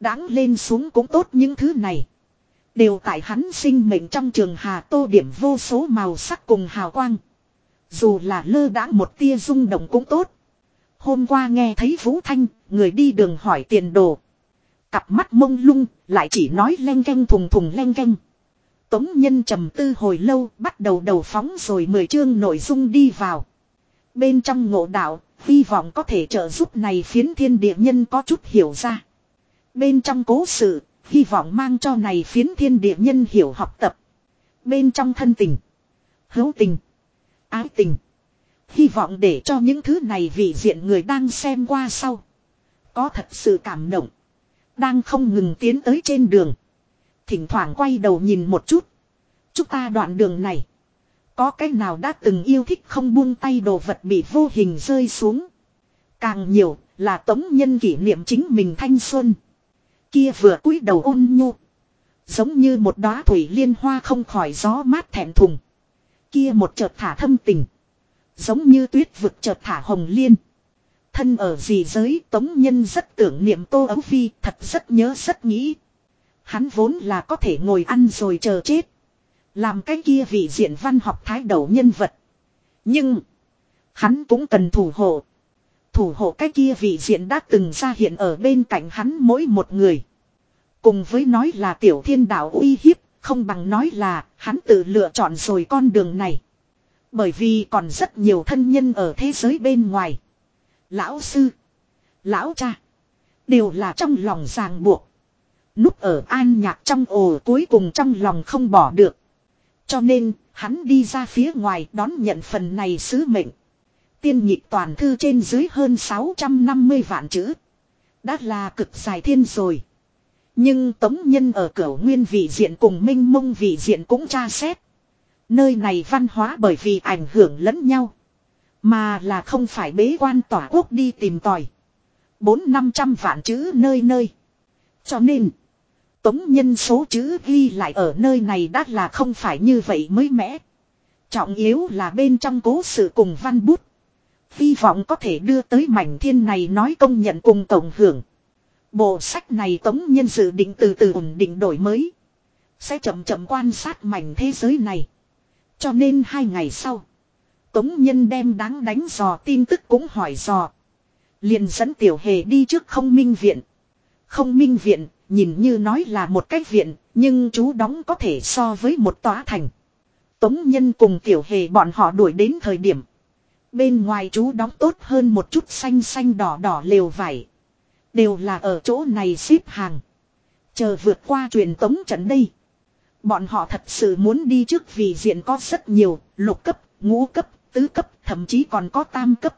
A: Đáng lên xuống cũng tốt những thứ này. Đều tại hắn sinh mệnh trong trường hà tô điểm vô số màu sắc cùng hào quang. Dù là lơ đãng một tia rung động cũng tốt. Hôm qua nghe thấy Vũ Thanh, người đi đường hỏi tiền đồ. Cặp mắt mông lung, lại chỉ nói len canh thùng thùng len canh. Tống nhân trầm tư hồi lâu, bắt đầu đầu phóng rồi mười chương nội dung đi vào. Bên trong ngộ đạo, hy vọng có thể trợ giúp này phiến thiên địa nhân có chút hiểu ra. Bên trong cố sự, hy vọng mang cho này phiến thiên địa nhân hiểu học tập. Bên trong thân tình, hữu tình, ái tình. Hy vọng để cho những thứ này vị diện người đang xem qua sau. Có thật sự cảm động. Đang không ngừng tiến tới trên đường. Thỉnh thoảng quay đầu nhìn một chút. Chúng ta đoạn đường này. Có cái nào đã từng yêu thích không buông tay đồ vật bị vô hình rơi xuống. Càng nhiều là tống nhân kỷ niệm chính mình thanh xuân. Kia vừa cúi đầu ôn nhu. Giống như một đóa thủy liên hoa không khỏi gió mát thẹn thùng. Kia một chợt thả thâm tình. Giống như tuyết vực chợt thả hồng liên. Thân ở gì giới tống nhân rất tưởng niệm tô ấu phi, thật rất nhớ rất nghĩ. Hắn vốn là có thể ngồi ăn rồi chờ chết. Làm cái kia vị diện văn học thái đầu nhân vật. Nhưng. Hắn cũng cần thủ hộ. Thủ hộ cái kia vị diện đã từng ra hiện ở bên cạnh hắn mỗi một người. Cùng với nói là tiểu thiên đạo uy hiếp. Không bằng nói là hắn tự lựa chọn rồi con đường này. Bởi vì còn rất nhiều thân nhân ở thế giới bên ngoài. Lão sư. Lão cha. Đều là trong lòng ràng buộc. Núp ở an nhạc trong ồ cuối cùng trong lòng không bỏ được. Cho nên, hắn đi ra phía ngoài đón nhận phần này sứ mệnh. Tiên nhịp toàn thư trên dưới hơn 650 vạn chữ. Đã là cực dài thiên rồi. Nhưng tống nhân ở cửa nguyên vị diện cùng minh mông vị diện cũng tra xét. Nơi này văn hóa bởi vì ảnh hưởng lẫn nhau. Mà là không phải bế quan tỏa quốc đi tìm tòi. Bốn năm trăm vạn chữ nơi nơi. Cho nên. Tống nhân số chữ ghi lại ở nơi này đã là không phải như vậy mới mẽ. Trọng yếu là bên trong cố sự cùng văn bút. Hy vọng có thể đưa tới mảnh thiên này nói công nhận cùng tổng hưởng. Bộ sách này tống nhân dự định từ từ ổn định đổi mới. Sẽ chậm chậm quan sát mảnh thế giới này. Cho nên hai ngày sau. Tống nhân đem đáng đánh dò tin tức cũng hỏi dò. Liền dẫn tiểu hề đi trước không minh viện. Không minh viện, nhìn như nói là một cái viện, nhưng chú đóng có thể so với một tòa thành. Tống nhân cùng tiểu hề bọn họ đuổi đến thời điểm. Bên ngoài chú đóng tốt hơn một chút xanh xanh đỏ đỏ lều vải. Đều là ở chỗ này xếp hàng. Chờ vượt qua truyền tống trận đây. Bọn họ thật sự muốn đi trước vì diện có rất nhiều, lục cấp, ngũ cấp, tứ cấp, thậm chí còn có tam cấp.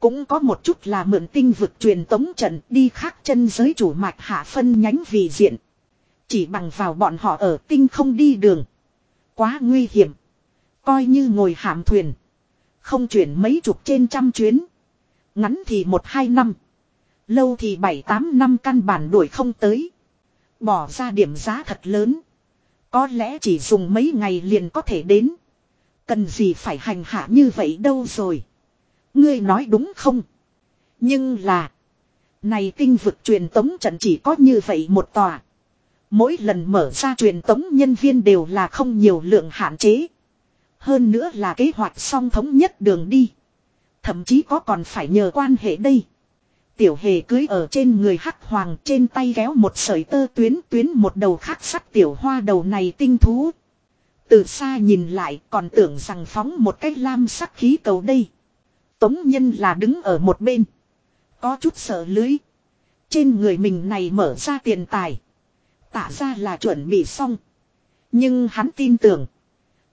A: Cũng có một chút là mượn tinh vực truyền tống trận đi khác chân giới chủ mạch hạ phân nhánh vì diện. Chỉ bằng vào bọn họ ở tinh không đi đường. Quá nguy hiểm. Coi như ngồi hạm thuyền. Không chuyển mấy chục trên trăm chuyến. Ngắn thì một hai năm. Lâu thì bảy tám năm căn bản đuổi không tới. Bỏ ra điểm giá thật lớn. Có lẽ chỉ dùng mấy ngày liền có thể đến. Cần gì phải hành hạ như vậy đâu rồi. Ngươi nói đúng không? Nhưng là. Này kinh vực truyền tống trận chỉ có như vậy một tòa. Mỗi lần mở ra truyền tống nhân viên đều là không nhiều lượng hạn chế. Hơn nữa là kế hoạch song thống nhất đường đi. Thậm chí có còn phải nhờ quan hệ đây. Tiểu hề cưới ở trên người hắc hoàng trên tay kéo một sợi tơ tuyến tuyến một đầu khắc sắt tiểu hoa đầu này tinh thú. Từ xa nhìn lại còn tưởng rằng phóng một cái lam sắc khí cầu đây. Tống nhân là đứng ở một bên. Có chút sợ lưới. Trên người mình này mở ra tiền tài. Tả ra là chuẩn bị xong. Nhưng hắn tin tưởng.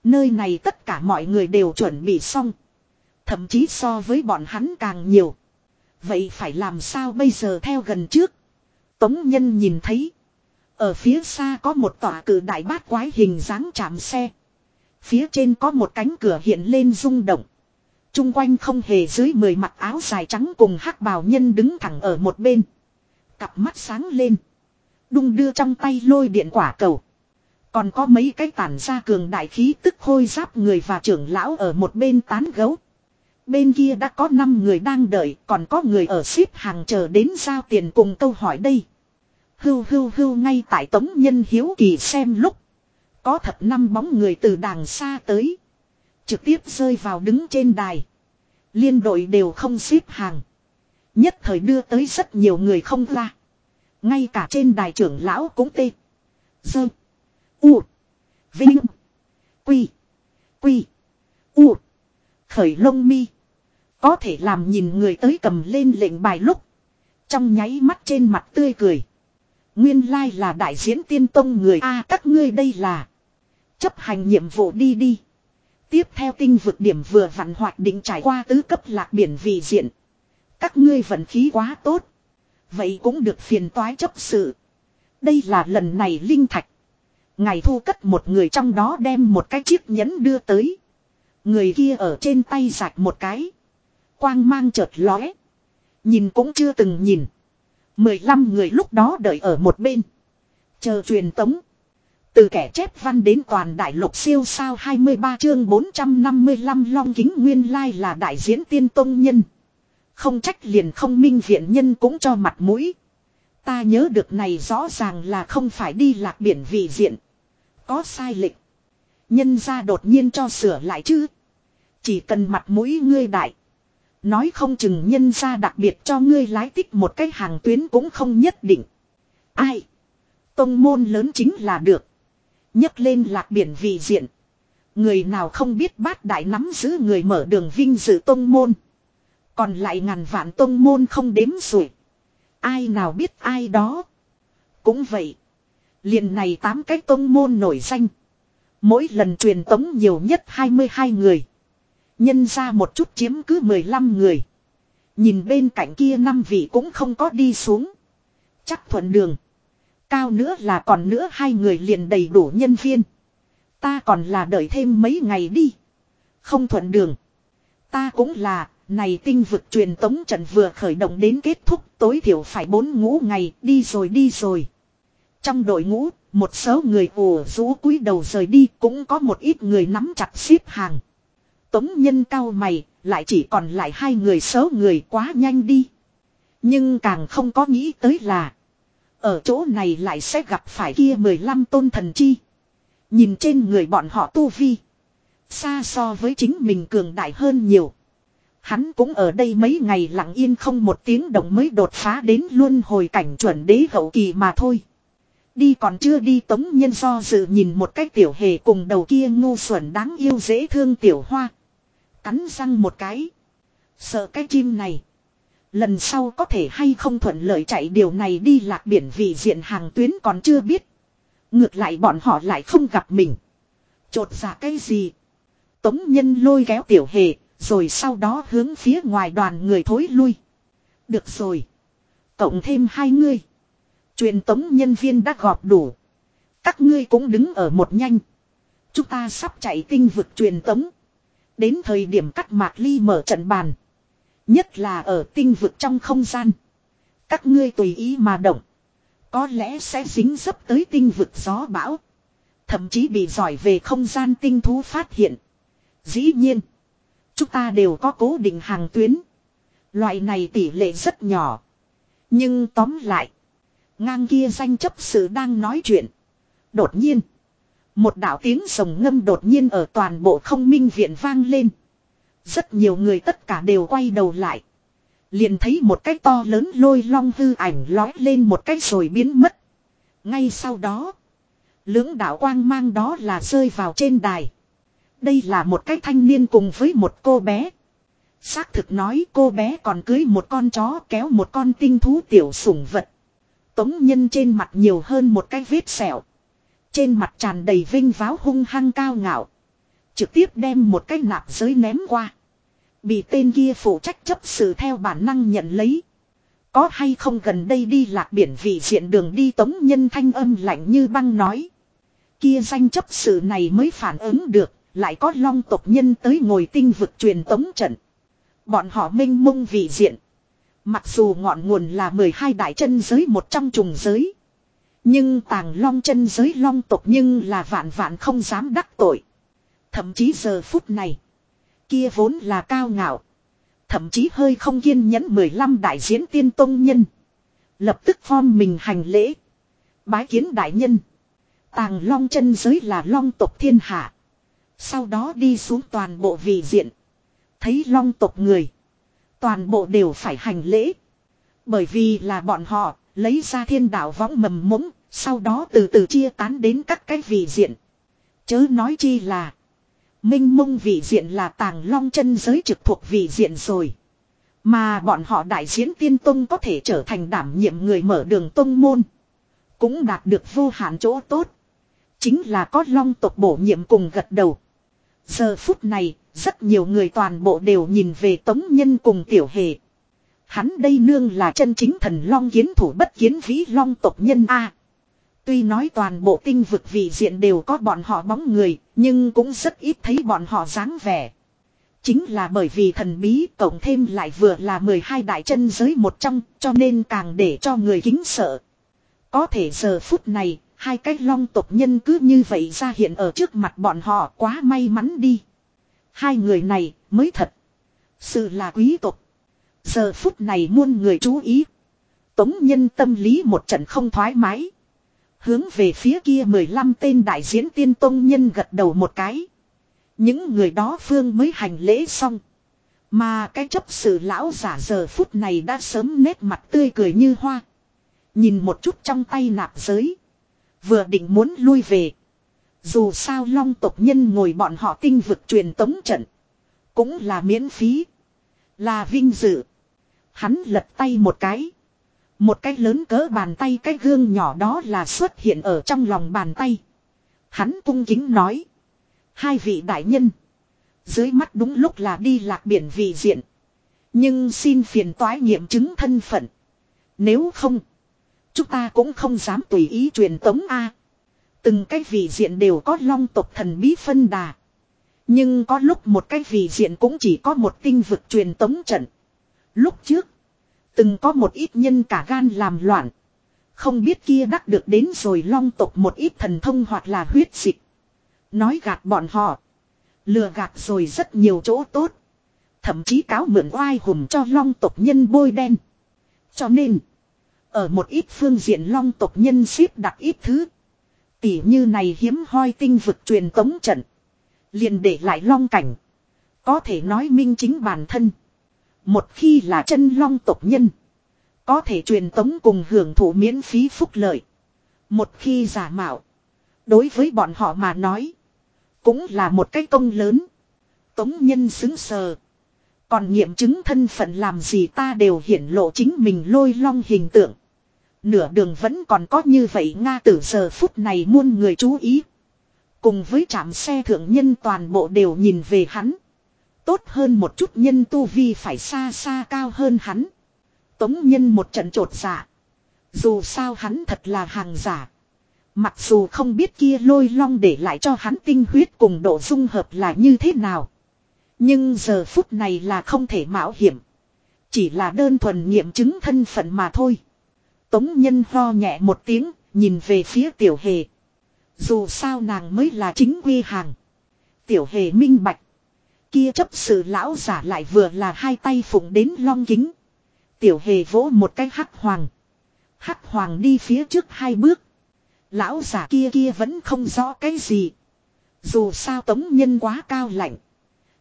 A: Nơi này tất cả mọi người đều chuẩn bị xong. Thậm chí so với bọn hắn càng nhiều. Vậy phải làm sao bây giờ theo gần trước. Tống nhân nhìn thấy. Ở phía xa có một tòa cử đại bát quái hình dáng chạm xe. Phía trên có một cánh cửa hiện lên rung động. Trung quanh không hề dưới mười mặc áo dài trắng cùng hắc bào nhân đứng thẳng ở một bên. Cặp mắt sáng lên. Đung đưa trong tay lôi điện quả cầu. Còn có mấy cái tản ra cường đại khí tức khôi giáp người và trưởng lão ở một bên tán gấu. Bên kia đã có 5 người đang đợi, còn có người ở xếp hàng chờ đến giao tiền cùng câu hỏi đây. Hưu hưu hưu ngay tại tống nhân hiếu kỳ xem lúc. Có thật năm bóng người từ đàng xa tới. Trực tiếp rơi vào đứng trên đài. Liên đội đều không xếp hàng. Nhất thời đưa tới rất nhiều người không ra. Ngay cả trên đài trưởng lão cũng tê. Dơ. U. Vinh. Quy. Quy. U. Khởi lông mi. Có thể làm nhìn người tới cầm lên lệnh bài lúc. Trong nháy mắt trên mặt tươi cười. Nguyên lai là đại diễn tiên tông người A, các ngươi đây là. Chấp hành nhiệm vụ đi đi. Tiếp theo tinh vực điểm vừa vặn hoạt định trải qua tứ cấp lạc biển vì diện. Các ngươi vận khí quá tốt. Vậy cũng được phiền toái chấp sự. Đây là lần này linh thạch. Ngày thu cất một người trong đó đem một cái chiếc nhẫn đưa tới. Người kia ở trên tay giạch một cái. Quang mang chợt lóe. Nhìn cũng chưa từng nhìn. mười lăm người lúc đó đợi ở một bên. Chờ truyền tống. Từ kẻ chép văn đến toàn đại lục siêu sao 23 chương 455 long kính nguyên lai là đại diễn tiên tông nhân. Không trách liền không minh viện nhân cũng cho mặt mũi. Ta nhớ được này rõ ràng là không phải đi lạc biển vị diện. Có sai lệch. Nhân ra đột nhiên cho sửa lại chứ. Chỉ cần mặt mũi ngươi đại. Nói không chừng nhân ra đặc biệt cho ngươi lái tích một cái hàng tuyến cũng không nhất định. Ai? Tông môn lớn chính là được. nhấc lên lạc biển vị diện. Người nào không biết bát đại nắm giữ người mở đường vinh dự tông môn. Còn lại ngàn vạn tông môn không đếm rồi. Ai nào biết ai đó. Cũng vậy. liền này tám cái tông môn nổi danh. Mỗi lần truyền tống nhiều nhất 22 người. Nhân ra một chút chiếm cứ 15 người. Nhìn bên cạnh kia năm vị cũng không có đi xuống. Chắc thuận đường. Cao nữa là còn nữa hai người liền đầy đủ nhân viên. Ta còn là đợi thêm mấy ngày đi. Không thuận đường. Ta cũng là, này tinh vực truyền tống trận vừa khởi động đến kết thúc tối thiểu phải bốn ngũ ngày, đi rồi đi rồi. Trong đội ngũ, một số người ủ rũ cúi đầu rời đi cũng có một ít người nắm chặt xếp hàng. Tống nhân cao mày, lại chỉ còn lại hai người xấu người quá nhanh đi. Nhưng càng không có nghĩ tới là. Ở chỗ này lại sẽ gặp phải kia 15 tôn thần chi. Nhìn trên người bọn họ tu vi. Xa so với chính mình cường đại hơn nhiều. Hắn cũng ở đây mấy ngày lặng yên không một tiếng động mới đột phá đến luôn hồi cảnh chuẩn đế hậu kỳ mà thôi. Đi còn chưa đi tống nhân do dự nhìn một cách tiểu hề cùng đầu kia ngu xuẩn đáng yêu dễ thương tiểu hoa. Cắn răng một cái. Sợ cái chim này. Lần sau có thể hay không thuận lợi chạy điều này đi lạc biển vì diện hàng tuyến còn chưa biết. Ngược lại bọn họ lại không gặp mình. Chột ra cái gì. Tống nhân lôi kéo tiểu hề. Rồi sau đó hướng phía ngoài đoàn người thối lui. Được rồi. Cộng thêm hai người. Truyền tống nhân viên đã gọp đủ. Các ngươi cũng đứng ở một nhanh. Chúng ta sắp chạy tinh vực truyền tống. Đến thời điểm cắt mạc ly mở trận bàn. Nhất là ở tinh vực trong không gian. Các ngươi tùy ý mà động. Có lẽ sẽ dính dấp tới tinh vực gió bão. Thậm chí bị giỏi về không gian tinh thú phát hiện. Dĩ nhiên. Chúng ta đều có cố định hàng tuyến. Loại này tỷ lệ rất nhỏ. Nhưng tóm lại. Ngang kia danh chấp sự đang nói chuyện. Đột nhiên. Một đạo tiếng sồng ngâm đột nhiên ở toàn bộ không minh viện vang lên. Rất nhiều người tất cả đều quay đầu lại. Liền thấy một cái to lớn lôi long hư ảnh lói lên một cái rồi biến mất. Ngay sau đó. Lưỡng đạo quang mang đó là rơi vào trên đài. Đây là một cái thanh niên cùng với một cô bé. Xác thực nói cô bé còn cưới một con chó kéo một con tinh thú tiểu sủng vật. Tống nhân trên mặt nhiều hơn một cái vết sẹo. Trên mặt tràn đầy vinh váo hung hăng cao ngạo. Trực tiếp đem một cái nạp giới ném qua. Bị tên kia phụ trách chấp sự theo bản năng nhận lấy. Có hay không gần đây đi lạc biển vị diện đường đi tống nhân thanh âm lạnh như băng nói. Kia danh chấp sự này mới phản ứng được, lại có long tộc nhân tới ngồi tinh vực truyền tống trận. Bọn họ minh mông vị diện. Mặc dù ngọn nguồn là 12 đại chân giới một trong trùng giới. Nhưng tàng long chân giới long tộc nhưng là vạn vạn không dám đắc tội. Thậm chí giờ phút này. Kia vốn là cao ngạo. Thậm chí hơi không kiên nhẫn 15 đại diễn tiên tông nhân. Lập tức form mình hành lễ. Bái kiến đại nhân. Tàng long chân giới là long tộc thiên hạ. Sau đó đi xuống toàn bộ vị diện. Thấy long tộc người. Toàn bộ đều phải hành lễ. Bởi vì là bọn họ lấy ra thiên đạo võng mầm mống. Sau đó từ từ chia tán đến các cái vị diện. Chớ nói chi là. Minh mông vị diện là tàng long chân giới trực thuộc vị diện rồi. Mà bọn họ đại diễn tiên tông có thể trở thành đảm nhiệm người mở đường tông môn. Cũng đạt được vô hạn chỗ tốt. Chính là có long tộc bổ nhiệm cùng gật đầu. Giờ phút này, rất nhiều người toàn bộ đều nhìn về tống nhân cùng tiểu hề. Hắn đây nương là chân chính thần long kiến thủ bất kiến vĩ long tộc nhân A. Tuy nói toàn bộ tinh vực vị diện đều có bọn họ bóng người, nhưng cũng rất ít thấy bọn họ dáng vẻ. Chính là bởi vì thần bí cộng thêm lại vừa là 12 đại chân giới một trong, cho nên càng để cho người kính sợ. Có thể giờ phút này, hai cái long tộc nhân cứ như vậy ra hiện ở trước mặt bọn họ quá may mắn đi. Hai người này mới thật. Sự là quý tộc. Giờ phút này muôn người chú ý. Tống nhân tâm lý một trận không thoải mái. Hướng về phía kia 15 tên đại diễn tiên tông nhân gật đầu một cái. Những người đó phương mới hành lễ xong. Mà cái chấp sự lão giả giờ phút này đã sớm nét mặt tươi cười như hoa. Nhìn một chút trong tay nạp giới. Vừa định muốn lui về. Dù sao long tộc nhân ngồi bọn họ tinh vực truyền tống trận. Cũng là miễn phí. Là vinh dự. Hắn lật tay một cái. Một cái lớn cỡ bàn tay cái gương nhỏ đó là xuất hiện ở trong lòng bàn tay. Hắn cung kính nói. Hai vị đại nhân. Dưới mắt đúng lúc là đi lạc biển vì diện. Nhưng xin phiền toái nghiệm chứng thân phận. Nếu không. Chúng ta cũng không dám tùy ý truyền tống A. Từng cái vị diện đều có long tộc thần bí phân đà. Nhưng có lúc một cái vị diện cũng chỉ có một tinh vực truyền tống trận. Lúc trước. Từng có một ít nhân cả gan làm loạn. Không biết kia đắc được đến rồi long tộc một ít thần thông hoặc là huyết dịch. Nói gạt bọn họ. Lừa gạt rồi rất nhiều chỗ tốt. Thậm chí cáo mượn oai hùng cho long tộc nhân bôi đen. Cho nên. Ở một ít phương diện long tộc nhân xếp đặt ít thứ. Tỉ như này hiếm hoi tinh vực truyền tống trận. Liền để lại long cảnh. Có thể nói minh chính bản thân. Một khi là chân long tộc nhân. Có thể truyền tống cùng hưởng thụ miễn phí phúc lợi. Một khi giả mạo. Đối với bọn họ mà nói. Cũng là một cái công lớn. Tống nhân xứng sờ. Còn nghiệm chứng thân phận làm gì ta đều hiển lộ chính mình lôi long hình tượng. Nửa đường vẫn còn có như vậy Nga tử giờ phút này muôn người chú ý. Cùng với trạm xe thượng nhân toàn bộ đều nhìn về hắn. Tốt hơn một chút nhân tu vi phải xa xa cao hơn hắn. Tống nhân một trận trột dạ. Dù sao hắn thật là hàng giả. Mặc dù không biết kia lôi long để lại cho hắn tinh huyết cùng độ dung hợp là như thế nào. Nhưng giờ phút này là không thể mạo hiểm. Chỉ là đơn thuần nghiệm chứng thân phận mà thôi. Tống nhân ho nhẹ một tiếng, nhìn về phía tiểu hề. Dù sao nàng mới là chính quy hàng. Tiểu hề minh bạch. Kia chấp sự lão giả lại vừa là hai tay phụng đến long kính. Tiểu hề vỗ một cái hắc hoàng. Hắc hoàng đi phía trước hai bước. Lão giả kia kia vẫn không rõ cái gì. Dù sao tống nhân quá cao lạnh.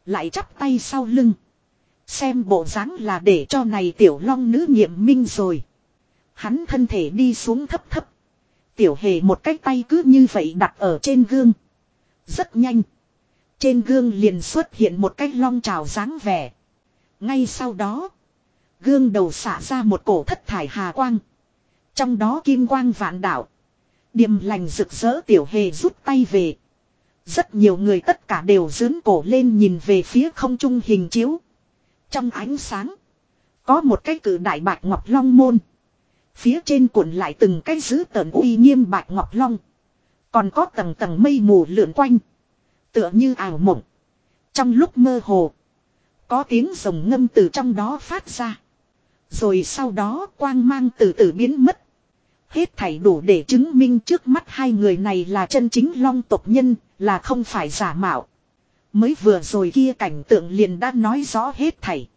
A: Lại chắp tay sau lưng. Xem bộ dáng là để cho này tiểu long nữ nghiệm minh rồi. Hắn thân thể đi xuống thấp thấp. Tiểu hề một cái tay cứ như vậy đặt ở trên gương. Rất nhanh. Trên gương liền xuất hiện một cái long trào dáng vẻ. Ngay sau đó. Gương đầu xả ra một cổ thất thải hà quang. Trong đó kim quang vạn đạo. Điềm lành rực rỡ tiểu hề rút tay về. Rất nhiều người tất cả đều dướn cổ lên nhìn về phía không trung hình chiếu. Trong ánh sáng. Có một cái cử đại bạch ngọc long môn. Phía trên cuộn lại từng cái giữ tờn uy nghiêm bạch ngọc long. Còn có tầng tầng mây mù lượn quanh. Tựa như ảo mộng. Trong lúc mơ hồ. Có tiếng rồng ngâm từ trong đó phát ra. Rồi sau đó quang mang từ từ biến mất. Hết thảy đủ để chứng minh trước mắt hai người này là chân chính long tộc nhân, là không phải giả mạo. Mới vừa rồi kia cảnh tượng liền đã nói rõ hết thảy.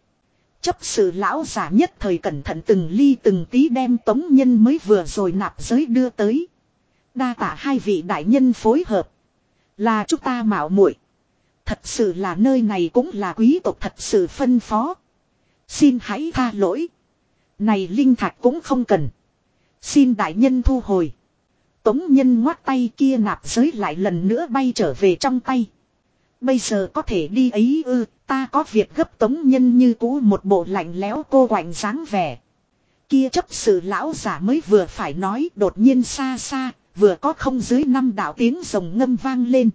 A: Chấp sự lão giả nhất thời cẩn thận từng ly từng tí đem tống nhân mới vừa rồi nạp giới đưa tới. Đa tả hai vị đại nhân phối hợp. Là chúng ta mạo muội Thật sự là nơi này cũng là quý tộc thật sự phân phó. Xin hãy tha lỗi. Này linh thạch cũng không cần. Xin đại nhân thu hồi. Tống nhân ngoắt tay kia nạp giới lại lần nữa bay trở về trong tay. Bây giờ có thể đi ấy ư, ta có việc gấp tống nhân như cũ một bộ lạnh lẽo cô quạnh dáng vẻ. Kia chấp sự lão giả mới vừa phải nói đột nhiên xa xa, vừa có không dưới năm đạo tiếng rồng ngâm vang lên.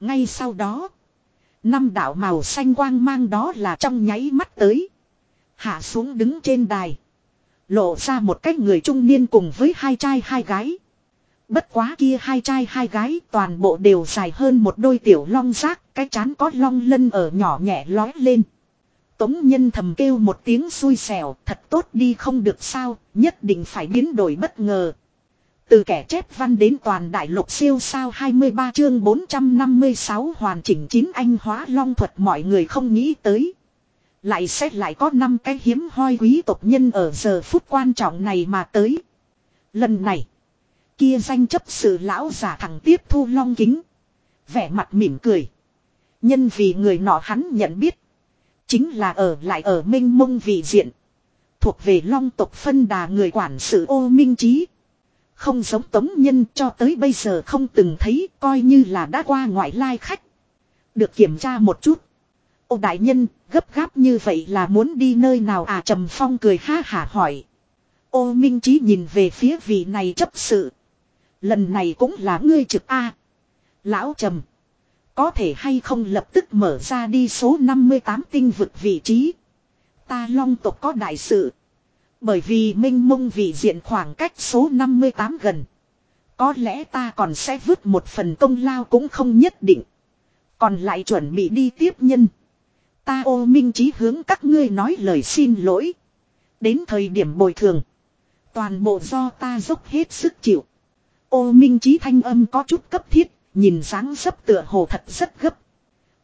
A: Ngay sau đó, năm đạo màu xanh quang mang đó là trong nháy mắt tới. Hạ xuống đứng trên đài. Lộ ra một cách người trung niên cùng với hai trai hai gái. Bất quá kia hai trai hai gái toàn bộ đều dài hơn một đôi tiểu long giác, cái chán có long lân ở nhỏ nhẹ lói lên. Tống nhân thầm kêu một tiếng xui xẻo, thật tốt đi không được sao, nhất định phải biến đổi bất ngờ. Từ kẻ chép văn đến toàn đại lục siêu sao 23 chương 456 hoàn chỉnh chín anh hóa long thuật mọi người không nghĩ tới. Lại xét lại có năm cái hiếm hoi quý tộc nhân ở giờ phút quan trọng này mà tới. Lần này, kia danh chấp sự lão giả thẳng tiếp thu long kính. Vẻ mặt mỉm cười. Nhân vì người nọ hắn nhận biết. Chính là ở lại ở minh mông vị diện. Thuộc về long tộc phân đà người quản sự ô minh trí. Không giống tống nhân cho tới bây giờ không từng thấy coi như là đã qua ngoại lai khách. Được kiểm tra một chút. Ô đại nhân, gấp gáp như vậy là muốn đi nơi nào à trầm phong cười ha hả hỏi. Ô minh trí nhìn về phía vị này chấp sự. Lần này cũng là ngươi trực A. Lão trầm. Có thể hay không lập tức mở ra đi số 58 tinh vực vị trí. Ta long tộc có đại sự. Bởi vì minh mông vị diện khoảng cách số 58 gần. Có lẽ ta còn sẽ vứt một phần công lao cũng không nhất định. Còn lại chuẩn bị đi tiếp nhân. Ta ô minh chí hướng các ngươi nói lời xin lỗi. Đến thời điểm bồi thường. Toàn bộ do ta dốc hết sức chịu. Ô minh chí thanh âm có chút cấp thiết. Nhìn dáng dấp tựa hồ thật rất gấp.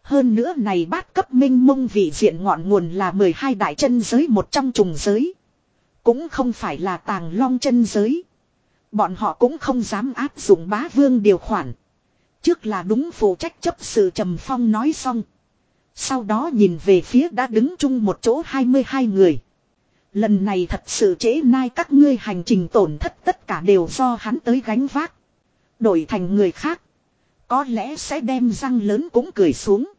A: Hơn nữa này bát cấp minh mông vị diện ngọn nguồn là 12 đại chân giới một trong trùng giới. Cũng không phải là tàng long chân giới. Bọn họ cũng không dám áp dụng bá vương điều khoản. Trước là đúng phụ trách chấp sự trầm phong nói xong. Sau đó nhìn về phía đã đứng chung một chỗ 22 người. Lần này thật sự trễ nai các ngươi hành trình tổn thất tất cả đều do hắn tới gánh vác. Đổi thành người khác. Có lẽ sẽ đem răng lớn cũng cười xuống.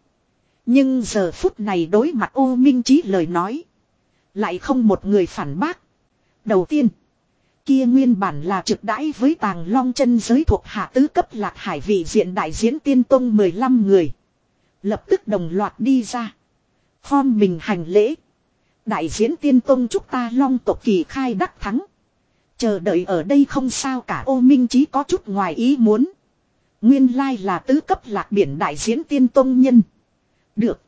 A: Nhưng giờ phút này đối mặt ô minh chí lời nói. Lại không một người phản bác. Đầu tiên. Kia nguyên bản là trực đãi với tàng long chân giới thuộc hạ tứ cấp lạc hải vị diện đại diễn tiên tông 15 người. Lập tức đồng loạt đi ra. Form mình hành lễ. Đại diễn tiên tông chúc ta long tộc kỳ khai đắc thắng. Chờ đợi ở đây không sao cả, ô minh chí có chút ngoài ý muốn. Nguyên lai là tứ cấp lạc biển đại diễn tiên tông nhân. Được.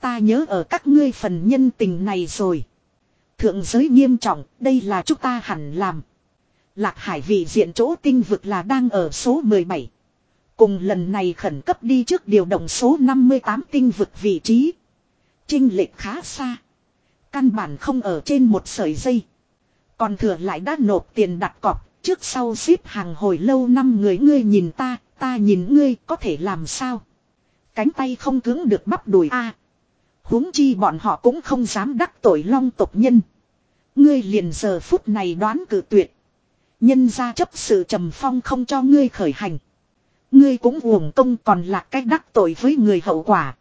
A: Ta nhớ ở các ngươi phần nhân tình này rồi. Thượng giới nghiêm trọng, đây là chúng ta hẳn làm. Lạc hải vị diện chỗ tinh vực là đang ở số 17. Cùng lần này khẩn cấp đi trước điều động số 58 tinh vực vị trí. Trinh lệch khá xa. Căn bản không ở trên một sợi dây. Còn thừa lại đã nộp tiền đặt cọc, trước sau xếp hàng hồi lâu năm người ngươi nhìn ta, ta nhìn ngươi có thể làm sao. Cánh tay không cứng được bắp đùi a huống chi bọn họ cũng không dám đắc tội long tộc nhân. Ngươi liền giờ phút này đoán cử tuyệt. Nhân ra chấp sự trầm phong không cho ngươi khởi hành. Ngươi cũng uổng công còn là cách đắc tội với người hậu quả.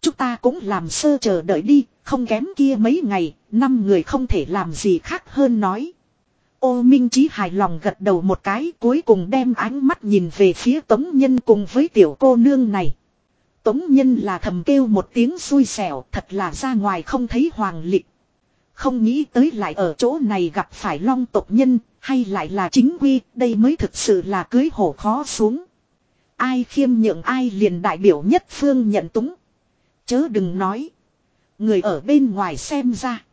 A: Chúng ta cũng làm sơ chờ đợi đi, không kém kia mấy ngày, năm người không thể làm gì khác hơn nói. Ô Minh Chí hài lòng gật đầu một cái cuối cùng đem ánh mắt nhìn về phía Tống Nhân cùng với tiểu cô nương này. Tống Nhân là thầm kêu một tiếng xui xẻo thật là ra ngoài không thấy hoàng lịch. Không nghĩ tới lại ở chỗ này gặp phải long tộc nhân, hay lại là chính quy, đây mới thực sự là cưới hổ khó xuống. Ai khiêm nhượng ai liền đại biểu nhất phương nhận túng. Chớ đừng nói. Người ở bên ngoài xem ra.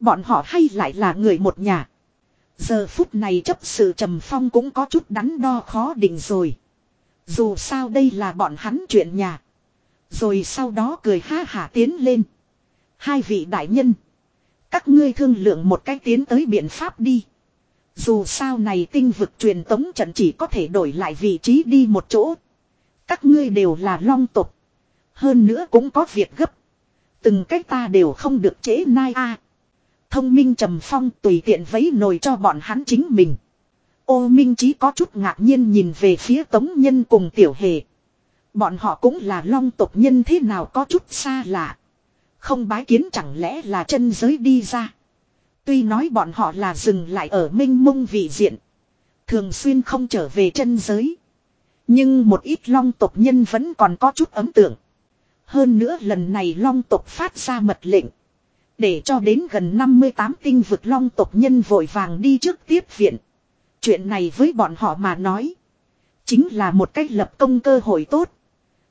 A: Bọn họ hay lại là người một nhà. Giờ phút này chấp sự trầm phong cũng có chút đắn đo khó định rồi. Dù sao đây là bọn hắn chuyện nhà. Rồi sau đó cười ha hả tiến lên. Hai vị đại nhân. Các ngươi thương lượng một cách tiến tới biện pháp đi. Dù sao này tinh vực truyền tống trận chỉ có thể đổi lại vị trí đi một chỗ. Các ngươi đều là long tục. Hơn nữa cũng có việc gấp. Từng cách ta đều không được chế nai a. Thông minh trầm phong tùy tiện vấy nồi cho bọn hắn chính mình. Ô Minh Chí có chút ngạc nhiên nhìn về phía Tống Nhân cùng Tiểu Hề. Bọn họ cũng là long tộc nhân thế nào có chút xa lạ. Không bái kiến chẳng lẽ là chân giới đi ra. Tuy nói bọn họ là dừng lại ở minh mông vị diện. Thường xuyên không trở về chân giới. Nhưng một ít long tộc nhân vẫn còn có chút ấn tượng. Hơn nữa lần này long tộc phát ra mật lệnh. Để cho đến gần 58 tinh vực long tộc nhân vội vàng đi trước tiếp viện. Chuyện này với bọn họ mà nói. Chính là một cách lập công cơ hội tốt.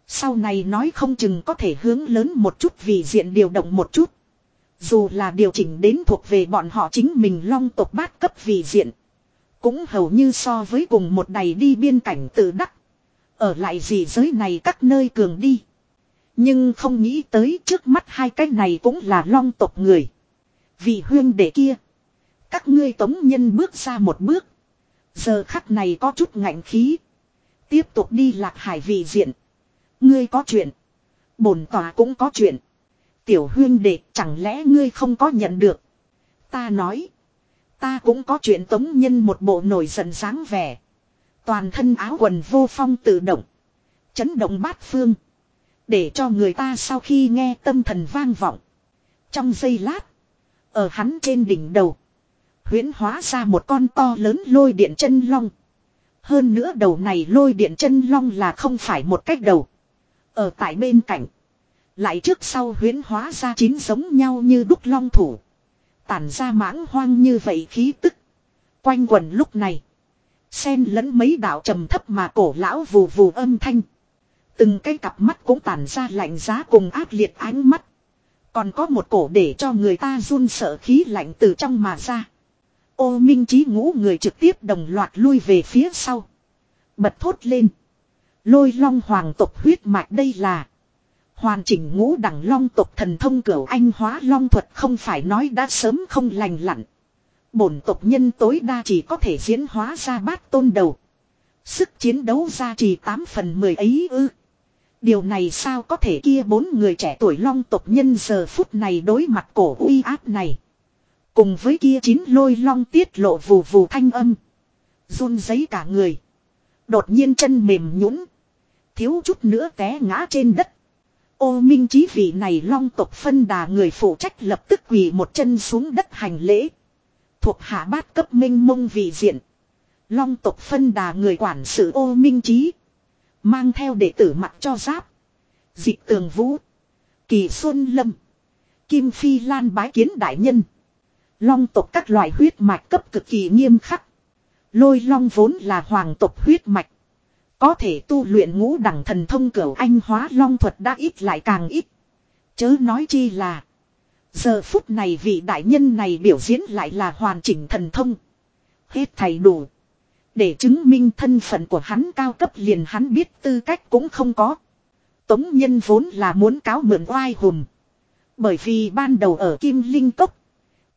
A: Sau này nói không chừng có thể hướng lớn một chút vì diện điều động một chút. Dù là điều chỉnh đến thuộc về bọn họ chính mình long tộc bát cấp vì diện. Cũng hầu như so với cùng một đầy đi biên cảnh tự đắc. Ở lại gì giới này các nơi cường đi. Nhưng không nghĩ tới trước mắt hai cái này cũng là long tộc người. Vì huyên đệ kia. Các ngươi tống nhân bước ra một bước. Giờ khắc này có chút ngạnh khí. Tiếp tục đi lạc hải vị diện. Ngươi có chuyện. Bổn tòa cũng có chuyện. Tiểu huyên đệ, chẳng lẽ ngươi không có nhận được. Ta nói. Ta cũng có chuyện tống nhân một bộ nổi giận dáng vẻ. Toàn thân áo quần vô phong tự động. Chấn động bát phương. Để cho người ta sau khi nghe tâm thần vang vọng. Trong giây lát. Ở hắn trên đỉnh đầu. huyễn hóa ra một con to lớn lôi điện chân long. Hơn nữa đầu này lôi điện chân long là không phải một cách đầu. Ở tại bên cạnh. Lại trước sau huyễn hóa ra chín giống nhau như đúc long thủ. Tản ra mãng hoang như vậy khí tức. Quanh quần lúc này. Xen lẫn mấy đạo trầm thấp mà cổ lão vù vù âm thanh. Từng cái cặp mắt cũng tản ra lạnh giá cùng ác liệt ánh mắt. Còn có một cổ để cho người ta run sợ khí lạnh từ trong mà ra. Ô minh chí ngũ người trực tiếp đồng loạt lui về phía sau. Bật thốt lên. Lôi long hoàng tộc huyết mạch đây là. Hoàn chỉnh ngũ đẳng long tộc thần thông cửu anh hóa long thuật không phải nói đã sớm không lành lặn. Bổn tộc nhân tối đa chỉ có thể diễn hóa ra bát tôn đầu. Sức chiến đấu ra chỉ 8 phần 10 ấy ư. Điều này sao có thể kia bốn người trẻ tuổi long tộc nhân giờ phút này đối mặt cổ uy áp này. Cùng với kia chín lôi long tiết lộ vù vù thanh âm. run giấy cả người. Đột nhiên chân mềm nhũn Thiếu chút nữa té ngã trên đất. Ô minh chí vị này long tộc phân đà người phụ trách lập tức quỳ một chân xuống đất hành lễ. Thuộc hạ bát cấp minh mông vị diện. Long tộc phân đà người quản sự ô minh chí. Mang theo đệ tử mặt cho giáp. Dịch tường vũ. Kỳ xuân lâm. Kim phi lan bái kiến đại nhân. Long tộc các loại huyết mạch cấp cực kỳ nghiêm khắc. Lôi long vốn là hoàng tộc huyết mạch. Có thể tu luyện ngũ đẳng thần thông cửu anh hóa long thuật đã ít lại càng ít. Chớ nói chi là. Giờ phút này vị đại nhân này biểu diễn lại là hoàn chỉnh thần thông. Hết thầy đủ. Để chứng minh thân phận của hắn cao cấp liền hắn biết tư cách cũng không có. Tống nhân vốn là muốn cáo mượn oai hùm. Bởi vì ban đầu ở Kim Linh Cốc.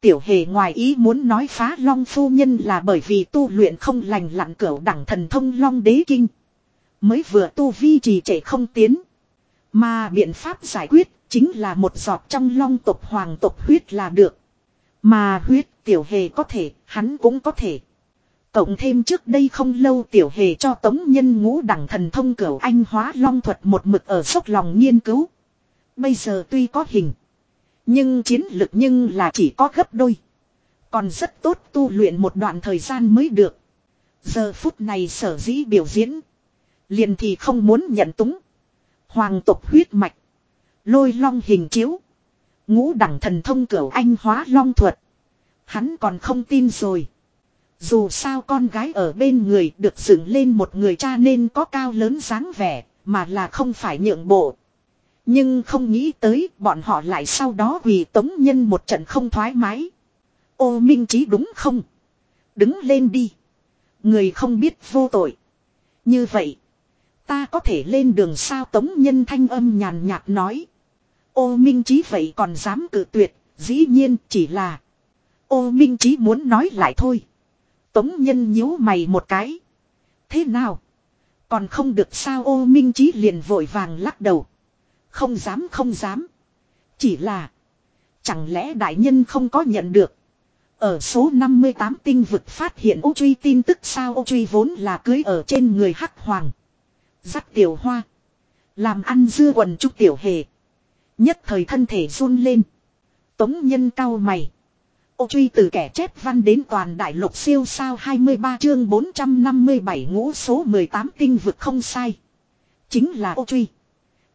A: Tiểu hề ngoài ý muốn nói phá long phu nhân là bởi vì tu luyện không lành lặn cửu đẳng thần thông long đế kinh. Mới vừa tu vi trì trệ không tiến. Mà biện pháp giải quyết Chính là một giọt trong long tộc hoàng tộc huyết là được. Mà huyết tiểu hề có thể, hắn cũng có thể. Cộng thêm trước đây không lâu tiểu hề cho tống nhân ngũ đẳng thần thông cửu anh hóa long thuật một mực ở sốc lòng nghiên cứu. Bây giờ tuy có hình. Nhưng chiến lực nhưng là chỉ có gấp đôi. Còn rất tốt tu luyện một đoạn thời gian mới được. Giờ phút này sở dĩ biểu diễn. Liền thì không muốn nhận túng. Hoàng tục huyết mạch. Lôi long hình chiếu. Ngũ đẳng thần thông cửu anh hóa long thuật. Hắn còn không tin rồi. Dù sao con gái ở bên người được dựng lên một người cha nên có cao lớn dáng vẻ, mà là không phải nhượng bộ. Nhưng không nghĩ tới bọn họ lại sau đó vì tống nhân một trận không thoải mái. Ô minh trí đúng không? Đứng lên đi. Người không biết vô tội. Như vậy. Ta có thể lên đường sao tống nhân thanh âm nhàn nhạt nói. Ô minh trí vậy còn dám cự tuyệt. Dĩ nhiên chỉ là. Ô minh trí muốn nói lại thôi. Tống nhân nhíu mày một cái. Thế nào? Còn không được sao ô minh trí liền vội vàng lắc đầu. Không dám không dám. Chỉ là. Chẳng lẽ đại nhân không có nhận được. Ở số 58 tinh vực phát hiện ô truy tin tức sao ô truy vốn là cưới ở trên người hắc hoàng. Dắt tiểu hoa. Làm ăn dưa quần trúc tiểu hề. Nhất thời thân thể run lên. Tống nhân cao mày. Ô truy từ kẻ chép văn đến toàn đại lục siêu sao 23 chương 457 ngũ số 18 tinh vực không sai. Chính là ô truy.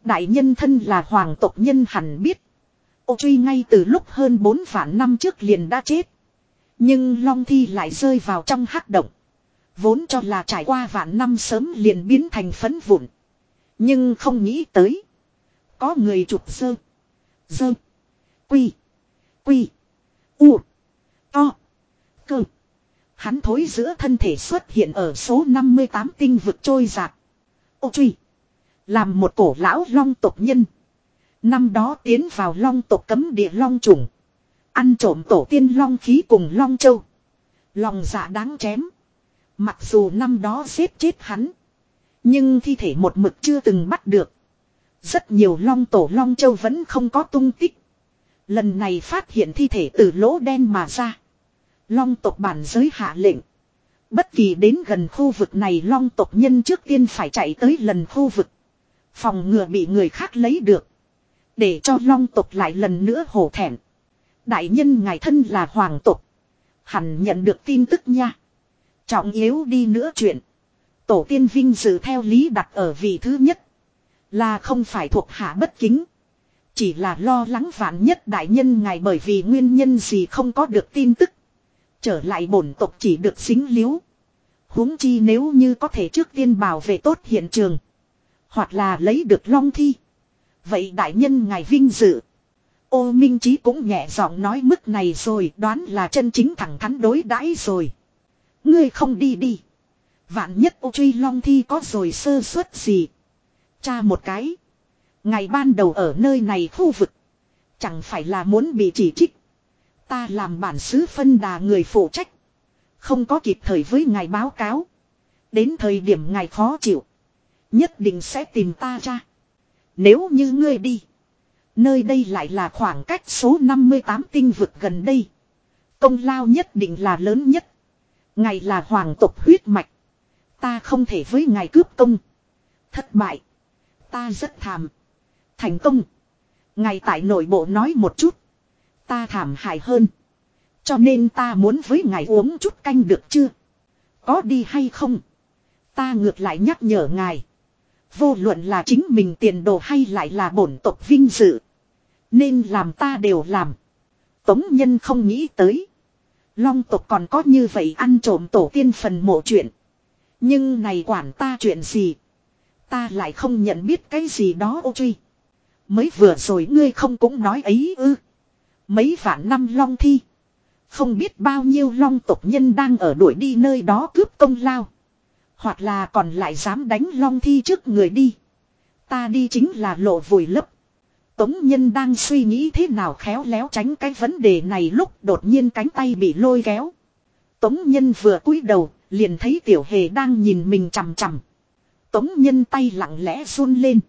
A: Đại nhân thân là hoàng tộc nhân hẳn biết. Ô truy ngay từ lúc hơn 4 vạn năm trước liền đã chết. Nhưng Long Thi lại rơi vào trong hắc động. Vốn cho là trải qua vạn năm sớm liền biến thành phấn vụn. Nhưng không nghĩ tới. Có người chụp sơ. sơ Quy. Quy. U. To. Cơ. Hắn thối giữa thân thể xuất hiện ở số 58 tinh vực trôi giạt. Ô truy. Làm một cổ lão long tộc nhân. Năm đó tiến vào long tộc cấm địa long trùng. Ăn trộm tổ tiên long khí cùng long châu. Lòng dạ đáng chém. Mặc dù năm đó giết chết hắn. Nhưng thi thể một mực chưa từng bắt được. Rất nhiều long tổ long châu vẫn không có tung tích. Lần này phát hiện thi thể từ lỗ đen mà ra. Long tộc bản giới hạ lệnh. Bất kỳ đến gần khu vực này long tộc nhân trước tiên phải chạy tới lần khu vực. Phòng ngừa bị người khác lấy được. Để cho long tộc lại lần nữa hổ thẹn. Đại nhân ngài thân là hoàng tộc. Hẳn nhận được tin tức nha. Trọng yếu đi nữa chuyện. Tổ tiên vinh dự theo lý đặt ở vị thứ nhất. Là không phải thuộc hạ bất kính. Chỉ là lo lắng vạn nhất đại nhân ngài bởi vì nguyên nhân gì không có được tin tức. Trở lại bổn tộc chỉ được xính liếu. huống chi nếu như có thể trước tiên bảo vệ tốt hiện trường. Hoặc là lấy được long thi. Vậy đại nhân ngài vinh dự. Ô Minh Chí cũng nhẹ giọng nói mức này rồi, đoán là chân chính thẳng thắn đối đãi rồi. Ngươi không đi đi. Vạn nhất ô truy long thi có rồi sơ suất gì. Cha một cái. Ngày ban đầu ở nơi này khu vực. Chẳng phải là muốn bị chỉ trích. Ta làm bản xứ phân đà người phụ trách. Không có kịp thời với ngài báo cáo. Đến thời điểm ngài khó chịu. Nhất định sẽ tìm ta ra. Nếu như ngươi đi. Nơi đây lại là khoảng cách số 58 tinh vực gần đây. Công lao nhất định là lớn nhất. Ngài là hoàng tộc huyết mạch. Ta không thể với ngài cướp công. Thất bại. Ta rất thảm. Thành công. Ngài tại nội bộ nói một chút. Ta thảm hại hơn. Cho nên ta muốn với ngài uống chút canh được chưa? Có đi hay không? Ta ngược lại nhắc nhở ngài. Vô luận là chính mình tiền đồ hay lại là bổn tộc vinh dự. Nên làm ta đều làm. Tống nhân không nghĩ tới. Long tộc còn có như vậy ăn trộm tổ tiên phần mộ chuyện. Nhưng này quản ta chuyện gì. Ta lại không nhận biết cái gì đó ô truy. Mới vừa rồi ngươi không cũng nói ấy ư. Mấy vạn năm long thi. Không biết bao nhiêu long tộc nhân đang ở đuổi đi nơi đó cướp công lao. Hoặc là còn lại dám đánh long thi trước người đi. Ta đi chính là lộ vùi lấp. Tống Nhân đang suy nghĩ thế nào khéo léo tránh cái vấn đề này lúc đột nhiên cánh tay bị lôi kéo. Tống Nhân vừa cúi đầu, liền thấy Tiểu Hề đang nhìn mình chằm chằm. Tống Nhân tay lặng lẽ run lên.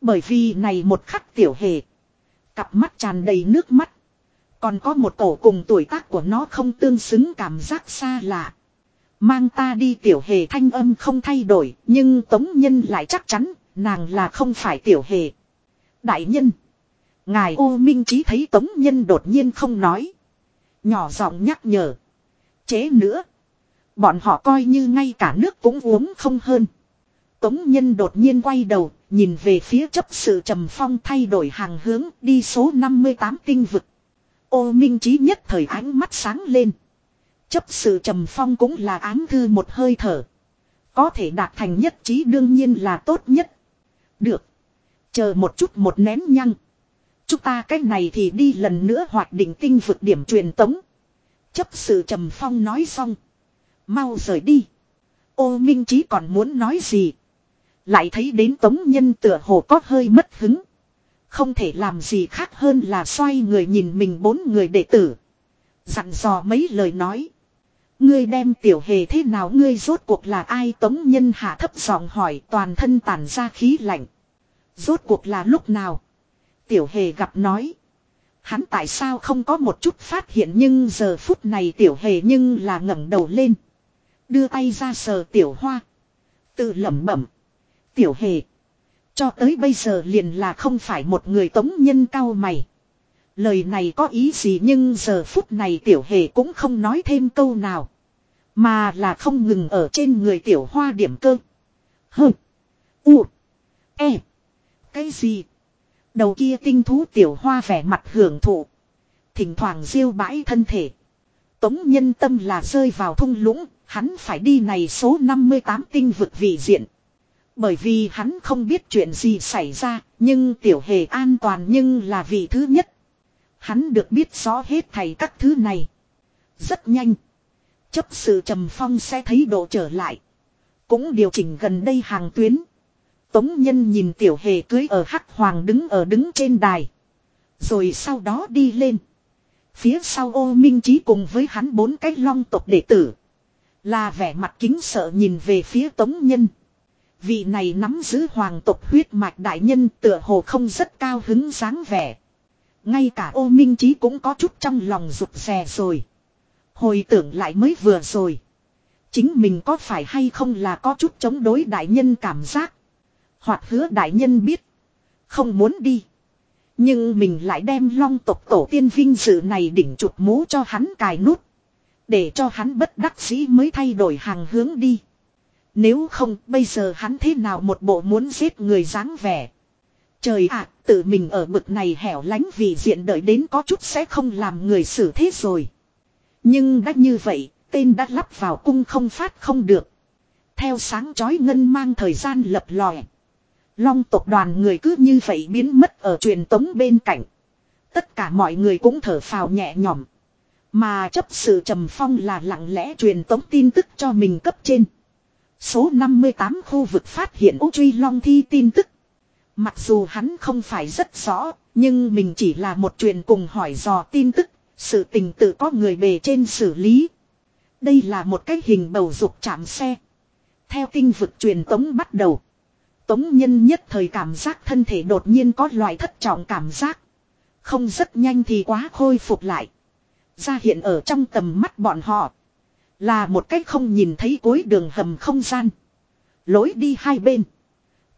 A: Bởi vì này một khắc Tiểu Hề. Cặp mắt tràn đầy nước mắt. Còn có một cổ cùng tuổi tác của nó không tương xứng cảm giác xa lạ. Mang ta đi tiểu hề thanh âm không thay đổi, nhưng tống nhân lại chắc chắn, nàng là không phải tiểu hề. Đại nhân. Ngài ô minh trí thấy tống nhân đột nhiên không nói. Nhỏ giọng nhắc nhở. Chế nữa. Bọn họ coi như ngay cả nước cũng uống không hơn. Tống nhân đột nhiên quay đầu, nhìn về phía chấp sự trầm phong thay đổi hàng hướng đi số 58 tinh vực. Ô minh trí nhất thời ánh mắt sáng lên. Chấp sự trầm phong cũng là ám thư một hơi thở. Có thể đạt thành nhất trí đương nhiên là tốt nhất. Được. Chờ một chút một nén nhăng. Chúng ta cách này thì đi lần nữa hoạt định tinh vực điểm truyền tống. Chấp sự trầm phong nói xong. Mau rời đi. Ô Minh Chí còn muốn nói gì. Lại thấy đến tống nhân tựa hồ có hơi mất hứng. Không thể làm gì khác hơn là xoay người nhìn mình bốn người đệ tử. Dặn dò mấy lời nói. Ngươi đem tiểu hề thế nào ngươi rốt cuộc là ai tống nhân hạ thấp giọng hỏi, toàn thân tản ra khí lạnh. Rốt cuộc là lúc nào? Tiểu hề gặp nói. Hắn tại sao không có một chút phát hiện nhưng giờ phút này tiểu hề nhưng là ngẩng đầu lên. Đưa tay ra sờ tiểu hoa. Tự lẩm bẩm. Tiểu hề. Cho tới bây giờ liền là không phải một người tống nhân cao mày. Lời này có ý gì nhưng giờ phút này tiểu hề cũng không nói thêm câu nào. Mà là không ngừng ở trên người tiểu hoa điểm cơ. hừ, U. E. Cái gì? Đầu kia tinh thú tiểu hoa vẻ mặt hưởng thụ. Thỉnh thoảng diêu bãi thân thể. Tống nhân tâm là rơi vào thung lũng, hắn phải đi này số 58 tinh vực vị diện. Bởi vì hắn không biết chuyện gì xảy ra, nhưng tiểu hề an toàn nhưng là vị thứ nhất. Hắn được biết rõ hết thầy các thứ này. Rất nhanh. Chấp sự trầm phong sẽ thấy độ trở lại. Cũng điều chỉnh gần đây hàng tuyến. Tống nhân nhìn tiểu hề cưới ở hắc hoàng đứng ở đứng trên đài. Rồi sau đó đi lên. Phía sau ô minh trí cùng với hắn bốn cái long tộc đệ tử. Là vẻ mặt kính sợ nhìn về phía tống nhân. Vị này nắm giữ hoàng tộc huyết mạch đại nhân tựa hồ không rất cao hứng dáng vẻ. Ngay cả ô minh trí cũng có chút trong lòng rụt rè rồi. Hồi tưởng lại mới vừa rồi. Chính mình có phải hay không là có chút chống đối đại nhân cảm giác. Hoặc hứa đại nhân biết. Không muốn đi. Nhưng mình lại đem long tộc tổ tiên vinh dự này đỉnh chụp mũ cho hắn cài nút. Để cho hắn bất đắc dĩ mới thay đổi hàng hướng đi. Nếu không bây giờ hắn thế nào một bộ muốn giết người dáng vẻ. Trời ạ, tự mình ở bực này hẻo lánh vì diện đợi đến có chút sẽ không làm người xử thế rồi. Nhưng đã như vậy, tên đã lắp vào cung không phát không được. Theo sáng chói ngân mang thời gian lập lòe. Long tộc đoàn người cứ như vậy biến mất ở truyền tống bên cạnh. Tất cả mọi người cũng thở phào nhẹ nhõm. Mà chấp sự trầm phong là lặng lẽ truyền tống tin tức cho mình cấp trên. Số 58 khu vực phát hiện Ú Truy Long Thi tin tức. Mặc dù hắn không phải rất rõ, nhưng mình chỉ là một truyền cùng hỏi dò tin tức, sự tình tự có người bề trên xử lý. Đây là một cái hình bầu dục chạm xe. Theo tinh vực truyền tống bắt đầu. Tống nhân nhất thời cảm giác thân thể đột nhiên có loại thất trọng cảm giác. Không rất nhanh thì quá khôi phục lại. Ra hiện ở trong tầm mắt bọn họ. Là một cách không nhìn thấy cuối đường hầm không gian. Lối đi hai bên.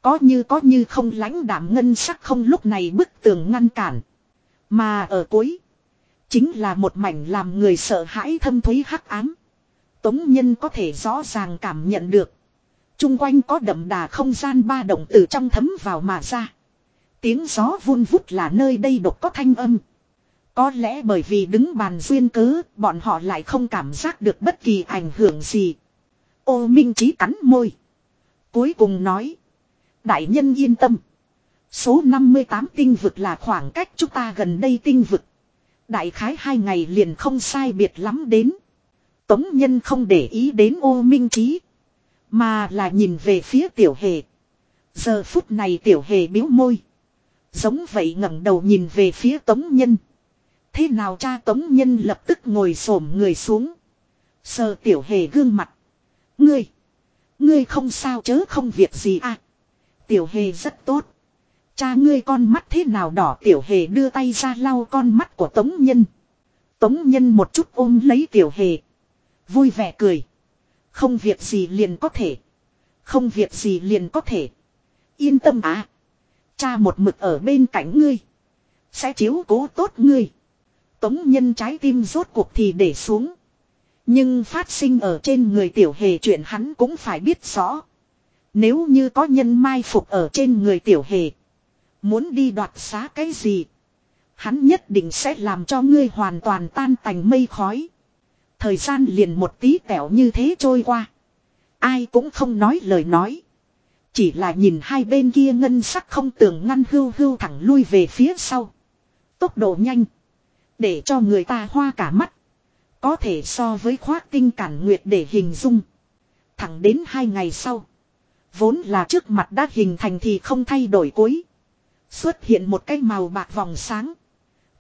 A: Có như có như không lãnh đảm ngân sắc không lúc này bức tường ngăn cản. Mà ở cuối. Chính là một mảnh làm người sợ hãi thâm thúy hắc ám. Tống nhân có thể rõ ràng cảm nhận được. Trung quanh có đậm đà không gian ba động từ trong thấm vào mà ra. Tiếng gió vun vút là nơi đây độc có thanh âm. Có lẽ bởi vì đứng bàn duyên cớ, bọn họ lại không cảm giác được bất kỳ ảnh hưởng gì. Ô Minh Chí cắn môi. Cuối cùng nói. Đại nhân yên tâm. Số 58 tinh vực là khoảng cách chúng ta gần đây tinh vực. Đại khái hai ngày liền không sai biệt lắm đến. Tống nhân không để ý đến ô minh trí. Mà là nhìn về phía tiểu hề. Giờ phút này tiểu hề biếu môi. Giống vậy ngẩng đầu nhìn về phía tống nhân. Thế nào cha tống nhân lập tức ngồi xổm người xuống. Sờ tiểu hề gương mặt. Ngươi. Ngươi không sao chớ không việc gì à. Tiểu hề rất tốt. Cha ngươi con mắt thế nào đỏ tiểu hề đưa tay ra lau con mắt của tống nhân. Tống nhân một chút ôm lấy tiểu hề. Vui vẻ cười. Không việc gì liền có thể. Không việc gì liền có thể. Yên tâm à. Cha một mực ở bên cạnh ngươi. Sẽ chiếu cố tốt ngươi. Tống nhân trái tim rốt cuộc thì để xuống. Nhưng phát sinh ở trên người tiểu hề chuyện hắn cũng phải biết rõ. Nếu như có nhân mai phục ở trên người tiểu hề. Muốn đi đoạt xá cái gì. Hắn nhất định sẽ làm cho ngươi hoàn toàn tan tành mây khói. Thời gian liền một tí tẹo như thế trôi qua. Ai cũng không nói lời nói. Chỉ là nhìn hai bên kia ngân sắc không tưởng ngăn hưu hưu thẳng lui về phía sau. Tốc độ nhanh. Để cho người ta hoa cả mắt. Có thể so với khoác tinh cản nguyệt để hình dung. Thẳng đến hai ngày sau. Vốn là trước mặt đã hình thành thì không thay đổi cuối. Xuất hiện một cái màu bạc vòng sáng.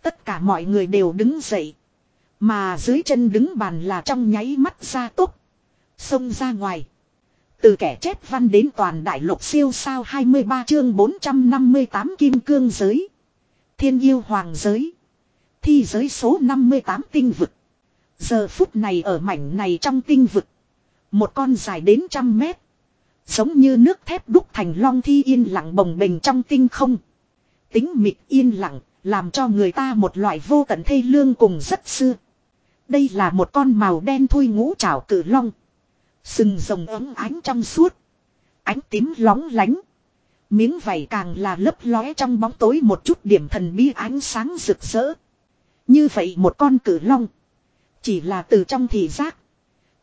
A: Tất cả mọi người đều đứng dậy. Mà dưới chân đứng bàn là trong nháy mắt ra tốc. Xông ra ngoài. Từ kẻ chết văn đến toàn đại lục siêu sao 23 chương 458 kim cương giới. Thiên yêu hoàng giới. Thi giới số 58 tinh vực. Giờ phút này ở mảnh này trong tinh vực. Một con dài đến trăm mét. Giống như nước thép đúc thành long thi yên lặng bồng bềnh trong tinh không. Tính mịt yên lặng, làm cho người ta một loại vô tận thê lương cùng rất xưa. Đây là một con màu đen thui ngũ trảo cử long. Sừng rồng ấm ánh trong suốt. Ánh tím lóng lánh. Miếng vảy càng là lấp lóe trong bóng tối một chút điểm thần bí ánh sáng rực rỡ. Như vậy một con cử long. Chỉ là từ trong thị giác.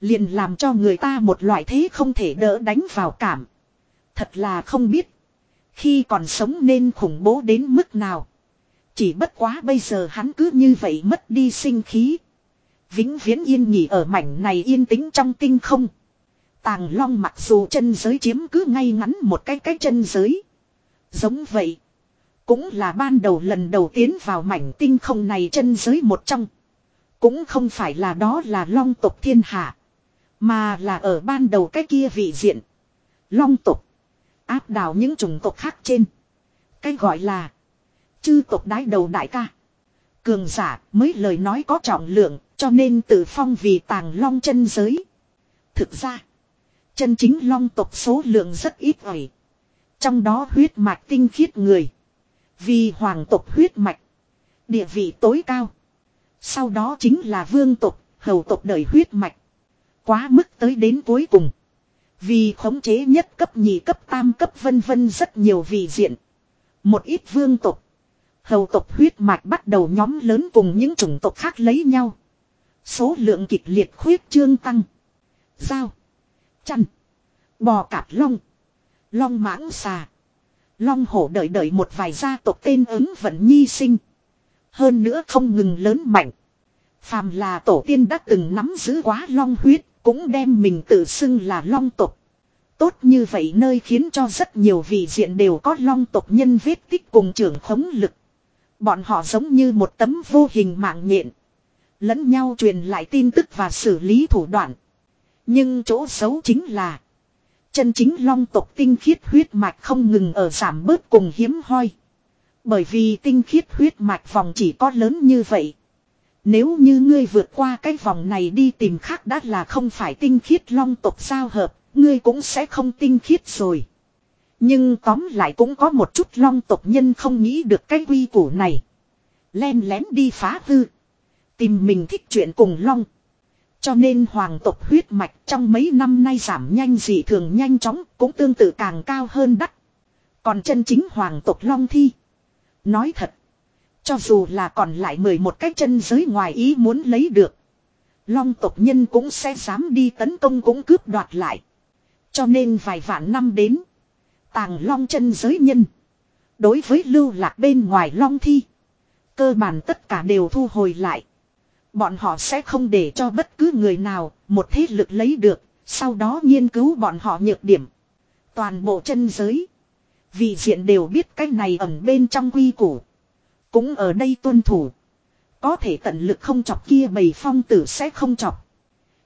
A: Liền làm cho người ta một loại thế không thể đỡ đánh vào cảm. Thật là không biết. Khi còn sống nên khủng bố đến mức nào. Chỉ bất quá bây giờ hắn cứ như vậy mất đi sinh khí. Vĩnh viễn yên nghỉ ở mảnh này yên tĩnh trong tinh không. Tàng long mặc dù chân giới chiếm cứ ngay ngắn một cái cái chân giới. Giống vậy. Cũng là ban đầu lần đầu tiến vào mảnh tinh không này chân giới một trong. Cũng không phải là đó là long tộc thiên hạ. Mà là ở ban đầu cái kia vị diện. Long tộc. Áp đảo những chủng tộc khác trên. Cái gọi là. Chư tộc đái đầu đại ca. Cường giả mới lời nói có trọng lượng. Cho nên tự phong vì tàng long chân giới. Thực ra. Chân chính long tộc số lượng rất ít ỏi. Trong đó huyết mạch tinh khiết người. Vì hoàng tộc huyết mạch. Địa vị tối cao. Sau đó chính là vương tộc, hầu tộc đời huyết mạch. Quá mức tới đến cuối cùng. Vì khống chế nhất cấp nhị cấp tam cấp vân vân rất nhiều vị diện. Một ít vương tộc. Hầu tộc huyết mạch bắt đầu nhóm lớn cùng những chủng tộc khác lấy nhau. Số lượng kịch liệt khuyết trương tăng. Giao. Chăn. Bò cạp long. Long mãng xà. Long hổ đợi đợi một vài gia tộc tên ứng vận nhi sinh. Hơn nữa không ngừng lớn mạnh. Phàm là tổ tiên đã từng nắm giữ quá long huyết, cũng đem mình tự xưng là long tộc. Tốt như vậy nơi khiến cho rất nhiều vị diện đều có long tộc nhân vết tích cùng trưởng khống lực. Bọn họ giống như một tấm vô hình mạng nhện. Lẫn nhau truyền lại tin tức và xử lý thủ đoạn. Nhưng chỗ xấu chính là Chân chính long tộc tinh khiết huyết mạch không ngừng ở giảm bớt cùng hiếm hoi. Bởi vì tinh khiết huyết mạch vòng chỉ có lớn như vậy. Nếu như ngươi vượt qua cái vòng này đi tìm khác đã là không phải tinh khiết long tộc giao hợp, ngươi cũng sẽ không tinh khiết rồi. Nhưng tóm lại cũng có một chút long tộc nhân không nghĩ được cái quy củ này. Len lén đi phá hư. Tìm mình thích chuyện cùng long. Cho nên hoàng tộc huyết mạch trong mấy năm nay giảm nhanh dị thường nhanh chóng cũng tương tự càng cao hơn đắt. Còn chân chính hoàng tộc long thi. Nói thật. Cho dù là còn lại 11 cái chân giới ngoài ý muốn lấy được. Long tộc nhân cũng sẽ dám đi tấn công cũng cướp đoạt lại. Cho nên vài vạn năm đến. Tàng long chân giới nhân. Đối với lưu lạc bên ngoài long thi. Cơ bản tất cả đều thu hồi lại. Bọn họ sẽ không để cho bất cứ người nào một thế lực lấy được. Sau đó nghiên cứu bọn họ nhược điểm. Toàn bộ chân giới. Vị diện đều biết cái này ẩn bên trong quy củ. Cũng ở đây tuân thủ. Có thể tận lực không chọc kia bầy phong tử sẽ không chọc.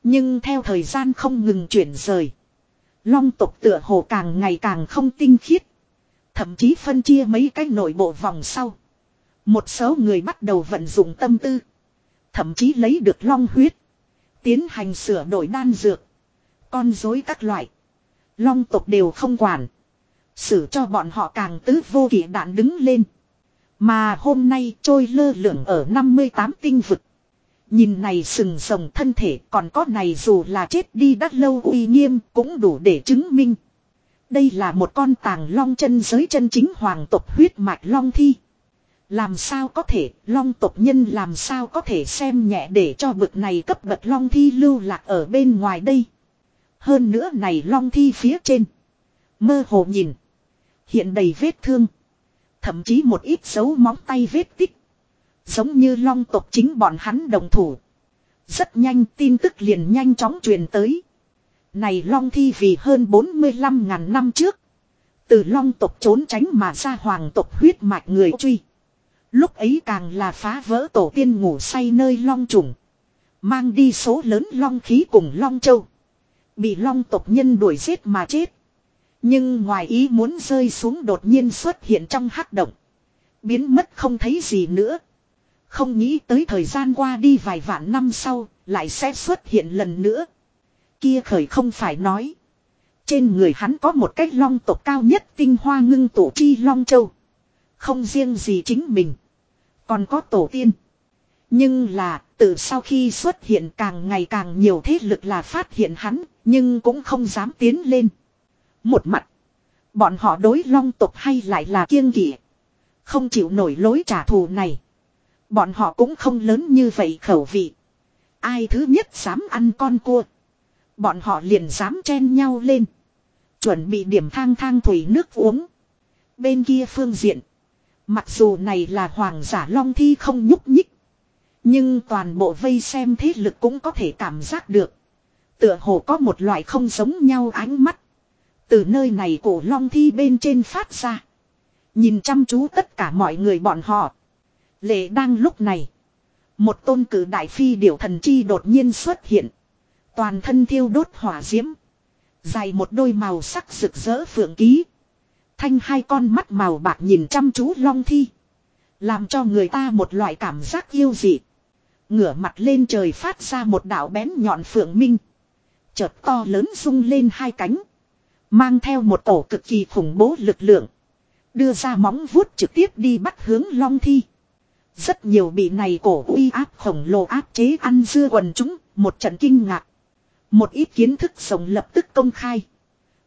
A: Nhưng theo thời gian không ngừng chuyển rời. Long tộc tựa hồ càng ngày càng không tinh khiết. Thậm chí phân chia mấy cái nội bộ vòng sau. Một số người bắt đầu vận dụng tâm tư. Thậm chí lấy được long huyết. Tiến hành sửa đổi đan dược. Con dối các loại. Long tộc đều không quản. Xử cho bọn họ càng tứ vô kỷ đạn đứng lên. Mà hôm nay trôi lơ lửng ở 58 tinh vực. Nhìn này sừng sồng thân thể còn có này dù là chết đi đắt lâu uy nghiêm cũng đủ để chứng minh. Đây là một con tàng long chân giới chân chính hoàng tộc huyết mạch long thi. Làm sao có thể, long tộc nhân làm sao có thể xem nhẹ để cho bực này cấp bậc long thi lưu lạc ở bên ngoài đây. Hơn nữa này long thi phía trên. Mơ hồ nhìn. Hiện đầy vết thương. Thậm chí một ít dấu móng tay vết tích. Giống như long tộc chính bọn hắn đồng thủ. Rất nhanh tin tức liền nhanh chóng truyền tới. Này long thi vì hơn 45.000 năm trước. Từ long tộc trốn tránh mà ra hoàng tộc huyết mạch người truy. Lúc ấy càng là phá vỡ tổ tiên ngủ say nơi long trùng. Mang đi số lớn long khí cùng long châu. Bị long tộc nhân đuổi giết mà chết. Nhưng ngoài ý muốn rơi xuống đột nhiên xuất hiện trong hắc động. Biến mất không thấy gì nữa. Không nghĩ tới thời gian qua đi vài vạn năm sau, lại sẽ xuất hiện lần nữa. Kia khởi không phải nói. Trên người hắn có một cái long tộc cao nhất tinh hoa ngưng tổ chi long châu. Không riêng gì chính mình. Còn có tổ tiên. Nhưng là, từ sau khi xuất hiện càng ngày càng nhiều thế lực là phát hiện hắn, nhưng cũng không dám tiến lên. Một mặt, bọn họ đối long tộc hay lại là kiêng kỵ. Không chịu nổi lối trả thù này. Bọn họ cũng không lớn như vậy khẩu vị. Ai thứ nhất dám ăn con cua. Bọn họ liền dám chen nhau lên. Chuẩn bị điểm thang thang thủy nước uống. Bên kia phương diện. Mặc dù này là hoàng giả long thi không nhúc nhích. Nhưng toàn bộ vây xem thế lực cũng có thể cảm giác được. Tựa hồ có một loại không giống nhau ánh mắt. Từ nơi này cổ long thi bên trên phát ra. Nhìn chăm chú tất cả mọi người bọn họ. Lệ đang lúc này. Một tôn cử đại phi điểu thần chi đột nhiên xuất hiện. Toàn thân thiêu đốt hỏa diễm. Dài một đôi màu sắc rực rỡ phượng ký. Thanh hai con mắt màu bạc nhìn chăm chú long thi. Làm cho người ta một loại cảm giác yêu dị. Ngửa mặt lên trời phát ra một đạo bén nhọn phượng minh. Chợt to lớn rung lên hai cánh. Mang theo một tổ cực kỳ khủng bố lực lượng. Đưa ra móng vuốt trực tiếp đi bắt hướng long thi. Rất nhiều bị này cổ uy áp khổng lồ áp chế ăn dưa quần chúng, một trận kinh ngạc. Một ít kiến thức sống lập tức công khai.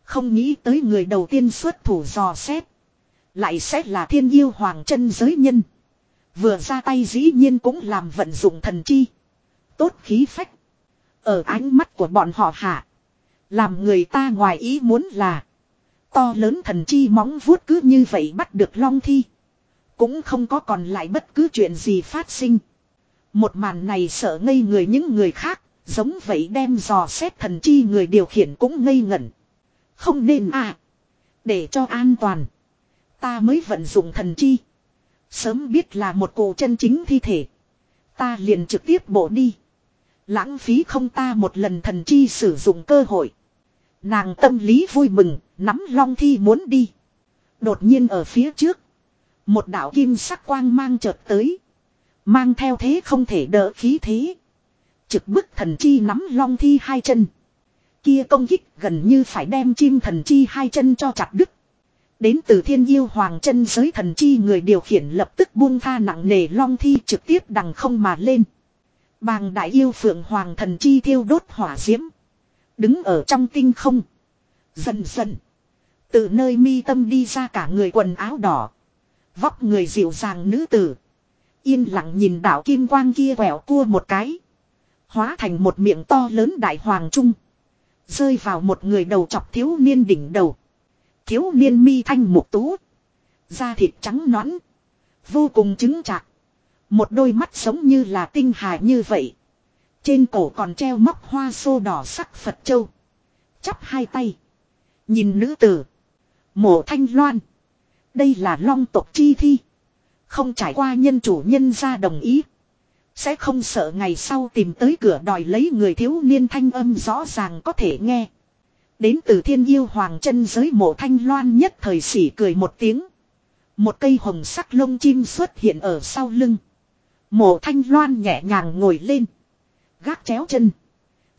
A: Không nghĩ tới người đầu tiên xuất thủ dò xét. Lại sẽ là thiên yêu hoàng chân giới nhân. Vừa ra tay dĩ nhiên cũng làm vận dụng thần chi. Tốt khí phách. Ở ánh mắt của bọn họ hạ. Làm người ta ngoài ý muốn là. To lớn thần chi móng vuốt cứ như vậy bắt được long thi. Cũng không có còn lại bất cứ chuyện gì phát sinh. Một màn này sợ ngây người những người khác. Giống vậy đem dò xét thần chi người điều khiển cũng ngây ngẩn. Không nên à. Để cho an toàn. Ta mới vận dụng thần chi. Sớm biết là một cổ chân chính thi thể. Ta liền trực tiếp bộ đi. Lãng phí không ta một lần thần chi sử dụng cơ hội. Nàng tâm lý vui mừng, nắm long thi muốn đi. Đột nhiên ở phía trước. Một đạo kim sắc quang mang chợt tới. Mang theo thế không thể đỡ khí thế. Trực bức thần chi nắm long thi hai chân. Kia công kích gần như phải đem chim thần chi hai chân cho chặt đứt. Đến từ thiên yêu hoàng chân giới thần chi người điều khiển lập tức buông tha nặng nề long thi trực tiếp đằng không mà lên. Bàng đại yêu phượng hoàng thần chi thiêu đốt hỏa diễm. Đứng ở trong tinh không. Dần dần. Từ nơi mi tâm đi ra cả người quần áo đỏ. Vóc người dịu dàng nữ tử. Yên lặng nhìn đảo kim quang kia quẹo cua một cái. Hóa thành một miệng to lớn đại hoàng trung. Rơi vào một người đầu chọc thiếu niên đỉnh đầu. Thiếu niên mi thanh một tú. Da thịt trắng nõn. Vô cùng chứng chạc. Một đôi mắt sống như là tinh hà như vậy. Trên cổ còn treo móc hoa sô đỏ sắc Phật Châu. Chắp hai tay. Nhìn nữ tử. Mộ thanh loan. Đây là long tộc chi thi. Không trải qua nhân chủ nhân ra đồng ý. Sẽ không sợ ngày sau tìm tới cửa đòi lấy người thiếu niên thanh âm rõ ràng có thể nghe. Đến từ thiên yêu hoàng chân giới mộ thanh loan nhất thời sỉ cười một tiếng. Một cây hồng sắc lông chim xuất hiện ở sau lưng. Mộ thanh loan nhẹ nhàng ngồi lên. Gác chéo chân.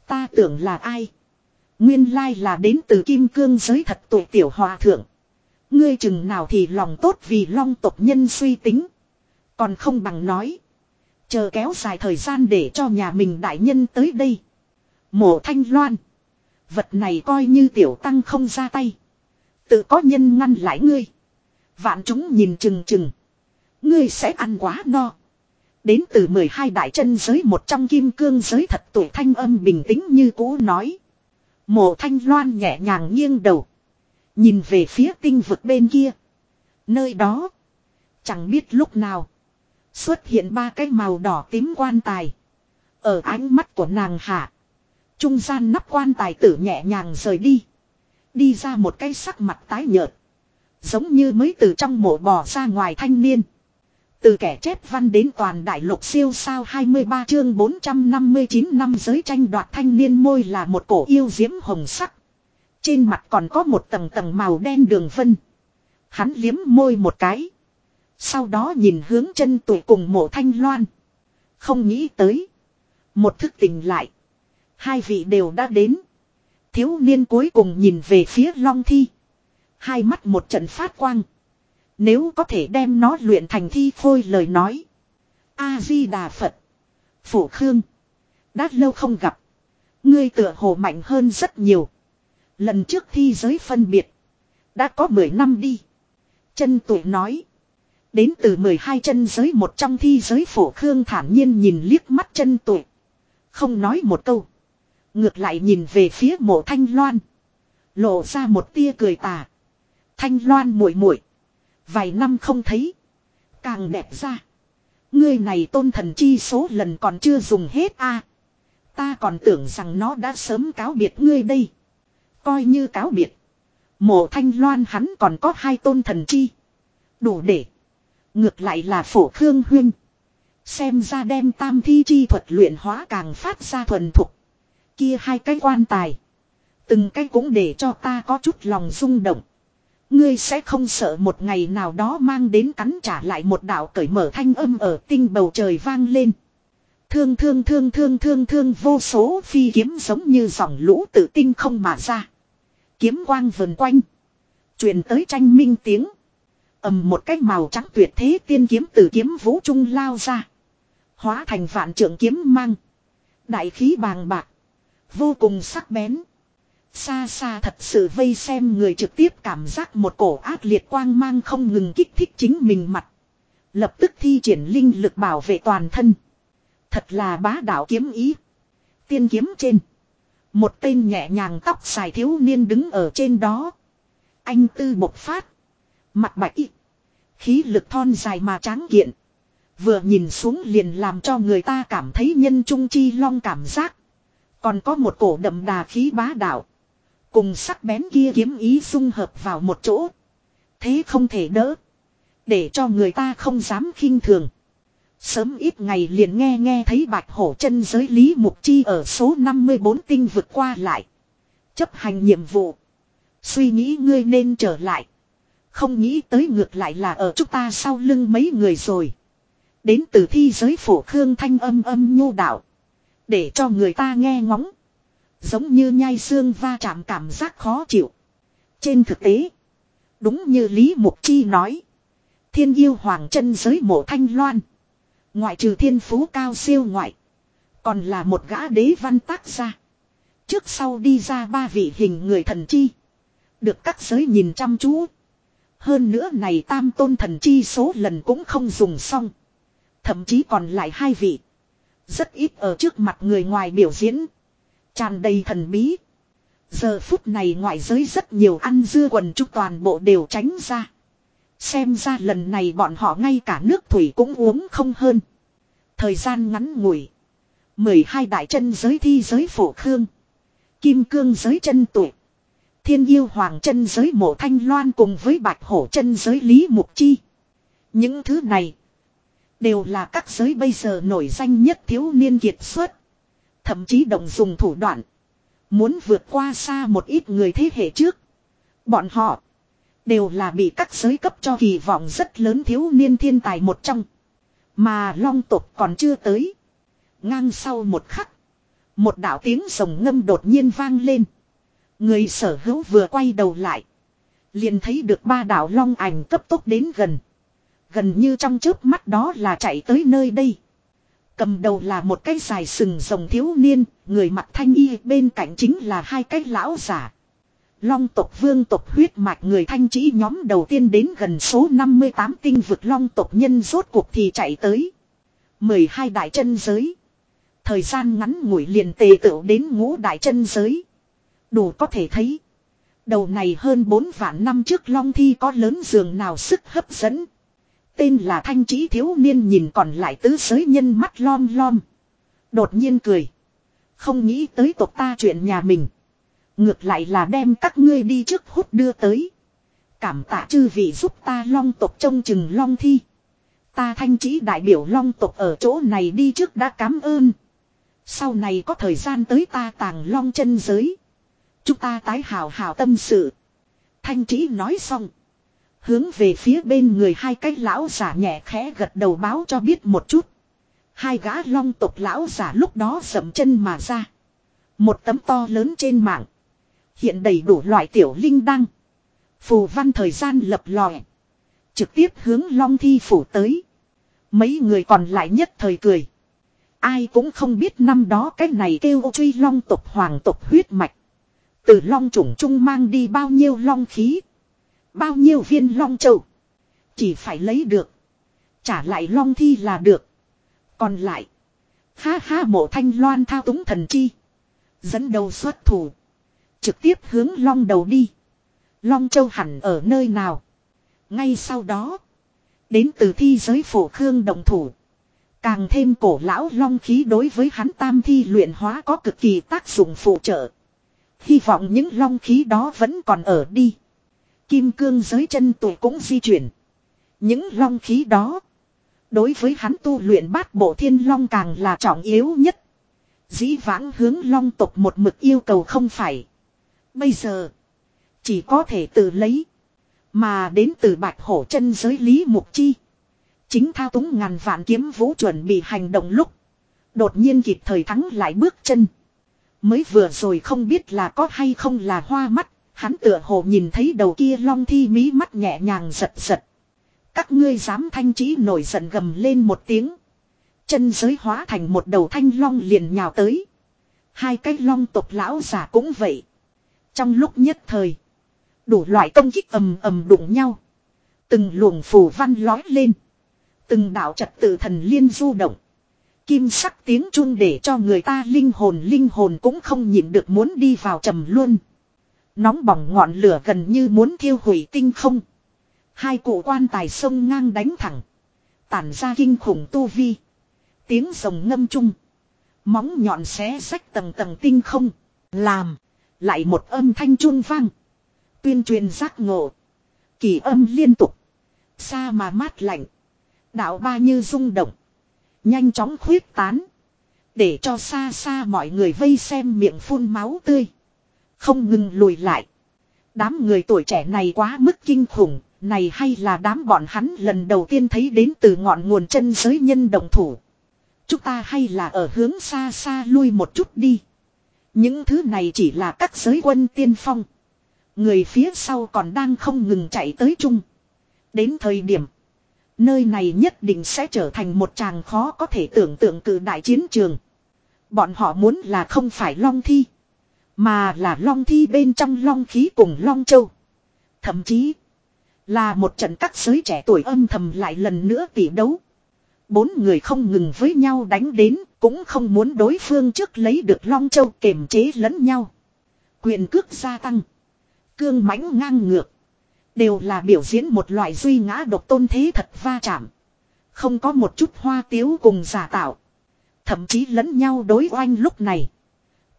A: Ta tưởng là ai? Nguyên lai là đến từ kim cương giới thật tuổi tiểu hòa thượng. Ngươi chừng nào thì lòng tốt vì long tộc nhân suy tính. Còn không bằng nói. Chờ kéo dài thời gian để cho nhà mình đại nhân tới đây. Mộ thanh loan. Vật này coi như tiểu tăng không ra tay. Tự có nhân ngăn lại ngươi. Vạn chúng nhìn chừng chừng. Ngươi sẽ ăn quá no. Đến từ 12 đại chân giới một trong kim cương giới thật tuổi thanh âm bình tĩnh như cũ nói. Mộ thanh loan nhẹ nhàng nghiêng đầu. Nhìn về phía tinh vực bên kia. Nơi đó. Chẳng biết lúc nào. Xuất hiện ba cái màu đỏ tím quan tài. Ở ánh mắt của nàng hạ. Trung gian nắp quan tài tử nhẹ nhàng rời đi. Đi ra một cái sắc mặt tái nhợt. Giống như mới từ trong mộ bò ra ngoài thanh niên. Từ kẻ chép văn đến toàn đại lục siêu sao 23 chương 459 năm giới tranh đoạt thanh niên môi là một cổ yêu diễm hồng sắc. Trên mặt còn có một tầng tầng màu đen đường phân Hắn liếm môi một cái. Sau đó nhìn hướng chân tụi cùng mộ thanh loan. Không nghĩ tới. Một thức tình lại. Hai vị đều đã đến. Thiếu niên cuối cùng nhìn về phía long thi. Hai mắt một trận phát quang. Nếu có thể đem nó luyện thành thi phôi lời nói. A-di-đà Phật. Phổ Khương. Đã lâu không gặp. Ngươi tựa hồ mạnh hơn rất nhiều. Lần trước thi giới phân biệt. Đã có 10 năm đi. Chân tụi nói. Đến từ 12 chân giới một trong thi giới phổ khương thản nhiên nhìn liếc mắt chân tụi. Không nói một câu. Ngược lại nhìn về phía mộ thanh loan. Lộ ra một tia cười tà. Thanh loan muội muội Vài năm không thấy. Càng đẹp ra. Ngươi này tôn thần chi số lần còn chưa dùng hết a. Ta còn tưởng rằng nó đã sớm cáo biệt ngươi đây. Coi như cáo biệt. Mộ thanh loan hắn còn có hai tôn thần chi. Đủ để. Ngược lại là phổ khương huyên. Xem ra đem tam thi chi thuật luyện hóa càng phát ra thuần thục. Kia hai cái quan tài. Từng cái cũng để cho ta có chút lòng rung động. Ngươi sẽ không sợ một ngày nào đó mang đến cắn trả lại một đạo cởi mở thanh âm ở tinh bầu trời vang lên. Thương thương thương thương thương thương, vô số phi kiếm giống như dòng lũ tự tinh không mà ra. Kiếm quang vần quanh. truyền tới tranh minh tiếng. ầm một cái màu trắng tuyệt thế tiên kiếm từ kiếm vũ trung lao ra. Hóa thành vạn trưởng kiếm mang. Đại khí bàng bạc. Vô cùng sắc bén. Xa xa thật sự vây xem người trực tiếp cảm giác một cổ ác liệt quang mang không ngừng kích thích chính mình mặt. Lập tức thi triển linh lực bảo vệ toàn thân. Thật là bá đạo kiếm ý. Tiên kiếm trên. Một tên nhẹ nhàng tóc xài thiếu niên đứng ở trên đó. Anh tư bộc phát. Mặt bạch y. Khí lực thon dài mà tráng kiện. Vừa nhìn xuống liền làm cho người ta cảm thấy nhân trung chi long cảm giác. Còn có một cổ đậm đà khí bá đạo. Cùng sắc bén kia kiếm ý xung hợp vào một chỗ. Thế không thể đỡ. Để cho người ta không dám khinh thường. Sớm ít ngày liền nghe nghe thấy bạch hổ chân giới Lý Mục Chi ở số 54 tinh vượt qua lại. Chấp hành nhiệm vụ. Suy nghĩ ngươi nên trở lại. Không nghĩ tới ngược lại là ở chúng ta sau lưng mấy người rồi. Đến từ thi giới phổ khương thanh âm âm nhu đạo. Để cho người ta nghe ngóng. Giống như nhai xương va chạm cảm giác khó chịu. Trên thực tế. Đúng như Lý Mục Chi nói. Thiên yêu hoàng chân giới mộ thanh loan. Ngoại trừ thiên phú cao siêu ngoại. Còn là một gã đế văn tác gia. Trước sau đi ra ba vị hình người thần chi. Được các giới nhìn chăm chú. Hơn nữa này tam tôn thần chi số lần cũng không dùng xong. Thậm chí còn lại hai vị. Rất ít ở trước mặt người ngoài biểu diễn. Tràn đầy thần bí. Giờ phút này ngoại giới rất nhiều ăn dưa quần chúng toàn bộ đều tránh ra. Xem ra lần này bọn họ ngay cả nước thủy cũng uống không hơn. Thời gian ngắn ngủi. 12 đại chân giới thi giới phổ khương. Kim cương giới chân tuệ, Thiên yêu hoàng chân giới mộ thanh loan cùng với bạch hổ chân giới lý mục chi. Những thứ này. Đều là các giới bây giờ nổi danh nhất thiếu niên kiệt xuất. Thậm chí động dùng thủ đoạn. Muốn vượt qua xa một ít người thế hệ trước. Bọn họ. Đều là bị các giới cấp cho kỳ vọng rất lớn thiếu niên thiên tài một trong. Mà long tục còn chưa tới. Ngang sau một khắc. Một đạo tiếng rồng ngâm đột nhiên vang lên. Người sở hữu vừa quay đầu lại. Liền thấy được ba đạo long ảnh cấp tốc đến gần. Gần như trong chớp mắt đó là chạy tới nơi đây. Cầm đầu là một cái dài sừng rồng thiếu niên, người mặt thanh y bên cạnh chính là hai cái lão giả. Long tộc vương tộc huyết mạch người thanh trí nhóm đầu tiên đến gần số 58 tinh vực long tộc nhân rốt cuộc thì chạy tới. 12 đại chân giới. Thời gian ngắn ngủi liền tề tựu đến ngũ đại chân giới. Đủ có thể thấy. Đầu này hơn 4 vạn năm trước long thi có lớn giường nào sức hấp dẫn. Tên là thanh trí thiếu niên nhìn còn lại tứ giới nhân mắt lom lom. Đột nhiên cười. Không nghĩ tới tộc ta chuyện nhà mình. Ngược lại là đem các ngươi đi trước hút đưa tới. Cảm tạ chư vị giúp ta long tộc trông chừng long thi. Ta thanh trí đại biểu long tộc ở chỗ này đi trước đã cảm ơn. Sau này có thời gian tới ta tàng long chân giới. Chúng ta tái hào hào tâm sự. Thanh trí nói xong. Hướng về phía bên người hai cái lão giả nhẹ khẽ gật đầu báo cho biết một chút. Hai gã long tộc lão giả lúc đó dậm chân mà ra. Một tấm to lớn trên mạng. Hiện đầy đủ loại tiểu linh đăng. Phù văn thời gian lập lòe. Trực tiếp hướng long thi phủ tới. Mấy người còn lại nhất thời cười. Ai cũng không biết năm đó cái này kêu truy long tộc, hoàng tộc huyết mạch. Từ long chủng trung mang đi bao nhiêu long khí. Bao nhiêu viên long châu. Chỉ phải lấy được. Trả lại long thi là được. Còn lại. Ha ha mộ thanh loan thao túng thần chi. Dẫn đầu xuất thủ. Trực tiếp hướng long đầu đi. Long châu hẳn ở nơi nào. Ngay sau đó. Đến từ thi giới phổ khương đồng thủ. Càng thêm cổ lão long khí đối với hắn tam thi luyện hóa có cực kỳ tác dụng phụ trợ. Hy vọng những long khí đó vẫn còn ở đi. Kim cương giới chân tụ cũng di chuyển. Những long khí đó. Đối với hắn tu luyện bát bộ thiên long càng là trọng yếu nhất. Dĩ vãng hướng long tộc một mực yêu cầu không phải. Bây giờ. Chỉ có thể tự lấy. Mà đến từ bạch hổ chân giới lý mục chi. Chính thao túng ngàn vạn kiếm vũ chuẩn bị hành động lúc. Đột nhiên kịp thời thắng lại bước chân. Mới vừa rồi không biết là có hay không là hoa mắt. Hắn tựa hồ nhìn thấy đầu kia long thi mí mắt nhẹ nhàng giật giật. Các ngươi dám thanh trí nổi giận gầm lên một tiếng. Chân giới hóa thành một đầu thanh long liền nhào tới. Hai cái long tộc lão giả cũng vậy. Trong lúc nhất thời. Đủ loại công kích ầm ầm đụng nhau. Từng luồng phù văn lói lên. Từng đạo trật tự thần liên du động. Kim sắc tiếng chuông để cho người ta linh hồn linh hồn cũng không nhịn được muốn đi vào trầm luôn. Nóng bỏng ngọn lửa gần như muốn thiêu hủy tinh không. Hai cụ quan tài sông ngang đánh thẳng. Tản ra kinh khủng tu vi. Tiếng rồng ngâm chung. Móng nhọn xé rách tầng tầng tinh không. Làm. Lại một âm thanh trung vang. Tuyên truyền giác ngộ. Kỳ âm liên tục. Xa mà mát lạnh. Đạo ba như rung động. Nhanh chóng khuyết tán. Để cho xa xa mọi người vây xem miệng phun máu tươi. Không ngừng lùi lại. Đám người tuổi trẻ này quá mức kinh khủng. Này hay là đám bọn hắn lần đầu tiên thấy đến từ ngọn nguồn chân giới nhân đồng thủ. Chúng ta hay là ở hướng xa xa lui một chút đi. Những thứ này chỉ là các giới quân tiên phong. Người phía sau còn đang không ngừng chạy tới chung. Đến thời điểm. Nơi này nhất định sẽ trở thành một tràng khó có thể tưởng tượng cử đại chiến trường. Bọn họ muốn là không phải long thi. Mà là long thi bên trong long khí cùng long châu. Thậm chí. Là một trận các giới trẻ tuổi âm thầm lại lần nữa tỉ đấu. Bốn người không ngừng với nhau đánh đến. Cũng không muốn đối phương trước lấy được long châu kềm chế lẫn nhau. Quyền cước gia tăng. Cương mãnh ngang ngược. Đều là biểu diễn một loại duy ngã độc tôn thế thật va chạm. Không có một chút hoa tiếu cùng giả tạo. Thậm chí lẫn nhau đối oanh lúc này.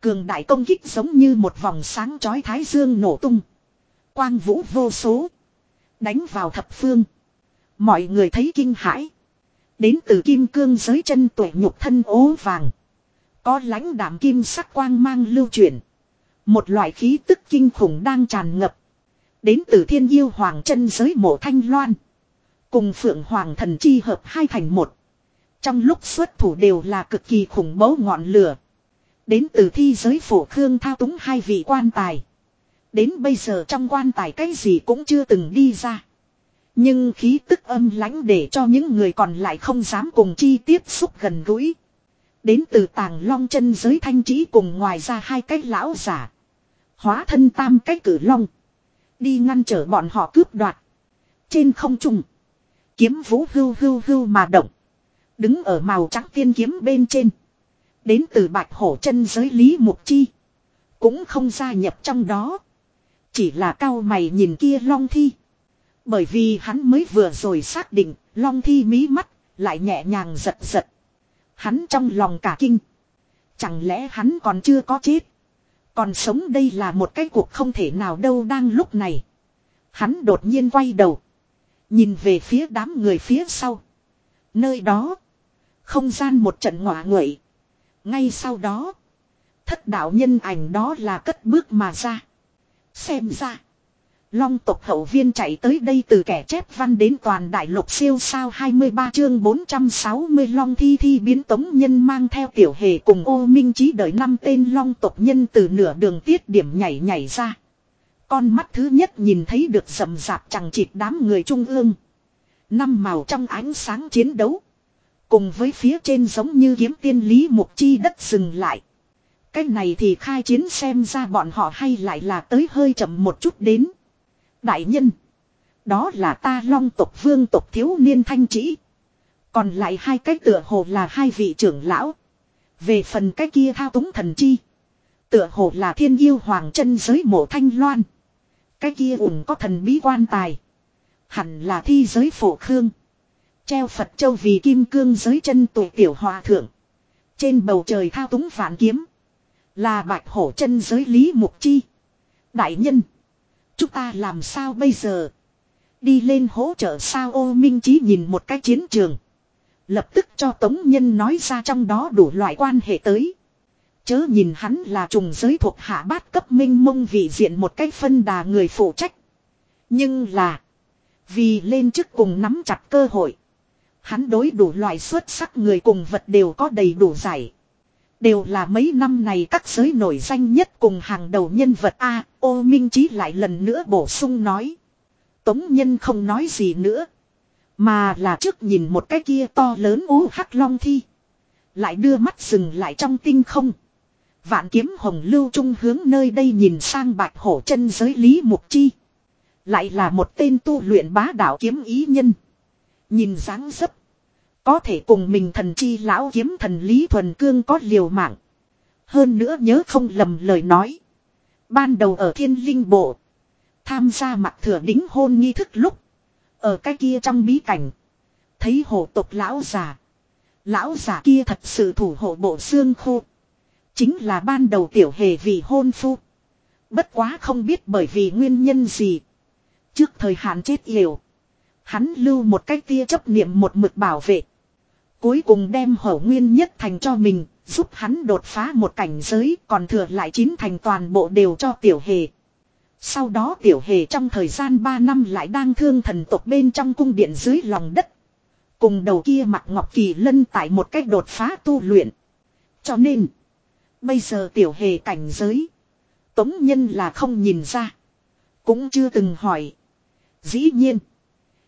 A: Cường đại công kích giống như một vòng sáng chói thái dương nổ tung. Quang vũ vô số. Đánh vào thập phương. Mọi người thấy kinh hãi. Đến từ kim cương giới chân tuổi nhục thân ố vàng. Có lãnh đảm kim sắc quang mang lưu chuyển. Một loại khí tức kinh khủng đang tràn ngập. Đến từ thiên yêu hoàng chân giới mộ thanh loan. Cùng phượng hoàng thần chi hợp hai thành một. Trong lúc xuất thủ đều là cực kỳ khủng bố ngọn lửa. Đến từ thi giới phổ khương thao túng hai vị quan tài. Đến bây giờ trong quan tài cái gì cũng chưa từng đi ra. Nhưng khí tức âm lãnh để cho những người còn lại không dám cùng chi tiếp xúc gần gũi. Đến từ tàng long chân giới thanh trí cùng ngoài ra hai cái lão giả. Hóa thân tam cái cử long. Đi ngăn trở bọn họ cướp đoạt. Trên không trung. Kiếm vũ hưu hưu hưu mà động. Đứng ở màu trắng tiên kiếm bên trên. Đến từ bạch hổ chân giới Lý Mục Chi. Cũng không gia nhập trong đó. Chỉ là cao mày nhìn kia long thi. Bởi vì hắn mới vừa rồi xác định, long thi mí mắt lại nhẹ nhàng giật giật. Hắn trong lòng cả kinh. Chẳng lẽ hắn còn chưa có chết. Còn sống đây là một cái cuộc không thể nào đâu đang lúc này. Hắn đột nhiên quay đầu. Nhìn về phía đám người phía sau. Nơi đó. Không gian một trận ngọa nguậy. Ngay sau đó. Thất đạo nhân ảnh đó là cất bước mà ra. Xem ra. Long tộc hậu viên chạy tới đây từ kẻ chép văn đến toàn đại lục siêu sao 23 chương 460 long thi thi biến tống nhân mang theo tiểu hề cùng ô minh trí đợi năm tên long tộc nhân từ nửa đường tiết điểm nhảy nhảy ra. Con mắt thứ nhất nhìn thấy được rầm rạp chẳng chịt đám người trung ương. Năm màu trong ánh sáng chiến đấu. Cùng với phía trên giống như kiếm tiên lý mục chi đất dừng lại. Cái này thì khai chiến xem ra bọn họ hay lại là tới hơi chậm một chút đến. Đại nhân. Đó là ta long tộc vương tộc thiếu niên thanh trĩ. Còn lại hai cái tựa hồ là hai vị trưởng lão. Về phần cái kia thao túng thần chi. Tựa hồ là thiên yêu hoàng chân giới mộ thanh loan. Cái kia ủng có thần bí quan tài. Hẳn là thi giới phổ khương. Treo Phật châu vì kim cương giới chân tuổi tiểu hòa thượng. Trên bầu trời thao túng vạn kiếm. Là bạch hổ chân giới lý mục chi. Đại nhân. Chúng ta làm sao bây giờ? Đi lên hỗ trợ sao ô minh chí nhìn một cái chiến trường. Lập tức cho Tống Nhân nói ra trong đó đủ loại quan hệ tới. Chớ nhìn hắn là trùng giới thuộc hạ bát cấp minh mông vị diện một cái phân đà người phụ trách. Nhưng là. Vì lên chức cùng nắm chặt cơ hội. Hắn đối đủ loại xuất sắc người cùng vật đều có đầy đủ giải. Đều là mấy năm này các giới nổi danh nhất cùng hàng đầu nhân vật A, ô minh chí lại lần nữa bổ sung nói. Tống nhân không nói gì nữa. Mà là trước nhìn một cái kia to lớn ú hắc long thi. Lại đưa mắt dừng lại trong tinh không. Vạn kiếm hồng lưu trung hướng nơi đây nhìn sang bạch hổ chân giới lý mục chi. Lại là một tên tu luyện bá đạo kiếm ý nhân. Nhìn dáng dấp. Có thể cùng mình thần chi lão kiếm thần Lý Thuần Cương có liều mạng. Hơn nữa nhớ không lầm lời nói. Ban đầu ở thiên linh bộ. Tham gia mặt thừa đính hôn nghi thức lúc. Ở cái kia trong bí cảnh. Thấy hộ tộc lão già. Lão già kia thật sự thủ hộ bộ xương khô. Chính là ban đầu tiểu hề vì hôn phu. Bất quá không biết bởi vì nguyên nhân gì. Trước thời hạn chết yểu. Hắn lưu một cái tia chấp niệm một mực bảo vệ. Cuối cùng đem hổ nguyên nhất thành cho mình, giúp hắn đột phá một cảnh giới còn thừa lại chín thành toàn bộ đều cho tiểu hề. Sau đó tiểu hề trong thời gian 3 năm lại đang thương thần tộc bên trong cung điện dưới lòng đất. Cùng đầu kia mặt ngọc kỳ lân tại một cách đột phá tu luyện. Cho nên, bây giờ tiểu hề cảnh giới. Tống nhân là không nhìn ra. Cũng chưa từng hỏi. Dĩ nhiên,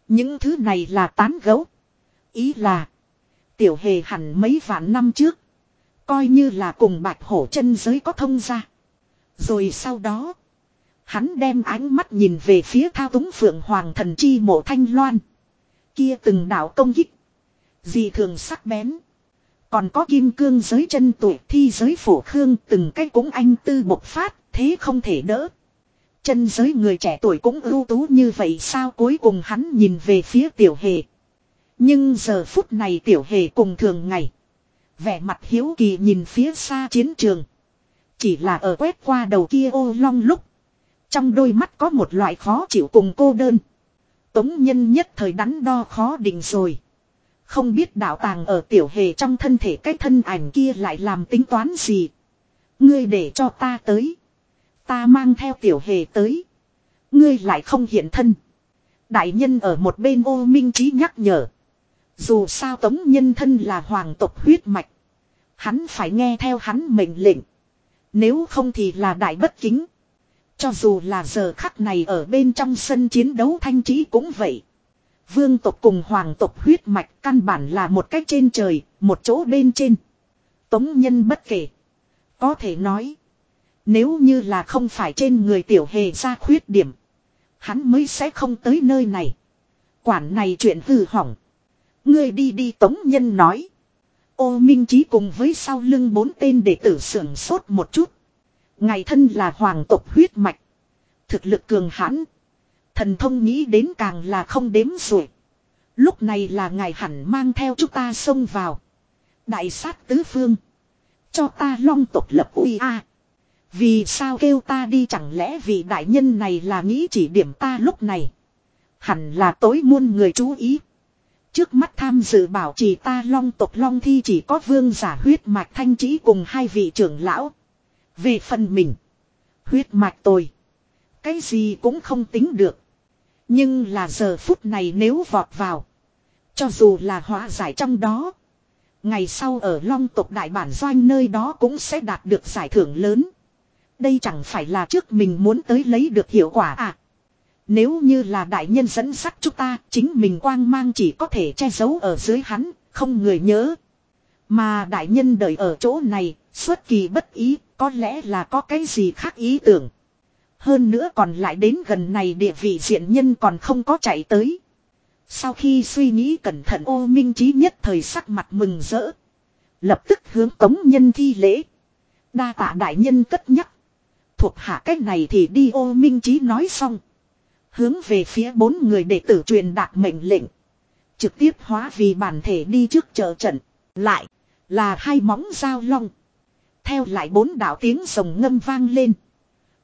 A: những thứ này là tán gấu. Ý là, Tiểu hề hẳn mấy vạn năm trước. Coi như là cùng bạch hổ chân giới có thông ra. Rồi sau đó. Hắn đem ánh mắt nhìn về phía thao túng phượng hoàng thần chi mộ thanh loan. Kia từng đạo công kích. Dị thường sắc bén. Còn có kim cương giới chân tuổi thi giới phổ khương từng cái cũng anh tư bộc phát, thế không thể đỡ. Chân giới người trẻ tuổi cũng ưu tú như vậy sao cuối cùng hắn nhìn về phía tiểu hề. Nhưng giờ phút này tiểu hề cùng thường ngày. Vẻ mặt hiếu kỳ nhìn phía xa chiến trường. Chỉ là ở quét qua đầu kia ô long lúc. Trong đôi mắt có một loại khó chịu cùng cô đơn. Tống nhân nhất thời đắn đo khó định rồi. Không biết đạo tàng ở tiểu hề trong thân thể cái thân ảnh kia lại làm tính toán gì. Ngươi để cho ta tới. Ta mang theo tiểu hề tới. Ngươi lại không hiện thân. Đại nhân ở một bên ô minh trí nhắc nhở. Dù sao tống nhân thân là hoàng tộc huyết mạch. Hắn phải nghe theo hắn mệnh lệnh. Nếu không thì là đại bất kính. Cho dù là giờ khắc này ở bên trong sân chiến đấu thanh trí cũng vậy. Vương tộc cùng hoàng tộc huyết mạch căn bản là một cách trên trời, một chỗ bên trên. Tống nhân bất kể. Có thể nói. Nếu như là không phải trên người tiểu hề ra khuyết điểm. Hắn mới sẽ không tới nơi này. Quản này chuyện hư hỏng. Ngươi đi đi tống nhân nói. Ô Minh Chí cùng với sau lưng bốn tên đệ tử sưởng sốt một chút. Ngài thân là hoàng tộc huyết mạch. Thực lực cường hãn. Thần thông nghĩ đến càng là không đếm rồi. Lúc này là ngài hẳn mang theo chúng ta xông vào. Đại sát tứ phương. Cho ta long tộc lập uy a. Vì sao kêu ta đi chẳng lẽ vì đại nhân này là nghĩ chỉ điểm ta lúc này. Hẳn là tối muôn người chú ý. Trước mắt tham dự bảo trì ta long tộc long thi chỉ có vương giả huyết mạch thanh trí cùng hai vị trưởng lão. Về phần mình. Huyết mạch tôi. Cái gì cũng không tính được. Nhưng là giờ phút này nếu vọt vào. Cho dù là hóa giải trong đó. Ngày sau ở long tộc đại bản doanh nơi đó cũng sẽ đạt được giải thưởng lớn. Đây chẳng phải là trước mình muốn tới lấy được hiệu quả à. Nếu như là đại nhân dẫn sắc chúng ta, chính mình quang mang chỉ có thể che giấu ở dưới hắn, không người nhớ. Mà đại nhân đợi ở chỗ này, xuất kỳ bất ý, có lẽ là có cái gì khác ý tưởng. Hơn nữa còn lại đến gần này địa vị diện nhân còn không có chạy tới. Sau khi suy nghĩ cẩn thận ô minh trí nhất thời sắc mặt mừng rỡ. Lập tức hướng tống nhân thi lễ. Đa tạ đại nhân cất nhắc. Thuộc hạ cách này thì đi ô minh trí nói xong. Hướng về phía bốn người đệ tử truyền đạt mệnh lệnh. Trực tiếp hóa vì bản thể đi trước chờ trận. Lại là hai móng dao long. Theo lại bốn đạo tiếng rồng ngâm vang lên.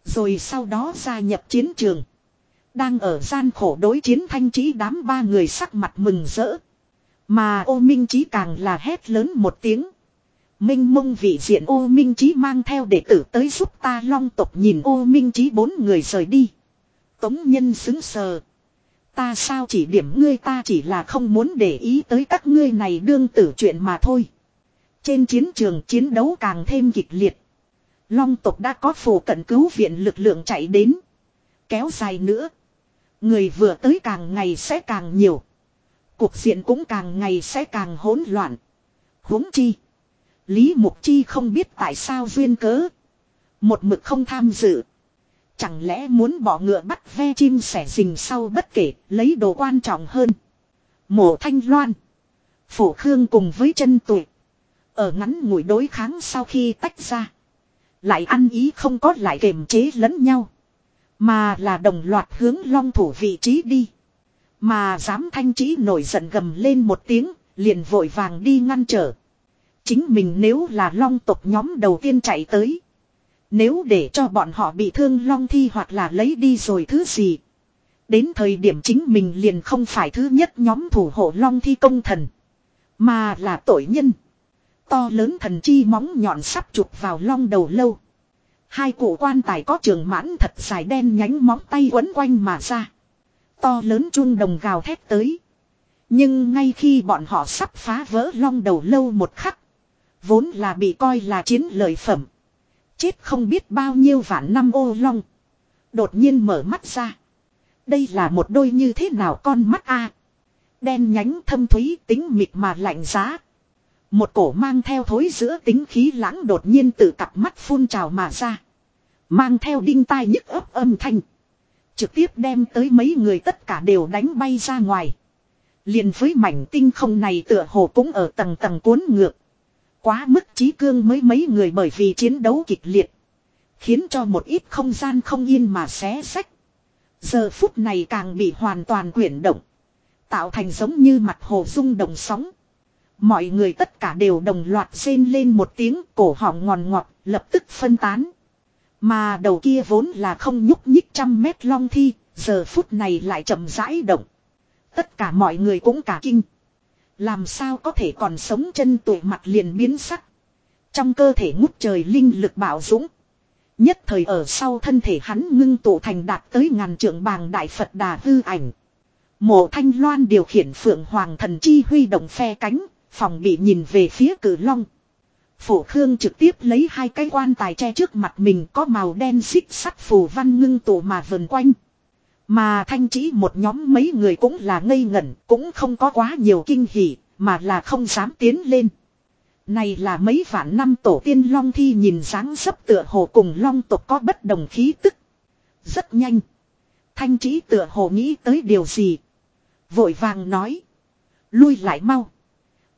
A: Rồi sau đó gia nhập chiến trường. Đang ở gian khổ đối chiến thanh trí đám ba người sắc mặt mừng rỡ. Mà ô minh trí càng là hét lớn một tiếng. Minh mông vị diện ô minh trí mang theo đệ tử tới giúp ta long tộc nhìn ô minh trí bốn người rời đi. Tống nhân xứng sờ. Ta sao chỉ điểm ngươi, ta chỉ là không muốn để ý tới các ngươi này đương tử chuyện mà thôi. Trên chiến trường chiến đấu càng thêm kịch liệt. Long tộc đã có phổ cận cứu viện lực lượng chạy đến. Kéo dài nữa. Người vừa tới càng ngày sẽ càng nhiều. Cuộc diện cũng càng ngày sẽ càng hỗn loạn. huống chi. Lý Mục Chi không biết tại sao duyên cớ. Một mực không tham dự. Chẳng lẽ muốn bỏ ngựa bắt ve chim sẻ rình sau bất kể, lấy đồ quan trọng hơn. Mổ thanh loan. Phổ Khương cùng với chân tụi. Ở ngắn ngủi đối kháng sau khi tách ra. Lại ăn ý không có lại kềm chế lẫn nhau. Mà là đồng loạt hướng long thủ vị trí đi. Mà dám thanh trí nổi giận gầm lên một tiếng, liền vội vàng đi ngăn trở. Chính mình nếu là long tộc nhóm đầu tiên chạy tới. Nếu để cho bọn họ bị thương long thi hoặc là lấy đi rồi thứ gì. Đến thời điểm chính mình liền không phải thứ nhất nhóm thủ hộ long thi công thần. Mà là tội nhân. To lớn thần chi móng nhọn sắp chụp vào long đầu lâu. Hai cụ quan tài có trường mãn thật dài đen nhánh móng tay quấn quanh mà ra. To lớn chuông đồng gào thét tới. Nhưng ngay khi bọn họ sắp phá vỡ long đầu lâu một khắc. Vốn là bị coi là chiến lợi phẩm. Chết không biết bao nhiêu vạn năm ô long. Đột nhiên mở mắt ra. Đây là một đôi như thế nào con mắt a Đen nhánh thâm thúy tính mịt mà lạnh giá. Một cổ mang theo thối giữa tính khí lãng đột nhiên từ cặp mắt phun trào mà ra. Mang theo đinh tai nhức ấp âm thanh. Trực tiếp đem tới mấy người tất cả đều đánh bay ra ngoài. liền với mảnh tinh không này tựa hồ cũng ở tầng tầng cuốn ngược. Quá mức trí cương mới mấy người bởi vì chiến đấu kịch liệt. Khiến cho một ít không gian không yên mà xé sách. Giờ phút này càng bị hoàn toàn quyển động. Tạo thành giống như mặt hồ rung động sóng. Mọi người tất cả đều đồng loạt rên lên một tiếng cổ họng ngòn ngọt, lập tức phân tán. Mà đầu kia vốn là không nhúc nhích trăm mét long thi, giờ phút này lại chậm rãi động. Tất cả mọi người cũng cả kinh. Làm sao có thể còn sống chân tuổi mặt liền biến sắc. Trong cơ thể ngút trời linh lực bảo dũng. Nhất thời ở sau thân thể hắn ngưng tụ thành đạt tới ngàn trượng bàng đại Phật đà hư ảnh. Mộ thanh loan điều khiển phượng hoàng thần chi huy động phe cánh, phòng bị nhìn về phía cử long. Phổ Khương trực tiếp lấy hai cái quan tài che trước mặt mình có màu đen xích sắt phù văn ngưng tụ mà vần quanh. Mà thanh chỉ một nhóm mấy người cũng là ngây ngẩn, cũng không có quá nhiều kinh hỉ, mà là không dám tiến lên. Này là mấy vạn năm tổ tiên long thi nhìn dáng dấp tựa hồ cùng long tộc có bất đồng khí tức. Rất nhanh. Thanh trí tựa hồ nghĩ tới điều gì. Vội vàng nói. Lui lại mau.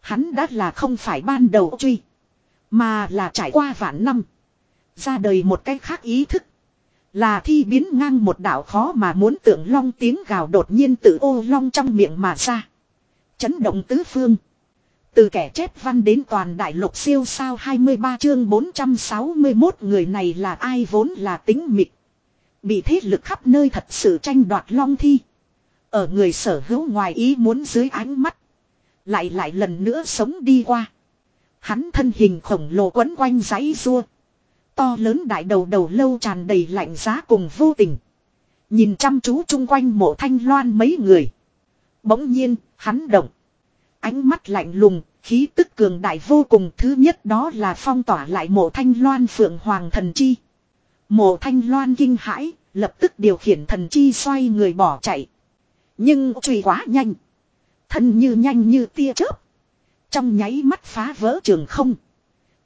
A: Hắn đã là không phải ban đầu truy. Mà là trải qua vạn năm. Ra đời một cách khác ý thức. Là thi biến ngang một đảo khó mà muốn tưởng long tiếng gào đột nhiên tự ô long trong miệng mà ra. Chấn động tứ phương. Từ kẻ chép văn đến toàn đại lục siêu sao 23 chương 461 người này là ai vốn là tính mịt. Bị thế lực khắp nơi thật sự tranh đoạt long thi. Ở người sở hữu ngoài ý muốn dưới ánh mắt. Lại lại lần nữa sống đi qua. Hắn thân hình khổng lồ quấn quanh giấy rua. To lớn đại đầu đầu lâu tràn đầy lạnh giá cùng vô tình. Nhìn chăm chú chung quanh mộ thanh loan mấy người. Bỗng nhiên, hắn động. Ánh mắt lạnh lùng, khí tức cường đại vô cùng. Thứ nhất đó là phong tỏa lại mộ thanh loan phượng hoàng thần chi. Mộ thanh loan kinh hãi, lập tức điều khiển thần chi xoay người bỏ chạy. Nhưng truy quá nhanh. Thân như nhanh như tia chớp. Trong nháy mắt phá vỡ trường không.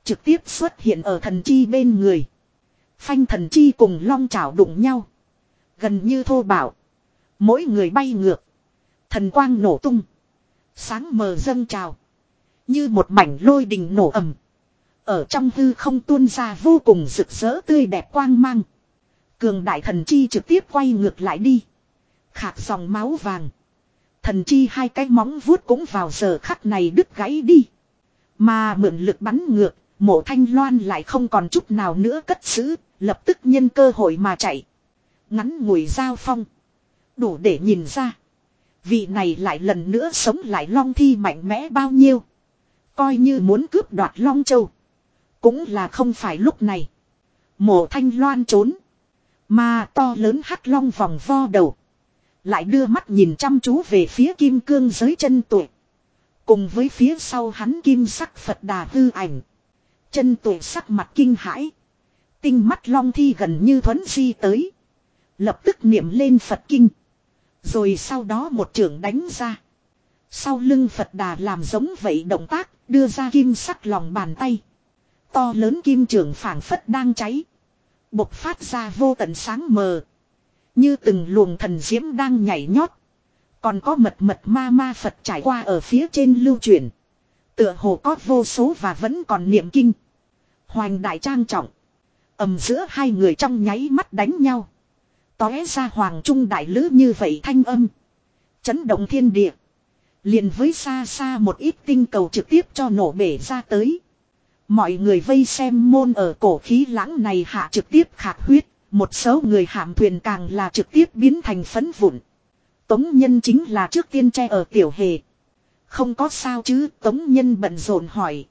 A: Trực tiếp xuất hiện ở thần chi bên người. Phanh thần chi cùng long chảo đụng nhau. Gần như thô bảo. Mỗi người bay ngược. Thần quang nổ tung. Sáng mờ dâng trào. Như một mảnh lôi đình nổ ầm. Ở trong hư không tuôn ra vô cùng rực rỡ tươi đẹp quang mang. Cường đại thần chi trực tiếp quay ngược lại đi. Khạc dòng máu vàng. Thần chi hai cái móng vuốt cũng vào giờ khắc này đứt gãy đi. Mà mượn lực bắn ngược, mộ thanh loan lại không còn chút nào nữa cất giữ, lập tức nhân cơ hội mà chạy. Ngắn ngủi giao phong. Đủ để nhìn ra. Vị này lại lần nữa sống lại long thi mạnh mẽ bao nhiêu. Coi như muốn cướp đoạt long châu. Cũng là không phải lúc này. Mộ thanh loan trốn. Mà to lớn hắc long vòng vo đầu. Lại đưa mắt nhìn chăm chú về phía kim cương giới chân tuổi. Cùng với phía sau hắn kim sắc Phật đà hư ảnh. Chân tụ sắc mặt kinh hãi. Tinh mắt long thi gần như thuấn di tới. Lập tức niệm lên Phật kinh. Rồi sau đó một trưởng đánh ra. Sau lưng Phật đà làm giống vậy động tác, đưa ra kim sắc lòng bàn tay. To lớn kim trưởng phảng phất đang cháy. Bộc phát ra vô tận sáng mờ. Như từng luồng thần diễm đang nhảy nhót. Còn có mật mật ma ma Phật trải qua ở phía trên lưu truyền. Tựa hồ có vô số và vẫn còn niệm kinh. Hoành đại trang trọng. ầm giữa hai người trong nháy mắt đánh nhau. Tóe ra hoàng trung đại lữ như vậy thanh âm. Chấn động thiên địa. liền với xa xa một ít tinh cầu trực tiếp cho nổ bể ra tới. Mọi người vây xem môn ở cổ khí lãng này hạ trực tiếp khạc huyết. Một số người hạm thuyền càng là trực tiếp biến thành phấn vụn. Tống nhân chính là trước tiên che ở tiểu hề. Không có sao chứ, tống nhân bận rộn hỏi.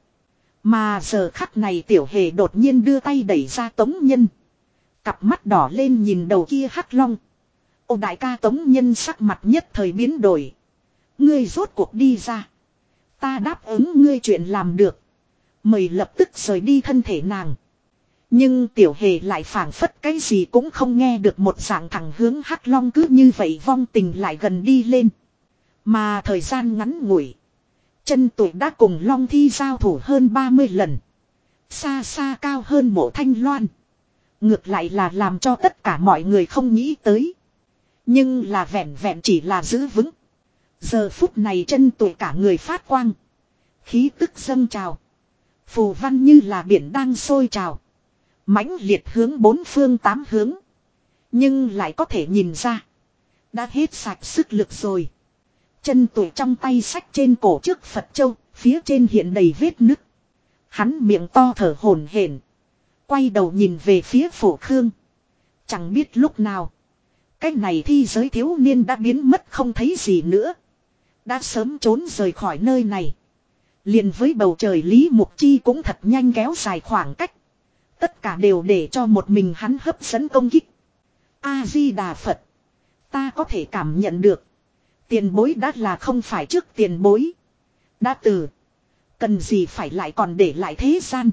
A: Mà giờ khắc này tiểu hề đột nhiên đưa tay đẩy ra tống nhân. Cặp mắt đỏ lên nhìn đầu kia hắc long. Ô đại ca tống nhân sắc mặt nhất thời biến đổi. Ngươi rốt cuộc đi ra. Ta đáp ứng ngươi chuyện làm được. Mời lập tức rời đi thân thể nàng. Nhưng tiểu hề lại phảng phất cái gì cũng không nghe được một dạng thẳng hướng hắc long cứ như vậy vong tình lại gần đi lên. Mà thời gian ngắn ngủi. Chân tuổi đã cùng long thi giao thủ hơn 30 lần. Xa xa cao hơn mộ thanh loan. Ngược lại là làm cho tất cả mọi người không nghĩ tới. Nhưng là vẹn vẹn chỉ là giữ vững. Giờ phút này chân tuổi cả người phát quang. Khí tức dâng trào. Phù văn như là biển đang sôi trào mãnh liệt hướng bốn phương tám hướng. Nhưng lại có thể nhìn ra. Đã hết sạch sức lực rồi. Chân tụi trong tay sách trên cổ trước Phật Châu, phía trên hiện đầy vết nứt. Hắn miệng to thở hổn hển, Quay đầu nhìn về phía phổ khương. Chẳng biết lúc nào. Cái này thi giới thiếu niên đã biến mất không thấy gì nữa. Đã sớm trốn rời khỏi nơi này. Liền với bầu trời Lý Mục Chi cũng thật nhanh kéo dài khoảng cách. Tất cả đều để cho một mình hắn hấp dẫn công kích. A-di-đà Phật. Ta có thể cảm nhận được. Tiền bối đã là không phải trước tiền bối. Đã từ. Cần gì phải lại còn để lại thế gian.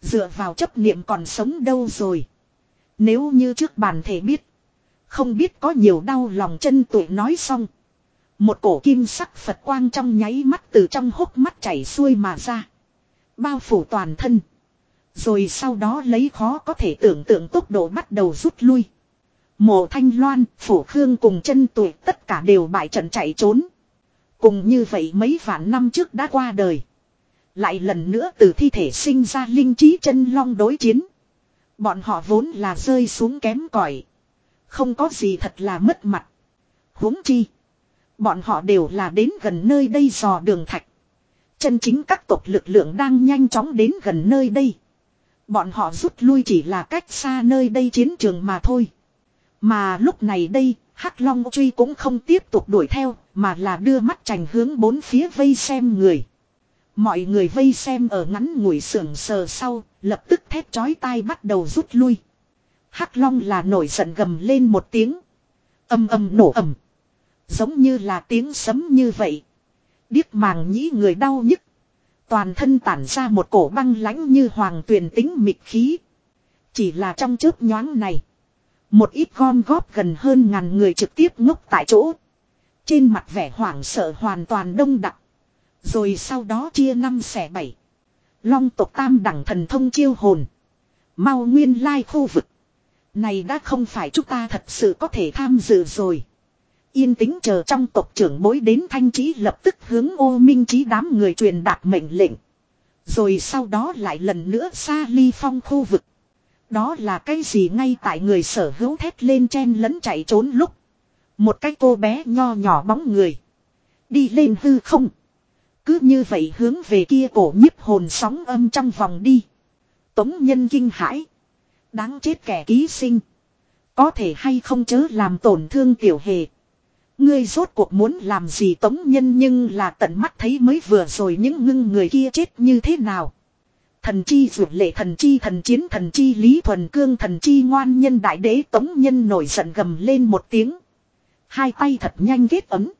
A: Dựa vào chấp niệm còn sống đâu rồi. Nếu như trước bàn thể biết. Không biết có nhiều đau lòng chân tuổi nói xong. Một cổ kim sắc Phật quang trong nháy mắt từ trong hốc mắt chảy xuôi mà ra. Bao phủ toàn thân. Rồi sau đó lấy khó có thể tưởng tượng tốc độ bắt đầu rút lui. Mộ thanh loan, phủ khương cùng chân tuổi tất cả đều bại trận chạy trốn. Cùng như vậy mấy vạn năm trước đã qua đời. Lại lần nữa từ thi thể sinh ra linh trí chân long đối chiến. Bọn họ vốn là rơi xuống kém cỏi Không có gì thật là mất mặt. huống chi. Bọn họ đều là đến gần nơi đây dò đường thạch. Chân chính các tộc lực lượng đang nhanh chóng đến gần nơi đây. Bọn họ rút lui chỉ là cách xa nơi đây chiến trường mà thôi. Mà lúc này đây, Hắc Long truy cũng không tiếp tục đuổi theo, mà là đưa mắt trành hướng bốn phía vây xem người. Mọi người vây xem ở ngắn ngủi sưởng sờ sau, lập tức thét chói tai bắt đầu rút lui. Hắc Long là nổi giận gầm lên một tiếng. Âm âm nổ ầm. Giống như là tiếng sấm như vậy. Điếc màng nhĩ người đau nhức. Toàn thân tản ra một cổ băng lãnh như hoàng tuyền tính mịt khí. Chỉ là trong chớp nhoáng này. Một ít gom góp gần hơn ngàn người trực tiếp ngốc tại chỗ. Trên mặt vẻ hoảng sợ hoàn toàn đông đặc. Rồi sau đó chia năm xẻ bảy. Long tộc tam đẳng thần thông chiêu hồn. Mau nguyên lai khu vực. Này đã không phải chúng ta thật sự có thể tham dự rồi. Yên tĩnh chờ trong tộc trưởng bối đến thanh trí lập tức hướng ô minh trí đám người truyền đạt mệnh lệnh. Rồi sau đó lại lần nữa xa ly phong khu vực. Đó là cái gì ngay tại người sở hữu thét lên chen lẫn chạy trốn lúc. Một cái cô bé nho nhỏ bóng người. Đi lên hư không. Cứ như vậy hướng về kia cổ nhiếp hồn sóng âm trong vòng đi. Tống nhân kinh hãi. Đáng chết kẻ ký sinh. Có thể hay không chớ làm tổn thương tiểu hề. Ngươi rốt cuộc muốn làm gì tống nhân nhưng là tận mắt thấy mới vừa rồi những ngưng người kia chết như thế nào. Thần chi dụ lệ thần chi, thần chiến, thần chi lý thuần cương, thần chi ngoan nhân đại đế tống nhân nổi giận gầm lên một tiếng. Hai tay thật nhanh ghét ấm.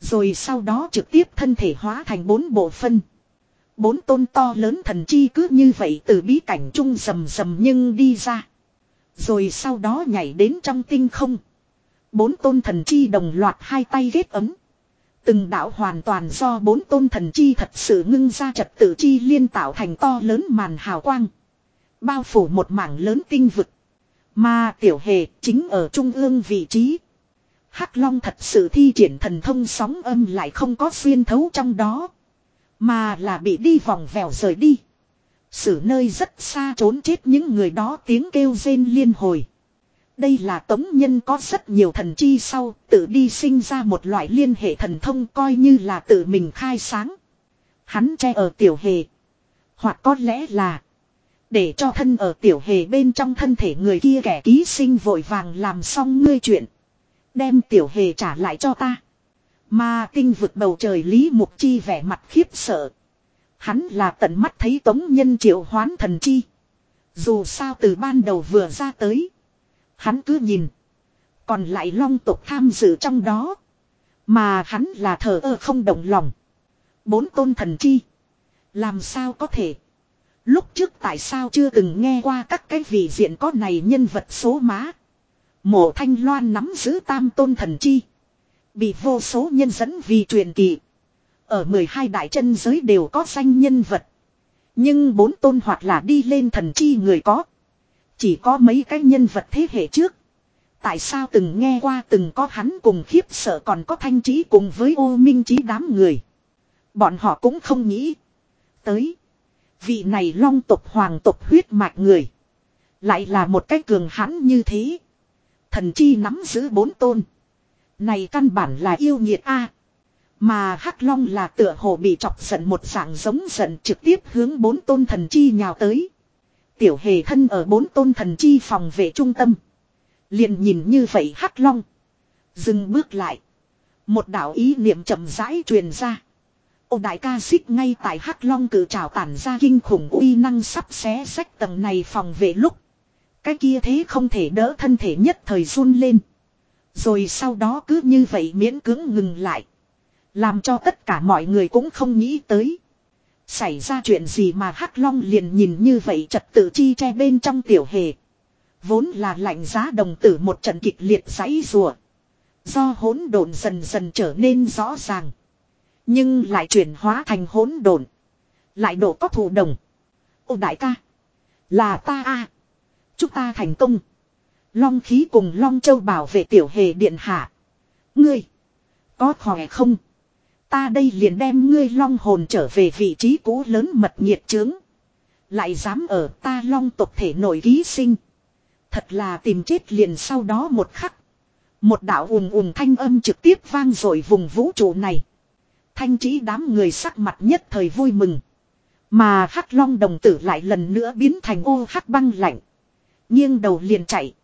A: Rồi sau đó trực tiếp thân thể hóa thành bốn bộ phân. Bốn tôn to lớn thần chi cứ như vậy từ bí cảnh trung rầm rầm nhưng đi ra. Rồi sau đó nhảy đến trong tinh không. Bốn tôn thần chi đồng loạt hai tay ghét ấm. Từng đạo hoàn toàn do bốn tôn thần chi thật sự ngưng ra trật tự chi liên tạo thành to lớn màn hào quang. Bao phủ một mảng lớn tinh vực. Mà tiểu hề chính ở trung ương vị trí. Hắc Long thật sự thi triển thần thông sóng âm lại không có xuyên thấu trong đó. Mà là bị đi vòng vèo rời đi. Sử nơi rất xa trốn chết những người đó tiếng kêu rên liên hồi. Đây là tống nhân có rất nhiều thần chi sau, tự đi sinh ra một loại liên hệ thần thông coi như là tự mình khai sáng. Hắn che ở tiểu hề. Hoặc có lẽ là để cho thân ở tiểu hề bên trong thân thể người kia kẻ ký sinh vội vàng làm xong ngươi chuyện. Đem tiểu hề trả lại cho ta. Mà tinh vực bầu trời Lý Mục Chi vẻ mặt khiếp sợ. Hắn là tận mắt thấy tống nhân triệu hoán thần chi. Dù sao từ ban đầu vừa ra tới. Hắn cứ nhìn. Còn lại long tục tham dự trong đó. Mà hắn là thờ ơ không động lòng. Bốn tôn thần chi. Làm sao có thể. Lúc trước tại sao chưa từng nghe qua các cái vị diện có này nhân vật số má. Mộ thanh loan nắm giữ tam tôn thần chi. Bị vô số nhân dẫn vì truyền kỳ. Ở 12 đại chân giới đều có danh nhân vật. Nhưng bốn tôn hoặc là đi lên thần chi người có. Chỉ có mấy cái nhân vật thế hệ trước. Tại sao từng nghe qua từng có hắn cùng khiếp sợ còn có thanh trí cùng với ô minh trí đám người. Bọn họ cũng không nghĩ. Tới. Vị này long tộc, hoàng tộc huyết mạch người. Lại là một cái cường hắn như thế. Thần chi nắm giữ bốn tôn. Này căn bản là yêu nhiệt a. Mà Hắc Long là tựa hồ bị chọc giận một dạng giống giận trực tiếp hướng bốn tôn thần chi nhào tới. Tiểu hề thân ở bốn tôn thần chi phòng vệ trung tâm. Liền nhìn như vậy Hắc Long. Dừng bước lại. Một đạo ý niệm chậm rãi truyền ra. Ô đại ca xích ngay tại hắc long cử trào tản ra kinh khủng uy năng sắp xé sách tầng này phòng vệ lúc. Cái kia thế không thể đỡ thân thể nhất thời run lên. Rồi sau đó cứ như vậy miễn cưỡng ngừng lại. Làm cho tất cả mọi người cũng không nghĩ tới. Xảy ra chuyện gì mà Hắc Long liền nhìn như vậy trật tự chi che bên trong tiểu hề. Vốn là lạnh giá đồng tử một trận kịch liệt giấy rùa. Do hỗn độn dần dần trở nên rõ ràng. Nhưng lại chuyển hóa thành hỗn độn. Lại độ có thủ đồng. Ô đại ca. Là ta a Chúc ta thành công. Long khí cùng Long Châu bảo vệ tiểu hề điện hạ. Ngươi. Có khỏe không? Ta đây liền đem ngươi long hồn trở về vị trí cũ lớn mật nhiệt trướng. Lại dám ở ta long tộc thể nội ký sinh. Thật là tìm chết liền sau đó một khắc. Một đạo ùm ùm thanh âm trực tiếp vang dội vùng vũ trụ này. Thanh trí đám người sắc mặt nhất thời vui mừng. Mà hắc long đồng tử lại lần nữa biến thành ô hắc băng lạnh. nghiêng đầu liền chạy.